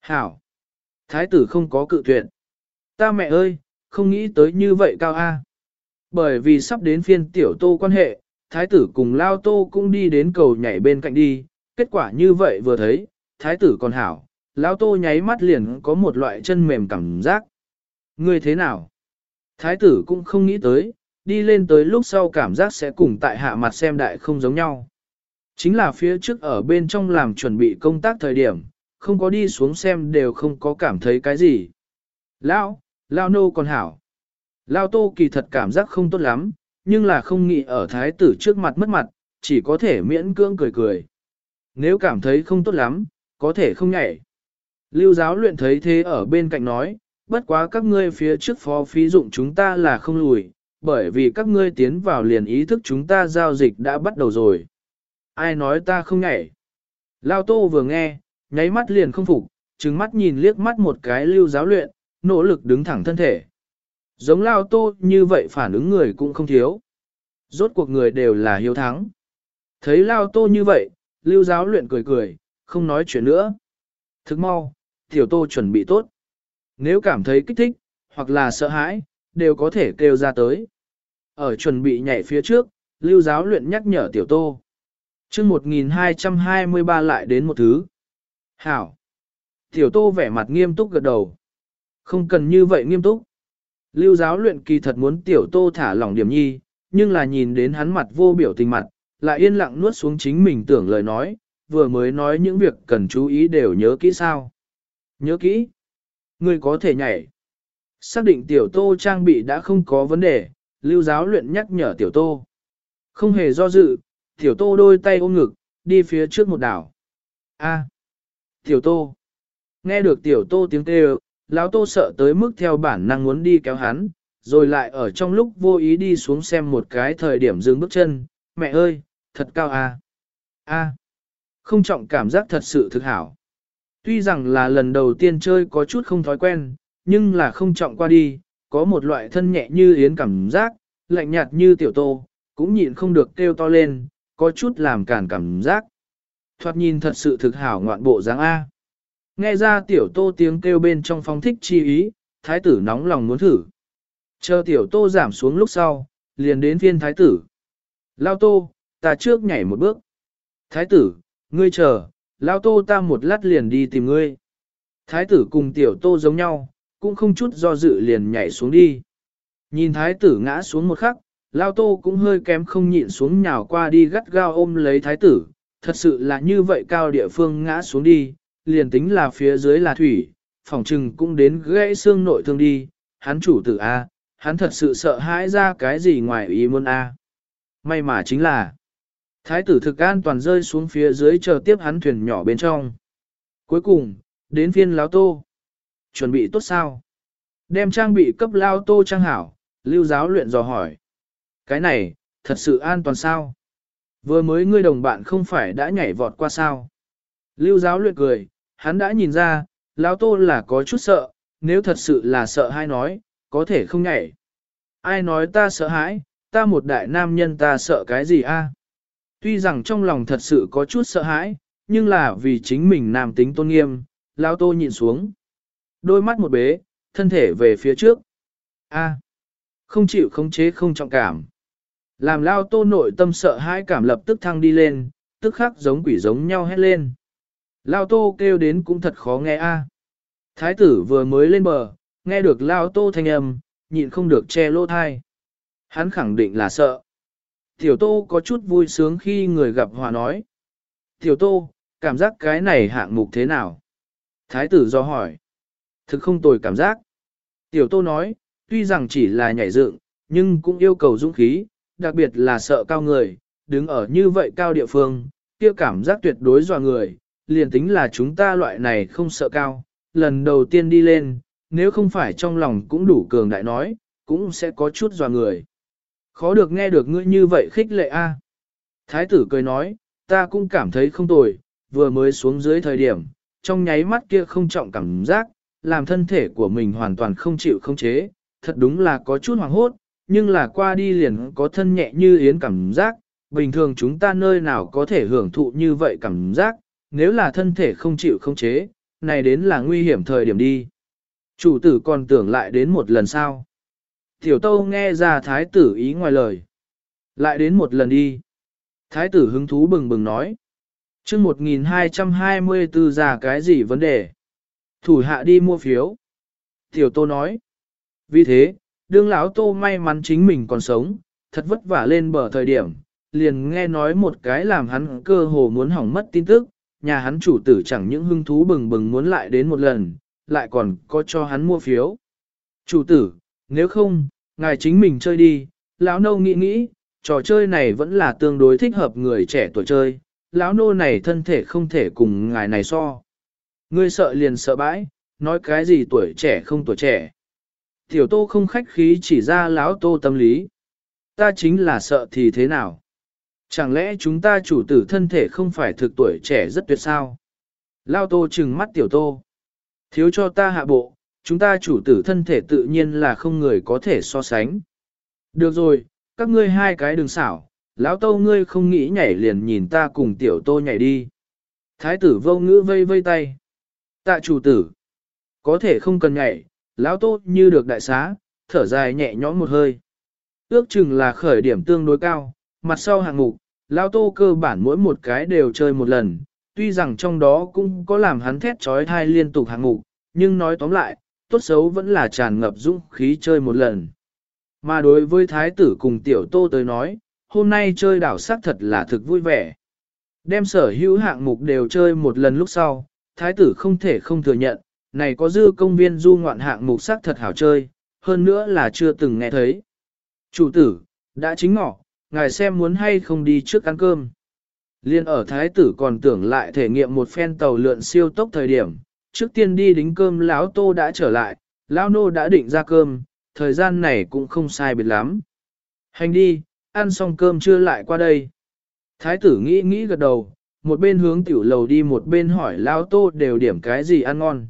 Hảo! Thái tử không có cự tuyệt. Ta mẹ ơi, không nghĩ tới như vậy cao A. Bởi vì sắp đến phiên tiểu tô quan hệ, thái tử cùng lao tô cũng đi đến cầu nhảy bên cạnh đi, kết quả như vậy vừa thấy, thái tử còn hảo, lao tô nháy mắt liền có một loại chân mềm cảm giác. Ngươi thế nào? Thái tử cũng không nghĩ tới, đi lên tới lúc sau cảm giác sẽ cùng tại hạ mặt xem đại không giống nhau. Chính là phía trước ở bên trong làm chuẩn bị công tác thời điểm, không có đi xuống xem đều không có cảm thấy cái gì. lão lao nô còn hảo. Lao tô kỳ thật cảm giác không tốt lắm, nhưng là không nghĩ ở thái tử trước mặt mất mặt, chỉ có thể miễn cưỡng cười cười. Nếu cảm thấy không tốt lắm, có thể không nhảy. Lưu giáo luyện thấy thế ở bên cạnh nói, bất quá các ngươi phía trước phó phí dụng chúng ta là không lùi, bởi vì các ngươi tiến vào liền ý thức chúng ta giao dịch đã bắt đầu rồi. Ai nói ta không nhảy? Lao tô vừa nghe, nháy mắt liền không phục, trừng mắt nhìn liếc mắt một cái lưu giáo luyện, nỗ lực đứng thẳng thân thể. Giống lao tô như vậy phản ứng người cũng không thiếu. Rốt cuộc người đều là hiếu thắng. Thấy lao tô như vậy, lưu giáo luyện cười cười, không nói chuyện nữa. Thức mau, tiểu tô chuẩn bị tốt. Nếu cảm thấy kích thích, hoặc là sợ hãi, đều có thể kêu ra tới. Ở chuẩn bị nhảy phía trước, lưu giáo luyện nhắc nhở tiểu tô. chương 1223 lại đến một thứ. Hảo. Tiểu tô vẻ mặt nghiêm túc gật đầu. Không cần như vậy nghiêm túc. Lưu giáo luyện kỳ thật muốn tiểu tô thả lỏng điểm nhi, nhưng là nhìn đến hắn mặt vô biểu tình mặt, lại yên lặng nuốt xuống chính mình tưởng lời nói, vừa mới nói những việc cần chú ý đều nhớ kỹ sao. Nhớ kỹ. Ngươi có thể nhảy. Xác định tiểu tô trang bị đã không có vấn đề, lưu giáo luyện nhắc nhở tiểu tô. Không hề do dự, tiểu tô đôi tay ôm ngực, đi phía trước một đảo. A. Tiểu tô. Nghe được tiểu tô tiếng kêu, lão tô sợ tới mức theo bản năng muốn đi kéo hắn, rồi lại ở trong lúc vô ý đi xuống xem một cái thời điểm dừng bước chân. Mẹ ơi, thật cao a. A. Không trọng cảm giác thật sự thực hảo. Tuy rằng là lần đầu tiên chơi có chút không thói quen, nhưng là không trọng qua đi, có một loại thân nhẹ như yến cảm giác, lạnh nhạt như tiểu tô, cũng nhịn không được kêu to lên, có chút làm cản cảm giác. Thoạt nhìn thật sự thực hảo ngoạn bộ dáng A. Nghe ra tiểu tô tiếng kêu bên trong phong thích chi ý, thái tử nóng lòng muốn thử. Chờ tiểu tô giảm xuống lúc sau, liền đến phiên thái tử. Lao tô, ta trước nhảy một bước. Thái tử, ngươi chờ, lao tô ta một lát liền đi tìm ngươi. Thái tử cùng tiểu tô giống nhau, cũng không chút do dự liền nhảy xuống đi. Nhìn thái tử ngã xuống một khắc, lao tô cũng hơi kém không nhịn xuống nhào qua đi gắt gao ôm lấy thái tử, thật sự là như vậy cao địa phương ngã xuống đi, liền tính là phía dưới là thủy, phòng trừng cũng đến gãy xương nội thương đi, hắn chủ tử A, hắn thật sự sợ hãi ra cái gì ngoài ý muốn A. May mà chính là, thái tử thực an toàn rơi xuống phía dưới chờ tiếp hắn thuyền nhỏ bên trong. Cuối cùng, đến phiên lão tô. Chuẩn bị tốt sao? Đem trang bị cấp lao tô trang hảo, lưu giáo luyện dò hỏi. Cái này, thật sự an toàn sao? Vừa mới ngươi đồng bạn không phải đã nhảy vọt qua sao? Lưu giáo luyện cười, hắn đã nhìn ra, lão tô là có chút sợ, nếu thật sự là sợ hay nói, có thể không nhảy. Ai nói ta sợ hãi, ta một đại nam nhân ta sợ cái gì a? Tuy rằng trong lòng thật sự có chút sợ hãi, nhưng là vì chính mình nam tính tôn nghiêm, lão tô nhìn xuống. Đôi mắt một bế, thân thể về phía trước. A. không chịu khống chế không trọng cảm. Làm lao tô nội tâm sợ hãi cảm lập tức thăng đi lên, tức khắc giống quỷ giống nhau hét lên. Lao tô kêu đến cũng thật khó nghe a. Thái tử vừa mới lên bờ, nghe được lao tô thanh âm, nhịn không được che lỗ thai. Hắn khẳng định là sợ. Tiểu tô có chút vui sướng khi người gặp hòa nói. Tiểu tô, cảm giác cái này hạng mục thế nào? Thái tử do hỏi. Thực không tồi cảm giác. Tiểu tô nói, tuy rằng chỉ là nhảy dựng, nhưng cũng yêu cầu dũng khí, đặc biệt là sợ cao người, đứng ở như vậy cao địa phương, kia cảm giác tuyệt đối dọa người, liền tính là chúng ta loại này không sợ cao, lần đầu tiên đi lên, nếu không phải trong lòng cũng đủ cường đại nói, cũng sẽ có chút dò người. Khó được nghe được ngươi như vậy khích lệ a. Thái tử cười nói, ta cũng cảm thấy không tồi, vừa mới xuống dưới thời điểm, trong nháy mắt kia không trọng cảm giác, làm thân thể của mình hoàn toàn không chịu không chế, thật đúng là có chút hoảng hốt, nhưng là qua đi liền có thân nhẹ như yến cảm giác, bình thường chúng ta nơi nào có thể hưởng thụ như vậy cảm giác, nếu là thân thể không chịu không chế, này đến là nguy hiểm thời điểm đi. Chủ tử còn tưởng lại đến một lần sau. Tiểu tâu nghe ra thái tử ý ngoài lời. Lại đến một lần đi. Thái tử hứng thú bừng bừng nói. chương 1224 ra cái gì vấn đề? Thủ hạ đi mua phiếu. Tiểu tô nói. Vì thế, đương lão tô may mắn chính mình còn sống, thật vất vả lên bờ thời điểm, liền nghe nói một cái làm hắn cơ hồ muốn hỏng mất tin tức, nhà hắn chủ tử chẳng những hưng thú bừng bừng muốn lại đến một lần, lại còn có cho hắn mua phiếu. Chủ tử, nếu không, ngài chính mình chơi đi, lão nâu nghĩ nghĩ, trò chơi này vẫn là tương đối thích hợp người trẻ tuổi chơi, lão nô này thân thể không thể cùng ngài này so. Ngươi sợ liền sợ bãi, nói cái gì tuổi trẻ không tuổi trẻ. Tiểu tô không khách khí chỉ ra lão tô tâm lý. Ta chính là sợ thì thế nào? Chẳng lẽ chúng ta chủ tử thân thể không phải thực tuổi trẻ rất tuyệt sao? Lao tô trừng mắt tiểu tô. Thiếu cho ta hạ bộ, chúng ta chủ tử thân thể tự nhiên là không người có thể so sánh. Được rồi, các ngươi hai cái đừng xảo, lão tô ngươi không nghĩ nhảy liền nhìn ta cùng tiểu tô nhảy đi. Thái tử vô ngữ vây vây tay. Tạ chủ tử, có thể không cần nhảy, lão tô như được đại xá, thở dài nhẹ nhõm một hơi. Ước chừng là khởi điểm tương đối cao, mặt sau hạng mục, lão tô cơ bản mỗi một cái đều chơi một lần, tuy rằng trong đó cũng có làm hắn thét trói thai liên tục hạng mục, nhưng nói tóm lại, tốt xấu vẫn là tràn ngập dũng khí chơi một lần. Mà đối với thái tử cùng tiểu tô tới nói, hôm nay chơi đảo sắc thật là thực vui vẻ. Đem sở hữu hạng mục đều chơi một lần lúc sau, thái tử không thể không thừa nhận, này có dư công viên du ngoạn hạng mục sắc thật hảo chơi, hơn nữa là chưa từng nghe thấy. Chủ tử, đã chính ngọ, ngài xem muốn hay không đi trước ăn cơm. Liên ở thái tử còn tưởng lại thể nghiệm một phen tàu lượn siêu tốc thời điểm, trước tiên đi đính cơm lão tô đã trở lại, lão nô đã định ra cơm, thời gian này cũng không sai biệt lắm. Hành đi, ăn xong cơm chưa lại qua đây. Thái tử nghĩ nghĩ gật đầu, một bên hướng tiểu lầu đi một bên hỏi lão tô đều điểm cái gì ăn ngon.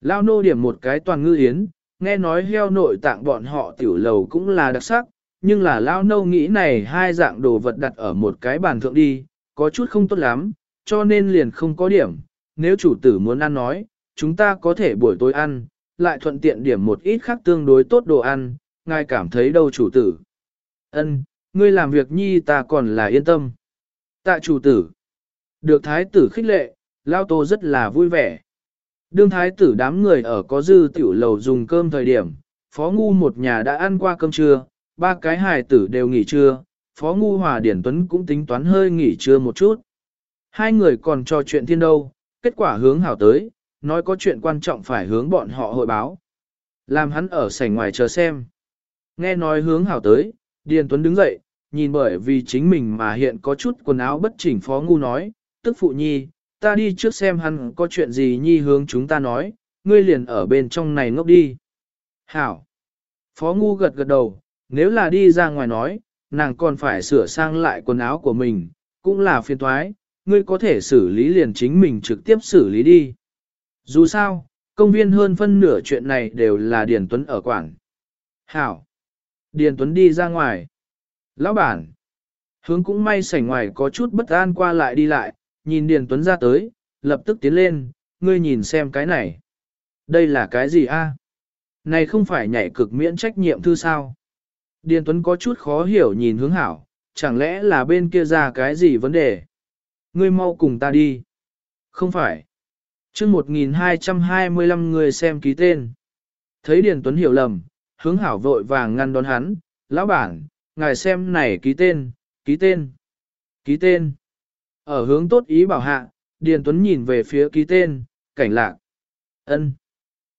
Lão nô điểm một cái toàn ngư yến, nghe nói heo nội tạng bọn họ tiểu lầu cũng là đặc sắc, nhưng là lão nâu nghĩ này hai dạng đồ vật đặt ở một cái bàn thượng đi, có chút không tốt lắm, cho nên liền không có điểm. Nếu chủ tử muốn ăn nói, chúng ta có thể buổi tối ăn, lại thuận tiện điểm một ít khác tương đối tốt đồ ăn, ngài cảm thấy đâu chủ tử. Ân, ngươi làm việc nhi ta còn là yên tâm. Tạ chủ tử. Được thái tử khích lệ, Lao Tô rất là vui vẻ. Đương thái tử đám người ở có dư tiểu lầu dùng cơm thời điểm, Phó Ngu một nhà đã ăn qua cơm trưa, ba cái hài tử đều nghỉ trưa, Phó Ngu Hòa Điển Tuấn cũng tính toán hơi nghỉ trưa một chút. Hai người còn trò chuyện thiên đâu, kết quả hướng hảo tới, nói có chuyện quan trọng phải hướng bọn họ hội báo. Làm hắn ở sảnh ngoài chờ xem. Nghe nói hướng hảo tới, Điền Tuấn đứng dậy, nhìn bởi vì chính mình mà hiện có chút quần áo bất chỉnh Phó Ngu nói, tức phụ nhi, ta đi trước xem hắn có chuyện gì nhi hướng chúng ta nói, ngươi liền ở bên trong này ngốc đi. Hảo. Phó Ngu gật gật đầu, nếu là đi ra ngoài nói, nàng còn phải sửa sang lại quần áo của mình, cũng là phiền toái, ngươi có thể xử lý liền chính mình trực tiếp xử lý đi. Dù sao, công viên hơn phân nửa chuyện này đều là Điền Tuấn ở quảng. Hảo. Điền Tuấn đi ra ngoài. Lão bản. Hướng cũng may sảnh ngoài có chút bất an qua lại đi lại, nhìn Điền Tuấn ra tới, lập tức tiến lên, ngươi nhìn xem cái này. Đây là cái gì a? Này không phải nhảy cực miễn trách nhiệm thư sao? Điền Tuấn có chút khó hiểu nhìn hướng hảo, chẳng lẽ là bên kia ra cái gì vấn đề? Ngươi mau cùng ta đi. Không phải. chương 1225 người xem ký tên. Thấy Điền Tuấn hiểu lầm, hướng hảo vội vàng ngăn đón hắn, lão bản, ngài xem này ký tên, ký tên, ký tên. Ở hướng tốt ý bảo hạ, Điền Tuấn nhìn về phía ký tên, cảnh lạc. ân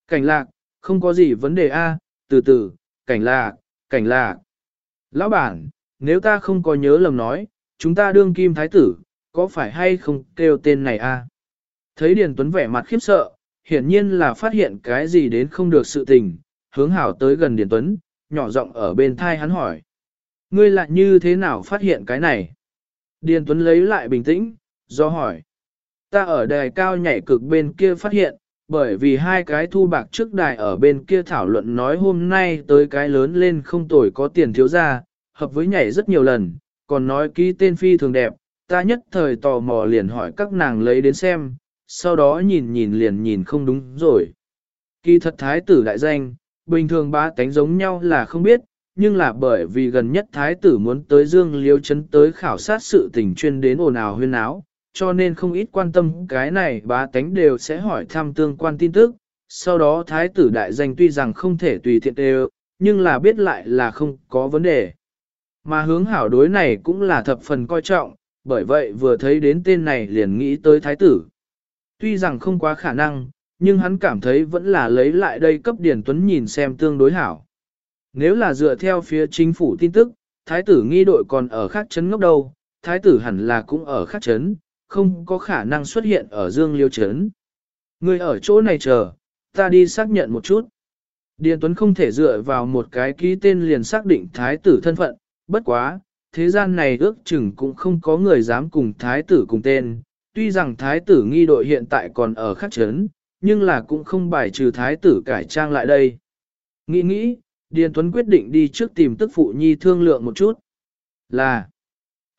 Cảnh lạc, không có gì vấn đề a từ từ, cảnh lạc, cảnh lạc. Lão bản, nếu ta không có nhớ lầm nói, chúng ta đương kim thái tử, có phải hay không kêu tên này a? Thấy Điền Tuấn vẻ mặt khiếp sợ, hiển nhiên là phát hiện cái gì đến không được sự tình, hướng hảo tới gần Điền Tuấn, nhỏ giọng ở bên thai hắn hỏi. Ngươi lại như thế nào phát hiện cái này? Điền Tuấn lấy lại bình tĩnh, do hỏi. Ta ở đài cao nhảy cực bên kia phát hiện, bởi vì hai cái thu bạc trước đài ở bên kia thảo luận nói hôm nay tới cái lớn lên không tồi có tiền thiếu ra, hợp với nhảy rất nhiều lần, còn nói ký tên phi thường đẹp, ta nhất thời tò mò liền hỏi các nàng lấy đến xem, sau đó nhìn nhìn liền nhìn không đúng rồi. Kỳ thật thái tử đại danh, bình thường ba tánh giống nhau là không biết, nhưng là bởi vì gần nhất thái tử muốn tới Dương Liêu chấn tới khảo sát sự tình chuyên đến ồn ào huyên áo, cho nên không ít quan tâm cái này bá tánh đều sẽ hỏi thăm tương quan tin tức. Sau đó thái tử đại danh tuy rằng không thể tùy tiện đều, nhưng là biết lại là không có vấn đề. Mà hướng hảo đối này cũng là thập phần coi trọng, bởi vậy vừa thấy đến tên này liền nghĩ tới thái tử. Tuy rằng không quá khả năng, nhưng hắn cảm thấy vẫn là lấy lại đây cấp Điền Tuấn nhìn xem tương đối hảo. Nếu là dựa theo phía chính phủ tin tức, thái tử nghi đội còn ở khác chấn ngốc đâu, thái tử hẳn là cũng ở khác chấn, không có khả năng xuất hiện ở dương liêu Trấn. Người ở chỗ này chờ, ta đi xác nhận một chút. Điền Tuấn không thể dựa vào một cái ký tên liền xác định thái tử thân phận, bất quá, thế gian này ước chừng cũng không có người dám cùng thái tử cùng tên. Tuy rằng thái tử nghi đội hiện tại còn ở khắc chấn, nhưng là cũng không bài trừ thái tử cải trang lại đây. Nghĩ nghĩ, Điền Tuấn quyết định đi trước tìm tức phụ nhi thương lượng một chút. Là,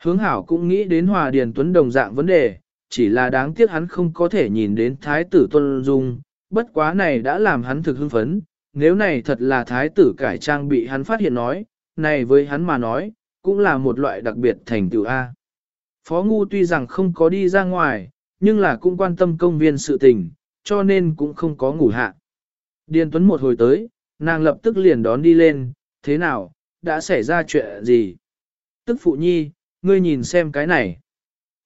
hướng hảo cũng nghĩ đến hòa Điền Tuấn đồng dạng vấn đề, chỉ là đáng tiếc hắn không có thể nhìn đến thái tử tuân dung, bất quá này đã làm hắn thực hưng phấn, nếu này thật là thái tử cải trang bị hắn phát hiện nói, này với hắn mà nói, cũng là một loại đặc biệt thành tựu A. Phó Ngu tuy rằng không có đi ra ngoài, nhưng là cũng quan tâm công viên sự tình, cho nên cũng không có ngủ hạ. Điền Tuấn một hồi tới, nàng lập tức liền đón đi lên, thế nào, đã xảy ra chuyện gì? Tức phụ nhi, ngươi nhìn xem cái này.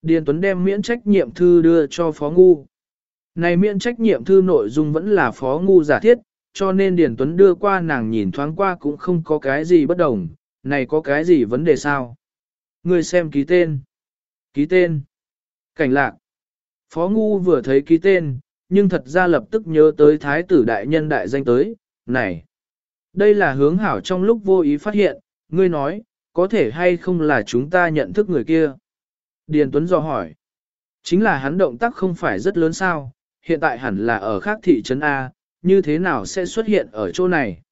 Điền Tuấn đem miễn trách nhiệm thư đưa cho Phó Ngu. Này miễn trách nhiệm thư nội dung vẫn là Phó Ngu giả thiết, cho nên Điền Tuấn đưa qua nàng nhìn thoáng qua cũng không có cái gì bất đồng, này có cái gì vấn đề sao? Ngươi xem ký tên. Ký tên. Cảnh lạc. Phó Ngu vừa thấy ký tên, nhưng thật ra lập tức nhớ tới thái tử đại nhân đại danh tới, này. Đây là hướng hảo trong lúc vô ý phát hiện, ngươi nói, có thể hay không là chúng ta nhận thức người kia. Điền Tuấn dò hỏi. Chính là hắn động tác không phải rất lớn sao, hiện tại hẳn là ở khác thị trấn A, như thế nào sẽ xuất hiện ở chỗ này?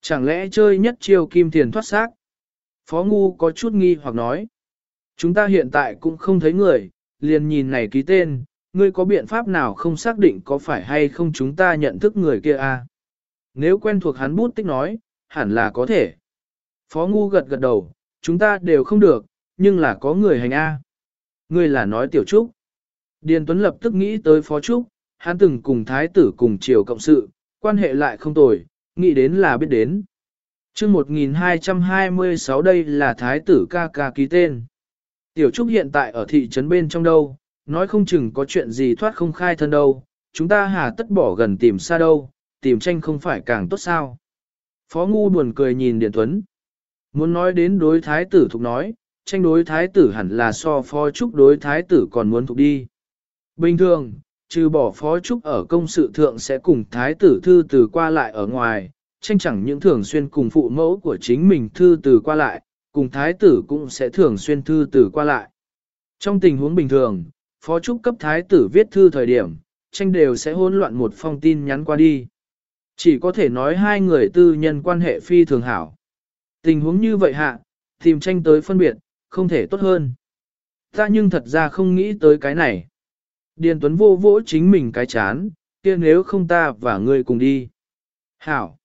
Chẳng lẽ chơi nhất chiêu kim tiền thoát xác? Phó Ngu có chút nghi hoặc nói. Chúng ta hiện tại cũng không thấy người, liền nhìn này ký tên, ngươi có biện pháp nào không xác định có phải hay không chúng ta nhận thức người kia a? Nếu quen thuộc hắn bút tích nói, hẳn là có thể. Phó Ngu gật gật đầu, chúng ta đều không được, nhưng là có người hành A. Ngươi là nói tiểu trúc. Điền Tuấn lập tức nghĩ tới Phó Trúc, hắn từng cùng thái tử cùng triều cộng sự, quan hệ lại không tồi, nghĩ đến là biết đến. chương 1226 đây là thái tử ca ca ký tên. Tiểu Trúc hiện tại ở thị trấn bên trong đâu, nói không chừng có chuyện gì thoát không khai thân đâu, chúng ta hà tất bỏ gần tìm xa đâu, tìm tranh không phải càng tốt sao. Phó Ngu buồn cười nhìn Điền Tuấn. Muốn nói đến đối thái tử thuộc nói, tranh đối thái tử hẳn là so phó trúc đối thái tử còn muốn thuộc đi. Bình thường, trừ bỏ phó trúc ở công sự thượng sẽ cùng thái tử thư từ qua lại ở ngoài, tranh chẳng những thường xuyên cùng phụ mẫu của chính mình thư từ qua lại, cùng thái tử cũng sẽ thường xuyên thư từ qua lại. Trong tình huống bình thường, phó trúc cấp thái tử viết thư thời điểm, tranh đều sẽ hỗn loạn một phong tin nhắn qua đi. Chỉ có thể nói hai người tư nhân quan hệ phi thường hảo. Tình huống như vậy hạ, tìm tranh tới phân biệt, không thể tốt hơn. Ta nhưng thật ra không nghĩ tới cái này. Điền Tuấn vô vỗ chính mình cái chán, kia nếu không ta và ngươi cùng đi. Hảo.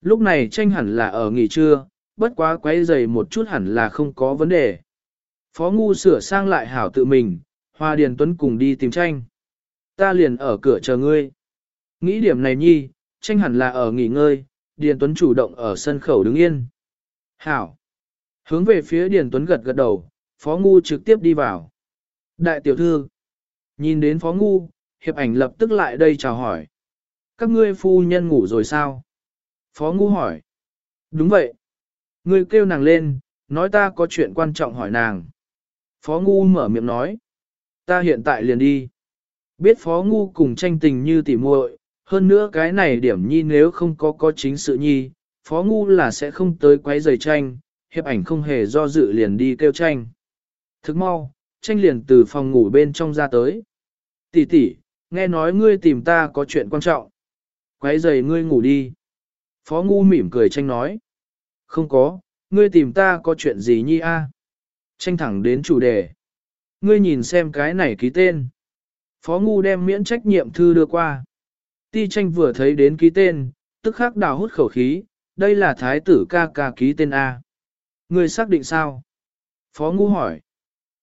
Lúc này tranh hẳn là ở nghỉ trưa, bất quá quấy dày một chút hẳn là không có vấn đề. Phó ngu sửa sang lại hảo tự mình, Hoa Điền Tuấn cùng đi tìm tranh. Ta liền ở cửa chờ ngươi. Nghĩ điểm này nhi, tranh hẳn là ở nghỉ ngơi, Điền Tuấn chủ động ở sân khẩu đứng yên. Hảo. Hướng về phía Điền Tuấn gật gật đầu, Phó Ngu trực tiếp đi vào. Đại tiểu thư. Nhìn đến Phó Ngu, hiệp ảnh lập tức lại đây chào hỏi. Các ngươi phu nhân ngủ rồi sao? Phó Ngu hỏi. Đúng vậy. Ngươi kêu nàng lên, nói ta có chuyện quan trọng hỏi nàng. Phó Ngu mở miệng nói. Ta hiện tại liền đi. Biết Phó Ngu cùng tranh tình như tỉ muội, hơn nữa cái này điểm nhi nếu không có có chính sự nhi, Phó Ngu là sẽ không tới quấy giày tranh, hiệp ảnh không hề do dự liền đi kêu tranh. Thức mau, tranh liền từ phòng ngủ bên trong ra tới. Tỷ tỷ, nghe nói ngươi tìm ta có chuyện quan trọng. Quấy giày ngươi ngủ đi. Phó Ngu mỉm cười tranh nói. Không có, ngươi tìm ta có chuyện gì nhi a? Tranh thẳng đến chủ đề. Ngươi nhìn xem cái này ký tên. Phó Ngu đem miễn trách nhiệm thư đưa qua. Ti tranh vừa thấy đến ký tên, tức khắc đào hút khẩu khí, đây là thái tử ca ca ký tên A. Người xác định sao? Phó Ngu hỏi.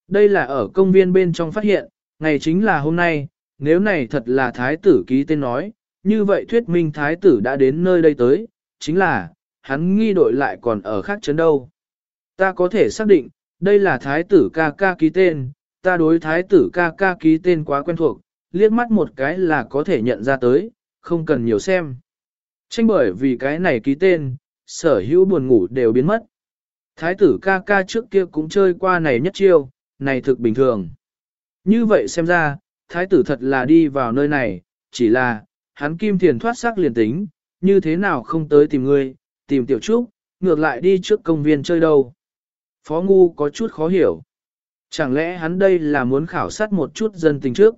Đây là ở công viên bên trong phát hiện, ngày chính là hôm nay, nếu này thật là thái tử ký tên nói, như vậy thuyết minh thái tử đã đến nơi đây tới, chính là, hắn nghi đội lại còn ở khác chấn đâu. Ta có thể xác định, đây là thái tử ca ca ký tên, ta đối thái tử ca ca ký tên quá quen thuộc, liếc mắt một cái là có thể nhận ra tới, không cần nhiều xem. Tranh bởi vì cái này ký tên, sở hữu buồn ngủ đều biến mất. Thái tử ca ca trước kia cũng chơi qua này nhất chiêu, này thực bình thường. Như vậy xem ra, thái tử thật là đi vào nơi này, chỉ là, hắn kim thiền thoát sắc liền tính, như thế nào không tới tìm ngươi, tìm tiểu trúc, ngược lại đi trước công viên chơi đâu. Phó Ngu có chút khó hiểu. Chẳng lẽ hắn đây là muốn khảo sát một chút dân tình trước?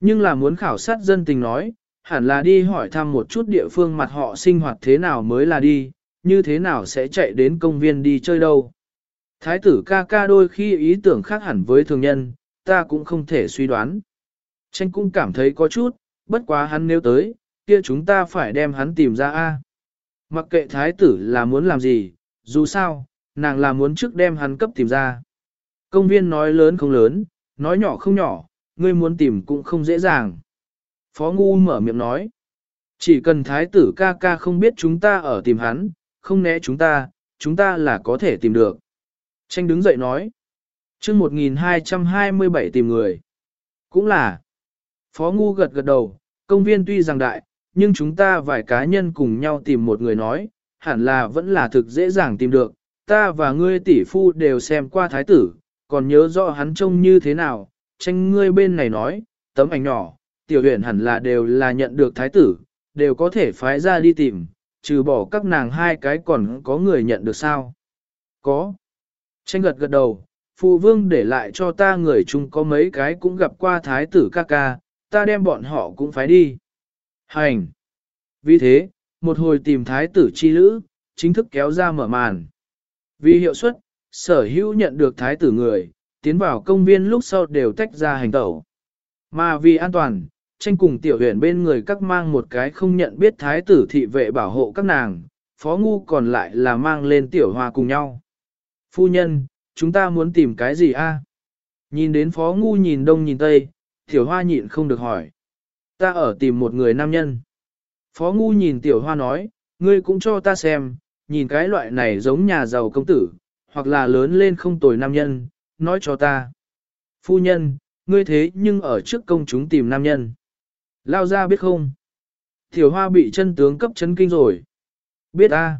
Nhưng là muốn khảo sát dân tình nói, hẳn là đi hỏi thăm một chút địa phương mặt họ sinh hoạt thế nào mới là đi, như thế nào sẽ chạy đến công viên đi chơi đâu. Thái tử ca ca đôi khi ý tưởng khác hẳn với thường nhân, ta cũng không thể suy đoán. Tranh cũng cảm thấy có chút, bất quá hắn nếu tới, kia chúng ta phải đem hắn tìm ra a. Mặc kệ thái tử là muốn làm gì, dù sao, nàng là muốn trước đem hắn cấp tìm ra. Công viên nói lớn không lớn, nói nhỏ không nhỏ, ngươi muốn tìm cũng không dễ dàng. Phó Ngu mở miệng nói. Chỉ cần thái tử ca ca không biết chúng ta ở tìm hắn, không né chúng ta, chúng ta là có thể tìm được. Tranh đứng dậy nói. chương 1227 tìm người. Cũng là. Phó Ngu gật gật đầu, công viên tuy rằng đại, nhưng chúng ta vài cá nhân cùng nhau tìm một người nói, hẳn là vẫn là thực dễ dàng tìm được. Ta và ngươi tỷ phu đều xem qua thái tử, còn nhớ rõ hắn trông như thế nào, tranh ngươi bên này nói, tấm ảnh nhỏ, tiểu huyền hẳn là đều là nhận được thái tử, đều có thể phái ra đi tìm, trừ bỏ các nàng hai cái còn có người nhận được sao? Có. Tranh gật gật đầu, phụ vương để lại cho ta người chung có mấy cái cũng gặp qua thái tử ca ca, ta đem bọn họ cũng phái đi. Hành. Vì thế, một hồi tìm thái tử chi lữ, chính thức kéo ra mở màn. Vì hiệu suất, sở hữu nhận được thái tử người, tiến vào công viên lúc sau đều tách ra hành tẩu. Mà vì an toàn, tranh cùng tiểu huyền bên người các mang một cái không nhận biết thái tử thị vệ bảo hộ các nàng, phó ngu còn lại là mang lên tiểu hoa cùng nhau. Phu nhân, chúng ta muốn tìm cái gì a? Nhìn đến phó ngu nhìn đông nhìn tây, Tiểu hoa nhịn không được hỏi. Ta ở tìm một người nam nhân. Phó ngu nhìn tiểu hoa nói, ngươi cũng cho ta xem, nhìn cái loại này giống nhà giàu công tử, hoặc là lớn lên không tồi nam nhân, nói cho ta. Phu nhân, ngươi thế nhưng ở trước công chúng tìm nam nhân. Lao ra biết không? Tiểu hoa bị chân tướng cấp chấn kinh rồi. Biết a.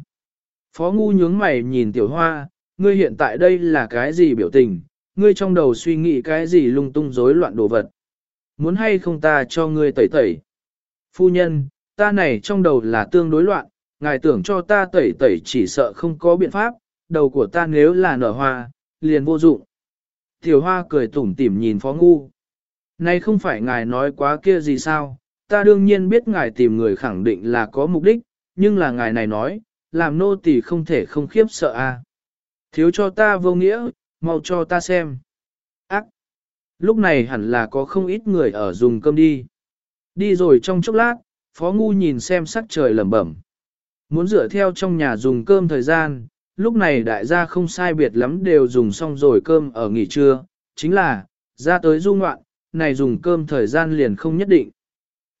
Phó ngu nhướng mày nhìn tiểu hoa, ngươi hiện tại đây là cái gì biểu tình, ngươi trong đầu suy nghĩ cái gì lung tung rối loạn đồ vật. Muốn hay không ta cho ngươi tẩy tẩy. Phu nhân, ta này trong đầu là tương đối loạn, ngài tưởng cho ta tẩy tẩy chỉ sợ không có biện pháp, đầu của ta nếu là nở hoa, liền vô dụng. Tiểu hoa cười tủm tỉm nhìn phó ngu. Này không phải ngài nói quá kia gì sao, ta đương nhiên biết ngài tìm người khẳng định là có mục đích, nhưng là ngài này nói, làm nô tỳ không thể không khiếp sợ a. À. Thiếu cho ta vô nghĩa, mau cho ta xem. Ác! Lúc này hẳn là có không ít người ở dùng cơm đi. Đi rồi trong chốc lát, Phó Ngu nhìn xem sắc trời lẩm bẩm. Muốn dựa theo trong nhà dùng cơm thời gian, lúc này đại gia không sai biệt lắm đều dùng xong rồi cơm ở nghỉ trưa, chính là, ra tới du ngoạn, này dùng cơm thời gian liền không nhất định.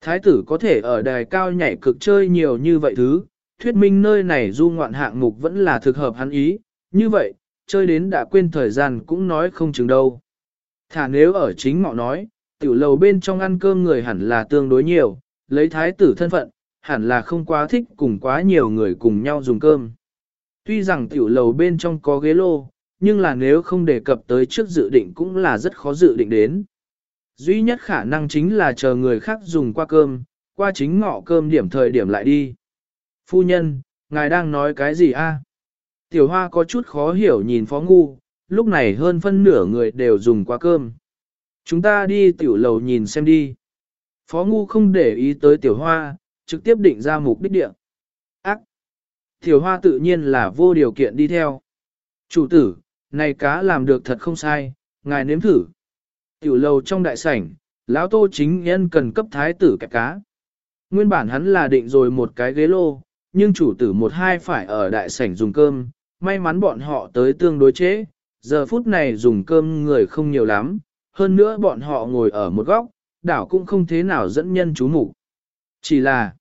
Thái tử có thể ở đài cao nhảy cực chơi nhiều như vậy thứ, thuyết minh nơi này du ngoạn hạng mục vẫn là thực hợp hắn ý, như vậy, chơi đến đã quên thời gian cũng nói không chừng đâu. Thả nếu ở chính ngọ nói, tiểu lầu bên trong ăn cơm người hẳn là tương đối nhiều, lấy thái tử thân phận, hẳn là không quá thích cùng quá nhiều người cùng nhau dùng cơm. Tuy rằng tiểu lầu bên trong có ghế lô, nhưng là nếu không đề cập tới trước dự định cũng là rất khó dự định đến. Duy nhất khả năng chính là chờ người khác dùng qua cơm, qua chính ngọ cơm điểm thời điểm lại đi. Phu nhân, ngài đang nói cái gì a? Tiểu hoa có chút khó hiểu nhìn phó ngu, lúc này hơn phân nửa người đều dùng qua cơm. Chúng ta đi tiểu lầu nhìn xem đi. Phó ngu không để ý tới tiểu hoa, trực tiếp định ra mục đích địa. Ác! Tiểu hoa tự nhiên là vô điều kiện đi theo. Chủ tử, này cá làm được thật không sai, ngài nếm thử. Tiểu lầu trong đại sảnh, lão tô chính nhân cần cấp thái tử kẹp cá. Nguyên bản hắn là định rồi một cái ghế lô, nhưng chủ tử một hai phải ở đại sảnh dùng cơm, may mắn bọn họ tới tương đối chế, giờ phút này dùng cơm người không nhiều lắm, hơn nữa bọn họ ngồi ở một góc, đảo cũng không thế nào dẫn nhân chú mục Chỉ là,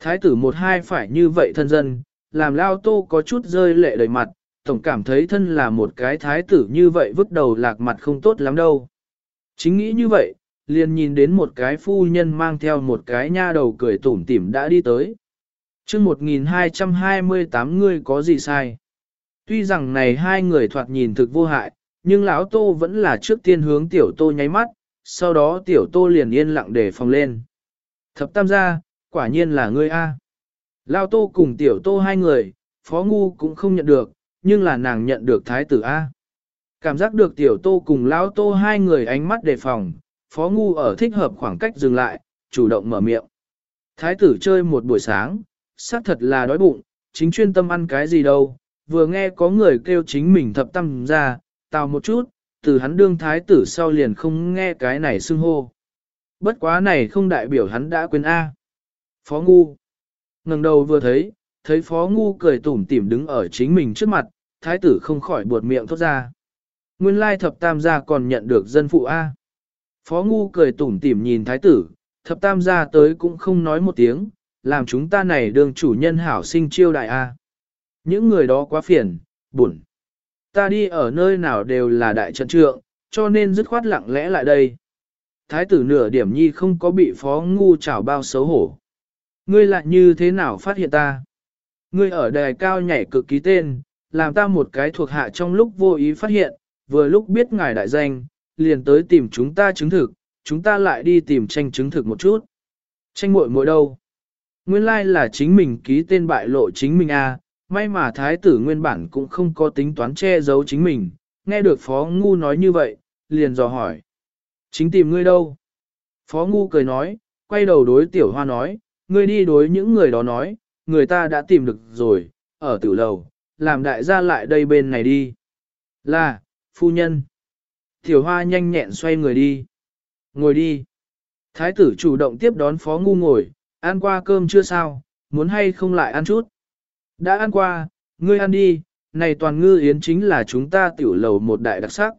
thái tử một hai phải như vậy thân dân, làm lao tô có chút rơi lệ đầy mặt, tổng cảm thấy thân là một cái thái tử như vậy vứt đầu lạc mặt không tốt lắm đâu. Chính nghĩ như vậy, liền nhìn đến một cái phu nhân mang theo một cái nha đầu cười tủm tỉm đã đi tới. chương 1228 người có gì sai? Tuy rằng này hai người thoạt nhìn thực vô hại, nhưng lão tô vẫn là trước tiên hướng tiểu tô nháy mắt, sau đó tiểu tô liền yên lặng để phòng lên. Thập tam gia, quả nhiên là ngươi A. Lão tô cùng tiểu tô hai người, phó ngu cũng không nhận được, nhưng là nàng nhận được thái tử A. Cảm giác được tiểu tô cùng lão tô hai người ánh mắt đề phòng, phó ngu ở thích hợp khoảng cách dừng lại, chủ động mở miệng. Thái tử chơi một buổi sáng, xác thật là đói bụng, chính chuyên tâm ăn cái gì đâu, vừa nghe có người kêu chính mình thập tâm ra, tào một chút, từ hắn đương thái tử sau liền không nghe cái này xưng hô. Bất quá này không đại biểu hắn đã quên A. Phó Ngu. ngẩng đầu vừa thấy, thấy Phó Ngu cười tủm tỉm đứng ở chính mình trước mặt, thái tử không khỏi buột miệng thốt ra. Nguyên lai thập tam gia còn nhận được dân phụ A. Phó Ngu cười tủm tỉm nhìn thái tử, thập tam gia tới cũng không nói một tiếng, làm chúng ta này đương chủ nhân hảo sinh chiêu đại A. Những người đó quá phiền, buồn. Ta đi ở nơi nào đều là đại trận trượng, cho nên dứt khoát lặng lẽ lại đây. Thái tử nửa điểm nhi không có bị phó ngu chảo bao xấu hổ. Ngươi lại như thế nào phát hiện ta? Ngươi ở đài cao nhảy cực ký tên, làm ta một cái thuộc hạ trong lúc vô ý phát hiện, vừa lúc biết ngài đại danh, liền tới tìm chúng ta chứng thực, chúng ta lại đi tìm tranh chứng thực một chút. Tranh muội muội đâu? Nguyên lai like là chính mình ký tên bại lộ chính mình a, à, May mà thái tử nguyên bản cũng không có tính toán che giấu chính mình, nghe được phó ngu nói như vậy, liền dò hỏi. Chính tìm ngươi đâu? Phó ngu cười nói, quay đầu đối tiểu hoa nói, ngươi đi đối những người đó nói, người ta đã tìm được rồi, ở tử lầu, làm đại gia lại đây bên này đi. Là, phu nhân. Tiểu hoa nhanh nhẹn xoay người đi. Ngồi đi. Thái tử chủ động tiếp đón phó ngu ngồi, ăn qua cơm chưa sao, muốn hay không lại ăn chút. Đã ăn qua, ngươi ăn đi, này toàn ngư yến chính là chúng ta tiểu lầu một đại đặc sắc.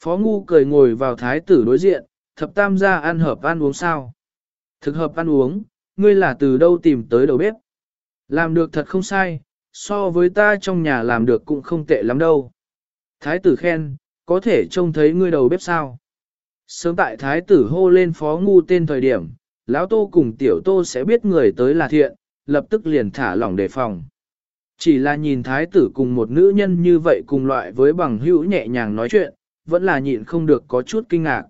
Phó ngu cười ngồi vào thái tử đối diện, thập tam gia ăn hợp ăn uống sao? Thực hợp ăn uống, ngươi là từ đâu tìm tới đầu bếp? Làm được thật không sai, so với ta trong nhà làm được cũng không tệ lắm đâu. Thái tử khen, có thể trông thấy ngươi đầu bếp sao? Sớm tại thái tử hô lên phó ngu tên thời điểm, lão tô cùng tiểu tô sẽ biết người tới là thiện, lập tức liền thả lỏng đề phòng. Chỉ là nhìn thái tử cùng một nữ nhân như vậy cùng loại với bằng hữu nhẹ nhàng nói chuyện, vẫn là nhịn không được có chút kinh ngạc.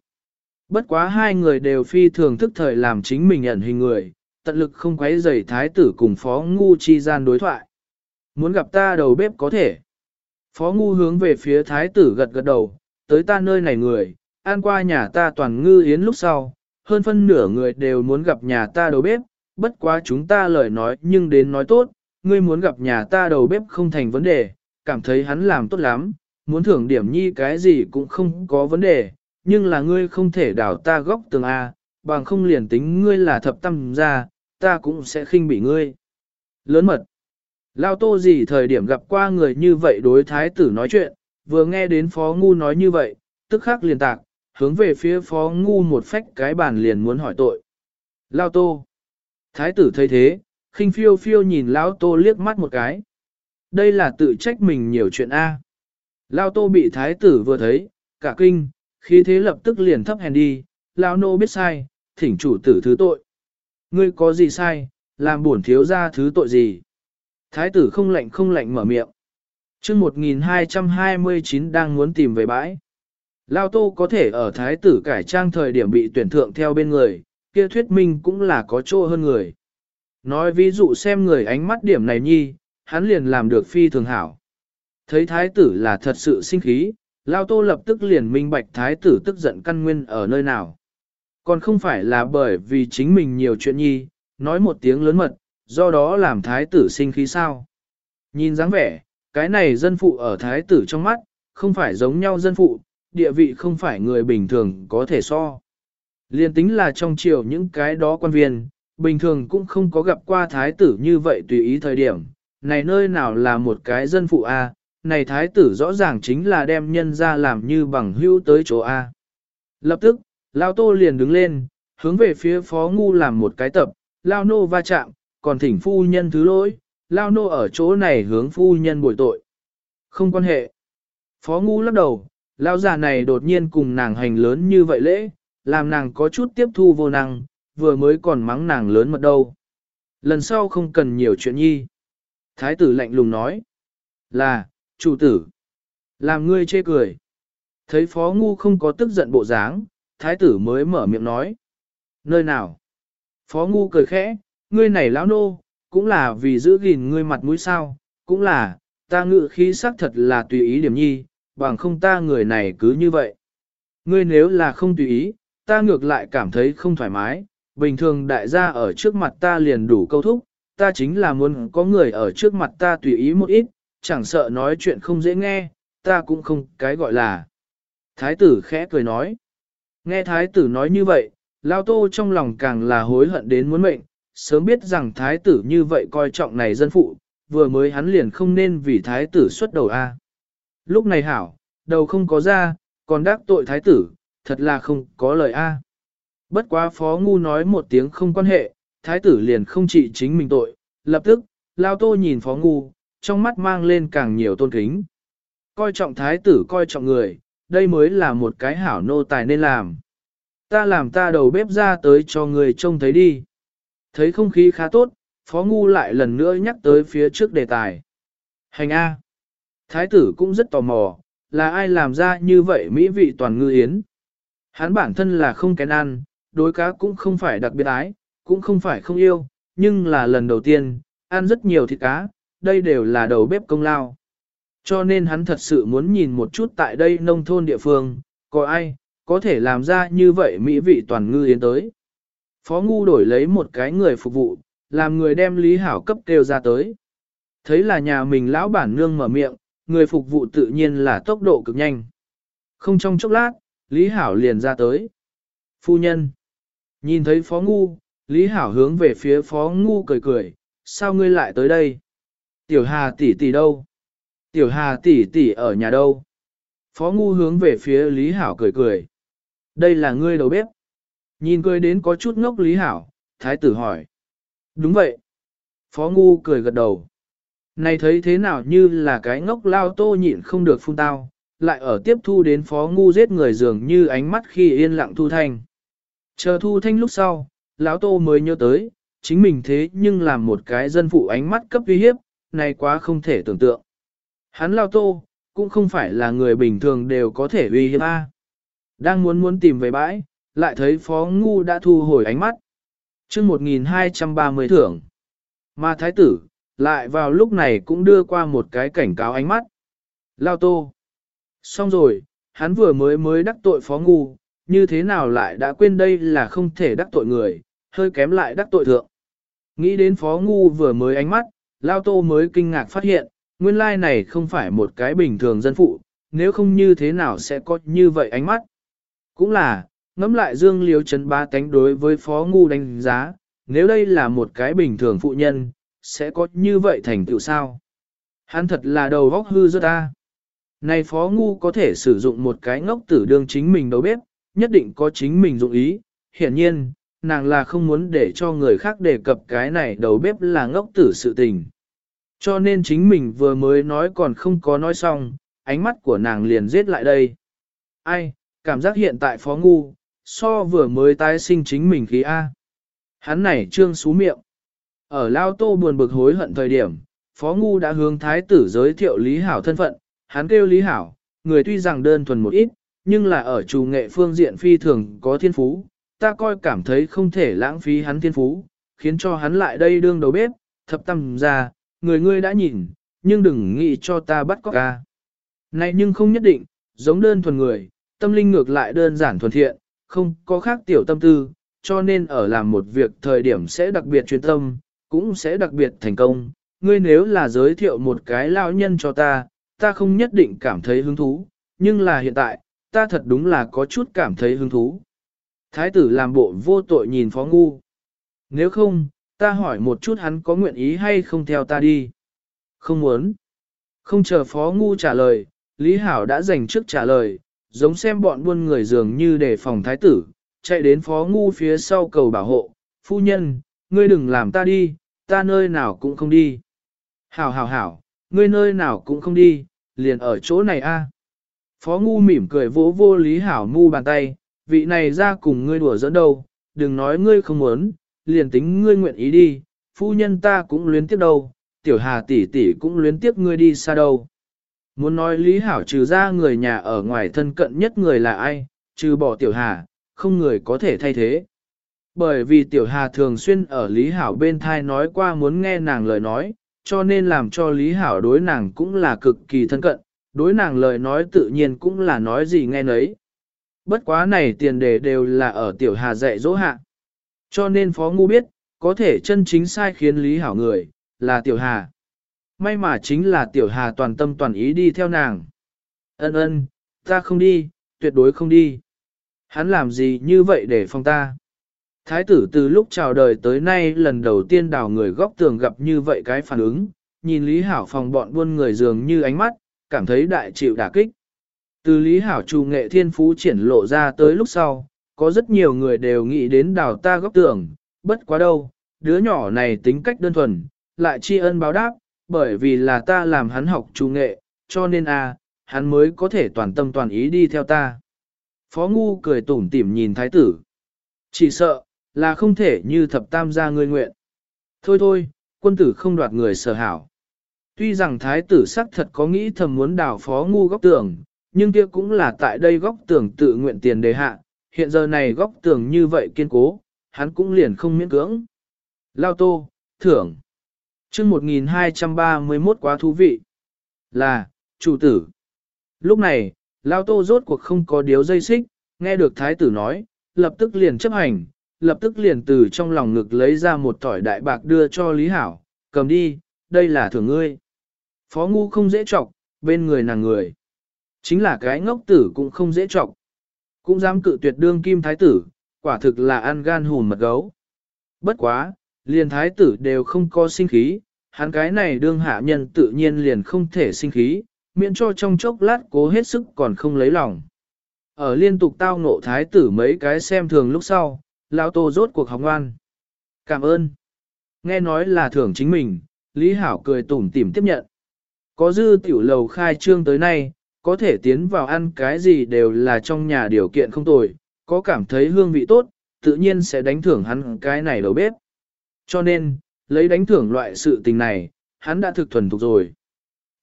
Bất quá hai người đều phi thường thức thời làm chính mình ẩn hình người, tận lực không quấy rầy thái tử cùng phó ngu chi gian đối thoại. Muốn gặp ta đầu bếp có thể. Phó ngu hướng về phía thái tử gật gật đầu, tới ta nơi này người, ăn qua nhà ta toàn ngư yến lúc sau, hơn phân nửa người đều muốn gặp nhà ta đầu bếp, bất quá chúng ta lời nói nhưng đến nói tốt, ngươi muốn gặp nhà ta đầu bếp không thành vấn đề, cảm thấy hắn làm tốt lắm, muốn thưởng điểm nhi cái gì cũng không có vấn đề, nhưng là ngươi không thể đảo ta góc tường A, bằng không liền tính ngươi là thập tâm ra, ta cũng sẽ khinh bị ngươi. Lớn mật. Lao tô gì thời điểm gặp qua người như vậy đối thái tử nói chuyện, vừa nghe đến phó ngu nói như vậy, tức khắc liền tạc, hướng về phía phó ngu một phách cái bàn liền muốn hỏi tội. Lao tô. Thái tử thấy thế, khinh phiêu phiêu nhìn Lão tô liếc mắt một cái. Đây là tự trách mình nhiều chuyện A. Lao tô bị thái tử vừa thấy, cả kinh, khí thế lập tức liền thấp hèn đi, Lao nô biết sai, thỉnh chủ tử thứ tội. Ngươi có gì sai, làm buồn thiếu ra thứ tội gì? Thái tử không lạnh không lạnh mở miệng. chương 1229 đang muốn tìm về bãi. Lao Tô có thể ở thái tử cải trang thời điểm bị tuyển thượng theo bên người, kia thuyết minh cũng là có chỗ hơn người. Nói ví dụ xem người ánh mắt điểm này nhi, hắn liền làm được phi thường hảo. Thấy thái tử là thật sự sinh khí, Lao Tô lập tức liền minh bạch thái tử tức giận căn nguyên ở nơi nào. Còn không phải là bởi vì chính mình nhiều chuyện nhi, nói một tiếng lớn mật, do đó làm thái tử sinh khí sao. Nhìn dáng vẻ, cái này dân phụ ở thái tử trong mắt, không phải giống nhau dân phụ, địa vị không phải người bình thường có thể so. Liên tính là trong triều những cái đó quan viên, bình thường cũng không có gặp qua thái tử như vậy tùy ý thời điểm. Này nơi nào là một cái dân phụ A, này thái tử rõ ràng chính là đem nhân ra làm như bằng hưu tới chỗ A. Lập tức, Lao Tô liền đứng lên, hướng về phía phó ngu làm một cái tập, Lao Nô va chạm, còn thỉnh phu nhân thứ lỗi, Lao Nô ở chỗ này hướng phu nhân bồi tội. Không quan hệ. Phó ngu lắc đầu, Lao già này đột nhiên cùng nàng hành lớn như vậy lễ, làm nàng có chút tiếp thu vô năng, vừa mới còn mắng nàng lớn mật đâu. Lần sau không cần nhiều chuyện nhi. Thái tử lạnh lùng nói. Là, chủ tử. Làm ngươi chê cười. Thấy phó ngu không có tức giận bộ dáng, thái tử mới mở miệng nói. Nơi nào? Phó ngu cười khẽ, ngươi này lão nô, cũng là vì giữ gìn ngươi mặt mũi sao, cũng là, ta ngự khí sắc thật là tùy ý điểm nhi, bằng không ta người này cứ như vậy. Ngươi nếu là không tùy ý, ta ngược lại cảm thấy không thoải mái, bình thường đại gia ở trước mặt ta liền đủ câu thúc, ta chính là muốn có người ở trước mặt ta tùy ý một ít, chẳng sợ nói chuyện không dễ nghe, ta cũng không cái gọi là. Thái tử khẽ cười nói. Nghe thái tử nói như vậy, Lao Tô trong lòng càng là hối hận đến muốn mệnh, sớm biết rằng thái tử như vậy coi trọng này dân phụ, vừa mới hắn liền không nên vì thái tử xuất đầu A. Lúc này hảo, đầu không có ra, còn đắc tội thái tử, thật là không có lời A. Bất quá phó ngu nói một tiếng không quan hệ, thái tử liền không trị chính mình tội, lập tức, Lao Tô nhìn phó ngu, trong mắt mang lên càng nhiều tôn kính. Coi trọng thái tử coi trọng người, đây mới là một cái hảo nô tài nên làm. Ta làm ta đầu bếp ra tới cho người trông thấy đi. Thấy không khí khá tốt, Phó Ngu lại lần nữa nhắc tới phía trước đề tài. Hành A. Thái tử cũng rất tò mò, là ai làm ra như vậy mỹ vị toàn ngư yến. Hắn bản thân là không kén ăn, đối cá cũng không phải đặc biệt ái, cũng không phải không yêu, nhưng là lần đầu tiên, ăn rất nhiều thịt cá, đây đều là đầu bếp công lao. Cho nên hắn thật sự muốn nhìn một chút tại đây nông thôn địa phương, có ai, có thể làm ra như vậy mỹ vị toàn ngư yến tới. Phó ngu đổi lấy một cái người phục vụ, làm người đem Lý Hảo cấp kêu ra tới. Thấy là nhà mình lão bản nương mở miệng, người phục vụ tự nhiên là tốc độ cực nhanh. Không trong chốc lát, Lý Hảo liền ra tới. Phu nhân. Nhìn thấy Phó Ngu, Lý Hảo hướng về phía Phó Ngu cười cười, sao ngươi lại tới đây? Tiểu Hà tỷ tỷ đâu? Tiểu Hà tỷ tỷ ở nhà đâu? Phó Ngu hướng về phía Lý Hảo cười cười. Đây là ngươi đầu bếp. Nhìn cười đến có chút ngốc Lý Hảo, thái tử hỏi. Đúng vậy. Phó Ngu cười gật đầu. Này thấy thế nào như là cái ngốc lao tô nhịn không được phun tao, lại ở tiếp thu đến Phó Ngu giết người dường như ánh mắt khi yên lặng thu thanh. Chờ thu thanh lúc sau, lão tô mới nhớ tới, chính mình thế nhưng làm một cái dân phụ ánh mắt cấp uy hiếp, này quá không thể tưởng tượng. Hắn lao tô, cũng không phải là người bình thường đều có thể uy hiếp A. Đang muốn muốn tìm về bãi, lại thấy Phó Ngu đã thu hồi ánh mắt. chương 1230 thưởng. Mà thái tử, lại vào lúc này cũng đưa qua một cái cảnh cáo ánh mắt. Lao tô. Xong rồi, hắn vừa mới mới đắc tội Phó Ngu, như thế nào lại đã quên đây là không thể đắc tội người, hơi kém lại đắc tội thượng. Nghĩ đến Phó Ngu vừa mới ánh mắt, Lao Tô mới kinh ngạc phát hiện, nguyên lai này không phải một cái bình thường dân phụ, nếu không như thế nào sẽ có như vậy ánh mắt. Cũng là, ngẫm lại Dương Liếu Trấn ba tánh đối với Phó Ngu đánh giá, nếu đây là một cái bình thường phụ nhân, sẽ có như vậy thành tựu sao? Hắn thật là đầu góc hư rất ta. Này Phó Ngu có thể sử dụng một cái ngốc tử đương chính mình đầu bếp, nhất định có chính mình dụng ý, hiển nhiên, nàng là không muốn để cho người khác đề cập cái này đầu bếp là ngốc tử sự tình. Cho nên chính mình vừa mới nói còn không có nói xong, ánh mắt của nàng liền giết lại đây. Ai, cảm giác hiện tại phó ngu, so vừa mới tái sinh chính mình khí A. Hắn này trương xú miệng. Ở Lao Tô buồn bực hối hận thời điểm, phó ngu đã hướng thái tử giới thiệu Lý Hảo thân phận, hắn kêu Lý Hảo, người tuy rằng đơn thuần một ít, nhưng là ở chủ nghệ phương diện phi thường có thiên phú, ta coi cảm thấy không thể lãng phí hắn thiên phú, khiến cho hắn lại đây đương đầu bếp, thập tâm ra, người ngươi đã nhìn, nhưng đừng nghĩ cho ta bắt cóc ca. Này nhưng không nhất định, giống đơn thuần người, tâm linh ngược lại đơn giản thuần thiện, không có khác tiểu tâm tư, cho nên ở làm một việc thời điểm sẽ đặc biệt chuyên tâm, cũng sẽ đặc biệt thành công. Ngươi nếu là giới thiệu một cái lao nhân cho ta, ta không nhất định cảm thấy hứng thú, nhưng là hiện tại, ta thật đúng là có chút cảm thấy hứng thú. Thái tử làm bộ vô tội nhìn phó ngu. Nếu không, ta hỏi một chút hắn có nguyện ý hay không theo ta đi. Không muốn. Không chờ phó ngu trả lời, Lý Hảo đã dành trước trả lời, giống xem bọn buôn người dường như để phòng thái tử, chạy đến phó ngu phía sau cầu bảo hộ. Phu nhân, ngươi đừng làm ta đi, ta nơi nào cũng không đi. Hảo hảo hảo, ngươi nơi nào cũng không đi, liền ở chỗ này a. Phó ngu mỉm cười vỗ vô Lý Hảo mu bàn tay, vị này ra cùng ngươi đùa dẫn đâu, đừng nói ngươi không muốn, liền tính ngươi nguyện ý đi, phu nhân ta cũng luyến tiếp đâu, tiểu hà tỷ tỷ cũng luyến tiếp ngươi đi xa đâu. Muốn nói Lý Hảo trừ ra người nhà ở ngoài thân cận nhất người là ai, trừ bỏ tiểu hà, không người có thể thay thế. Bởi vì tiểu hà thường xuyên ở Lý Hảo bên thai nói qua muốn nghe nàng lời nói, cho nên làm cho Lý Hảo đối nàng cũng là cực kỳ thân cận, đối nàng lời nói tự nhiên cũng là nói gì nghe nấy. Bất quá này tiền đề đều là ở tiểu hà dạy dỗ hạ. Cho nên phó ngu biết, có thể chân chính sai khiến lý hảo người, là tiểu hà. May mà chính là tiểu hà toàn tâm toàn ý đi theo nàng. Ân ân, ta không đi, tuyệt đối không đi. Hắn làm gì như vậy để phong ta? Thái tử từ lúc chào đời tới nay lần đầu tiên đào người góc tường gặp như vậy cái phản ứng, nhìn Lý Hảo phòng bọn buôn người dường như ánh mắt, cảm thấy đại chịu đả kích. Từ Lý Hảo trù nghệ thiên phú triển lộ ra tới lúc sau, có rất nhiều người đều nghĩ đến đào ta góc tường, bất quá đâu, đứa nhỏ này tính cách đơn thuần, lại tri ân báo đáp, bởi vì là ta làm hắn học trù nghệ, cho nên a, à, hắn mới có thể toàn tâm toàn ý đi theo ta. Phó Ngu cười tủm tỉm nhìn thái tử. Chỉ sợ, là không thể như thập tam gia ngươi nguyện. Thôi thôi, quân tử không đoạt người sở hảo. Tuy rằng thái tử sắc thật có nghĩ thầm muốn đào phó ngu góc tường, nhưng kia cũng là tại đây góc tường tự nguyện tiền đề hạ, hiện giờ này góc tường như vậy kiên cố, hắn cũng liền không miễn cưỡng. Lao tô, thưởng chương 1231 quá thú vị. Là, chủ tử. Lúc này, Lao tô rốt cuộc không có điếu dây xích, nghe được thái tử nói, lập tức liền chấp hành, lập tức liền từ trong lòng ngực lấy ra một tỏi đại bạc đưa cho Lý Hảo, cầm đi, đây là thưởng ngươi. Phó ngu không dễ chọc, bên người nàng người. Chính là cái ngốc tử cũng không dễ chọc. Cũng dám cự tuyệt đương kim thái tử, quả thực là ăn gan hùn mật gấu. Bất quá, liền thái tử đều không có sinh khí, hắn cái này đương hạ nhân tự nhiên liền không thể sinh khí, miễn cho trong chốc lát cố hết sức còn không lấy lòng. Ở liên tục tao ngộ thái tử mấy cái xem thường lúc sau, lão tô rốt cuộc học ngoan. Cảm ơn. Nghe nói là thưởng chính mình, Lý Hảo cười tủm tỉm tiếp nhận. Có dư tiểu lầu khai trương tới nay, có thể tiến vào ăn cái gì đều là trong nhà điều kiện không tồi, có cảm thấy hương vị tốt, tự nhiên sẽ đánh thưởng hắn cái này đầu bếp. Cho nên, lấy đánh thưởng loại sự tình này, hắn đã thực thuần thục rồi.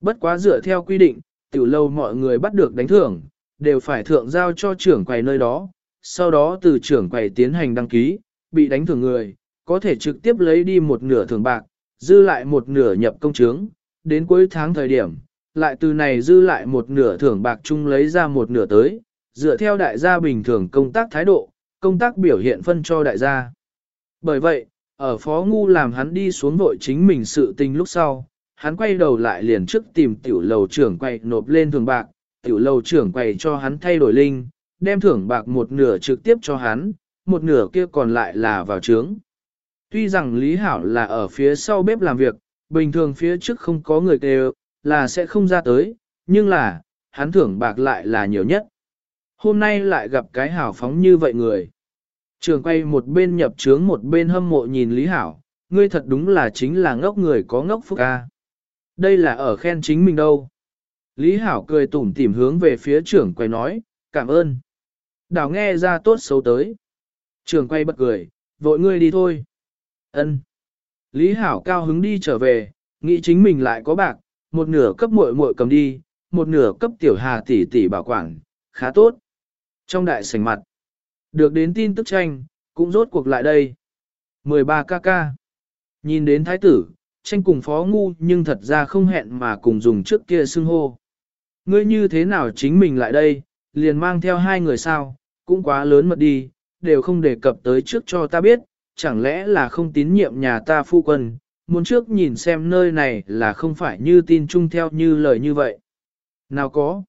Bất quá dựa theo quy định, tiểu lâu mọi người bắt được đánh thưởng, đều phải thượng giao cho trưởng quầy nơi đó, sau đó từ trưởng quầy tiến hành đăng ký, bị đánh thưởng người, có thể trực tiếp lấy đi một nửa thưởng bạc, dư lại một nửa nhập công chứng, đến cuối tháng thời điểm, lại từ này dư lại một nửa thưởng bạc chung lấy ra một nửa tới, dựa theo đại gia bình thường công tác thái độ, công tác biểu hiện phân cho đại gia. Bởi vậy, ở phó ngu làm hắn đi xuống vội chính mình sự tình lúc sau, hắn quay đầu lại liền trước tìm tiểu lầu trưởng quay nộp lên thưởng bạc, tiểu lầu trưởng quay cho hắn thay đổi linh, đem thưởng bạc một nửa trực tiếp cho hắn, một nửa kia còn lại là vào trướng. Tuy rằng Lý Hảo là ở phía sau bếp làm việc, bình thường phía trước không có người kêu, là sẽ không ra tới, nhưng là, hắn thưởng bạc lại là nhiều nhất. Hôm nay lại gặp cái hảo phóng như vậy người. Trường quay một bên nhập trướng một bên hâm mộ nhìn Lý Hảo, ngươi thật đúng là chính là ngốc người có ngốc phúc ca. Đây là ở khen chính mình đâu. Lý Hảo cười tủm tỉm hướng về phía trưởng quay nói, cảm ơn. Đảo nghe ra tốt xấu tới. Trường quay bật cười, vội ngươi đi thôi. Ân. Lý Hảo cao hứng đi trở về, nghĩ chính mình lại có bạc, một nửa cấp muội muội cầm đi, một nửa cấp tiểu hà tỷ tỷ bảo quản, khá tốt. Trong đại sảnh mặt, được đến tin tức tranh, cũng rốt cuộc lại đây. 13 ca ca. Nhìn đến thái tử, tranh cùng phó ngu nhưng thật ra không hẹn mà cùng dùng trước kia xưng hô. Ngươi như thế nào chính mình lại đây, liền mang theo hai người sao, cũng quá lớn mật đi, đều không đề cập tới trước cho ta biết, chẳng lẽ là không tín nhiệm nhà ta phu quân, muốn trước nhìn xem nơi này là không phải như tin chung theo như lời như vậy. Nào có.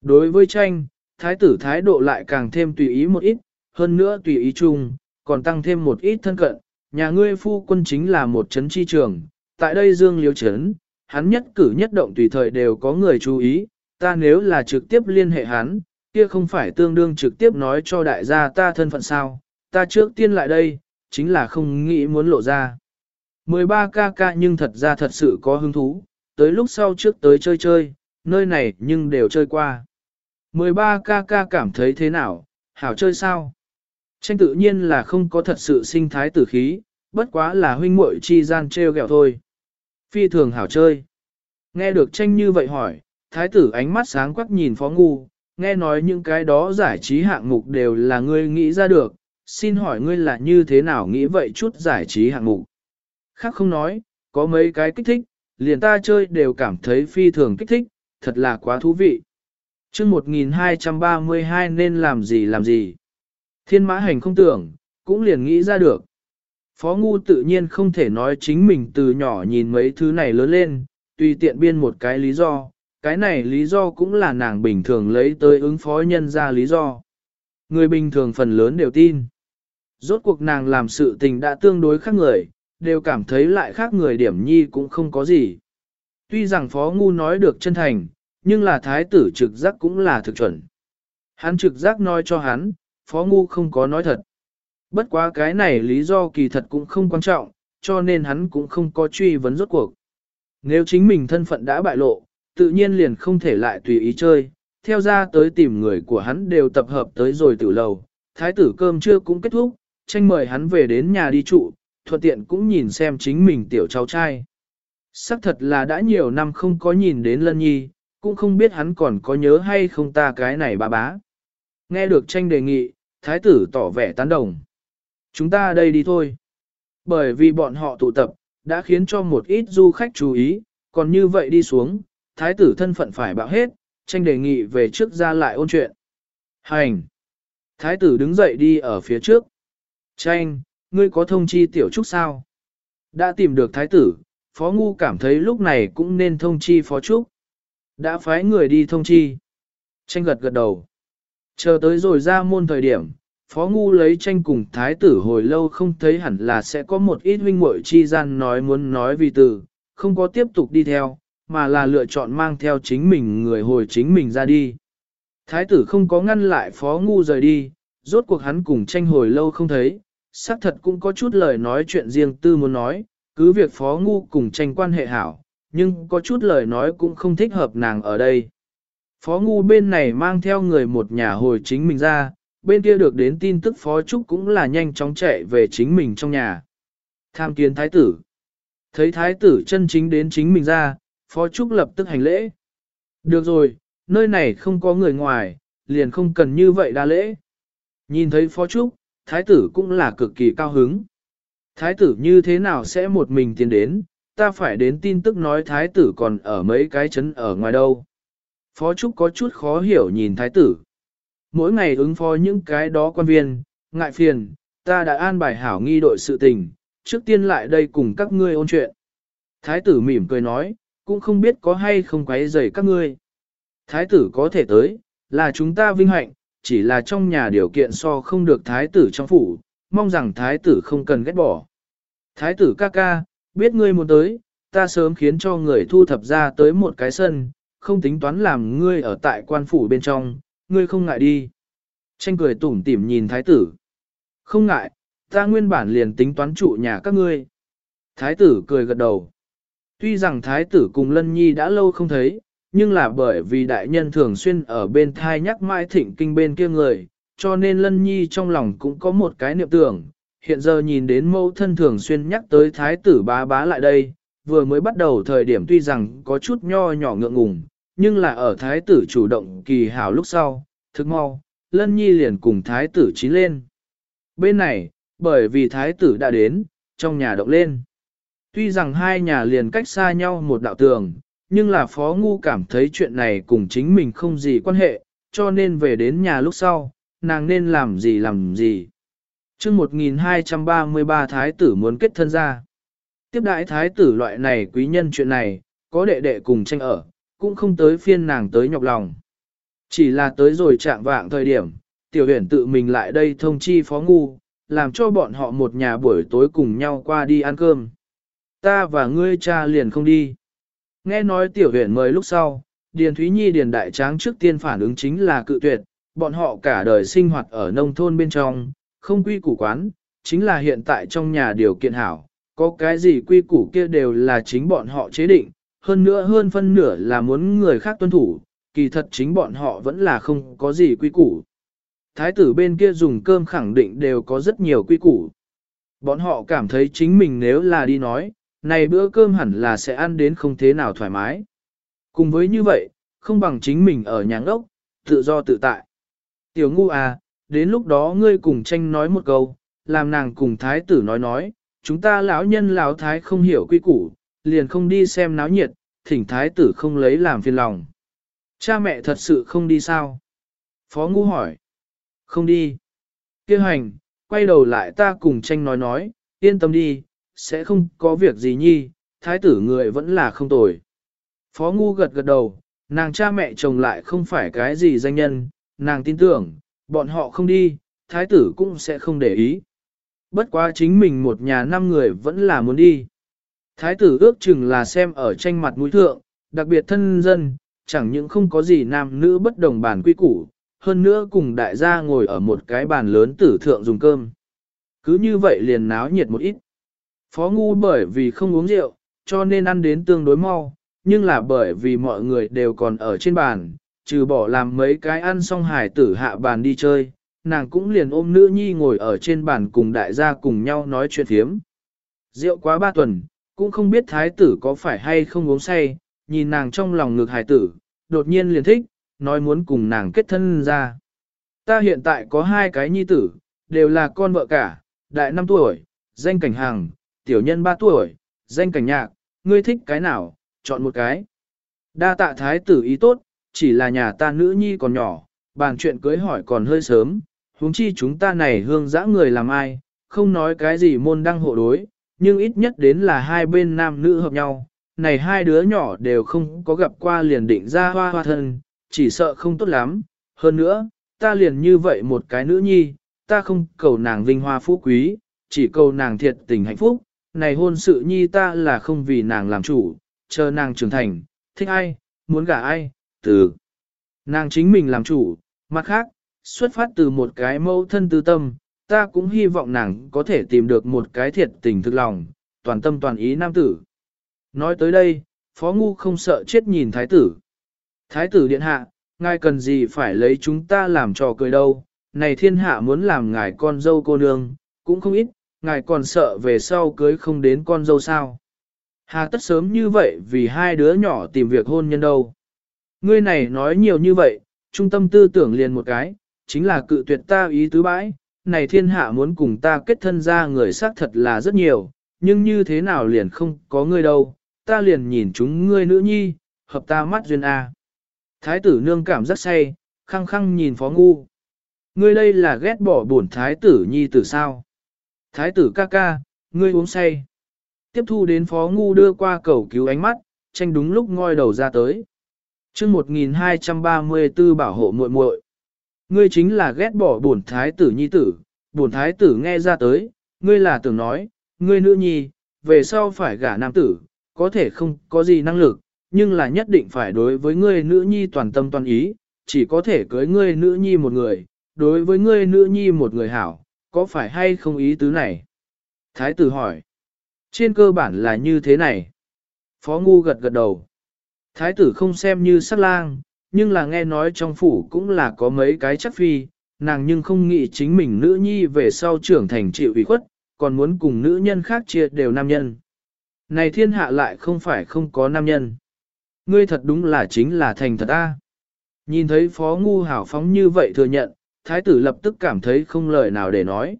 Đối với tranh, thái tử thái độ lại càng thêm tùy ý một ít, hơn nữa tùy ý chung, còn tăng thêm một ít thân cận, nhà ngươi phu quân chính là một chấn chi trường, tại đây dương liếu chấn, hắn nhất cử nhất động tùy thời đều có người chú ý, ta nếu là trực tiếp liên hệ hắn, kia không phải tương đương trực tiếp nói cho đại gia ta thân phận sao, ta trước tiên lại đây, chính là không nghĩ muốn lộ ra. 13 ca ca nhưng thật ra thật sự có hứng thú, tới lúc sau trước tới chơi chơi, nơi này nhưng đều chơi qua. 13 ca ca cảm thấy thế nào, hảo chơi sao? Tranh tự nhiên là không có thật sự sinh thái tử khí, bất quá là huynh muội chi gian treo gẹo thôi. Phi thường hảo chơi. Nghe được tranh như vậy hỏi, thái tử ánh mắt sáng quắc nhìn phó ngu, nghe nói những cái đó giải trí hạng mục đều là ngươi nghĩ ra được, xin hỏi ngươi là như thế nào nghĩ vậy chút giải trí hạng mục. Khác không nói, có mấy cái kích thích, liền ta chơi đều cảm thấy phi thường kích thích, thật là quá thú vị. chương 1232 nên làm gì làm gì. Thiên mã hành không tưởng, cũng liền nghĩ ra được. Phó Ngu tự nhiên không thể nói chính mình từ nhỏ nhìn mấy thứ này lớn lên, tùy tiện biên một cái lý do, cái này lý do cũng là nàng bình thường lấy tới ứng phó nhân ra lý do. Người bình thường phần lớn đều tin. Rốt cuộc nàng làm sự tình đã tương đối khác người, đều cảm thấy lại khác người điểm nhi cũng không có gì. Tuy rằng Phó Ngu nói được chân thành, nhưng là thái tử trực giác cũng là thực chuẩn. Hắn trực giác nói cho hắn, Phó Ngu không có nói thật. Bất quá cái này lý do kỳ thật cũng không quan trọng, cho nên hắn cũng không có truy vấn rốt cuộc. Nếu chính mình thân phận đã bại lộ, tự nhiên liền không thể lại tùy ý chơi, theo ra tới tìm người của hắn đều tập hợp tới rồi tử lầu, thái tử cơm trưa cũng kết thúc, tranh mời hắn về đến nhà đi trụ, thuận tiện cũng nhìn xem chính mình tiểu cháu trai. Sắc thật là đã nhiều năm không có nhìn đến lân nhi, cũng không biết hắn còn có nhớ hay không ta cái này bà bá. Nghe được tranh đề nghị, thái tử tỏ vẻ tán đồng. Chúng ta đây đi thôi. Bởi vì bọn họ tụ tập, đã khiến cho một ít du khách chú ý, còn như vậy đi xuống, thái tử thân phận phải bạo hết, tranh đề nghị về trước ra lại ôn chuyện. Hành! Thái tử đứng dậy đi ở phía trước. Tranh, ngươi có thông chi tiểu trúc sao? Đã tìm được thái tử, phó ngu cảm thấy lúc này cũng nên thông chi phó trúc. Đã phái người đi thông chi. Tranh gật gật đầu. Chờ tới rồi ra môn thời điểm, phó ngu lấy tranh cùng thái tử hồi lâu không thấy hẳn là sẽ có một ít huynh muội chi gian nói muốn nói vì từ, không có tiếp tục đi theo, mà là lựa chọn mang theo chính mình người hồi chính mình ra đi. Thái tử không có ngăn lại phó ngu rời đi, rốt cuộc hắn cùng tranh hồi lâu không thấy, xác thật cũng có chút lời nói chuyện riêng tư muốn nói, cứ việc phó ngu cùng tranh quan hệ hảo, nhưng có chút lời nói cũng không thích hợp nàng ở đây. Phó ngu bên này mang theo người một nhà hồi chính mình ra, bên kia được đến tin tức phó trúc cũng là nhanh chóng chạy về chính mình trong nhà. Tham kiến thái tử. Thấy thái tử chân chính đến chính mình ra, phó trúc lập tức hành lễ. Được rồi, nơi này không có người ngoài, liền không cần như vậy đa lễ. Nhìn thấy phó trúc, thái tử cũng là cực kỳ cao hứng. Thái tử như thế nào sẽ một mình tiến đến, ta phải đến tin tức nói thái tử còn ở mấy cái chấn ở ngoài đâu. Phó Trúc có chút khó hiểu nhìn thái tử. Mỗi ngày ứng phó những cái đó quan viên, ngại phiền, ta đã an bài hảo nghi đội sự tình, trước tiên lại đây cùng các ngươi ôn chuyện. Thái tử mỉm cười nói, cũng không biết có hay không quấy rầy các ngươi. Thái tử có thể tới, là chúng ta vinh hạnh, chỉ là trong nhà điều kiện so không được thái tử trong phủ, mong rằng thái tử không cần ghét bỏ. Thái tử ca ca, biết ngươi muốn tới, ta sớm khiến cho người thu thập ra tới một cái sân, không tính toán làm ngươi ở tại quan phủ bên trong, ngươi không ngại đi. Tranh cười tủm tỉm nhìn thái tử. Không ngại, ta nguyên bản liền tính toán trụ nhà các ngươi. Thái tử cười gật đầu. Tuy rằng thái tử cùng lân nhi đã lâu không thấy, nhưng là bởi vì đại nhân thường xuyên ở bên thai nhắc mãi thịnh kinh bên kia người, cho nên lân nhi trong lòng cũng có một cái niệm tưởng. Hiện giờ nhìn đến mẫu thân thường xuyên nhắc tới thái tử bá bá lại đây, vừa mới bắt đầu thời điểm tuy rằng có chút nho nhỏ ngượng ngùng, nhưng là ở thái tử chủ động kỳ hảo lúc sau, thức mau, lân nhi liền cùng thái tử chín lên. Bên này, bởi vì thái tử đã đến, trong nhà động lên. Tuy rằng hai nhà liền cách xa nhau một đạo tường, nhưng là Phó Ngu cảm thấy chuyện này cùng chính mình không gì quan hệ, cho nên về đến nhà lúc sau, nàng nên làm gì làm gì. chương 1233 thái tử muốn kết thân ra. Tiếp đại thái tử loại này quý nhân chuyện này, có đệ đệ cùng tranh ở, cũng không tới phiên nàng tới nhọc lòng. Chỉ là tới rồi chạm vạng thời điểm, tiểu huyền tự mình lại đây thông chi phó ngu, làm cho bọn họ một nhà buổi tối cùng nhau qua đi ăn cơm. Ta và ngươi cha liền không đi. Nghe nói tiểu huyền mời lúc sau, Điền Thúy Nhi Điền Đại Tráng trước tiên phản ứng chính là cự tuyệt, bọn họ cả đời sinh hoạt ở nông thôn bên trong, không quy củ quán, chính là hiện tại trong nhà điều kiện hảo, có cái gì quy củ kia đều là chính bọn họ chế định, hơn nữa hơn phân nửa là muốn người khác tuân thủ, kỳ thật chính bọn họ vẫn là không có gì quy củ. Thái tử bên kia dùng cơm khẳng định đều có rất nhiều quy củ. Bọn họ cảm thấy chính mình nếu là đi nói, này bữa cơm hẳn là sẽ ăn đến không thế nào thoải mái. Cùng với như vậy, không bằng chính mình ở nhà ốc, tự do tự tại. Tiểu ngu à, đến lúc đó ngươi cùng tranh nói một câu, làm nàng cùng thái tử nói nói, chúng ta lão nhân lão thái không hiểu quy củ, liền không đi xem náo nhiệt, thỉnh thái tử không lấy làm phiền lòng. Cha mẹ thật sự không đi sao? Phó Ngũ hỏi. Không đi. Kêu hành, quay đầu lại ta cùng tranh nói nói, yên tâm đi, sẽ không có việc gì nhi, thái tử người vẫn là không tồi. Phó ngu gật gật đầu, nàng cha mẹ chồng lại không phải cái gì danh nhân, nàng tin tưởng, bọn họ không đi, thái tử cũng sẽ không để ý. Bất quá chính mình một nhà năm người vẫn là muốn đi. Thái tử ước chừng là xem ở tranh mặt mũi thượng, đặc biệt thân dân, chẳng những không có gì nam nữ bất đồng bàn quy củ, hơn nữa cùng đại gia ngồi ở một cái bàn lớn tử thượng dùng cơm. Cứ như vậy liền náo nhiệt một ít. Phó ngu bởi vì không uống rượu, cho nên ăn đến tương đối mau, nhưng là bởi vì mọi người đều còn ở trên bàn, trừ bỏ làm mấy cái ăn xong hải tử hạ bàn đi chơi, nàng cũng liền ôm nữ nhi ngồi ở trên bàn cùng đại gia cùng nhau nói chuyện thiếm. Rượu quá ba tuần, cũng không biết thái tử có phải hay không uống say, nhìn nàng trong lòng ngực hài tử, đột nhiên liền thích, nói muốn cùng nàng kết thân ra. Ta hiện tại có hai cái nhi tử, đều là con vợ cả, đại 5 tuổi, danh cảnh hàng, tiểu nhân 3 tuổi, danh cảnh nhạc, ngươi thích cái nào, chọn một cái. Đa tạ thái tử ý tốt, chỉ là nhà ta nữ nhi còn nhỏ, bàn chuyện cưới hỏi còn hơi sớm, huống chi chúng ta này hương dã người làm ai, không nói cái gì môn đăng hộ đối, nhưng ít nhất đến là hai bên nam nữ hợp nhau. Này hai đứa nhỏ đều không có gặp qua liền định ra hoa hoa thân, chỉ sợ không tốt lắm. Hơn nữa, ta liền như vậy một cái nữ nhi, ta không cầu nàng vinh hoa phú quý, chỉ cầu nàng thiệt tình hạnh phúc. Này hôn sự nhi ta là không vì nàng làm chủ, chờ nàng trưởng thành, thích ai, muốn gả ai, từ nàng chính mình làm chủ. Mặt khác, xuất phát từ một cái mâu thân tư tâm, ta cũng hy vọng nàng có thể tìm được một cái thiệt tình thực lòng, toàn tâm toàn ý nam tử. Nói tới đây, Phó Ngu không sợ chết nhìn thái tử. Thái tử điện hạ, ngài cần gì phải lấy chúng ta làm trò cười đâu, này thiên hạ muốn làm ngài con dâu cô nương, cũng không ít, ngài còn sợ về sau cưới không đến con dâu sao. Hà tất sớm như vậy vì hai đứa nhỏ tìm việc hôn nhân đâu. Ngươi này nói nhiều như vậy, trung tâm tư tưởng liền một cái, chính là cự tuyệt ta ý tứ bãi, này thiên hạ muốn cùng ta kết thân ra người xác thật là rất nhiều, nhưng như thế nào liền không có ngươi đâu, ta liền nhìn chúng ngươi nữ nhi, hợp ta mắt duyên A. Thái tử nương cảm rất say, khăng khăng nhìn phó ngu. Ngươi đây là ghét bỏ bổn thái tử nhi tử sao? Thái tử ca ca, ngươi uống say. Tiếp thu đến phó ngu đưa qua cầu cứu ánh mắt, tranh đúng lúc ngoi đầu ra tới. chương 1234 bảo hộ muội muội Ngươi chính là ghét bỏ bổn thái tử nhi tử, bổn thái tử nghe ra tới, ngươi là tưởng nói, ngươi nữ nhi, về sau phải gả nam tử, có thể không có gì năng lực, nhưng là nhất định phải đối với ngươi nữ nhi toàn tâm toàn ý, chỉ có thể cưới ngươi nữ nhi một người, đối với ngươi nữ nhi một người hảo, có phải hay không ý tứ này? Thái tử hỏi. Trên cơ bản là như thế này. Phó Ngu gật gật đầu. Thái tử không xem như sắc lang, nhưng là nghe nói trong phủ cũng là có mấy cái chắc phi, nàng nhưng không nghĩ chính mình nữ nhi về sau trưởng thành chịu ủy khuất, còn muốn cùng nữ nhân khác chia đều nam nhân. Này thiên hạ lại không phải không có nam nhân. Ngươi thật đúng là chính là thành thật a. Nhìn thấy phó ngu hảo phóng như vậy thừa nhận, thái tử lập tức cảm thấy không lời nào để nói.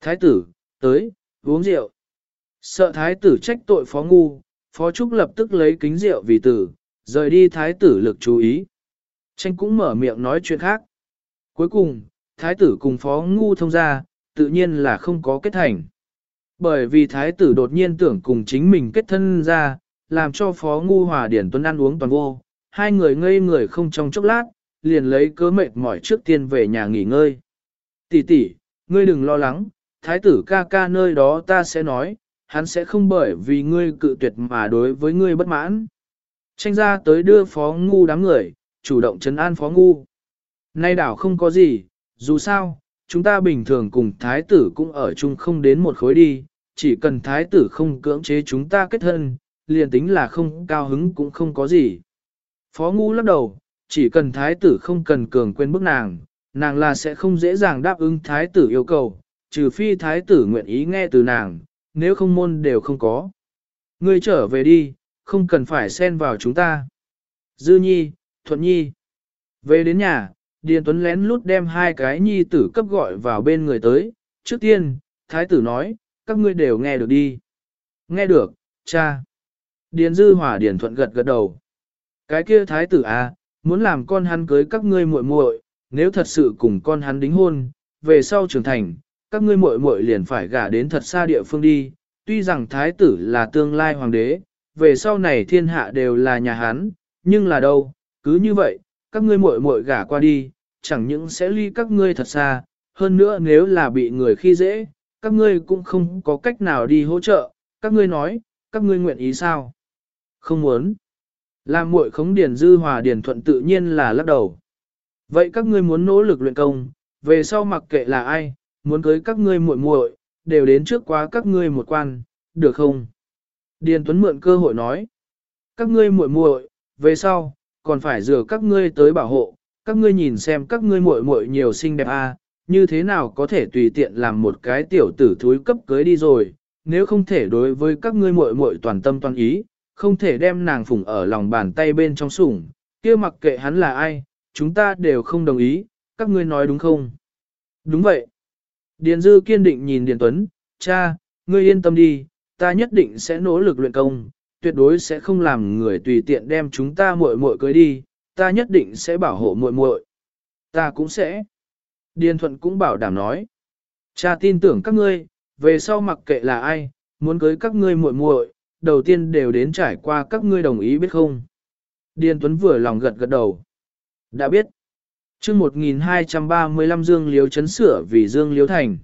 Thái tử, tới, uống rượu. Sợ thái tử trách tội phó ngu, phó trúc lập tức lấy kính rượu vì tử, rời đi thái tử lực chú ý. Tranh cũng mở miệng nói chuyện khác. Cuối cùng, thái tử cùng phó ngu thông ra, tự nhiên là không có kết thành. Bởi vì thái tử đột nhiên tưởng cùng chính mình kết thân ra, làm cho phó ngu hòa điển tuấn ăn uống toàn vô, hai người ngây người không trong chốc lát, liền lấy cớ mệt mỏi trước tiên về nhà nghỉ ngơi. Tỷ tỷ, ngươi đừng lo lắng, thái tử ca ca nơi đó ta sẽ nói, hắn sẽ không bởi vì ngươi cự tuyệt mà đối với ngươi bất mãn. Tranh ra tới đưa phó ngu đám người, chủ động chấn an phó ngu. Nay đảo không có gì, dù sao, chúng ta bình thường cùng thái tử cũng ở chung không đến một khối đi, chỉ cần thái tử không cưỡng chế chúng ta kết thân, liền tính là không cao hứng cũng không có gì. Phó ngu lắc đầu, chỉ cần thái tử không cần cường quên bức nàng, nàng là sẽ không dễ dàng đáp ứng thái tử yêu cầu, trừ phi thái tử nguyện ý nghe từ nàng, nếu không môn đều không có. Ngươi trở về đi, không cần phải xen vào chúng ta. Dư nhi, thuận nhi. Về đến nhà, Điền Tuấn lén lút đem hai cái nhi tử cấp gọi vào bên người tới. Trước tiên, thái tử nói, các ngươi đều nghe được đi. Nghe được, cha. Điền Dư Hòa Điền Thuận gật gật đầu. Cái kia thái tử à, muốn làm con hắn cưới các ngươi muội muội, nếu thật sự cùng con hắn đính hôn, về sau trưởng thành, các ngươi muội muội liền phải gả đến thật xa địa phương đi. Tuy rằng thái tử là tương lai hoàng đế, về sau này thiên hạ đều là nhà hắn, nhưng là đâu, cứ như vậy, các ngươi muội muội gả qua đi, chẳng những sẽ ly các ngươi thật xa, hơn nữa nếu là bị người khi dễ, các ngươi cũng không có cách nào đi hỗ trợ, các ngươi nói, các ngươi nguyện ý sao? Không muốn. Làm muội khống điền dư hòa điền thuận tự nhiên là lắc đầu. Vậy các ngươi muốn nỗ lực luyện công, về sau mặc kệ là ai, muốn cưới các ngươi muội muội, đều đến trước quá các ngươi một quan, được không? Điền Tuấn mượn cơ hội nói. Các ngươi muội muội, về sau, còn phải dựa các ngươi tới bảo hộ, các ngươi nhìn xem các ngươi muội muội nhiều xinh đẹp a, à, như thế nào có thể tùy tiện làm một cái tiểu tử thúi cấp cưới đi rồi, nếu không thể đối với các ngươi muội muội toàn tâm toàn ý, không thể đem nàng phụng ở lòng bàn tay bên trong sủng, kia mặc kệ hắn là ai, chúng ta đều không đồng ý, các ngươi nói đúng không? Đúng vậy. Điền Dư kiên định nhìn Điền Tuấn, cha, ngươi yên tâm đi, ta nhất định sẽ nỗ lực luyện công, tuyệt đối sẽ không làm người tùy tiện đem chúng ta muội muội cưới đi, ta nhất định sẽ bảo hộ muội muội. Ta cũng sẽ. Điền Thuận cũng bảo đảm nói. Cha tin tưởng các ngươi, về sau mặc kệ là ai, muốn cưới các ngươi muội muội, đầu tiên đều đến trải qua các ngươi đồng ý biết không. Điền Tuấn vừa lòng gật gật đầu. Đã biết. chương 1235 Dương Liếu chấn sửa vì Dương Liếu thành.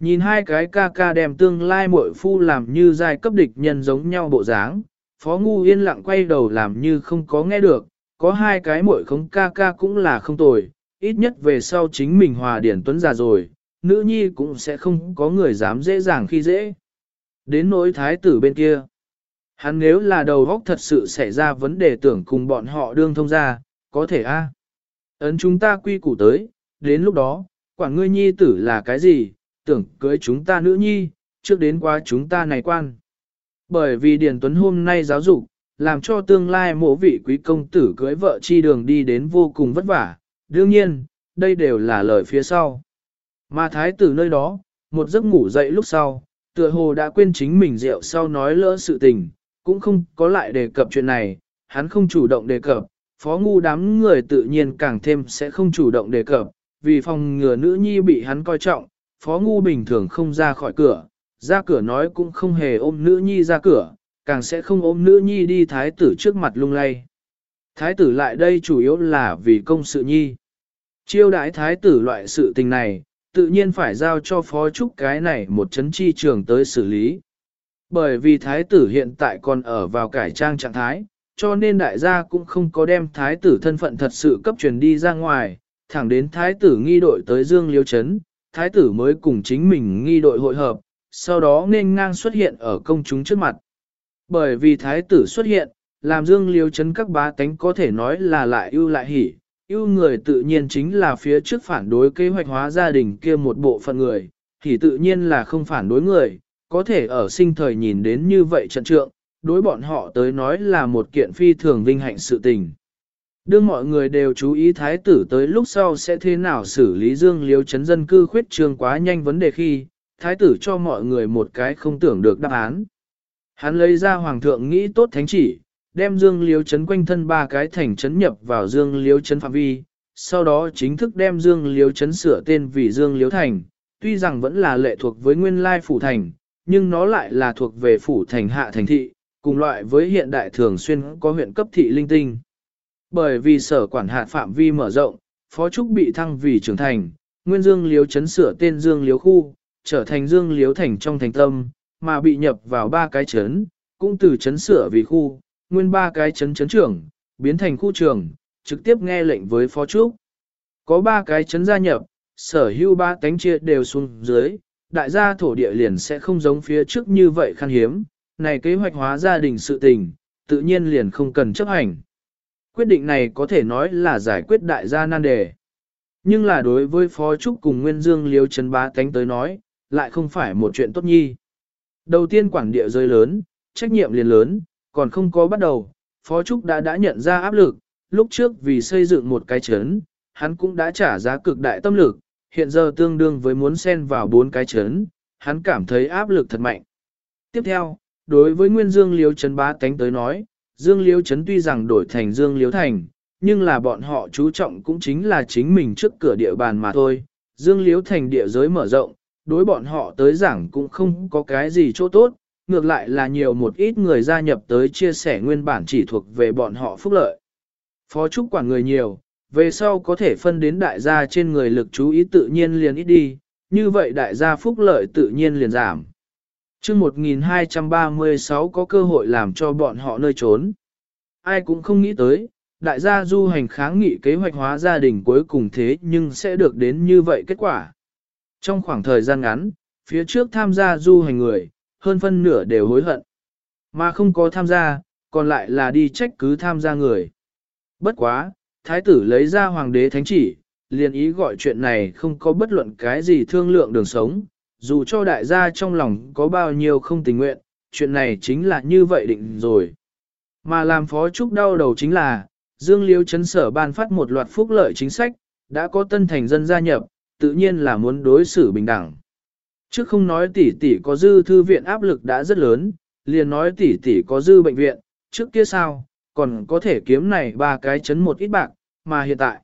Nhìn hai cái ca ca đem tương lai muội phu làm như giai cấp địch nhân giống nhau bộ dáng, Phó Ngu yên lặng quay đầu làm như không có nghe được, có hai cái muội không ca ca cũng là không tồi, ít nhất về sau chính mình hòa điển tuấn già rồi, nữ nhi cũng sẽ không có người dám dễ dàng khi dễ. Đến nỗi thái tử bên kia. Hắn nếu là đầu góc thật sự xảy ra vấn đề tưởng cùng bọn họ đương thông ra, có thể a Ấn chúng ta quy củ tới, đến lúc đó, quản ngươi nhi tử là cái gì, tưởng cưới chúng ta nữ nhi, trước đến qua chúng ta này quan. Bởi vì Điền Tuấn hôm nay giáo dục, làm cho tương lai mộ vị quý công tử cưới vợ chi đường đi đến vô cùng vất vả. Đương nhiên, đây đều là lời phía sau. Mà thái tử nơi đó, một giấc ngủ dậy lúc sau, tựa hồ đã quên chính mình rượu sau nói lỡ sự tình, cũng không có lại đề cập chuyện này, hắn không chủ động đề cập, phó ngu đám người tự nhiên càng thêm sẽ không chủ động đề cập, vì phòng ngừa nữ nhi bị hắn coi trọng, phó ngu bình thường không ra khỏi cửa, ra cửa nói cũng không hề ôm nữ nhi ra cửa, càng sẽ không ôm nữ nhi đi thái tử trước mặt lung lay. Thái tử lại đây chủ yếu là vì công sự nhi. Chiêu đãi thái tử loại sự tình này, tự nhiên phải giao cho phó trúc cái này một chấn chi trường tới xử lý. Bởi vì thái tử hiện tại còn ở vào cải trang trạng thái, cho nên đại gia cũng không có đem thái tử thân phận thật sự cấp truyền đi ra ngoài, thẳng đến thái tử nghi đội tới Dương Liêu Trấn, thái tử mới cùng chính mình nghi đội hội hợp, sau đó nên ngang xuất hiện ở công chúng trước mặt. Bởi vì thái tử xuất hiện, làm Dương Liêu chấn các bá tánh có thể nói là lại ưu lại hỉ, ưu người tự nhiên chính là phía trước phản đối kế hoạch hóa gia đình kia một bộ phận người, thì tự nhiên là không phản đối người, có thể ở sinh thời nhìn đến như vậy trận trượng, đối bọn họ tới nói là một kiện phi thường vinh hạnh sự tình. Đương mọi người đều chú ý thái tử tới lúc sau sẽ thế nào xử lý dương liếu chấn dân cư khuyết trường quá nhanh vấn đề khi, thái tử cho mọi người một cái không tưởng được đáp án. Hắn lấy ra hoàng thượng nghĩ tốt thánh chỉ, đem dương liếu chấn quanh thân ba cái thành chấn nhập vào dương liếu chấn phạm vi, sau đó chính thức đem dương liếu chấn sửa tên vì dương liếu thành, tuy rằng vẫn là lệ thuộc với nguyên lai phủ thành, nhưng nó lại là thuộc về phủ thành hạ thành thị, cùng loại với hiện đại thường xuyên có huyện cấp thị linh tinh. Bởi vì sở quản hạt phạm vi mở rộng, Phó Trúc bị thăng vì trưởng thành, Nguyên Dương Liếu chấn sửa tên Dương Liếu khu, trở thành Dương Liếu thành trong thành tâm, mà bị nhập vào ba cái chấn, cũng từ chấn sửa vì khu, nguyên ba cái chấn chấn trưởng, biến thành khu trưởng, trực tiếp nghe lệnh với Phó Trúc. Có ba cái chấn gia nhập, sở hữu ba tánh chia đều xuống dưới, đại gia thổ địa liền sẽ không giống phía trước như vậy khan hiếm, này kế hoạch hóa gia đình sự tình, tự nhiên liền không cần chấp hành. Quyết định này có thể nói là giải quyết đại gia nan đề. Nhưng là đối với Phó Trúc cùng Nguyên Dương Liêu Trấn Bá Tánh tới nói, lại không phải một chuyện tốt nhi. Đầu tiên quản địa rơi lớn, trách nhiệm liền lớn, còn không có bắt đầu, Phó Trúc đã đã nhận ra áp lực, lúc trước vì xây dựng một cái chấn, hắn cũng đã trả giá cực đại tâm lực, hiện giờ tương đương với muốn xen vào bốn cái chấn, hắn cảm thấy áp lực thật mạnh. Tiếp theo, đối với Nguyên Dương Liêu Trấn Bá Tánh tới nói, Dương Liễu Trấn tuy rằng đổi thành Dương Liễu Thành, nhưng là bọn họ chú trọng cũng chính là chính mình trước cửa địa bàn mà thôi. Dương Liễu Thành địa giới mở rộng, đối bọn họ tới giảng cũng không có cái gì chỗ tốt, ngược lại là nhiều một ít người gia nhập tới chia sẻ nguyên bản chỉ thuộc về bọn họ phúc lợi. Phó trúc quản người nhiều, về sau có thể phân đến đại gia trên người lực chú ý tự nhiên liền ít đi, như vậy đại gia phúc lợi tự nhiên liền giảm chương 1236 có cơ hội làm cho bọn họ nơi trốn. Ai cũng không nghĩ tới, đại gia du hành kháng nghị kế hoạch hóa gia đình cuối cùng thế nhưng sẽ được đến như vậy kết quả. Trong khoảng thời gian ngắn, phía trước tham gia du hành người, hơn phân nửa đều hối hận. Mà không có tham gia, còn lại là đi trách cứ tham gia người. Bất quá, thái tử lấy ra hoàng đế thánh chỉ, liền ý gọi chuyện này không có bất luận cái gì thương lượng đường sống, dù cho đại gia trong lòng có bao nhiêu không tình nguyện, chuyện này chính là như vậy định rồi. Mà làm phó trúc đau đầu chính là, Dương Liêu chấn sở ban phát một loạt phúc lợi chính sách, đã có tân thành dân gia nhập, tự nhiên là muốn đối xử bình đẳng. Chứ không nói tỷ tỷ có dư thư viện áp lực đã rất lớn, liền nói tỷ tỷ có dư bệnh viện, trước kia sao, còn có thể kiếm này ba cái chấn một ít bạc, mà hiện tại,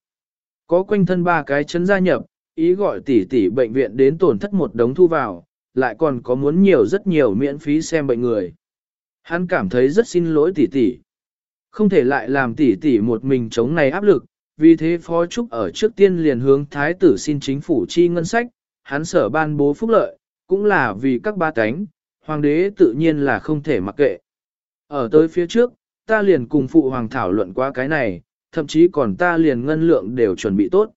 có quanh thân ba cái chấn gia nhập, ý gọi tỷ tỷ bệnh viện đến tổn thất một đống thu vào, lại còn có muốn nhiều rất nhiều miễn phí xem bệnh người. Hắn cảm thấy rất xin lỗi tỷ tỷ. Không thể lại làm tỷ tỷ một mình chống này áp lực, vì thế Phó Trúc ở trước tiên liền hướng Thái tử xin chính phủ chi ngân sách, hắn sở ban bố phúc lợi, cũng là vì các ba cánh, hoàng đế tự nhiên là không thể mặc kệ. Ở tới phía trước, ta liền cùng phụ hoàng thảo luận qua cái này, thậm chí còn ta liền ngân lượng đều chuẩn bị tốt.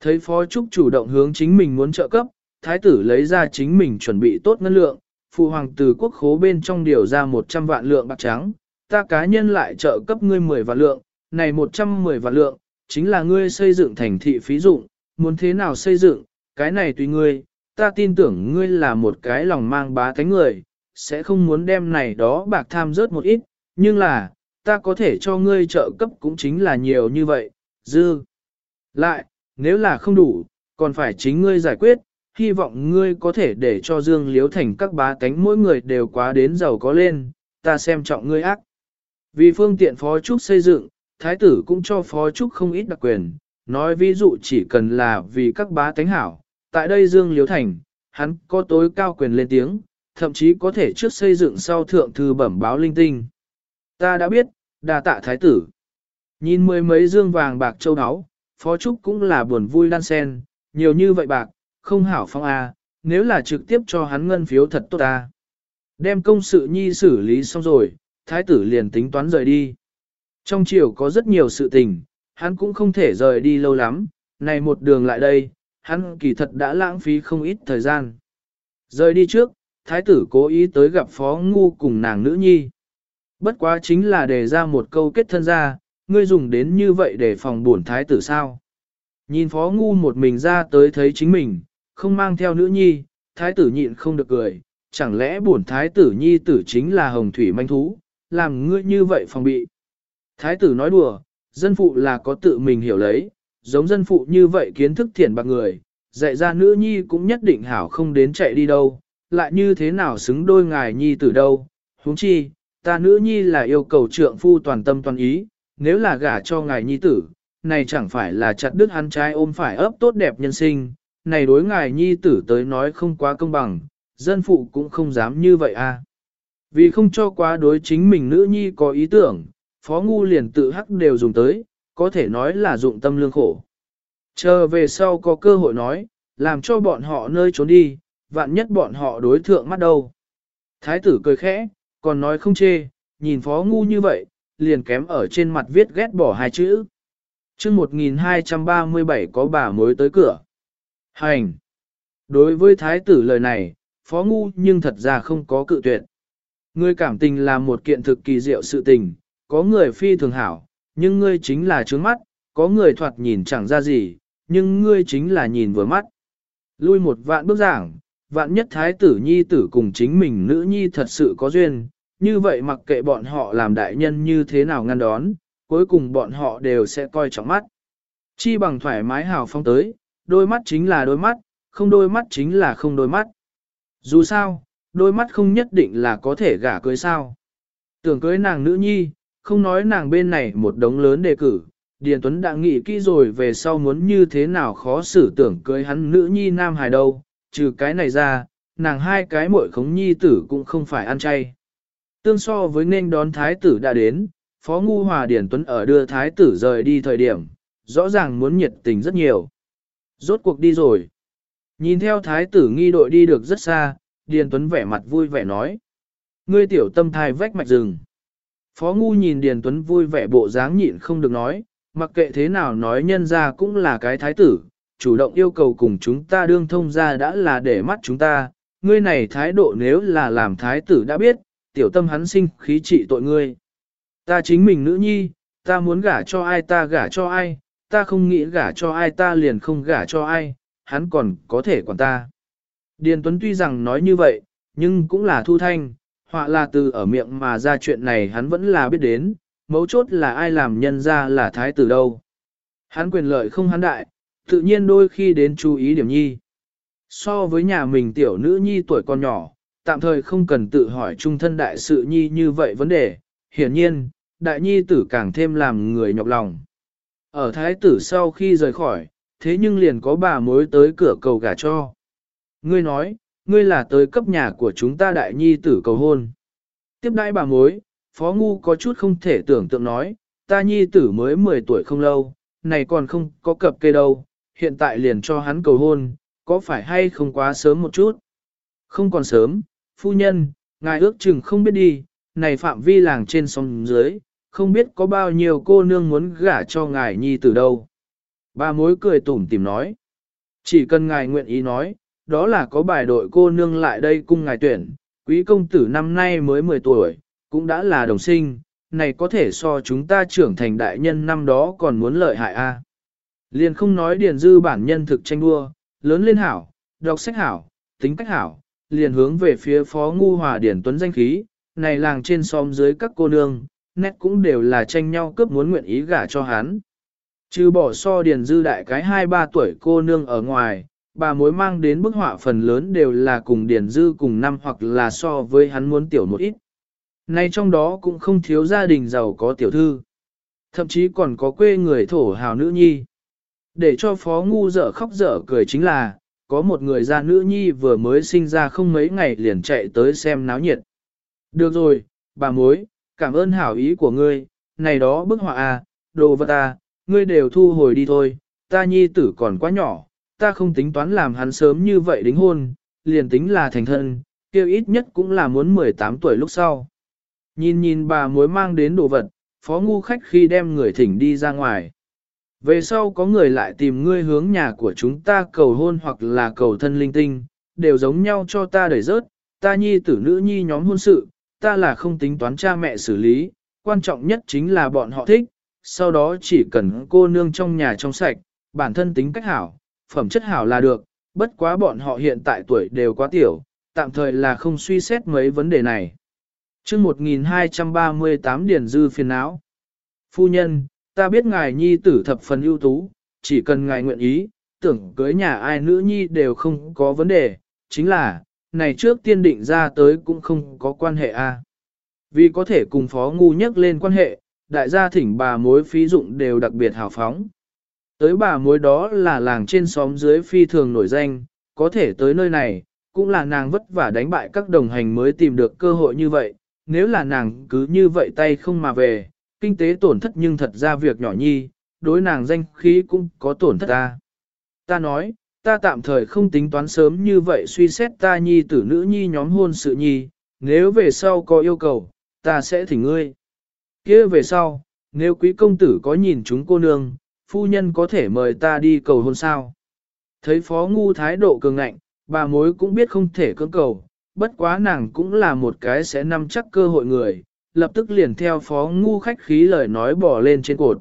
Thấy Phó Trúc chủ động hướng chính mình muốn trợ cấp, thái tử lấy ra chính mình chuẩn bị tốt ngân lượng, phụ hoàng từ quốc khố bên trong điều ra 100 vạn lượng bạc trắng, ta cá nhân lại trợ cấp ngươi 10 vạn lượng, này 110 vạn lượng, chính là ngươi xây dựng thành thị phí dụng, muốn thế nào xây dựng, cái này tùy ngươi, ta tin tưởng ngươi là một cái lòng mang bá cánh người, sẽ không muốn đem này đó bạc tham rớt một ít, nhưng là, ta có thể cho ngươi trợ cấp cũng chính là nhiều như vậy, dư. Lại, nếu là không đủ, còn phải chính ngươi giải quyết, hy vọng ngươi có thể để cho Dương Liếu Thành các bá cánh mỗi người đều quá đến giàu có lên, ta xem trọng ngươi ác. Vì phương tiện Phó Trúc xây dựng, Thái tử cũng cho Phó Trúc không ít đặc quyền, nói ví dụ chỉ cần là vì các bá cánh hảo, tại đây Dương Liếu Thành, hắn có tối cao quyền lên tiếng, thậm chí có thể trước xây dựng sau thượng thư bẩm báo linh tinh. Ta đã biết, đa tạ thái tử. Nhìn mười mấy dương vàng bạc châu áo, phó trúc cũng là buồn vui đan sen, nhiều như vậy bạc, không hảo phong a, nếu là trực tiếp cho hắn ngân phiếu thật tốt ta. Đem công sự nhi xử lý xong rồi, thái tử liền tính toán rời đi. Trong chiều có rất nhiều sự tình, hắn cũng không thể rời đi lâu lắm, này một đường lại đây, hắn kỳ thật đã lãng phí không ít thời gian. Rời đi trước, thái tử cố ý tới gặp phó ngu cùng nàng nữ nhi. Bất quá chính là đề ra một câu kết thân ra, ngươi dùng đến như vậy để phòng bổn thái tử sao. Nhìn phó ngu một mình ra tới thấy chính mình, không mang theo nữ nhi, thái tử nhịn không được cười, chẳng lẽ bổn thái tử nhi tử chính là hồng thủy manh thú, làm ngươi như vậy phòng bị. Thái tử nói đùa, dân phụ là có tự mình hiểu lấy, giống dân phụ như vậy kiến thức thiện bạc người, dạy ra nữ nhi cũng nhất định hảo không đến chạy đi đâu, lại như thế nào xứng đôi ngài nhi tử đâu, huống chi, ta nữ nhi là yêu cầu trượng phu toàn tâm toàn ý, nếu là gả cho ngài nhi tử, này chẳng phải là chặt đứt hắn trai ôm phải ấp tốt đẹp nhân sinh, này đối ngài nhi tử tới nói không quá công bằng, dân phụ cũng không dám như vậy à. Vì không cho quá đối chính mình nữ nhi có ý tưởng, phó ngu liền tự hắc đều dùng tới, có thể nói là dụng tâm lương khổ. Chờ về sau có cơ hội nói, làm cho bọn họ nơi trốn đi, vạn nhất bọn họ đối thượng mắt đâu. Thái tử cười khẽ, còn nói không chê, nhìn phó ngu như vậy, liền kém ở trên mặt viết ghét bỏ hai chữ. chương 1237 có bà mới tới cửa. Hành! Đối với thái tử lời này, phó ngu nhưng thật ra không có cự tuyệt. Ngươi cảm tình là một kiện thực kỳ diệu sự tình, có người phi thường hảo, nhưng ngươi chính là trướng mắt, có người thoạt nhìn chẳng ra gì, nhưng ngươi chính là nhìn vừa mắt. Lui một vạn bước giảng, vạn nhất thái tử nhi tử cùng chính mình nữ nhi thật sự có duyên, như vậy mặc kệ bọn họ làm đại nhân như thế nào ngăn đón, cuối cùng bọn họ đều sẽ coi trọng mắt. Chi bằng thoải mái hào phong tới, đôi mắt chính là đôi mắt, không đôi mắt chính là không đôi mắt. Dù sao, đôi mắt không nhất định là có thể gả cưới sao. Tưởng cưới nàng nữ nhi, không nói nàng bên này một đống lớn đề cử, Điền Tuấn đã nghĩ kỹ rồi về sau muốn như thế nào khó xử tưởng cưới hắn nữ nhi nam hài đâu, trừ cái này ra, nàng hai cái muội khống nhi tử cũng không phải ăn chay. Tương so với nên đón thái tử đã đến, Phó Ngu Hòa Điển Tuấn ở đưa thái tử rời đi thời điểm, rõ ràng muốn nhiệt tình rất nhiều. Rốt cuộc đi rồi. Nhìn theo thái tử nghi đội đi được rất xa, Điền Tuấn vẻ mặt vui vẻ nói. Ngươi tiểu tâm thai vách mạch rừng. Phó Ngu nhìn Điền Tuấn vui vẻ bộ dáng nhịn không được nói, mặc kệ thế nào nói nhân ra cũng là cái thái tử, chủ động yêu cầu cùng chúng ta đương thông ra đã là để mắt chúng ta, ngươi này thái độ nếu là làm thái tử đã biết, tiểu tâm hắn sinh khí trị tội ngươi. Ta chính mình nữ nhi, ta muốn gả cho ai ta gả cho ai, ta không nghĩ gả cho ai ta liền không gả cho ai, hắn còn có thể quản ta. Điền Tuấn tuy rằng nói như vậy, nhưng cũng là thu thanh, họa là từ ở miệng mà ra chuyện này hắn vẫn là biết đến, mấu chốt là ai làm nhân ra là thái tử đâu. Hắn quyền lợi không hắn đại, tự nhiên đôi khi đến chú ý điểm nhi. So với nhà mình tiểu nữ nhi tuổi còn nhỏ, tạm thời không cần tự hỏi trung thân đại sự nhi như vậy vấn đề, hiển nhiên, đại nhi tử càng thêm làm người nhọc lòng. Ở thái tử sau khi rời khỏi, thế nhưng liền có bà mối tới cửa cầu gả cho. Ngươi nói, ngươi là tới cấp nhà của chúng ta đại nhi tử cầu hôn. Tiếp đãi bà mối, phó ngu có chút không thể tưởng tượng nói, ta nhi tử mới 10 tuổi không lâu, này còn không có cập kê đâu, hiện tại liền cho hắn cầu hôn, có phải hay không quá sớm một chút? Không còn sớm, phu nhân, ngài ước chừng không biết đi, này phạm vi làng trên sông dưới, không biết có bao nhiêu cô nương muốn gả cho ngài nhi từ đâu. Ba mối cười tủm tìm nói, chỉ cần ngài nguyện ý nói, đó là có bài đội cô nương lại đây cung ngài tuyển, quý công tử năm nay mới 10 tuổi, cũng đã là đồng sinh, này có thể so chúng ta trưởng thành đại nhân năm đó còn muốn lợi hại a. Liền không nói điền dư bản nhân thực tranh đua, lớn lên hảo, đọc sách hảo, tính cách hảo, liền hướng về phía phó ngu hòa điển tuấn danh khí, này làng trên xóm dưới các cô nương, nét cũng đều là tranh nhau cướp muốn nguyện ý gả cho hắn. Trừ bỏ so điền dư đại cái 2-3 tuổi cô nương ở ngoài, bà mối mang đến bức họa phần lớn đều là cùng điền dư cùng năm hoặc là so với hắn muốn tiểu một ít. Nay trong đó cũng không thiếu gia đình giàu có tiểu thư. Thậm chí còn có quê người thổ hào nữ nhi. Để cho phó ngu dở khóc dở cười chính là, có một người gia nữ nhi vừa mới sinh ra không mấy ngày liền chạy tới xem náo nhiệt. Được rồi, bà mối, cảm ơn hảo ý của ngươi, này đó bức họa à, đồ vật à, ngươi đều thu hồi đi thôi, ta nhi tử còn quá nhỏ, ta không tính toán làm hắn sớm như vậy đính hôn, liền tính là thành thân, kêu ít nhất cũng là muốn 18 tuổi lúc sau. Nhìn nhìn bà mối mang đến đồ vật, phó ngu khách khi đem người thỉnh đi ra ngoài. Về sau có người lại tìm ngươi hướng nhà của chúng ta cầu hôn hoặc là cầu thân linh tinh, đều giống nhau cho ta đẩy rớt, ta nhi tử nữ nhi nhóm hôn sự, ta là không tính toán cha mẹ xử lý, quan trọng nhất chính là bọn họ thích, sau đó chỉ cần cô nương trong nhà trong sạch, bản thân tính cách hảo, phẩm chất hảo là được, bất quá bọn họ hiện tại tuổi đều quá tiểu, tạm thời là không suy xét mấy vấn đề này. chương 1238 Điển Dư phiền não. Phu nhân, ta biết ngài nhi tử thập phần ưu tú, chỉ cần ngài nguyện ý, tưởng cưới nhà ai nữ nhi đều không có vấn đề, chính là, này trước tiên định ra tới cũng không có quan hệ a. Vì có thể cùng phó ngu nhắc lên quan hệ, đại gia thỉnh bà mối phí dụng đều đặc biệt hào phóng. Tới bà mối đó là làng trên xóm dưới phi thường nổi danh, có thể tới nơi này, cũng là nàng vất vả đánh bại các đồng hành mới tìm được cơ hội như vậy, nếu là nàng cứ như vậy tay không mà về, kinh tế tổn thất nhưng thật ra việc nhỏ nhi, đối nàng danh khí cũng có tổn thất ta. Ta nói, ta tạm thời không tính toán sớm như vậy suy xét ta nhi tử nữ nhi nhóm hôn sự nhi, nếu về sau có yêu cầu, ta sẽ thỉnh ngươi. kia về sau, nếu quý công tử có nhìn chúng cô nương, phu nhân có thể mời ta đi cầu hôn sao. Thấy phó ngu thái độ cường ngạnh, bà mối cũng biết không thể cưỡng cầu, bất quá nàng cũng là một cái sẽ nắm chắc cơ hội người, lập tức liền theo phó ngu khách khí lời nói bỏ lên trên cột.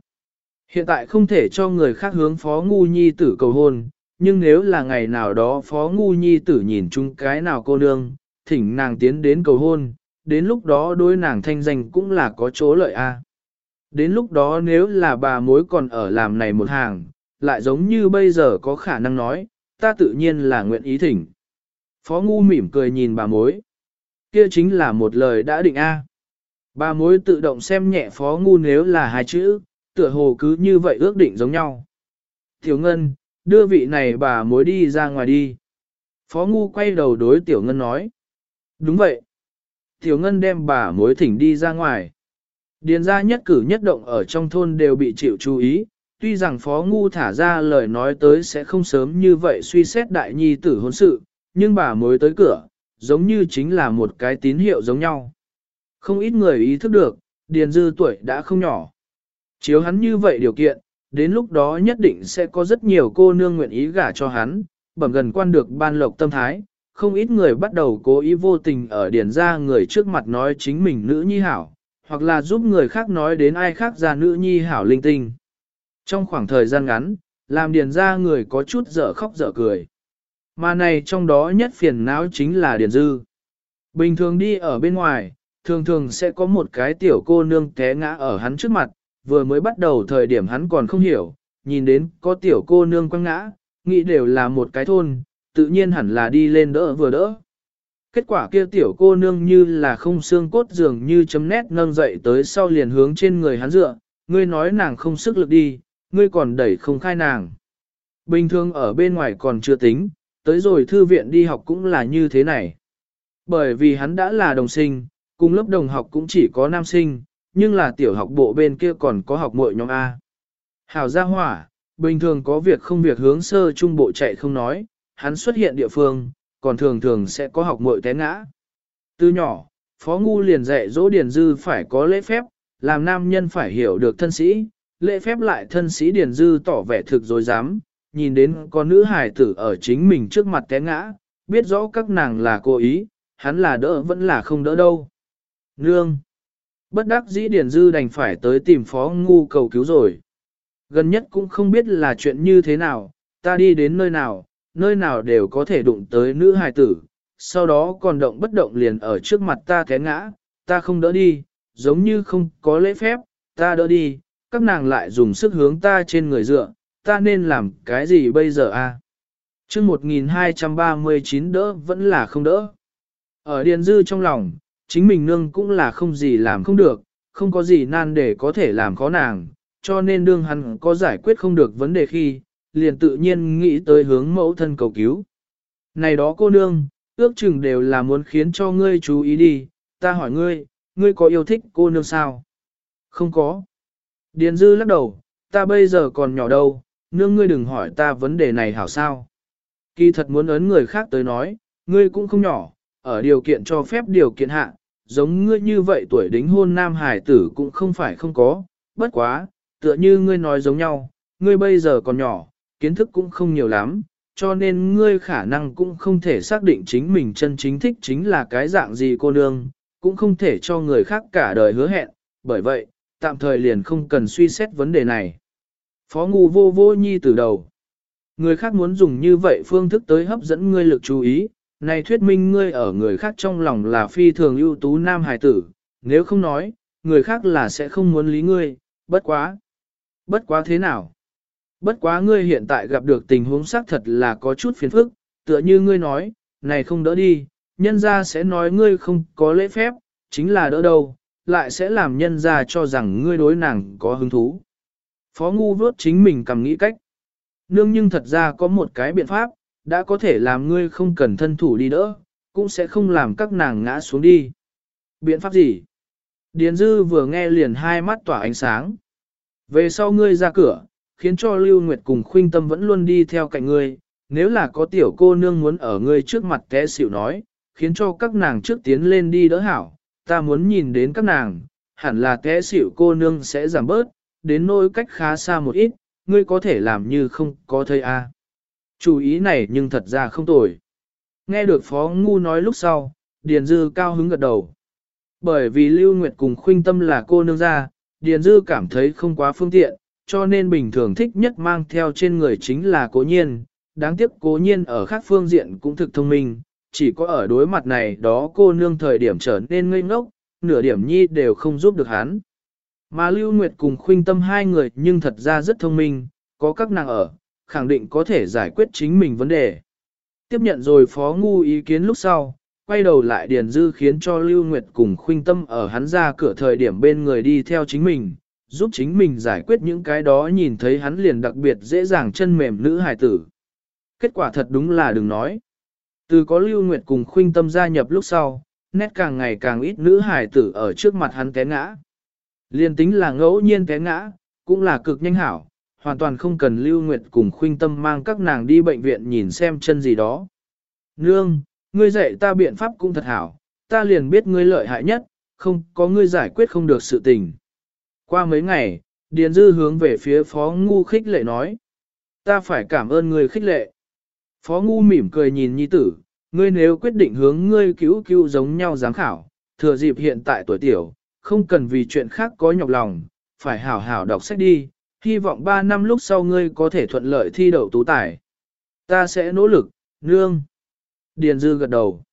Hiện tại không thể cho người khác hướng phó ngu nhi tử cầu hôn, nhưng nếu là ngày nào đó phó ngu nhi tử nhìn chung cái nào cô nương, thỉnh nàng tiến đến cầu hôn, đến lúc đó đôi nàng thanh danh cũng là có chỗ lợi a. Đến lúc đó nếu là bà mối còn ở làm này một hàng, lại giống như bây giờ có khả năng nói, ta tự nhiên là nguyện ý thỉnh. Phó ngu mỉm cười nhìn bà mối. Kia chính là một lời đã định A. Bà mối tự động xem nhẹ phó ngu nếu là hai chữ, tựa hồ cứ như vậy ước định giống nhau. Tiểu Ngân, đưa vị này bà mối đi ra ngoài đi. Phó ngu quay đầu đối Tiểu Ngân nói. Đúng vậy. Tiểu Ngân đem bà mối thỉnh đi ra ngoài. Điền ra nhất cử nhất động ở trong thôn đều bị chịu chú ý, tuy rằng phó ngu thả ra lời nói tới sẽ không sớm như vậy suy xét đại nhi tử hôn sự, nhưng bà mới tới cửa, giống như chính là một cái tín hiệu giống nhau. Không ít người ý thức được, Điền Dư tuổi đã không nhỏ. Chiếu hắn như vậy điều kiện, đến lúc đó nhất định sẽ có rất nhiều cô nương nguyện ý gả cho hắn, bẩm gần quan được ban lộc tâm thái. Không ít người bắt đầu cố ý vô tình ở điền ra người trước mặt nói chính mình nữ nhi hảo, hoặc là giúp người khác nói đến ai khác ra nữ nhi hảo linh tinh. Trong khoảng thời gian ngắn, làm điền ra người có chút dở khóc dở cười. Mà này trong đó nhất phiền não chính là điền dư. Bình thường đi ở bên ngoài, thường thường sẽ có một cái tiểu cô nương té ngã ở hắn trước mặt, vừa mới bắt đầu thời điểm hắn còn không hiểu, nhìn đến có tiểu cô nương quăng ngã, nghĩ đều là một cái thôn, tự nhiên hẳn là đi lên đỡ vừa đỡ. Kết quả kia tiểu cô nương như là không xương cốt dường như chấm nét nâng dậy tới sau liền hướng trên người hắn dựa, ngươi nói nàng không sức lực đi, ngươi còn đẩy không khai nàng. Bình thường ở bên ngoài còn chưa tính, tới rồi thư viện đi học cũng là như thế này. Bởi vì hắn đã là đồng sinh, cùng lớp đồng học cũng chỉ có nam sinh, nhưng là tiểu học bộ bên kia còn có học muội nhóm A. Hảo gia hỏa, bình thường có việc không việc hướng sơ trung bộ chạy không nói, hắn xuất hiện địa phương, còn thường thường sẽ có học muội té ngã. Từ nhỏ, Phó Ngu liền dạy dỗ Điền Dư phải có lễ phép, làm nam nhân phải hiểu được thân sĩ, lễ phép lại thân sĩ Điền Dư tỏ vẻ thực dối dám, nhìn đến có nữ hài tử ở chính mình trước mặt té ngã, biết rõ các nàng là cố ý, hắn là đỡ vẫn là không đỡ đâu. Nương! Bất đắc dĩ Điền Dư đành phải tới tìm phó ngu cầu cứu rồi. Gần nhất cũng không biết là chuyện như thế nào, ta đi đến nơi nào, nơi nào đều có thể đụng tới nữ hài tử, sau đó còn động bất động liền ở trước mặt ta té ngã, ta không đỡ đi, giống như không có lễ phép, ta đỡ đi, các nàng lại dùng sức hướng ta trên người dựa, ta nên làm cái gì bây giờ a? À? Trước 1239 đỡ vẫn là không đỡ. Ở Điền Dư trong lòng, chính mình nương cũng là không gì làm không được, không có gì nan để có thể làm khó nàng, cho nên đương hắn có giải quyết không được vấn đề khi, liền tự nhiên nghĩ tới hướng mẫu thân cầu cứu. Này đó cô nương, ước chừng đều là muốn khiến cho ngươi chú ý đi, ta hỏi ngươi, ngươi có yêu thích cô nương sao? Không có. Điền dư lắc đầu, ta bây giờ còn nhỏ đâu, nương ngươi đừng hỏi ta vấn đề này hảo sao. Kỳ thật muốn ấn người khác tới nói, ngươi cũng không nhỏ, ở điều kiện cho phép điều kiện hạ, giống ngươi như vậy tuổi đính hôn nam hải tử cũng không phải không có, bất quá, tựa như ngươi nói giống nhau, ngươi bây giờ còn nhỏ, kiến thức cũng không nhiều lắm, cho nên ngươi khả năng cũng không thể xác định chính mình chân chính thích chính là cái dạng gì cô nương, cũng không thể cho người khác cả đời hứa hẹn, bởi vậy, tạm thời liền không cần suy xét vấn đề này. Phó ngu vô vô nhi từ đầu. Người khác muốn dùng như vậy phương thức tới hấp dẫn ngươi lực chú ý, này thuyết minh ngươi ở người khác trong lòng là phi thường ưu tú nam hài tử, nếu không nói, người khác là sẽ không muốn lý ngươi, bất quá. Bất quá thế nào? Bất quá ngươi hiện tại gặp được tình huống xác thật là có chút phiền phức, tựa như ngươi nói, này không đỡ đi, nhân ra sẽ nói ngươi không có lễ phép, chính là đỡ đâu, lại sẽ làm nhân ra cho rằng ngươi đối nàng có hứng thú. Phó ngu vốt chính mình cầm nghĩ cách. Nương nhưng thật ra có một cái biện pháp, đã có thể làm ngươi không cần thân thủ đi đỡ, cũng sẽ không làm các nàng ngã xuống đi. Biện pháp gì? Điền dư vừa nghe liền hai mắt tỏa ánh sáng. Về sau ngươi ra cửa, khiến cho Lưu Nguyệt cùng khuynh tâm vẫn luôn đi theo cạnh ngươi, nếu là có tiểu cô nương muốn ở ngươi trước mặt té xỉu nói, khiến cho các nàng trước tiến lên đi đỡ hảo, ta muốn nhìn đến các nàng, hẳn là té xỉu cô nương sẽ giảm bớt, đến nỗi cách khá xa một ít, ngươi có thể làm như không có thấy a. À. Chú ý này nhưng thật ra không tồi. Nghe được Phó Ngu nói lúc sau, Điền Dư cao hứng gật đầu. Bởi vì Lưu Nguyệt cùng khuynh tâm là cô nương gia, Điền Dư cảm thấy không quá phương tiện, cho nên bình thường thích nhất mang theo trên người chính là cố nhiên. Đáng tiếc cố nhiên ở khác phương diện cũng thực thông minh, chỉ có ở đối mặt này đó cô nương thời điểm trở nên ngây ngốc, nửa điểm nhi đều không giúp được hắn. Mà Lưu Nguyệt cùng khuynh tâm hai người nhưng thật ra rất thông minh, có các nàng ở, khẳng định có thể giải quyết chính mình vấn đề. Tiếp nhận rồi phó ngu ý kiến lúc sau, quay đầu lại Điền Dư khiến cho Lưu Nguyệt cùng khuynh tâm ở hắn ra cửa thời điểm bên người đi theo chính mình, giúp chính mình giải quyết những cái đó nhìn thấy hắn liền đặc biệt dễ dàng chân mềm nữ hài tử. Kết quả thật đúng là đừng nói. Từ có Lưu Nguyệt cùng khuynh tâm gia nhập lúc sau, nét càng ngày càng ít nữ hài tử ở trước mặt hắn té ngã. Liên tính là ngẫu nhiên té ngã, cũng là cực nhanh hảo, hoàn toàn không cần Lưu Nguyệt cùng khuynh tâm mang các nàng đi bệnh viện nhìn xem chân gì đó. Nương, ngươi dạy ta biện pháp cũng thật hảo, ta liền biết ngươi lợi hại nhất, không có ngươi giải quyết không được sự tình. Qua mấy ngày, Điền Dư hướng về phía Phó Ngu khích lệ nói. Ta phải cảm ơn ngươi khích lệ. Phó Ngu mỉm cười nhìn nhi tử, ngươi nếu quyết định hướng ngươi cứu cứu giống nhau giám khảo, thừa dịp hiện tại tuổi tiểu, không cần vì chuyện khác có nhọc lòng, phải hảo hảo đọc sách đi, hy vọng 3 năm lúc sau ngươi có thể thuận lợi thi đậu tú tài. Ta sẽ nỗ lực, nương. Điền Dư gật đầu.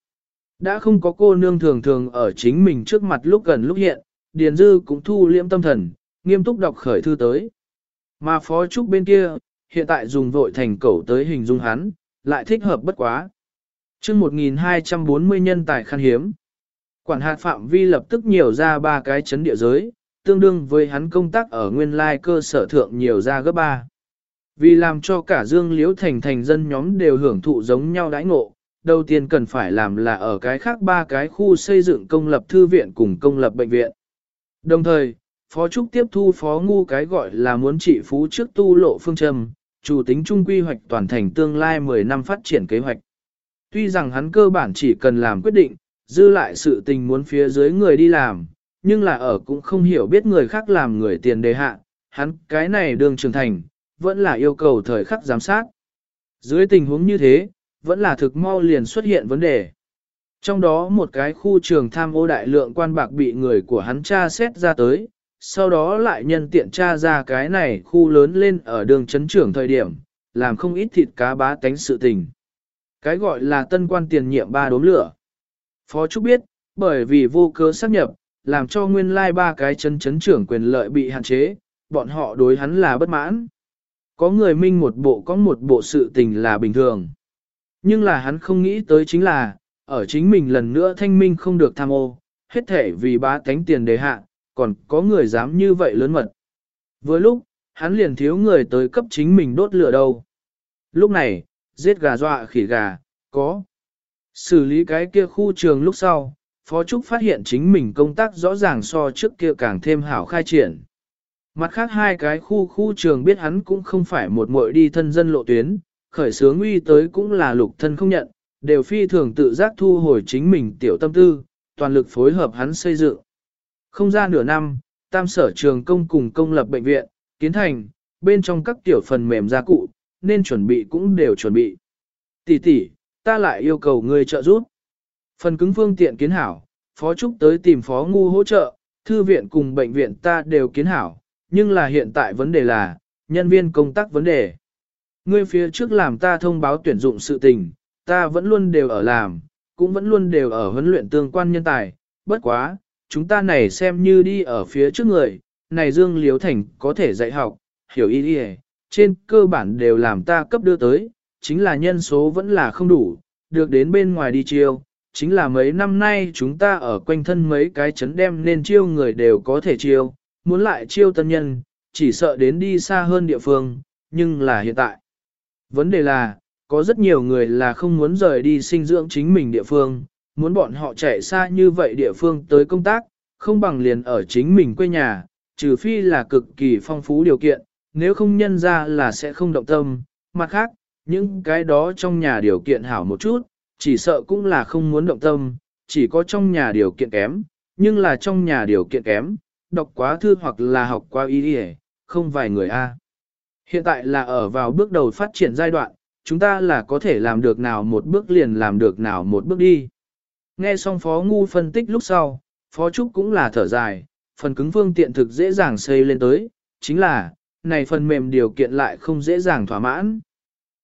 Đã không có cô nương thường thường ở chính mình trước mặt lúc gần lúc hiện, Điền Dư cũng thu liễm tâm thần, nghiêm túc đọc khởi thư tới. Mà phó trúc bên kia, hiện tại dùng vội thành cẩu tới hình dung hắn, lại thích hợp bất quá. chương 1240 nhân tài khan hiếm. Quản hạt phạm vi lập tức nhiều ra ba cái chấn địa giới, tương đương với hắn công tác ở nguyên lai cơ sở thượng nhiều ra gấp ba. Vì làm cho cả Dương Liễu Thành thành dân nhóm đều hưởng thụ giống nhau đãi ngộ, đầu tiên cần phải làm là ở cái khác ba cái khu xây dựng công lập thư viện cùng công lập bệnh viện. Đồng thời, Phó Trúc tiếp thu Phó Ngu cái gọi là muốn trị phú trước tu lộ phương châm, chủ tính chung quy hoạch toàn thành tương lai 10 năm phát triển kế hoạch. Tuy rằng hắn cơ bản chỉ cần làm quyết định, dư lại sự tình muốn phía dưới người đi làm, nhưng là ở cũng không hiểu biết người khác làm người tiền đề hạ, hắn cái này đường trưởng thành, vẫn là yêu cầu thời khắc giám sát. Dưới tình huống như thế, vẫn là thực mau liền xuất hiện vấn đề. Trong đó một cái khu trường tham ô đại lượng quan bạc bị người của hắn tra xét ra tới, sau đó lại nhân tiện tra ra cái này khu lớn lên ở đường chấn trưởng thời điểm, làm không ít thịt cá bá tánh sự tình. Cái gọi là tân quan tiền nhiệm ba đốm lửa. Phó Trúc biết, bởi vì vô cớ xác nhập, làm cho nguyên lai ba cái chấn chấn trưởng quyền lợi bị hạn chế, bọn họ đối hắn là bất mãn. Có người minh một bộ có một bộ sự tình là bình thường. Nhưng là hắn không nghĩ tới chính là, ở chính mình lần nữa thanh minh không được tham ô, hết thể vì ba tánh tiền đề hạ, còn có người dám như vậy lớn mật. Vừa lúc, hắn liền thiếu người tới cấp chính mình đốt lửa đâu. Lúc này, giết gà dọa khỉ gà, có. Xử lý cái kia khu trường lúc sau, Phó Trúc phát hiện chính mình công tác rõ ràng so trước kia càng thêm hảo khai triển. Mặt khác hai cái khu khu trường biết hắn cũng không phải một muội đi thân dân lộ tuyến, khởi sướng uy tới cũng là lục thân không nhận, đều phi thường tự giác thu hồi chính mình tiểu tâm tư, toàn lực phối hợp hắn xây dựng. Không ra nửa năm, tam sở trường công cùng công lập bệnh viện, kiến thành, bên trong các tiểu phần mềm gia cụ, nên chuẩn bị cũng đều chuẩn bị. Tỷ tỷ, ta lại yêu cầu người trợ giúp. Phần cứng phương tiện kiến hảo, phó trúc tới tìm phó ngu hỗ trợ, thư viện cùng bệnh viện ta đều kiến hảo, nhưng là hiện tại vấn đề là, nhân viên công tác vấn đề. Ngươi phía trước làm ta thông báo tuyển dụng sự tình, ta vẫn luôn đều ở làm, cũng vẫn luôn đều ở huấn luyện tương quan nhân tài, bất quá, chúng ta này xem như đi ở phía trước người, này Dương Liếu Thành có thể dạy học, hiểu ý đi trên cơ bản đều làm ta cấp đưa tới, chính là nhân số vẫn là không đủ, được đến bên ngoài đi chiêu, chính là mấy năm nay chúng ta ở quanh thân mấy cái chấn đem nên chiêu người đều có thể chiêu, muốn lại chiêu tân nhân, chỉ sợ đến đi xa hơn địa phương, nhưng là hiện tại. Vấn đề là, có rất nhiều người là không muốn rời đi sinh dưỡng chính mình địa phương, muốn bọn họ chạy xa như vậy địa phương tới công tác, không bằng liền ở chính mình quê nhà, trừ phi là cực kỳ phong phú điều kiện, nếu không nhân ra là sẽ không động tâm. Mặt khác, những cái đó trong nhà điều kiện hảo một chút, chỉ sợ cũng là không muốn động tâm, chỉ có trong nhà điều kiện kém, nhưng là trong nhà điều kiện kém, đọc quá thư hoặc là học quá ý đi không vài người a. Hiện tại là ở vào bước đầu phát triển giai đoạn, chúng ta là có thể làm được nào một bước liền làm được nào một bước đi. Nghe xong Phó Ngu phân tích lúc sau, Phó Trúc cũng là thở dài, phần cứng phương tiện thực dễ dàng xây lên tới, chính là, này phần mềm điều kiện lại không dễ dàng thỏa mãn.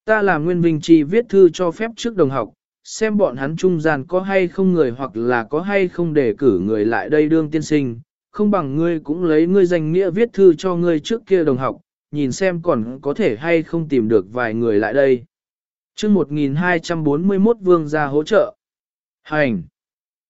Ta là Nguyên Vinh Chi viết thư cho phép trước đồng học, xem bọn hắn trung gian có hay không người hoặc là có hay không để cử người lại đây đương tiên sinh, không bằng ngươi cũng lấy ngươi danh nghĩa viết thư cho ngươi trước kia đồng học, nhìn xem còn có thể hay không tìm được vài người lại đây. chương 1241 vương gia hỗ trợ. Hành!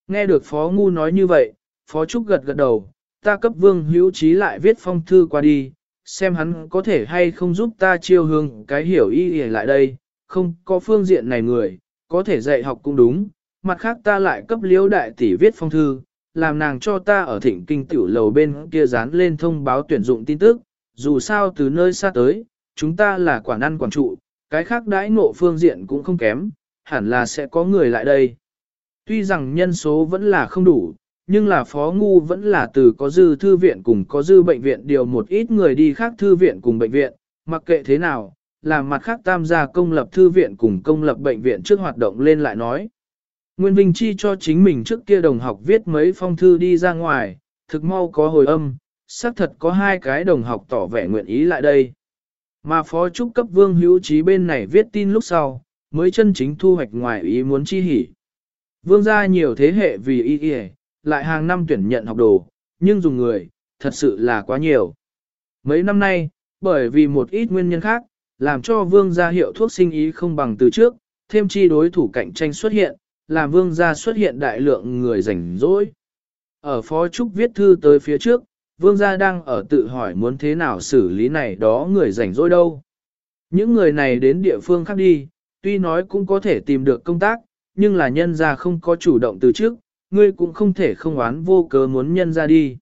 Nghe được Phó Ngu nói như vậy, Phó Trúc gật gật đầu, ta cấp vương hữu trí lại viết phong thư qua đi, xem hắn có thể hay không giúp ta chiêu hương cái hiểu ý lại đây, không có phương diện này người, có thể dạy học cũng đúng, mặt khác ta lại cấp liễu đại tỷ viết phong thư, làm nàng cho ta ở thịnh kinh tiểu lầu bên kia dán lên thông báo tuyển dụng tin tức, dù sao từ nơi xa tới, chúng ta là quản ăn quản trụ, cái khác đãi ngộ phương diện cũng không kém, hẳn là sẽ có người lại đây. Tuy rằng nhân số vẫn là không đủ, nhưng là phó ngu vẫn là từ có dư thư viện cùng có dư bệnh viện điều một ít người đi khác thư viện cùng bệnh viện, mặc kệ thế nào, làm mặt khác tam gia công lập thư viện cùng công lập bệnh viện trước hoạt động lên lại nói. Nguyên Vinh Chi cho chính mình trước kia đồng học viết mấy phong thư đi ra ngoài, thực mau có hồi âm, xác thật có hai cái đồng học tỏ vẻ nguyện ý lại đây. Mà phó trúc cấp vương hữu trí bên này viết tin lúc sau, mới chân chính thu hoạch ngoài ý muốn chi hỉ. Vương gia nhiều thế hệ vì y y, lại hàng năm tuyển nhận học đồ, nhưng dùng người, thật sự là quá nhiều. Mấy năm nay, bởi vì một ít nguyên nhân khác, làm cho vương gia hiệu thuốc sinh ý không bằng từ trước, thêm chi đối thủ cạnh tranh xuất hiện, làm vương gia xuất hiện đại lượng người rảnh rỗi. Ở phó trúc viết thư tới phía trước, vương gia đang ở tự hỏi muốn thế nào xử lý này đó người rảnh rỗi đâu. Những người này đến địa phương khác đi, tuy nói cũng có thể tìm được công tác, nhưng là nhân gia không có chủ động từ trước, ngươi cũng không thể không oán vô cớ muốn nhân gia đi.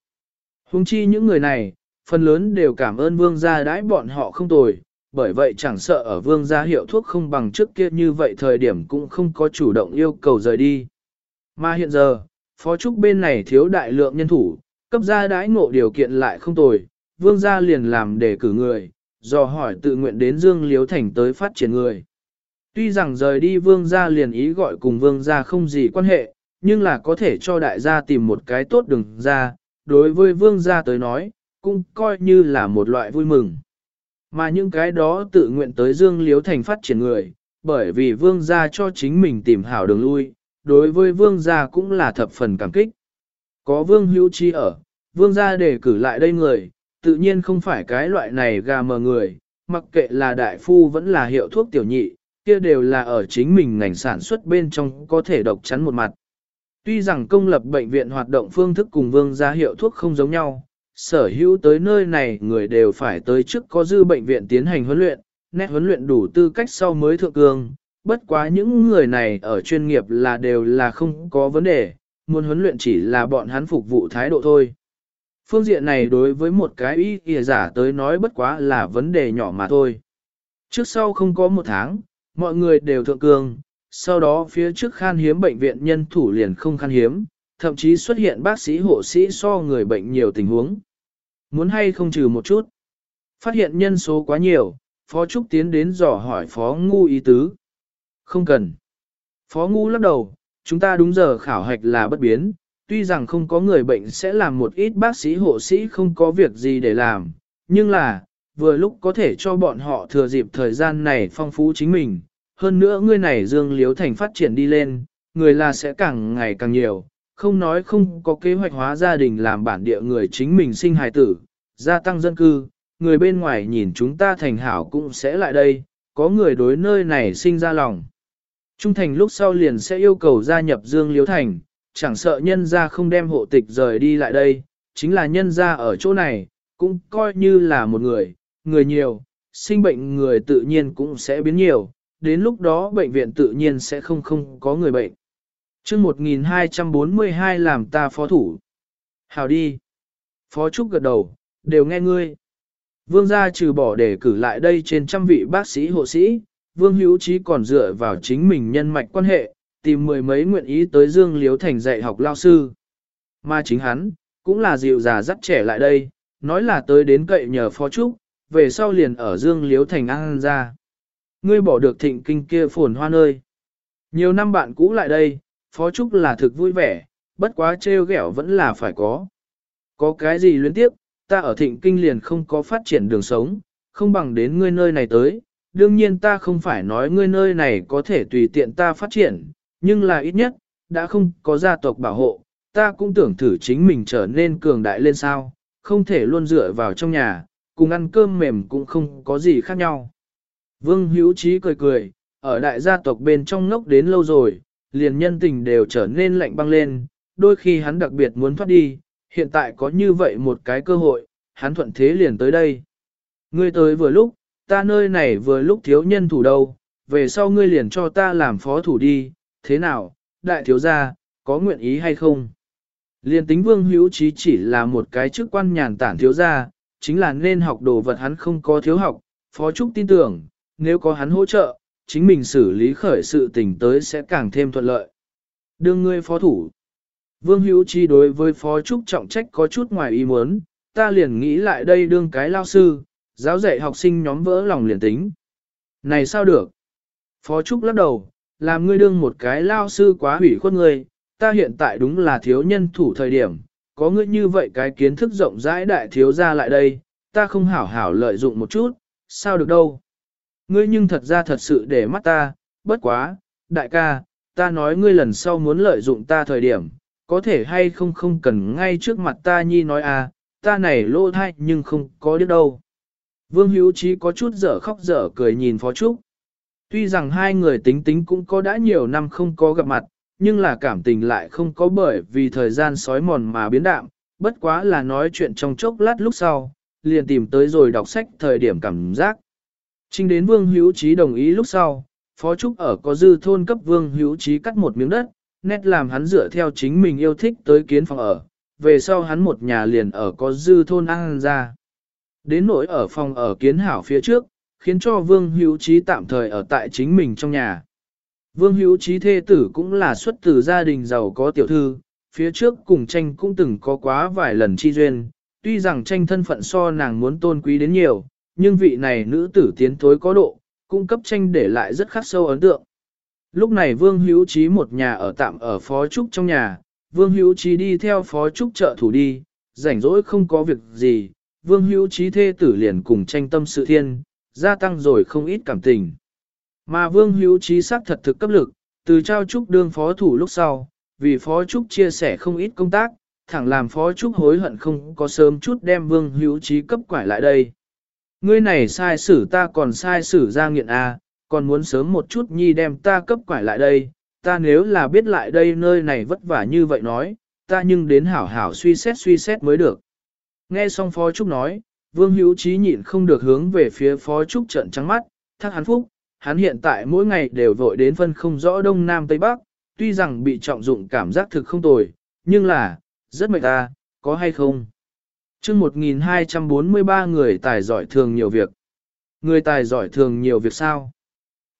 Hùng chi những người này, phần lớn đều cảm ơn vương gia đãi bọn họ không tồi, bởi vậy chẳng sợ ở vương gia hiệu thuốc không bằng trước kia như vậy thời điểm cũng không có chủ động yêu cầu rời đi. Mà hiện giờ, phó trúc bên này thiếu đại lượng nhân thủ, cấp gia đãi ngộ điều kiện lại không tồi, vương gia liền làm để cử người, dò hỏi tự nguyện đến Dương Liếu Thành tới phát triển người. Tuy rằng rời đi vương gia liền ý gọi cùng vương gia không gì quan hệ, nhưng là có thể cho đại gia tìm một cái tốt đừng ra, đối với vương gia tới nói, cũng coi như là một loại vui mừng. Mà những cái đó tự nguyện tới Dương Liếu Thành phát triển người, bởi vì vương gia cho chính mình tìm hảo đường lui, đối với vương gia cũng là thập phần cảm kích. Có vương hữu chi ở, vương gia để cử lại đây người, tự nhiên không phải cái loại này gà mờ người, mặc kệ là đại phu vẫn là hiệu thuốc tiểu nhị, kia đều là ở chính mình ngành sản xuất bên trong có thể độc chắn một mặt. Tuy rằng công lập bệnh viện hoạt động phương thức cùng vương gia hiệu thuốc không giống nhau, sở hữu tới nơi này người đều phải tới trước có dư bệnh viện tiến hành huấn luyện, nét huấn luyện đủ tư cách sau mới thượng cương. Bất quá những người này ở chuyên nghiệp là đều là không có vấn đề, muốn huấn luyện chỉ là bọn hắn phục vụ thái độ thôi. Phương diện này đối với một cái ý kìa giả tới nói bất quá là vấn đề nhỏ mà thôi. Trước sau không có một tháng, mọi người đều thượng cương, sau đó phía trước khan hiếm bệnh viện nhân thủ liền không khan hiếm, thậm chí xuất hiện bác sĩ hộ sĩ so người bệnh nhiều tình huống. Muốn hay không trừ một chút. Phát hiện nhân số quá nhiều, Phó Trúc tiến đến dò hỏi Phó Ngu ý tứ. Không cần. Phó Ngu lắc đầu, chúng ta đúng giờ khảo hạch là bất biến, tuy rằng không có người bệnh sẽ làm một ít bác sĩ hộ sĩ không có việc gì để làm, nhưng là, vừa lúc có thể cho bọn họ thừa dịp thời gian này phong phú chính mình. Hơn nữa ngươi này Dương Liếu Thành phát triển đi lên, người là sẽ càng ngày càng nhiều, không nói không có kế hoạch hóa gia đình làm bản địa người chính mình sinh hài tử, gia tăng dân cư, người bên ngoài nhìn chúng ta thành hảo cũng sẽ lại đây, có người đối nơi này sinh ra lòng. Trung thành lúc sau liền sẽ yêu cầu gia nhập Dương Liếu Thành, chẳng sợ nhân gia không đem hộ tịch rời đi lại đây, chính là nhân gia ở chỗ này, cũng coi như là một người, người nhiều, sinh bệnh người tự nhiên cũng sẽ biến nhiều, đến lúc đó bệnh viện tự nhiên sẽ không không có người bệnh chương 1242 làm ta phó thủ. Hào đi. Phó Trúc gật đầu, đều nghe ngươi. Vương gia trừ bỏ để cử lại đây trên trăm vị bác sĩ hộ sĩ, Vương Hữu Trí còn dựa vào chính mình nhân mạch quan hệ, tìm mười mấy nguyện ý tới Dương Liếu Thành dạy học lao sư. Mà chính hắn, cũng là dịu già dắt trẻ lại đây, nói là tới đến cậy nhờ Phó Trúc, về sau liền ở Dương Liếu Thành ăn ra. Ngươi bỏ được thịnh kinh kia phồn hoa nơi. Nhiều năm bạn cũ lại đây, Phó Trúc là thực vui vẻ, bất quá trêu ghẹo vẫn là phải có. Có cái gì luyến tiếp, ta ở thịnh kinh liền không có phát triển đường sống, không bằng đến ngươi nơi này tới. Đương nhiên ta không phải nói ngươi nơi này có thể tùy tiện ta phát triển, nhưng là ít nhất, đã không có gia tộc bảo hộ, ta cũng tưởng thử chính mình trở nên cường đại lên sao, không thể luôn dựa vào trong nhà, cùng ăn cơm mềm cũng không có gì khác nhau. Vương Hữu Trí cười cười, ở đại gia tộc bên trong ngốc đến lâu rồi, liền nhân tình đều trở nên lạnh băng lên, đôi khi hắn đặc biệt muốn thoát đi, hiện tại có như vậy một cái cơ hội, hắn thuận thế liền tới đây. Ngươi tới vừa lúc, ta nơi này vừa lúc thiếu nhân thủ đâu, về sau ngươi liền cho ta làm phó thủ đi, thế nào, đại thiếu gia, có nguyện ý hay không? Liên tính vương hữu trí chỉ là một cái chức quan nhàn tản thiếu gia, chính là nên học đồ vật hắn không có thiếu học, phó trúc tin tưởng, nếu có hắn hỗ trợ, chính mình xử lý khởi sự tình tới sẽ càng thêm thuận lợi. Đương ngươi phó thủ. Vương hữu chi đối với phó trúc trọng trách có chút ngoài ý muốn, ta liền nghĩ lại đây đương cái lao sư, giáo dạy học sinh nhóm vỡ lòng liền tính. Này sao được? Phó trúc lắc đầu, làm ngươi đương một cái lao sư quá hủy khuất ngươi, ta hiện tại đúng là thiếu nhân thủ thời điểm, có ngươi như vậy cái kiến thức rộng rãi đại thiếu ra lại đây, ta không hảo hảo lợi dụng một chút, sao được đâu. Ngươi nhưng thật ra thật sự để mắt ta, bất quá, đại ca, ta nói ngươi lần sau muốn lợi dụng ta thời điểm, có thể hay không không cần ngay trước mặt ta nhi nói à, ta này lô thai nhưng không có đứa đâu. Vương Hữu Trí có chút dở khóc dở cười nhìn Phó Trúc. Tuy rằng hai người tính tính cũng có đã nhiều năm không có gặp mặt, nhưng là cảm tình lại không có bởi vì thời gian sói mòn mà biến đạm, bất quá là nói chuyện trong chốc lát lúc sau, liền tìm tới rồi đọc sách thời điểm cảm giác. Trinh đến Vương Hữu Trí đồng ý lúc sau, Phó Trúc ở có dư thôn cấp Vương Hữu Trí cắt một miếng đất, nét làm hắn dựa theo chính mình yêu thích tới kiến phòng ở, về sau hắn một nhà liền ở có dư thôn ăn ra. Đến nỗi ở phòng ở kiến hảo phía trước, khiến cho Vương Hữu Trí tạm thời ở tại chính mình trong nhà. Vương Hữu Trí thê tử cũng là xuất từ gia đình giàu có tiểu thư, phía trước cùng tranh cũng từng có quá vài lần chi duyên, tuy rằng tranh thân phận so nàng muốn tôn quý đến nhiều, nhưng vị này nữ tử tiến thối có độ, cung cấp tranh để lại rất khắc sâu ấn tượng. Lúc này Vương Hữu Trí một nhà ở tạm ở Phó Trúc trong nhà, Vương Hữu Trí đi theo Phó Trúc trợ thủ đi, rảnh rỗi không có việc gì, Vương Hữu Trí thê tử liền cùng tranh tâm sự thiên, gia tăng rồi không ít cảm tình. Mà Vương Hữu Trí xác thật thực cấp lực, từ trao Trúc đương Phó Thủ lúc sau, vì Phó Trúc chia sẻ không ít công tác, thẳng làm Phó Trúc hối hận không có sớm chút đem Vương Hữu Trí cấp quải lại đây. Ngươi này sai xử ta còn sai xử ra nghiện A, còn muốn sớm một chút nhi đem ta cấp quải lại đây, ta nếu là biết lại đây nơi này vất vả như vậy nói, ta nhưng đến hảo hảo suy xét suy xét mới được. Nghe xong Phó Trúc nói, Vương Hữu Trí nhịn không được hướng về phía Phó Trúc trận trắng mắt, thắc hắn phúc, hắn hiện tại mỗi ngày đều vội đến phân không rõ Đông Nam Tây Bắc, tuy rằng bị trọng dụng cảm giác thực không tồi, nhưng là, rất mệt ta, có hay không? Chương 1243 người tài giỏi thường nhiều việc. Người tài giỏi thường nhiều việc sao?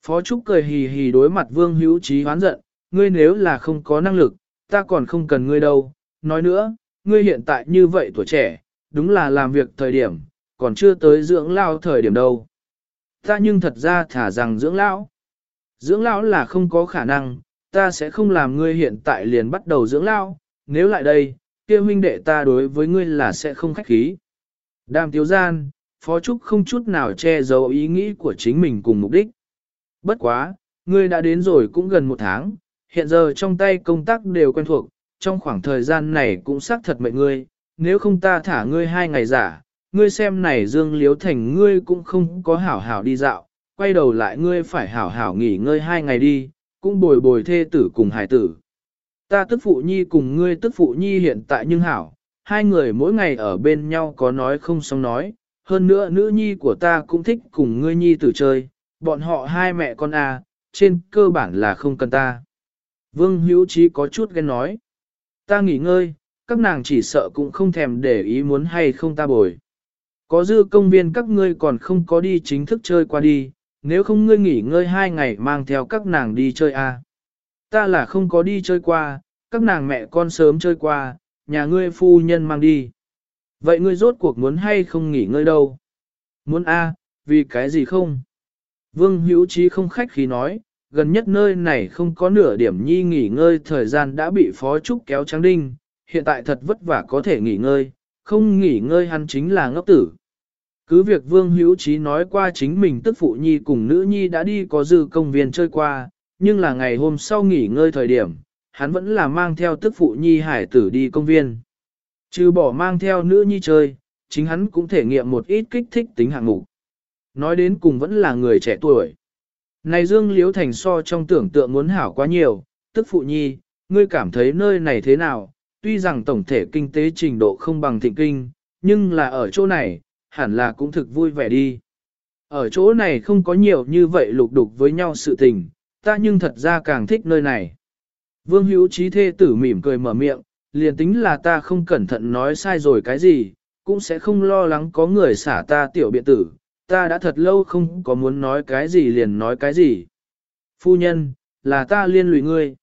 Phó Trúc cười hì hì đối mặt Vương Hữu Trí hoán giận, ngươi nếu là không có năng lực, ta còn không cần ngươi đâu. Nói nữa, ngươi hiện tại như vậy tuổi trẻ, đúng là làm việc thời điểm, còn chưa tới dưỡng lao thời điểm đâu. Ta nhưng thật ra thả rằng dưỡng lão. Dưỡng lão là không có khả năng, ta sẽ không làm ngươi hiện tại liền bắt đầu dưỡng lão, nếu lại đây, kia huynh đệ ta đối với ngươi là sẽ không khách khí. Đàm tiếu gian, Phó Trúc không chút nào che giấu ý nghĩ của chính mình cùng mục đích. Bất quá, ngươi đã đến rồi cũng gần một tháng, hiện giờ trong tay công tác đều quen thuộc, trong khoảng thời gian này cũng xác thật mệnh ngươi, nếu không ta thả ngươi hai ngày giả, ngươi xem này Dương Liếu Thành ngươi cũng không có hảo hảo đi dạo, quay đầu lại ngươi phải hảo hảo nghỉ ngơi hai ngày đi, cũng bồi bồi thê tử cùng hải tử. Ta tức phụ nhi cùng ngươi tức phụ nhi hiện tại nhưng hảo, hai người mỗi ngày ở bên nhau có nói không xong nói, hơn nữa nữ nhi của ta cũng thích cùng ngươi nhi tử chơi, bọn họ hai mẹ con à, trên cơ bản là không cần ta. Vương Hữu Trí có chút ghen nói, ta nghỉ ngơi, các nàng chỉ sợ cũng không thèm để ý muốn hay không ta bồi. Có dư công viên các ngươi còn không có đi chính thức chơi qua đi, nếu không ngươi nghỉ ngơi hai ngày mang theo các nàng đi chơi à. Ta là không có đi chơi qua, các nàng mẹ con sớm chơi qua, nhà ngươi phu nhân mang đi. Vậy ngươi rốt cuộc muốn hay không nghỉ ngơi đâu? Muốn a, à, vì cái gì không? Vương Hữu Trí không khách khí nói, gần nhất nơi này không có nửa điểm nhi nghỉ ngơi thời gian đã bị phó trúc kéo trắng đinh, hiện tại thật vất vả có thể nghỉ ngơi, không nghỉ ngơi hắn chính là ngốc tử. Cứ việc Vương Hữu Trí nói qua chính mình tức phụ nhi cùng nữ nhi đã đi có dư công viên chơi qua, nhưng là ngày hôm sau nghỉ ngơi thời điểm, hắn vẫn là mang theo tức phụ nhi hải tử đi công viên. Trừ bỏ mang theo nữ nhi chơi, chính hắn cũng thể nghiệm một ít kích thích tính hạng mục. Nói đến cùng vẫn là người trẻ tuổi. Này Dương Liễu Thành so trong tưởng tượng muốn hảo quá nhiều, tức phụ nhi, ngươi cảm thấy nơi này thế nào, tuy rằng tổng thể kinh tế trình độ không bằng thịnh kinh, nhưng là ở chỗ này, hẳn là cũng thực vui vẻ đi. Ở chỗ này không có nhiều như vậy lục đục với nhau sự tình, ta nhưng thật ra càng thích nơi này. Vương hữu trí thê tử mỉm cười mở miệng, liền tính là ta không cẩn thận nói sai rồi cái gì, cũng sẽ không lo lắng có người xả ta tiểu biện tử, ta đã thật lâu không có muốn nói cái gì liền nói cái gì. Phu nhân, là ta liên lụy ngươi.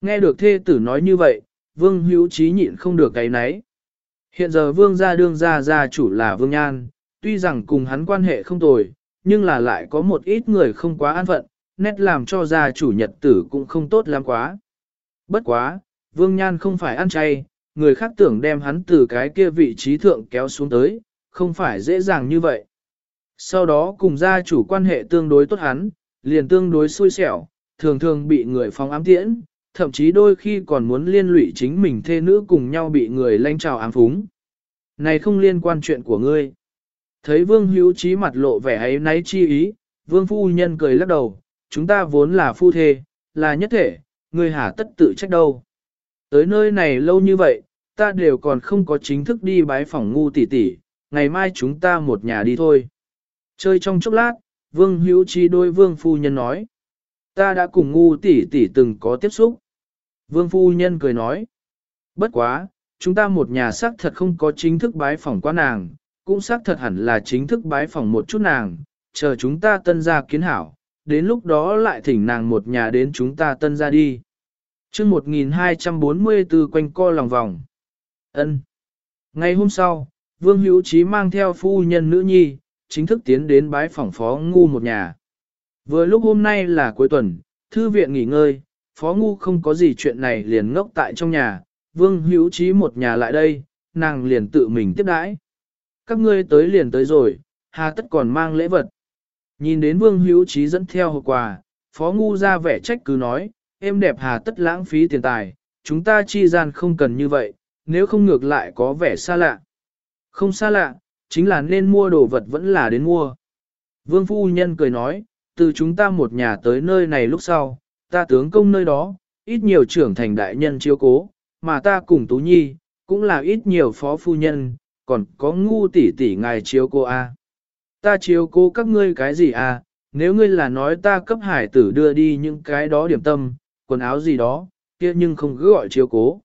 Nghe được thê tử nói như vậy, vương hữu trí nhịn không được cái nấy. Hiện giờ vương gia đương gia gia chủ là vương nhan, tuy rằng cùng hắn quan hệ không tồi, nhưng là lại có một ít người không quá an phận, nét làm cho gia chủ nhật tử cũng không tốt lắm quá. Bất quá, vương nhan không phải ăn chay, người khác tưởng đem hắn từ cái kia vị trí thượng kéo xuống tới, không phải dễ dàng như vậy. Sau đó cùng gia chủ quan hệ tương đối tốt hắn, liền tương đối xui xẻo, thường thường bị người phóng ám tiễn, thậm chí đôi khi còn muốn liên lụy chính mình thê nữ cùng nhau bị người lanh trào ám phúng. Này không liên quan chuyện của ngươi. Thấy vương hữu trí mặt lộ vẻ ấy náy chi ý, vương phu nhân cười lắc đầu, chúng ta vốn là phu thê, là nhất thể, ngươi hả tất tự trách đâu. Tới nơi này lâu như vậy, ta đều còn không có chính thức đi bái phòng ngu tỷ tỷ, ngày mai chúng ta một nhà đi thôi. Chơi trong chốc lát, vương hữu trí đôi vương phu nhân nói. Ta đã cùng ngu tỷ tỷ từng có tiếp xúc. Vương phu nhân cười nói. Bất quá, chúng ta một nhà xác thật không có chính thức bái phỏng qua nàng, cũng xác thật hẳn là chính thức bái phỏng một chút nàng, chờ chúng ta tân ra kiến hảo, đến lúc đó lại thỉnh nàng một nhà đến chúng ta tân ra đi. chương 1244 quanh co lòng vòng. ân Ngày hôm sau, Vương Hữu Trí mang theo phu nhân nữ nhi, chính thức tiến đến bái phỏng phó ngu một nhà. Vừa lúc hôm nay là cuối tuần, thư viện nghỉ ngơi, phó ngu không có gì chuyện này liền ngốc tại trong nhà, vương hữu trí một nhà lại đây, nàng liền tự mình tiếp đãi. Các ngươi tới liền tới rồi, hà tất còn mang lễ vật. Nhìn đến vương hữu trí dẫn theo hộp quà, phó ngu ra vẻ trách cứ nói, em đẹp hà tất lãng phí tiền tài, chúng ta chi gian không cần như vậy, nếu không ngược lại có vẻ xa lạ. Không xa lạ, chính là nên mua đồ vật vẫn là đến mua. Vương phu nhân cười nói, từ chúng ta một nhà tới nơi này lúc sau, ta tướng công nơi đó, ít nhiều trưởng thành đại nhân chiếu cố, mà ta cùng Tú Nhi, cũng là ít nhiều phó phu nhân, còn có ngu tỷ tỷ ngài chiếu cô a. Ta chiếu cố các ngươi cái gì à? nếu ngươi là nói ta cấp hải tử đưa đi những cái đó điểm tâm, quần áo gì đó, kia nhưng không cứ gọi chiếu cố.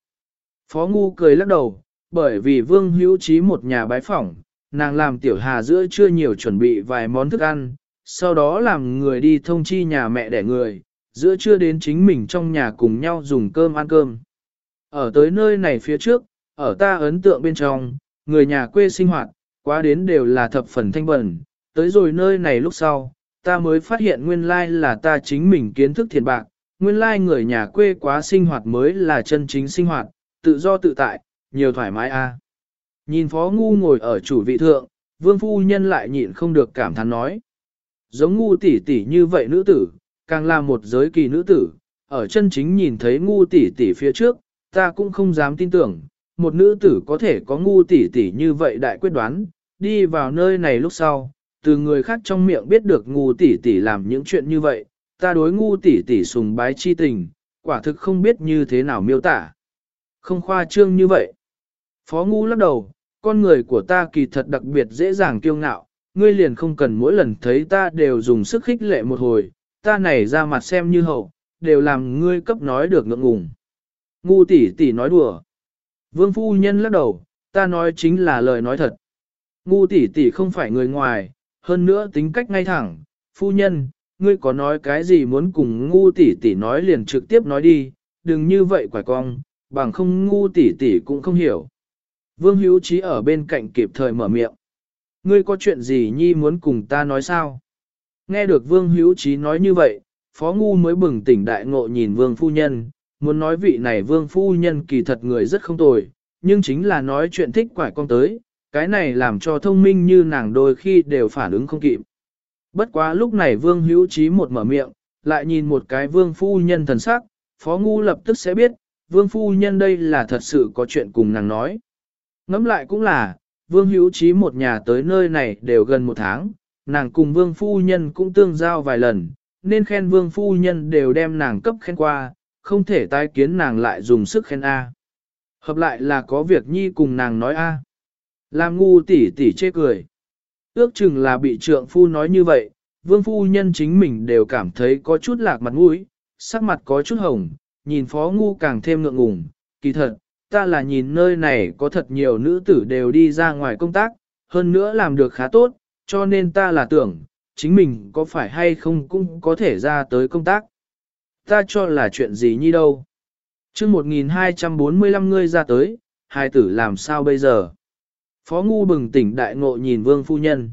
Phó ngu cười lắc đầu, bởi vì vương hữu trí một nhà bái phỏng, nàng làm tiểu hà giữa chưa nhiều chuẩn bị vài món thức ăn, sau đó làm người đi thông chi nhà mẹ đẻ người, giữa trưa đến chính mình trong nhà cùng nhau dùng cơm ăn cơm. Ở tới nơi này phía trước, ở ta ấn tượng bên trong, người nhà quê sinh hoạt, quá đến đều là thập phần thanh bẩn, tới rồi nơi này lúc sau, ta mới phát hiện nguyên lai là ta chính mình kiến thức thiền bạc, nguyên lai người nhà quê quá sinh hoạt mới là chân chính sinh hoạt, tự do tự tại, nhiều thoải mái a. À. Nhìn phó ngu ngồi ở chủ vị thượng, vương phu nhân lại nhịn không được cảm thán nói. Giống ngu tỷ tỷ như vậy nữ tử, càng là một giới kỳ nữ tử, ở chân chính nhìn thấy ngu tỷ tỷ phía trước, ta cũng không dám tin tưởng, một nữ tử có thể có ngu tỷ tỷ như vậy đại quyết đoán, đi vào nơi này lúc sau, từ người khác trong miệng biết được ngu tỷ tỷ làm những chuyện như vậy, ta đối ngu tỷ tỷ sùng bái chi tình, quả thực không biết như thế nào miêu tả. Không khoa trương như vậy. Phó ngu lắc đầu, con người của ta kỳ thật đặc biệt dễ dàng kiêu ngạo, ngươi liền không cần mỗi lần thấy ta đều dùng sức khích lệ một hồi, ta này ra mặt xem như hậu, đều làm ngươi cấp nói được ngượng ngùng. Ngu tỷ tỷ nói đùa. Vương phu nhân lắc đầu, ta nói chính là lời nói thật. Ngu tỷ tỷ không phải người ngoài, hơn nữa tính cách ngay thẳng, phu nhân, ngươi có nói cái gì muốn cùng ngu tỷ tỷ nói liền trực tiếp nói đi, đừng như vậy quải cong, bằng không ngu tỷ tỷ cũng không hiểu. Vương Hữu Trí ở bên cạnh kịp thời mở miệng. Ngươi có chuyện gì nhi muốn cùng ta nói sao? Nghe được Vương Hữu Trí nói như vậy, Phó Ngu mới bừng tỉnh đại ngộ nhìn Vương Phu Nhân, muốn nói vị này Vương Phu Nhân kỳ thật người rất không tồi, nhưng chính là nói chuyện thích quải con tới, cái này làm cho thông minh như nàng đôi khi đều phản ứng không kịp. Bất quá lúc này Vương Hữu Trí một mở miệng, lại nhìn một cái Vương Phu Nhân thần sắc, Phó Ngu lập tức sẽ biết, Vương Phu Nhân đây là thật sự có chuyện cùng nàng nói. Ngẫm lại cũng là, Vương Hữu Trí một nhà tới nơi này đều gần một tháng, nàng cùng Vương Phu Nhân cũng tương giao vài lần, nên khen Vương Phu Nhân đều đem nàng cấp khen qua, không thể tái kiến nàng lại dùng sức khen A. Hợp lại là có việc nhi cùng nàng nói A. Làm ngu tỉ tỉ chê cười. Ước chừng là bị trượng phu nói như vậy, Vương Phu Nhân chính mình đều cảm thấy có chút lạc mặt mũi, sắc mặt có chút hồng, nhìn Phó Ngu càng thêm ngượng ngùng, kỳ thật, ta là nhìn nơi này có thật nhiều nữ tử đều đi ra ngoài công tác, hơn nữa làm được khá tốt, cho nên ta là tưởng, chính mình có phải hay không cũng có thể ra tới công tác. Ta cho là chuyện gì như đâu. Trước 1245 ngươi ra tới, hai tử làm sao bây giờ? Phó ngu bừng tỉnh đại ngộ nhìn vương phu nhân.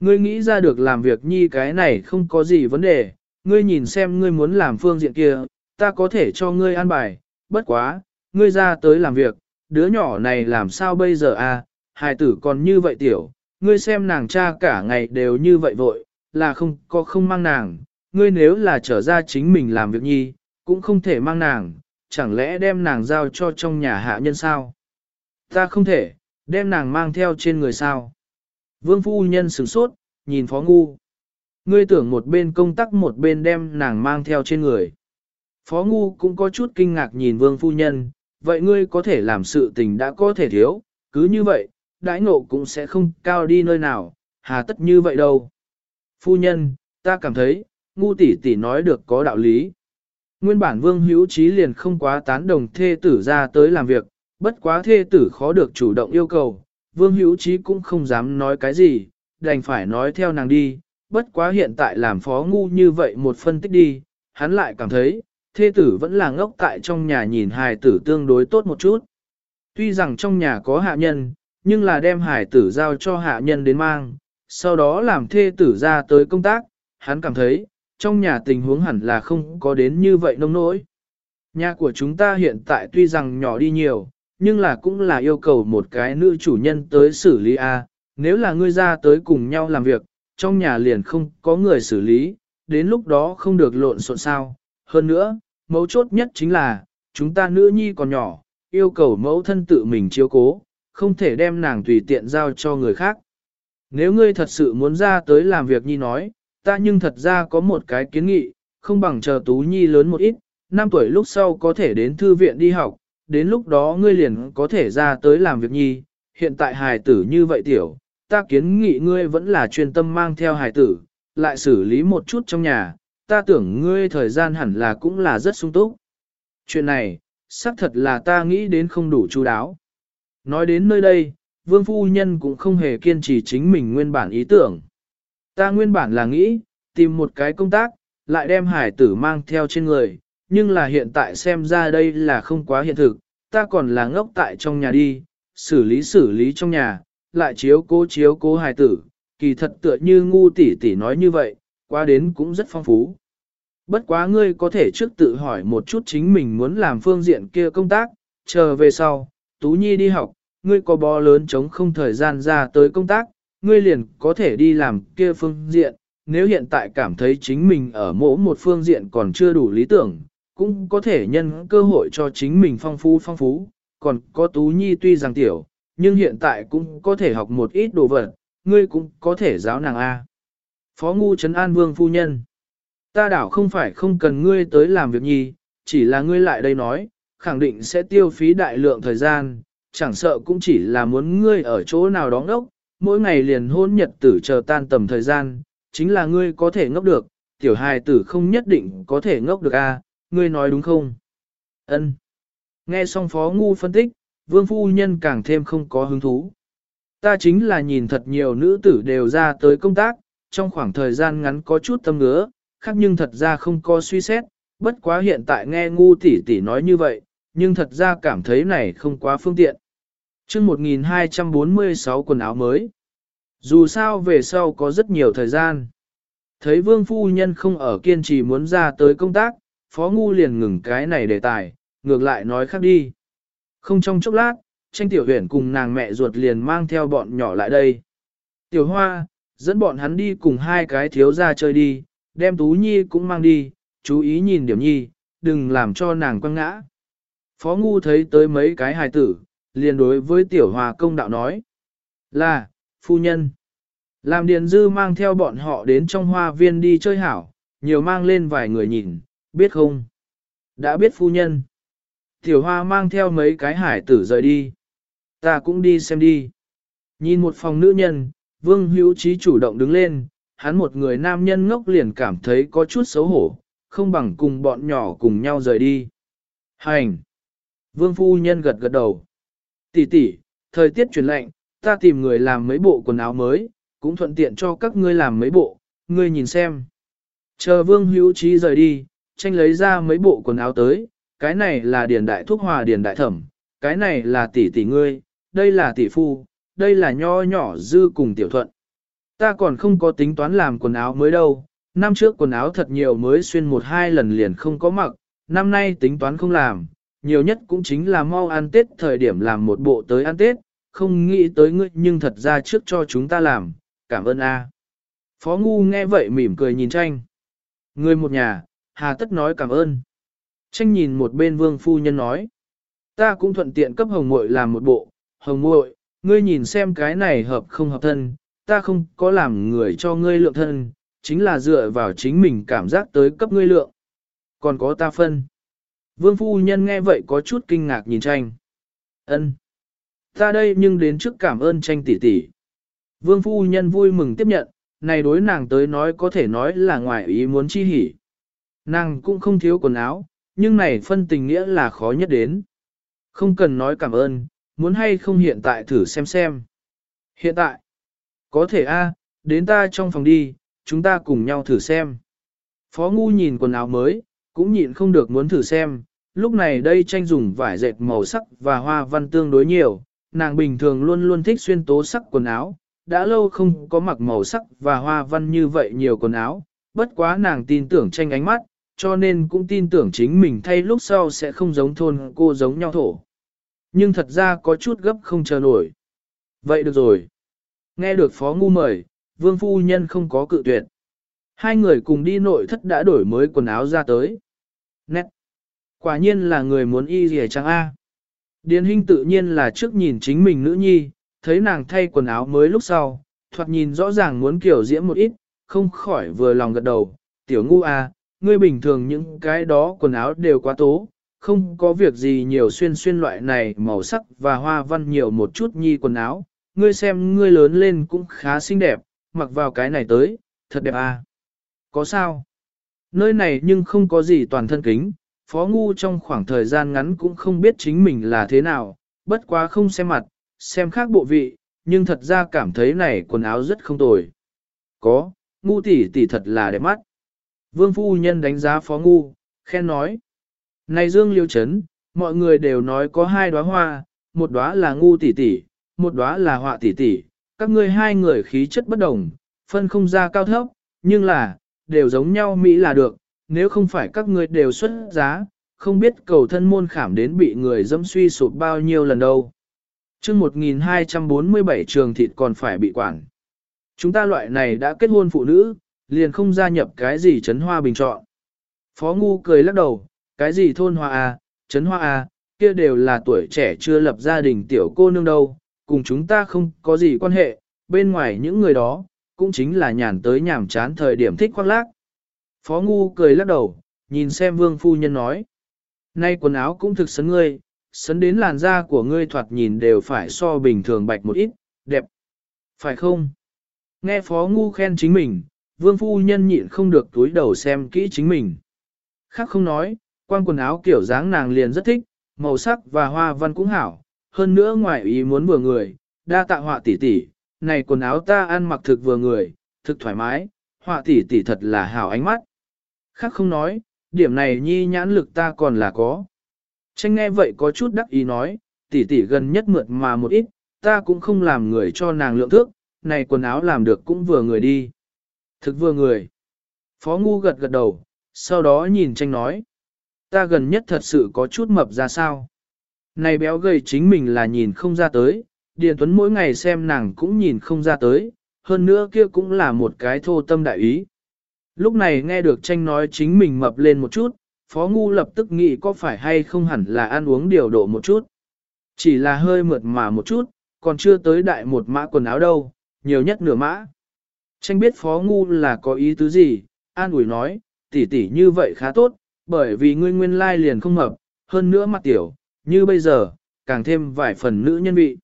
Ngươi nghĩ ra được làm việc nhi cái này không có gì vấn đề, ngươi nhìn xem ngươi muốn làm phương diện kia, ta có thể cho ngươi an bài, bất quá, ngươi ra tới làm việc, đứa nhỏ này làm sao bây giờ à, hài tử còn như vậy tiểu, ngươi xem nàng cha cả ngày đều như vậy vội, là không có không mang nàng, ngươi nếu là trở ra chính mình làm việc nhi, cũng không thể mang nàng, chẳng lẽ đem nàng giao cho trong nhà hạ nhân sao? Ta không thể, đem nàng mang theo trên người sao? Vương phu nhân sửng sốt, nhìn phó ngu. Ngươi tưởng một bên công tác một bên đem nàng mang theo trên người. Phó ngu cũng có chút kinh ngạc nhìn vương phu nhân, vậy ngươi có thể làm sự tình đã có thể thiếu, cứ như vậy, đãi ngộ cũng sẽ không cao đi nơi nào, hà tất như vậy đâu. Phu nhân, ta cảm thấy, ngu tỷ tỷ nói được có đạo lý. Nguyên bản vương hữu trí liền không quá tán đồng thê tử ra tới làm việc, bất quá thê tử khó được chủ động yêu cầu, vương hữu trí cũng không dám nói cái gì, đành phải nói theo nàng đi, bất quá hiện tại làm phó ngu như vậy một phân tích đi, hắn lại cảm thấy, thê tử vẫn là ngốc tại trong nhà nhìn hài tử tương đối tốt một chút. Tuy rằng trong nhà có hạ nhân, nhưng là đem hài tử giao cho hạ nhân đến mang, sau đó làm thê tử ra tới công tác, hắn cảm thấy, trong nhà tình huống hẳn là không có đến như vậy nông nỗi. Nhà của chúng ta hiện tại tuy rằng nhỏ đi nhiều, nhưng là cũng là yêu cầu một cái nữ chủ nhân tới xử lý A, nếu là ngươi ra tới cùng nhau làm việc, trong nhà liền không có người xử lý, đến lúc đó không được lộn xộn sao. Hơn nữa, mấu chốt nhất chính là, chúng ta nữ nhi còn nhỏ, yêu cầu mẫu thân tự mình chiếu cố, không thể đem nàng tùy tiện giao cho người khác. Nếu ngươi thật sự muốn ra tới làm việc nhi nói, ta nhưng thật ra có một cái kiến nghị, không bằng chờ Tú Nhi lớn một ít, năm tuổi lúc sau có thể đến thư viện đi học, đến lúc đó ngươi liền có thể ra tới làm việc nhi, hiện tại hài tử như vậy tiểu, ta kiến nghị ngươi vẫn là chuyên tâm mang theo hài tử, lại xử lý một chút trong nhà, ta tưởng ngươi thời gian hẳn là cũng là rất sung túc. Chuyện này, xác thật là ta nghĩ đến không đủ chú đáo. Nói đến nơi đây, vương phu nhân cũng không hề kiên trì chính mình nguyên bản ý tưởng. Ta nguyên bản là nghĩ, tìm một cái công tác, lại đem hải tử mang theo trên người, nhưng là hiện tại xem ra đây là không quá hiện thực, ta còn là ngốc tại trong nhà đi, xử lý xử lý trong nhà, lại chiếu cố chiếu cố hài tử, kỳ thật tựa như ngu tỷ tỷ nói như vậy, qua đến cũng rất phong phú. Bất quá ngươi có thể trước tự hỏi một chút chính mình muốn làm phương diện kia công tác, chờ về sau, Tú Nhi đi học, ngươi có bó lớn chống không thời gian ra tới công tác, ngươi liền có thể đi làm kia phương diện, nếu hiện tại cảm thấy chính mình ở mỗi một phương diện còn chưa đủ lý tưởng, cũng có thể nhân cơ hội cho chính mình phong phú phong phú, còn có Tú Nhi tuy rằng tiểu, nhưng hiện tại cũng có thể học một ít đồ vật, ngươi cũng có thể giáo nàng A. Phó Ngu Trấn An Vương Phu Nhân Ta đảo không phải không cần ngươi tới làm việc nhi, chỉ là ngươi lại đây nói, khẳng định sẽ tiêu phí đại lượng thời gian, chẳng sợ cũng chỉ là muốn ngươi ở chỗ nào đó ngốc, mỗi ngày liền hôn nhật tử chờ tan tầm thời gian, chính là ngươi có thể ngốc được, tiểu hài tử không nhất định có thể ngốc được a, ngươi nói đúng không? Ân. Nghe xong phó ngu phân tích, vương phu nhân càng thêm không có hứng thú. Ta chính là nhìn thật nhiều nữ tử đều ra tới công tác, trong khoảng thời gian ngắn có chút tâm ngứa, khác nhưng thật ra không có suy xét, bất quá hiện tại nghe ngu tỷ tỷ nói như vậy, nhưng thật ra cảm thấy này không quá phương tiện. chương 1246 quần áo mới. Dù sao về sau có rất nhiều thời gian. Thấy vương phu nhân không ở kiên trì muốn ra tới công tác, phó ngu liền ngừng cái này đề tài, ngược lại nói khác đi. Không trong chốc lát, tranh tiểu huyền cùng nàng mẹ ruột liền mang theo bọn nhỏ lại đây. Tiểu hoa, dẫn bọn hắn đi cùng hai cái thiếu ra chơi đi, đem Tú Nhi cũng mang đi, chú ý nhìn điểm nhi, đừng làm cho nàng quăng ngã. Phó Ngu thấy tới mấy cái hài tử, liền đối với tiểu Hoa công đạo nói. Là, phu nhân. Làm Điền Dư mang theo bọn họ đến trong hoa viên đi chơi hảo, nhiều mang lên vài người nhìn, biết không? Đã biết phu nhân. Tiểu hoa mang theo mấy cái hải tử rời đi. Ta cũng đi xem đi. Nhìn một phòng nữ nhân, vương hữu trí chủ động đứng lên, hắn một người nam nhân ngốc liền cảm thấy có chút xấu hổ, không bằng cùng bọn nhỏ cùng nhau rời đi. Hành! Vương phu nhân gật gật đầu. Tỷ tỷ, thời tiết chuyển lạnh, ta tìm người làm mấy bộ quần áo mới, cũng thuận tiện cho các ngươi làm mấy bộ, ngươi nhìn xem. Chờ vương hữu trí rời đi, tranh lấy ra mấy bộ quần áo tới, cái này là điền đại thuốc hòa điền đại thẩm, cái này là tỷ tỷ ngươi, đây là tỷ phu, đây là nho nhỏ dư cùng tiểu thuận. Ta còn không có tính toán làm quần áo mới đâu, năm trước quần áo thật nhiều mới xuyên một hai lần liền không có mặc, năm nay tính toán không làm, nhiều nhất cũng chính là mau ăn Tết thời điểm làm một bộ tới ăn Tết, không nghĩ tới ngươi nhưng thật ra trước cho chúng ta làm, cảm ơn a. Phó Ngu nghe vậy mỉm cười nhìn tranh. Người một nhà, hà tất nói cảm ơn. Tranh nhìn một bên vương phu nhân nói. Ta cũng thuận tiện cấp hồng muội làm một bộ, hồng muội, ngươi nhìn xem cái này hợp không hợp thân, ta không có làm người cho ngươi lượng thân, chính là dựa vào chính mình cảm giác tới cấp ngươi lượng. Còn có ta phân. Vương phu nhân nghe vậy có chút kinh ngạc nhìn tranh. Ân, Ta đây nhưng đến trước cảm ơn tranh tỷ tỷ. Vương phu nhân vui mừng tiếp nhận, này đối nàng tới nói có thể nói là ngoài ý muốn chi hỉ. Nàng cũng không thiếu quần áo, nhưng này phân tình nghĩa là khó nhất đến. Không cần nói cảm ơn, muốn hay không hiện tại thử xem xem. Hiện tại, có thể a, đến ta trong phòng đi, chúng ta cùng nhau thử xem. Phó Ngu nhìn quần áo mới, cũng nhịn không được muốn thử xem, lúc này đây tranh dùng vải dệt màu sắc và hoa văn tương đối nhiều, nàng bình thường luôn luôn thích xuyên tố sắc quần áo, đã lâu không có mặc màu sắc và hoa văn như vậy nhiều quần áo, bất quá nàng tin tưởng tranh ánh mắt, cho nên cũng tin tưởng chính mình thay lúc sau sẽ không giống thôn cô giống nhau thổ. Nhưng thật ra có chút gấp không chờ nổi. Vậy được rồi. Nghe được phó ngu mời, vương phu nhân không có cự tuyệt. Hai người cùng đi nội thất đã đổi mới quần áo ra tới. Nét. Quả nhiên là người muốn y gì chăng a? Điền hình tự nhiên là trước nhìn chính mình nữ nhi, thấy nàng thay quần áo mới lúc sau, thoạt nhìn rõ ràng muốn kiểu diễm một ít, không khỏi vừa lòng gật đầu, tiểu ngu a, ngươi bình thường những cái đó quần áo đều quá tố, không có việc gì nhiều xuyên xuyên loại này màu sắc và hoa văn nhiều một chút nhi quần áo, ngươi xem ngươi lớn lên cũng khá xinh đẹp, mặc vào cái này tới, thật đẹp à. Có sao? Nơi này nhưng không có gì toàn thân kính, phó ngu trong khoảng thời gian ngắn cũng không biết chính mình là thế nào, bất quá không xem mặt, xem khác bộ vị, nhưng thật ra cảm thấy này quần áo rất không tồi. Có, ngu tỷ tỷ thật là đẹp mắt. Vương phu nhân đánh giá phó ngu, khen nói. Này Dương Liêu Trấn, mọi người đều nói có hai đóa hoa, một đóa là ngu tỷ tỷ, một đóa là họa tỷ tỷ, các ngươi hai người khí chất bất đồng, phân không ra cao thấp, nhưng là, đều giống nhau Mỹ là được, nếu không phải các ngươi đều xuất giá, không biết cầu thân môn khảm đến bị người dâm suy sụp bao nhiêu lần đâu. chương 1247 trường thịt còn phải bị quản. Chúng ta loại này đã kết hôn phụ nữ, liền không gia nhập cái gì chấn hoa bình chọn. Phó Ngu cười lắc đầu, cái gì thôn hoa à, chấn hoa à, kia đều là tuổi trẻ chưa lập gia đình tiểu cô nương đâu, cùng chúng ta không có gì quan hệ, bên ngoài những người đó, cũng chính là nhàn tới nhàm chán thời điểm thích khoác lác. Phó Ngu cười lắc đầu, nhìn xem vương phu nhân nói. Nay quần áo cũng thực sấn ngươi, sấn đến làn da của ngươi thoạt nhìn đều phải so bình thường bạch một ít, đẹp. Phải không? Nghe Phó Ngu khen chính mình, vương phu nhân nhịn không được túi đầu xem kỹ chính mình. Khác không nói, quan quần áo kiểu dáng nàng liền rất thích, màu sắc và hoa văn cũng hảo, hơn nữa ngoài ý muốn vừa người, đa tạ họa tỷ tỷ, này quần áo ta ăn mặc thực vừa người, thực thoải mái, họa tỷ tỷ thật là hảo ánh mắt. Khác không nói, điểm này nhi nhãn lực ta còn là có. Tranh nghe vậy có chút đắc ý nói, tỷ tỷ gần nhất mượt mà một ít, ta cũng không làm người cho nàng lượng thước, này quần áo làm được cũng vừa người đi. Thực vừa người. Phó ngu gật gật đầu, sau đó nhìn tranh nói. Ta gần nhất thật sự có chút mập ra sao. Này béo gầy chính mình là nhìn không ra tới, Điền Tuấn mỗi ngày xem nàng cũng nhìn không ra tới, hơn nữa kia cũng là một cái thô tâm đại ý. Lúc này nghe được tranh nói chính mình mập lên một chút, Phó Ngu lập tức nghĩ có phải hay không hẳn là ăn uống điều độ một chút. Chỉ là hơi mượt mà một chút, còn chưa tới đại một mã quần áo đâu, nhiều nhất nửa mã. Tranh biết Phó Ngu là có ý tứ gì, an ủi nói, tỷ tỷ như vậy khá tốt, bởi vì ngươi nguyên lai liền không hợp, hơn nữa mặt tiểu, như bây giờ, càng thêm vài phần nữ nhân vị.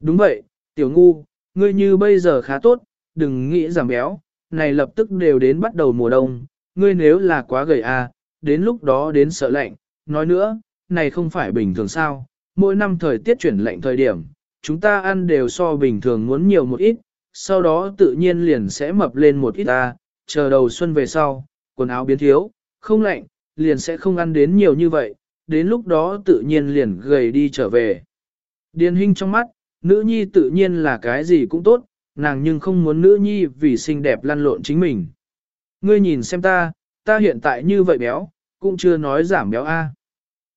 Đúng vậy, tiểu ngu, ngươi như bây giờ khá tốt, đừng nghĩ giảm béo, này lập tức đều đến bắt đầu mùa đông, ngươi nếu là quá gầy à, đến lúc đó đến sợ lạnh, nói nữa, này không phải bình thường sao, mỗi năm thời tiết chuyển lạnh thời điểm, chúng ta ăn đều so bình thường muốn nhiều một ít, sau đó tự nhiên liền sẽ mập lên một ít ta, chờ đầu xuân về sau, quần áo biến thiếu, không lạnh, liền sẽ không ăn đến nhiều như vậy, đến lúc đó tự nhiên liền gầy đi trở về. Điền hình trong mắt, nữ nhi tự nhiên là cái gì cũng tốt, nàng nhưng không muốn nữ nhi vì xinh đẹp lăn lộn chính mình. Ngươi nhìn xem ta, ta hiện tại như vậy béo, cũng chưa nói giảm béo A.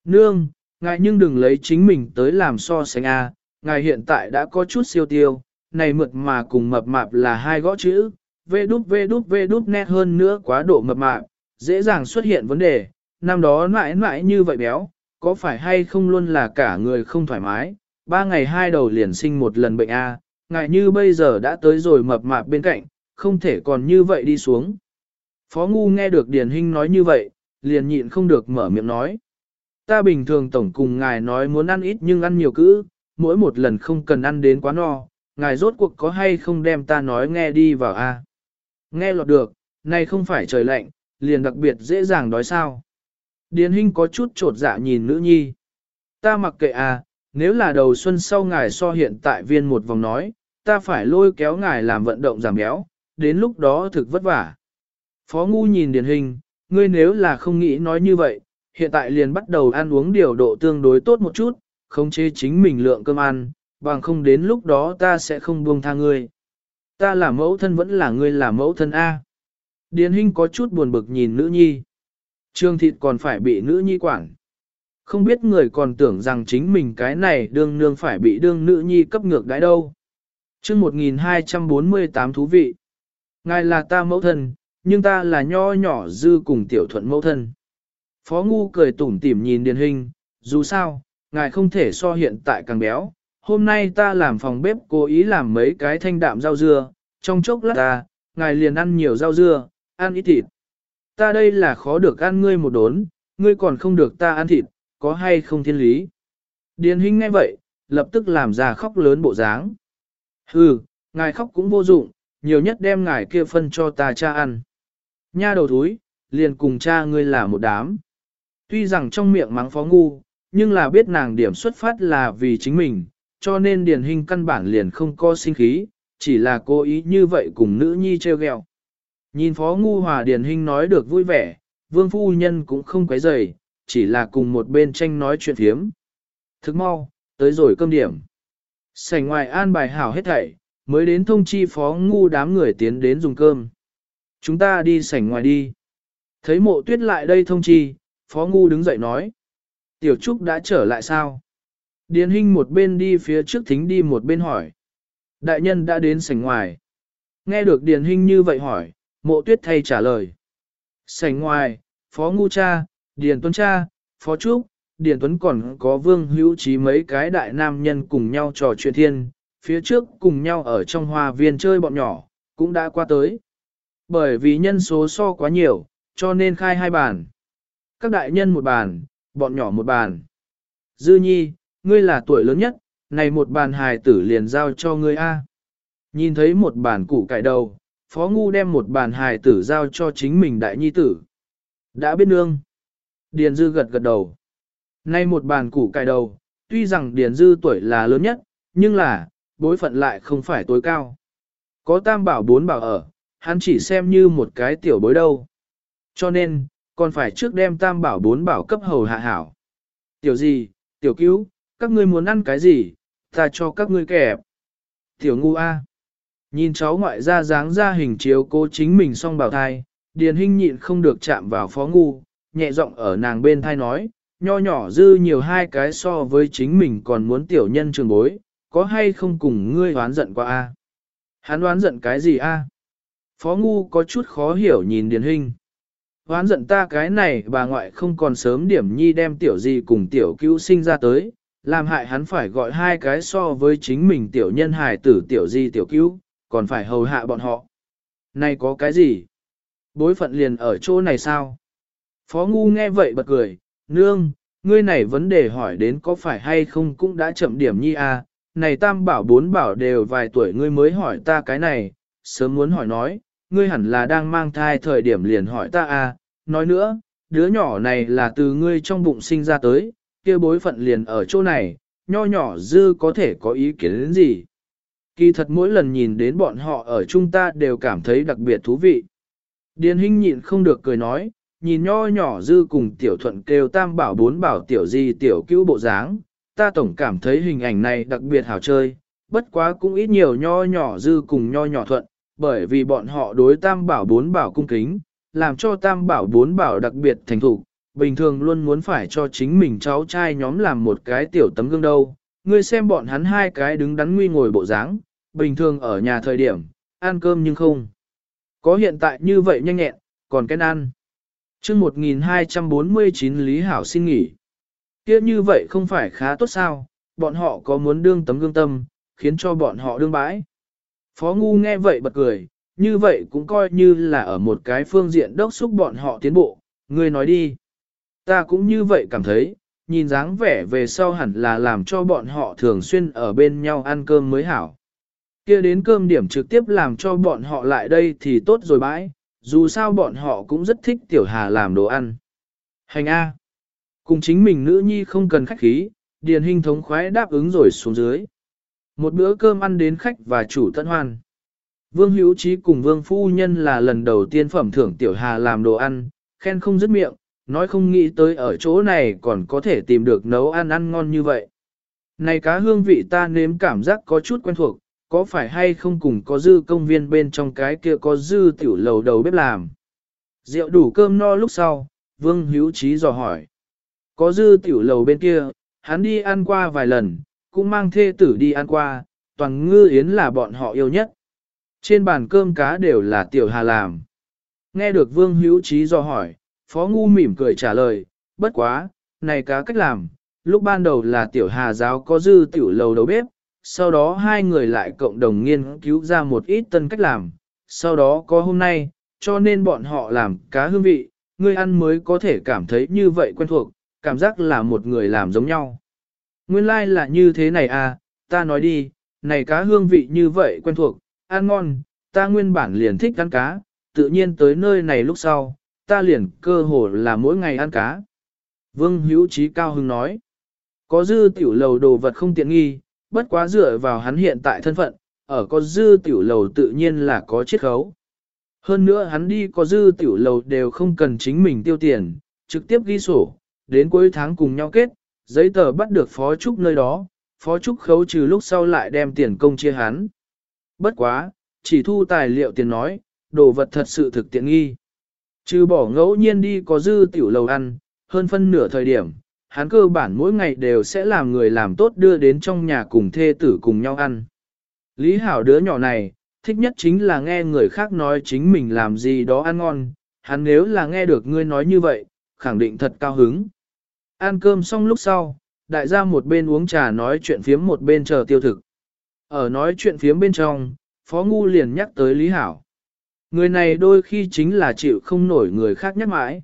Nương, ngài nhưng đừng lấy chính mình tới làm so sánh A, ngài hiện tại đã có chút siêu tiêu, này mượt mà cùng mập mạp là hai gõ chữ, vê đút vê đút vê đút nét hơn nữa quá độ mập mạp, dễ dàng xuất hiện vấn đề, năm đó mãi mãi như vậy béo, có phải hay không luôn là cả người không thoải mái, ba ngày hai đầu liền sinh một lần bệnh A, ngại như bây giờ đã tới rồi mập mạp bên cạnh, không thể còn như vậy đi xuống. Phó Ngu nghe được Điền Hinh nói như vậy, liền nhịn không được mở miệng nói. Ta bình thường tổng cùng ngài nói muốn ăn ít nhưng ăn nhiều cữ, mỗi một lần không cần ăn đến quá no, ngài rốt cuộc có hay không đem ta nói nghe đi vào a? Nghe lọt được, này không phải trời lạnh, liền đặc biệt dễ dàng đói sao. Điền Hinh có chút trột dạ nhìn nữ nhi. Ta mặc kệ à, nếu là đầu xuân sau ngài so hiện tại viên một vòng nói, ta phải lôi kéo ngài làm vận động giảm béo, đến lúc đó thực vất vả. Phó Ngu nhìn Điền Hinh, ngươi nếu là không nghĩ nói như vậy, hiện tại liền bắt đầu ăn uống điều độ tương đối tốt một chút, không chế chính mình lượng cơm ăn, bằng không đến lúc đó ta sẽ không buông tha ngươi. ta là mẫu thân vẫn là ngươi là mẫu thân A. Điền Hinh có chút buồn bực nhìn nữ nhi. Trương thịt còn phải bị nữ nhi quản. Không biết người còn tưởng rằng chính mình cái này đương nương phải bị đương nữ nhi cấp ngược đãi đâu. chương 1248 thú vị. Ngài là ta mẫu thân, nhưng ta là nho nhỏ dư cùng tiểu thuận mẫu thân. Phó Ngu cười tủm tỉm nhìn Điền Hình, dù sao, ngài không thể so hiện tại càng béo. Hôm nay ta làm phòng bếp cố ý làm mấy cái thanh đạm rau dưa, trong chốc lát ta, ngài liền ăn nhiều rau dưa, ăn ít thịt. Ta đây là khó được ăn ngươi một đốn, ngươi còn không được ta ăn thịt, có hay không thiên lý. Điền Hinh nghe vậy, lập tức làm ra khóc lớn bộ dáng. Hừ, ngài khóc cũng vô dụng, nhiều nhất đem ngài kia phân cho ta cha ăn. Nha đầu thúi, liền cùng cha ngươi là một đám. Tuy rằng trong miệng mắng phó ngu, nhưng là biết nàng điểm xuất phát là vì chính mình, cho nên điền hình căn bản liền không có sinh khí, chỉ là cố ý như vậy cùng nữ nhi treo ghẹo. Nhìn phó ngu hòa điền hình nói được vui vẻ, vương phu nhân cũng không quấy rầy, chỉ là cùng một bên tranh nói chuyện phiếm. Thức mau, tới rồi cơm điểm. Sảnh ngoài an bài hảo hết thảy, mới đến thông chi phó ngu đám người tiến đến dùng cơm. Chúng ta đi sảnh ngoài đi. Thấy mộ tuyết lại đây thông chi, phó ngu đứng dậy nói. Tiểu Trúc đã trở lại sao? Điền Hinh một bên đi phía trước thính đi một bên hỏi. Đại nhân đã đến sảnh ngoài. Nghe được Điền Hinh như vậy hỏi, mộ tuyết thay trả lời. Sảnh ngoài, phó ngu cha, Điền Tuấn cha, phó Trúc, Điền Tuấn còn có vương hữu trí mấy cái đại nam nhân cùng nhau trò chuyện thiên, phía trước cùng nhau ở trong hoa viên chơi bọn nhỏ, cũng đã qua tới. Bởi vì nhân số so quá nhiều, cho nên khai hai bàn. Các đại nhân một bàn, bọn nhỏ một bàn. Dư nhi, ngươi là tuổi lớn nhất, này một bàn hài tử liền giao cho ngươi A. Nhìn thấy một bàn củ cải đầu, phó ngu đem một bàn hài tử giao cho chính mình đại nhi tử. Đã biết nương. Điền dư gật gật đầu. Nay một bàn củ cải đầu, tuy rằng Điền dư tuổi là lớn nhất, nhưng là, bối phận lại không phải tối cao. Có tam bảo bốn bảo ở, hắn chỉ xem như một cái tiểu bối đâu. Cho nên, còn phải trước đem tam bảo bốn bảo cấp hầu hạ hảo. Tiểu gì, tiểu cứu, các ngươi muốn ăn cái gì, ta cho các ngươi kẹp. Tiểu ngu A. Nhìn cháu ngoại ra dáng ra hình chiếu cố chính mình song bảo thai, điền hình nhịn không được chạm vào phó ngu, nhẹ giọng ở nàng bên thai nói, nho nhỏ dư nhiều hai cái so với chính mình còn muốn tiểu nhân trường bối, có hay không cùng ngươi oán giận qua A. Hắn oán giận cái gì A? Phó ngu có chút khó hiểu nhìn điền hình. Hoán giận ta cái này bà ngoại không còn sớm điểm nhi đem tiểu gì cùng tiểu cứu sinh ra tới, làm hại hắn phải gọi hai cái so với chính mình tiểu nhân hài tử tiểu di tiểu cứu, còn phải hầu hạ bọn họ. Này có cái gì? Bối phận liền ở chỗ này sao? Phó ngu nghe vậy bật cười, nương, ngươi này vấn đề hỏi đến có phải hay không cũng đã chậm điểm nhi à, này tam bảo bốn bảo đều vài tuổi ngươi mới hỏi ta cái này, sớm muốn hỏi nói, ngươi hẳn là đang mang thai thời điểm liền hỏi ta à, nói nữa, đứa nhỏ này là từ ngươi trong bụng sinh ra tới, kia bối phận liền ở chỗ này, nho nhỏ dư có thể có ý kiến đến gì. Kỳ thật mỗi lần nhìn đến bọn họ ở chúng ta đều cảm thấy đặc biệt thú vị. Điền Hinh nhịn không được cười nói, nhìn nho nhỏ dư cùng tiểu thuận kêu tam bảo bốn bảo tiểu di tiểu cứu bộ dáng, ta tổng cảm thấy hình ảnh này đặc biệt hảo chơi, bất quá cũng ít nhiều nho nhỏ dư cùng nho nhỏ thuận, bởi vì bọn họ đối tam bảo bốn bảo cung kính, làm cho tam bảo bốn bảo đặc biệt thành thủ, bình thường luôn muốn phải cho chính mình cháu trai nhóm làm một cái tiểu tấm gương đâu. Ngươi xem bọn hắn hai cái đứng đắn nguy ngồi bộ dáng, bình thường ở nhà thời điểm, ăn cơm nhưng không. Có hiện tại như vậy nhanh nhẹn, còn cái ăn. chương 1249 Lý Hảo xin nghỉ. kia như vậy không phải khá tốt sao, bọn họ có muốn đương tấm gương tâm, khiến cho bọn họ đương bãi. Phó Ngu nghe vậy bật cười, như vậy cũng coi như là ở một cái phương diện đốc xúc bọn họ tiến bộ, ngươi nói đi. Ta cũng như vậy cảm thấy, nhìn dáng vẻ về sau hẳn là làm cho bọn họ thường xuyên ở bên nhau ăn cơm mới hảo. kia đến cơm điểm trực tiếp làm cho bọn họ lại đây thì tốt rồi bãi, dù sao bọn họ cũng rất thích tiểu hà làm đồ ăn. Hành A. Cùng chính mình nữ nhi không cần khách khí, điền hình thống khoái đáp ứng rồi xuống dưới. Một bữa cơm ăn đến khách và chủ tận hoan. Vương Hữu Trí cùng Vương Phu Nhân là lần đầu tiên phẩm thưởng Tiểu Hà làm đồ ăn, khen không dứt miệng, nói không nghĩ tới ở chỗ này còn có thể tìm được nấu ăn ăn ngon như vậy. Này cá hương vị ta nếm cảm giác có chút quen thuộc, có phải hay không cùng có dư công viên bên trong cái kia có dư tiểu lầu đầu bếp làm. Rượu đủ cơm no lúc sau, Vương Hữu Trí dò hỏi. Có dư tiểu lầu bên kia, hắn đi ăn qua vài lần, cũng mang thê tử đi ăn qua, toàn ngư yến là bọn họ yêu nhất. Trên bàn cơm cá đều là tiểu hà làm. Nghe được Vương Hữu Trí dò hỏi, Phó Ngu mỉm cười trả lời, bất quá, này cá cách làm, lúc ban đầu là tiểu hà giáo có dư tiểu lầu đầu bếp, sau đó hai người lại cộng đồng nghiên cứu ra một ít tân cách làm, sau đó có hôm nay, cho nên bọn họ làm cá hương vị, người ăn mới có thể cảm thấy như vậy quen thuộc, cảm giác là một người làm giống nhau. Nguyên lai like là như thế này à, ta nói đi, này cá hương vị như vậy quen thuộc, ăn ngon, ta nguyên bản liền thích ăn cá, tự nhiên tới nơi này lúc sau, ta liền cơ hồ là mỗi ngày ăn cá. Vương Hữu Trí cao hưng nói, có dư tiểu lầu đồ vật không tiện nghi, bất quá dựa vào hắn hiện tại thân phận, ở có dư tiểu lầu tự nhiên là có chiết khấu. Hơn nữa hắn đi có dư tiểu lầu đều không cần chính mình tiêu tiền, trực tiếp ghi sổ, đến cuối tháng cùng nhau kết, giấy tờ bắt được phó trúc nơi đó, phó trúc khấu trừ lúc sau lại đem tiền công chia hắn. Bất quá, chỉ thu tài liệu tiền nói, đồ vật thật sự thực tiện nghi. Trừ bỏ ngẫu nhiên đi có dư tiểu lầu ăn, hơn phân nửa thời điểm, hắn cơ bản mỗi ngày đều sẽ làm người làm tốt đưa đến trong nhà cùng thê tử cùng nhau ăn. Lý Hảo đứa nhỏ này, thích nhất chính là nghe người khác nói chính mình làm gì đó ăn ngon, hắn nếu là nghe được ngươi nói như vậy, khẳng định thật cao hứng. Ăn cơm xong lúc sau, đại gia một bên uống trà nói chuyện phiếm một bên chờ tiêu thực. Ở nói chuyện phiếm bên trong, Phó Ngu liền nhắc tới Lý Hảo. Người này đôi khi chính là chịu không nổi người khác nhắc mãi.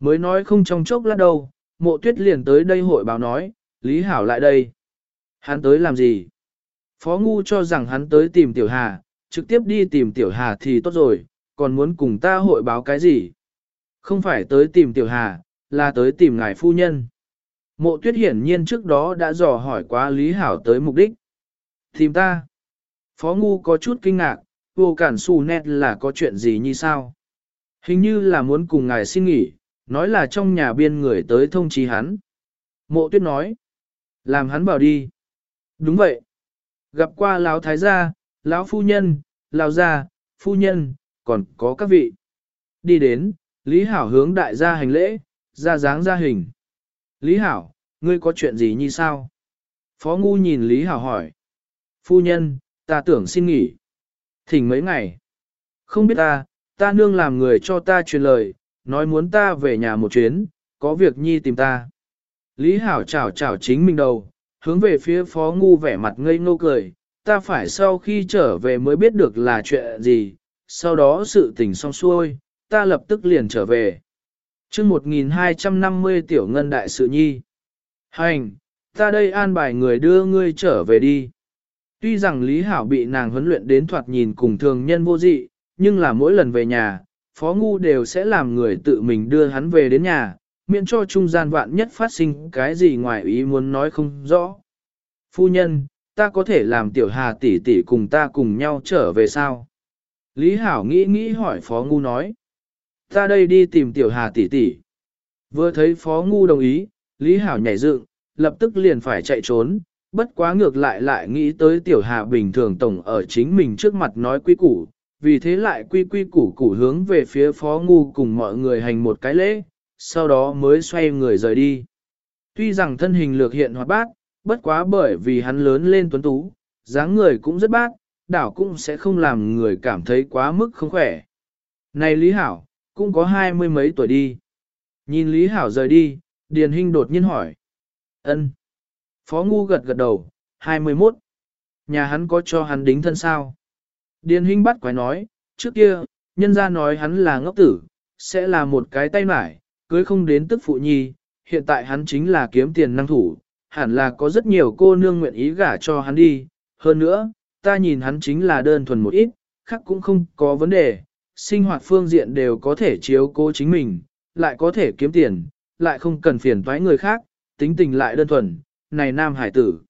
Mới nói không trong chốc lát đâu, mộ tuyết liền tới đây hội báo nói, Lý Hảo lại đây. Hắn tới làm gì? Phó Ngu cho rằng hắn tới tìm Tiểu Hà, trực tiếp đi tìm Tiểu Hà thì tốt rồi, còn muốn cùng ta hội báo cái gì? Không phải tới tìm Tiểu Hà, là tới tìm ngài phu nhân. Mộ tuyết hiển nhiên trước đó đã dò hỏi quá Lý Hảo tới mục đích. Tìm ta. Phó Ngu có chút kinh ngạc, vô cản Su nét là có chuyện gì như sao? Hình như là muốn cùng ngài xin nghỉ, nói là trong nhà biên người tới thông trí hắn. Mộ tuyết nói, làm hắn bảo đi. Đúng vậy. Gặp qua lão thái gia, lão phu nhân, lão gia, phu nhân, còn có các vị. Đi đến, Lý Hảo hướng đại gia hành lễ, ra dáng ra hình. Lý Hảo, ngươi có chuyện gì như sao? Phó Ngu nhìn Lý Hảo hỏi. Phu nhân, ta tưởng xin nghỉ. Thỉnh mấy ngày. Không biết ta, ta nương làm người cho ta truyền lời, nói muốn ta về nhà một chuyến, có việc nhi tìm ta. Lý Hảo chào chào chính mình đầu, hướng về phía phó ngu vẻ mặt ngây ngô cười, ta phải sau khi trở về mới biết được là chuyện gì, sau đó sự tình xong xuôi, ta lập tức liền trở về. chương 1250 tiểu ngân đại sự nhi. Hành, ta đây an bài người đưa ngươi trở về đi. Tuy rằng Lý Hảo bị nàng huấn luyện đến thoạt nhìn cùng thường nhân vô dị, nhưng là mỗi lần về nhà, Phó Ngu đều sẽ làm người tự mình đưa hắn về đến nhà, miễn cho trung gian vạn nhất phát sinh cái gì ngoài ý muốn nói không rõ. Phu nhân, ta có thể làm tiểu hà tỷ tỷ cùng ta cùng nhau trở về sao? Lý Hảo nghĩ nghĩ hỏi Phó Ngu nói. Ta đây đi tìm tiểu hà tỷ tỷ. Vừa thấy Phó Ngu đồng ý, Lý Hảo nhảy dựng, lập tức liền phải chạy trốn, bất quá ngược lại lại nghĩ tới tiểu hà bình thường tổng ở chính mình trước mặt nói quy củ, vì thế lại quy quy củ củ hướng về phía phó ngu cùng mọi người hành một cái lễ, sau đó mới xoay người rời đi. Tuy rằng thân hình lược hiện hoạt bát, bất quá bởi vì hắn lớn lên tuấn tú, dáng người cũng rất bát, đảo cũng sẽ không làm người cảm thấy quá mức không khỏe. Này Lý Hảo, cũng có hai mươi mấy tuổi đi. Nhìn Lý Hảo rời đi, Điền Hinh đột nhiên hỏi. ân Phó Ngu gật gật đầu, 21. Nhà hắn có cho hắn đính thân sao? Điền Hinh bắt quái nói, trước kia, nhân ra nói hắn là ngốc tử, sẽ là một cái tay mải, cưới không đến tức phụ nhi, hiện tại hắn chính là kiếm tiền năng thủ, hẳn là có rất nhiều cô nương nguyện ý gả cho hắn đi. Hơn nữa, ta nhìn hắn chính là đơn thuần một ít, khác cũng không có vấn đề, sinh hoạt phương diện đều có thể chiếu cố chính mình, lại có thể kiếm tiền, lại không cần phiền toái người khác, tính tình lại đơn thuần, này nam hải tử.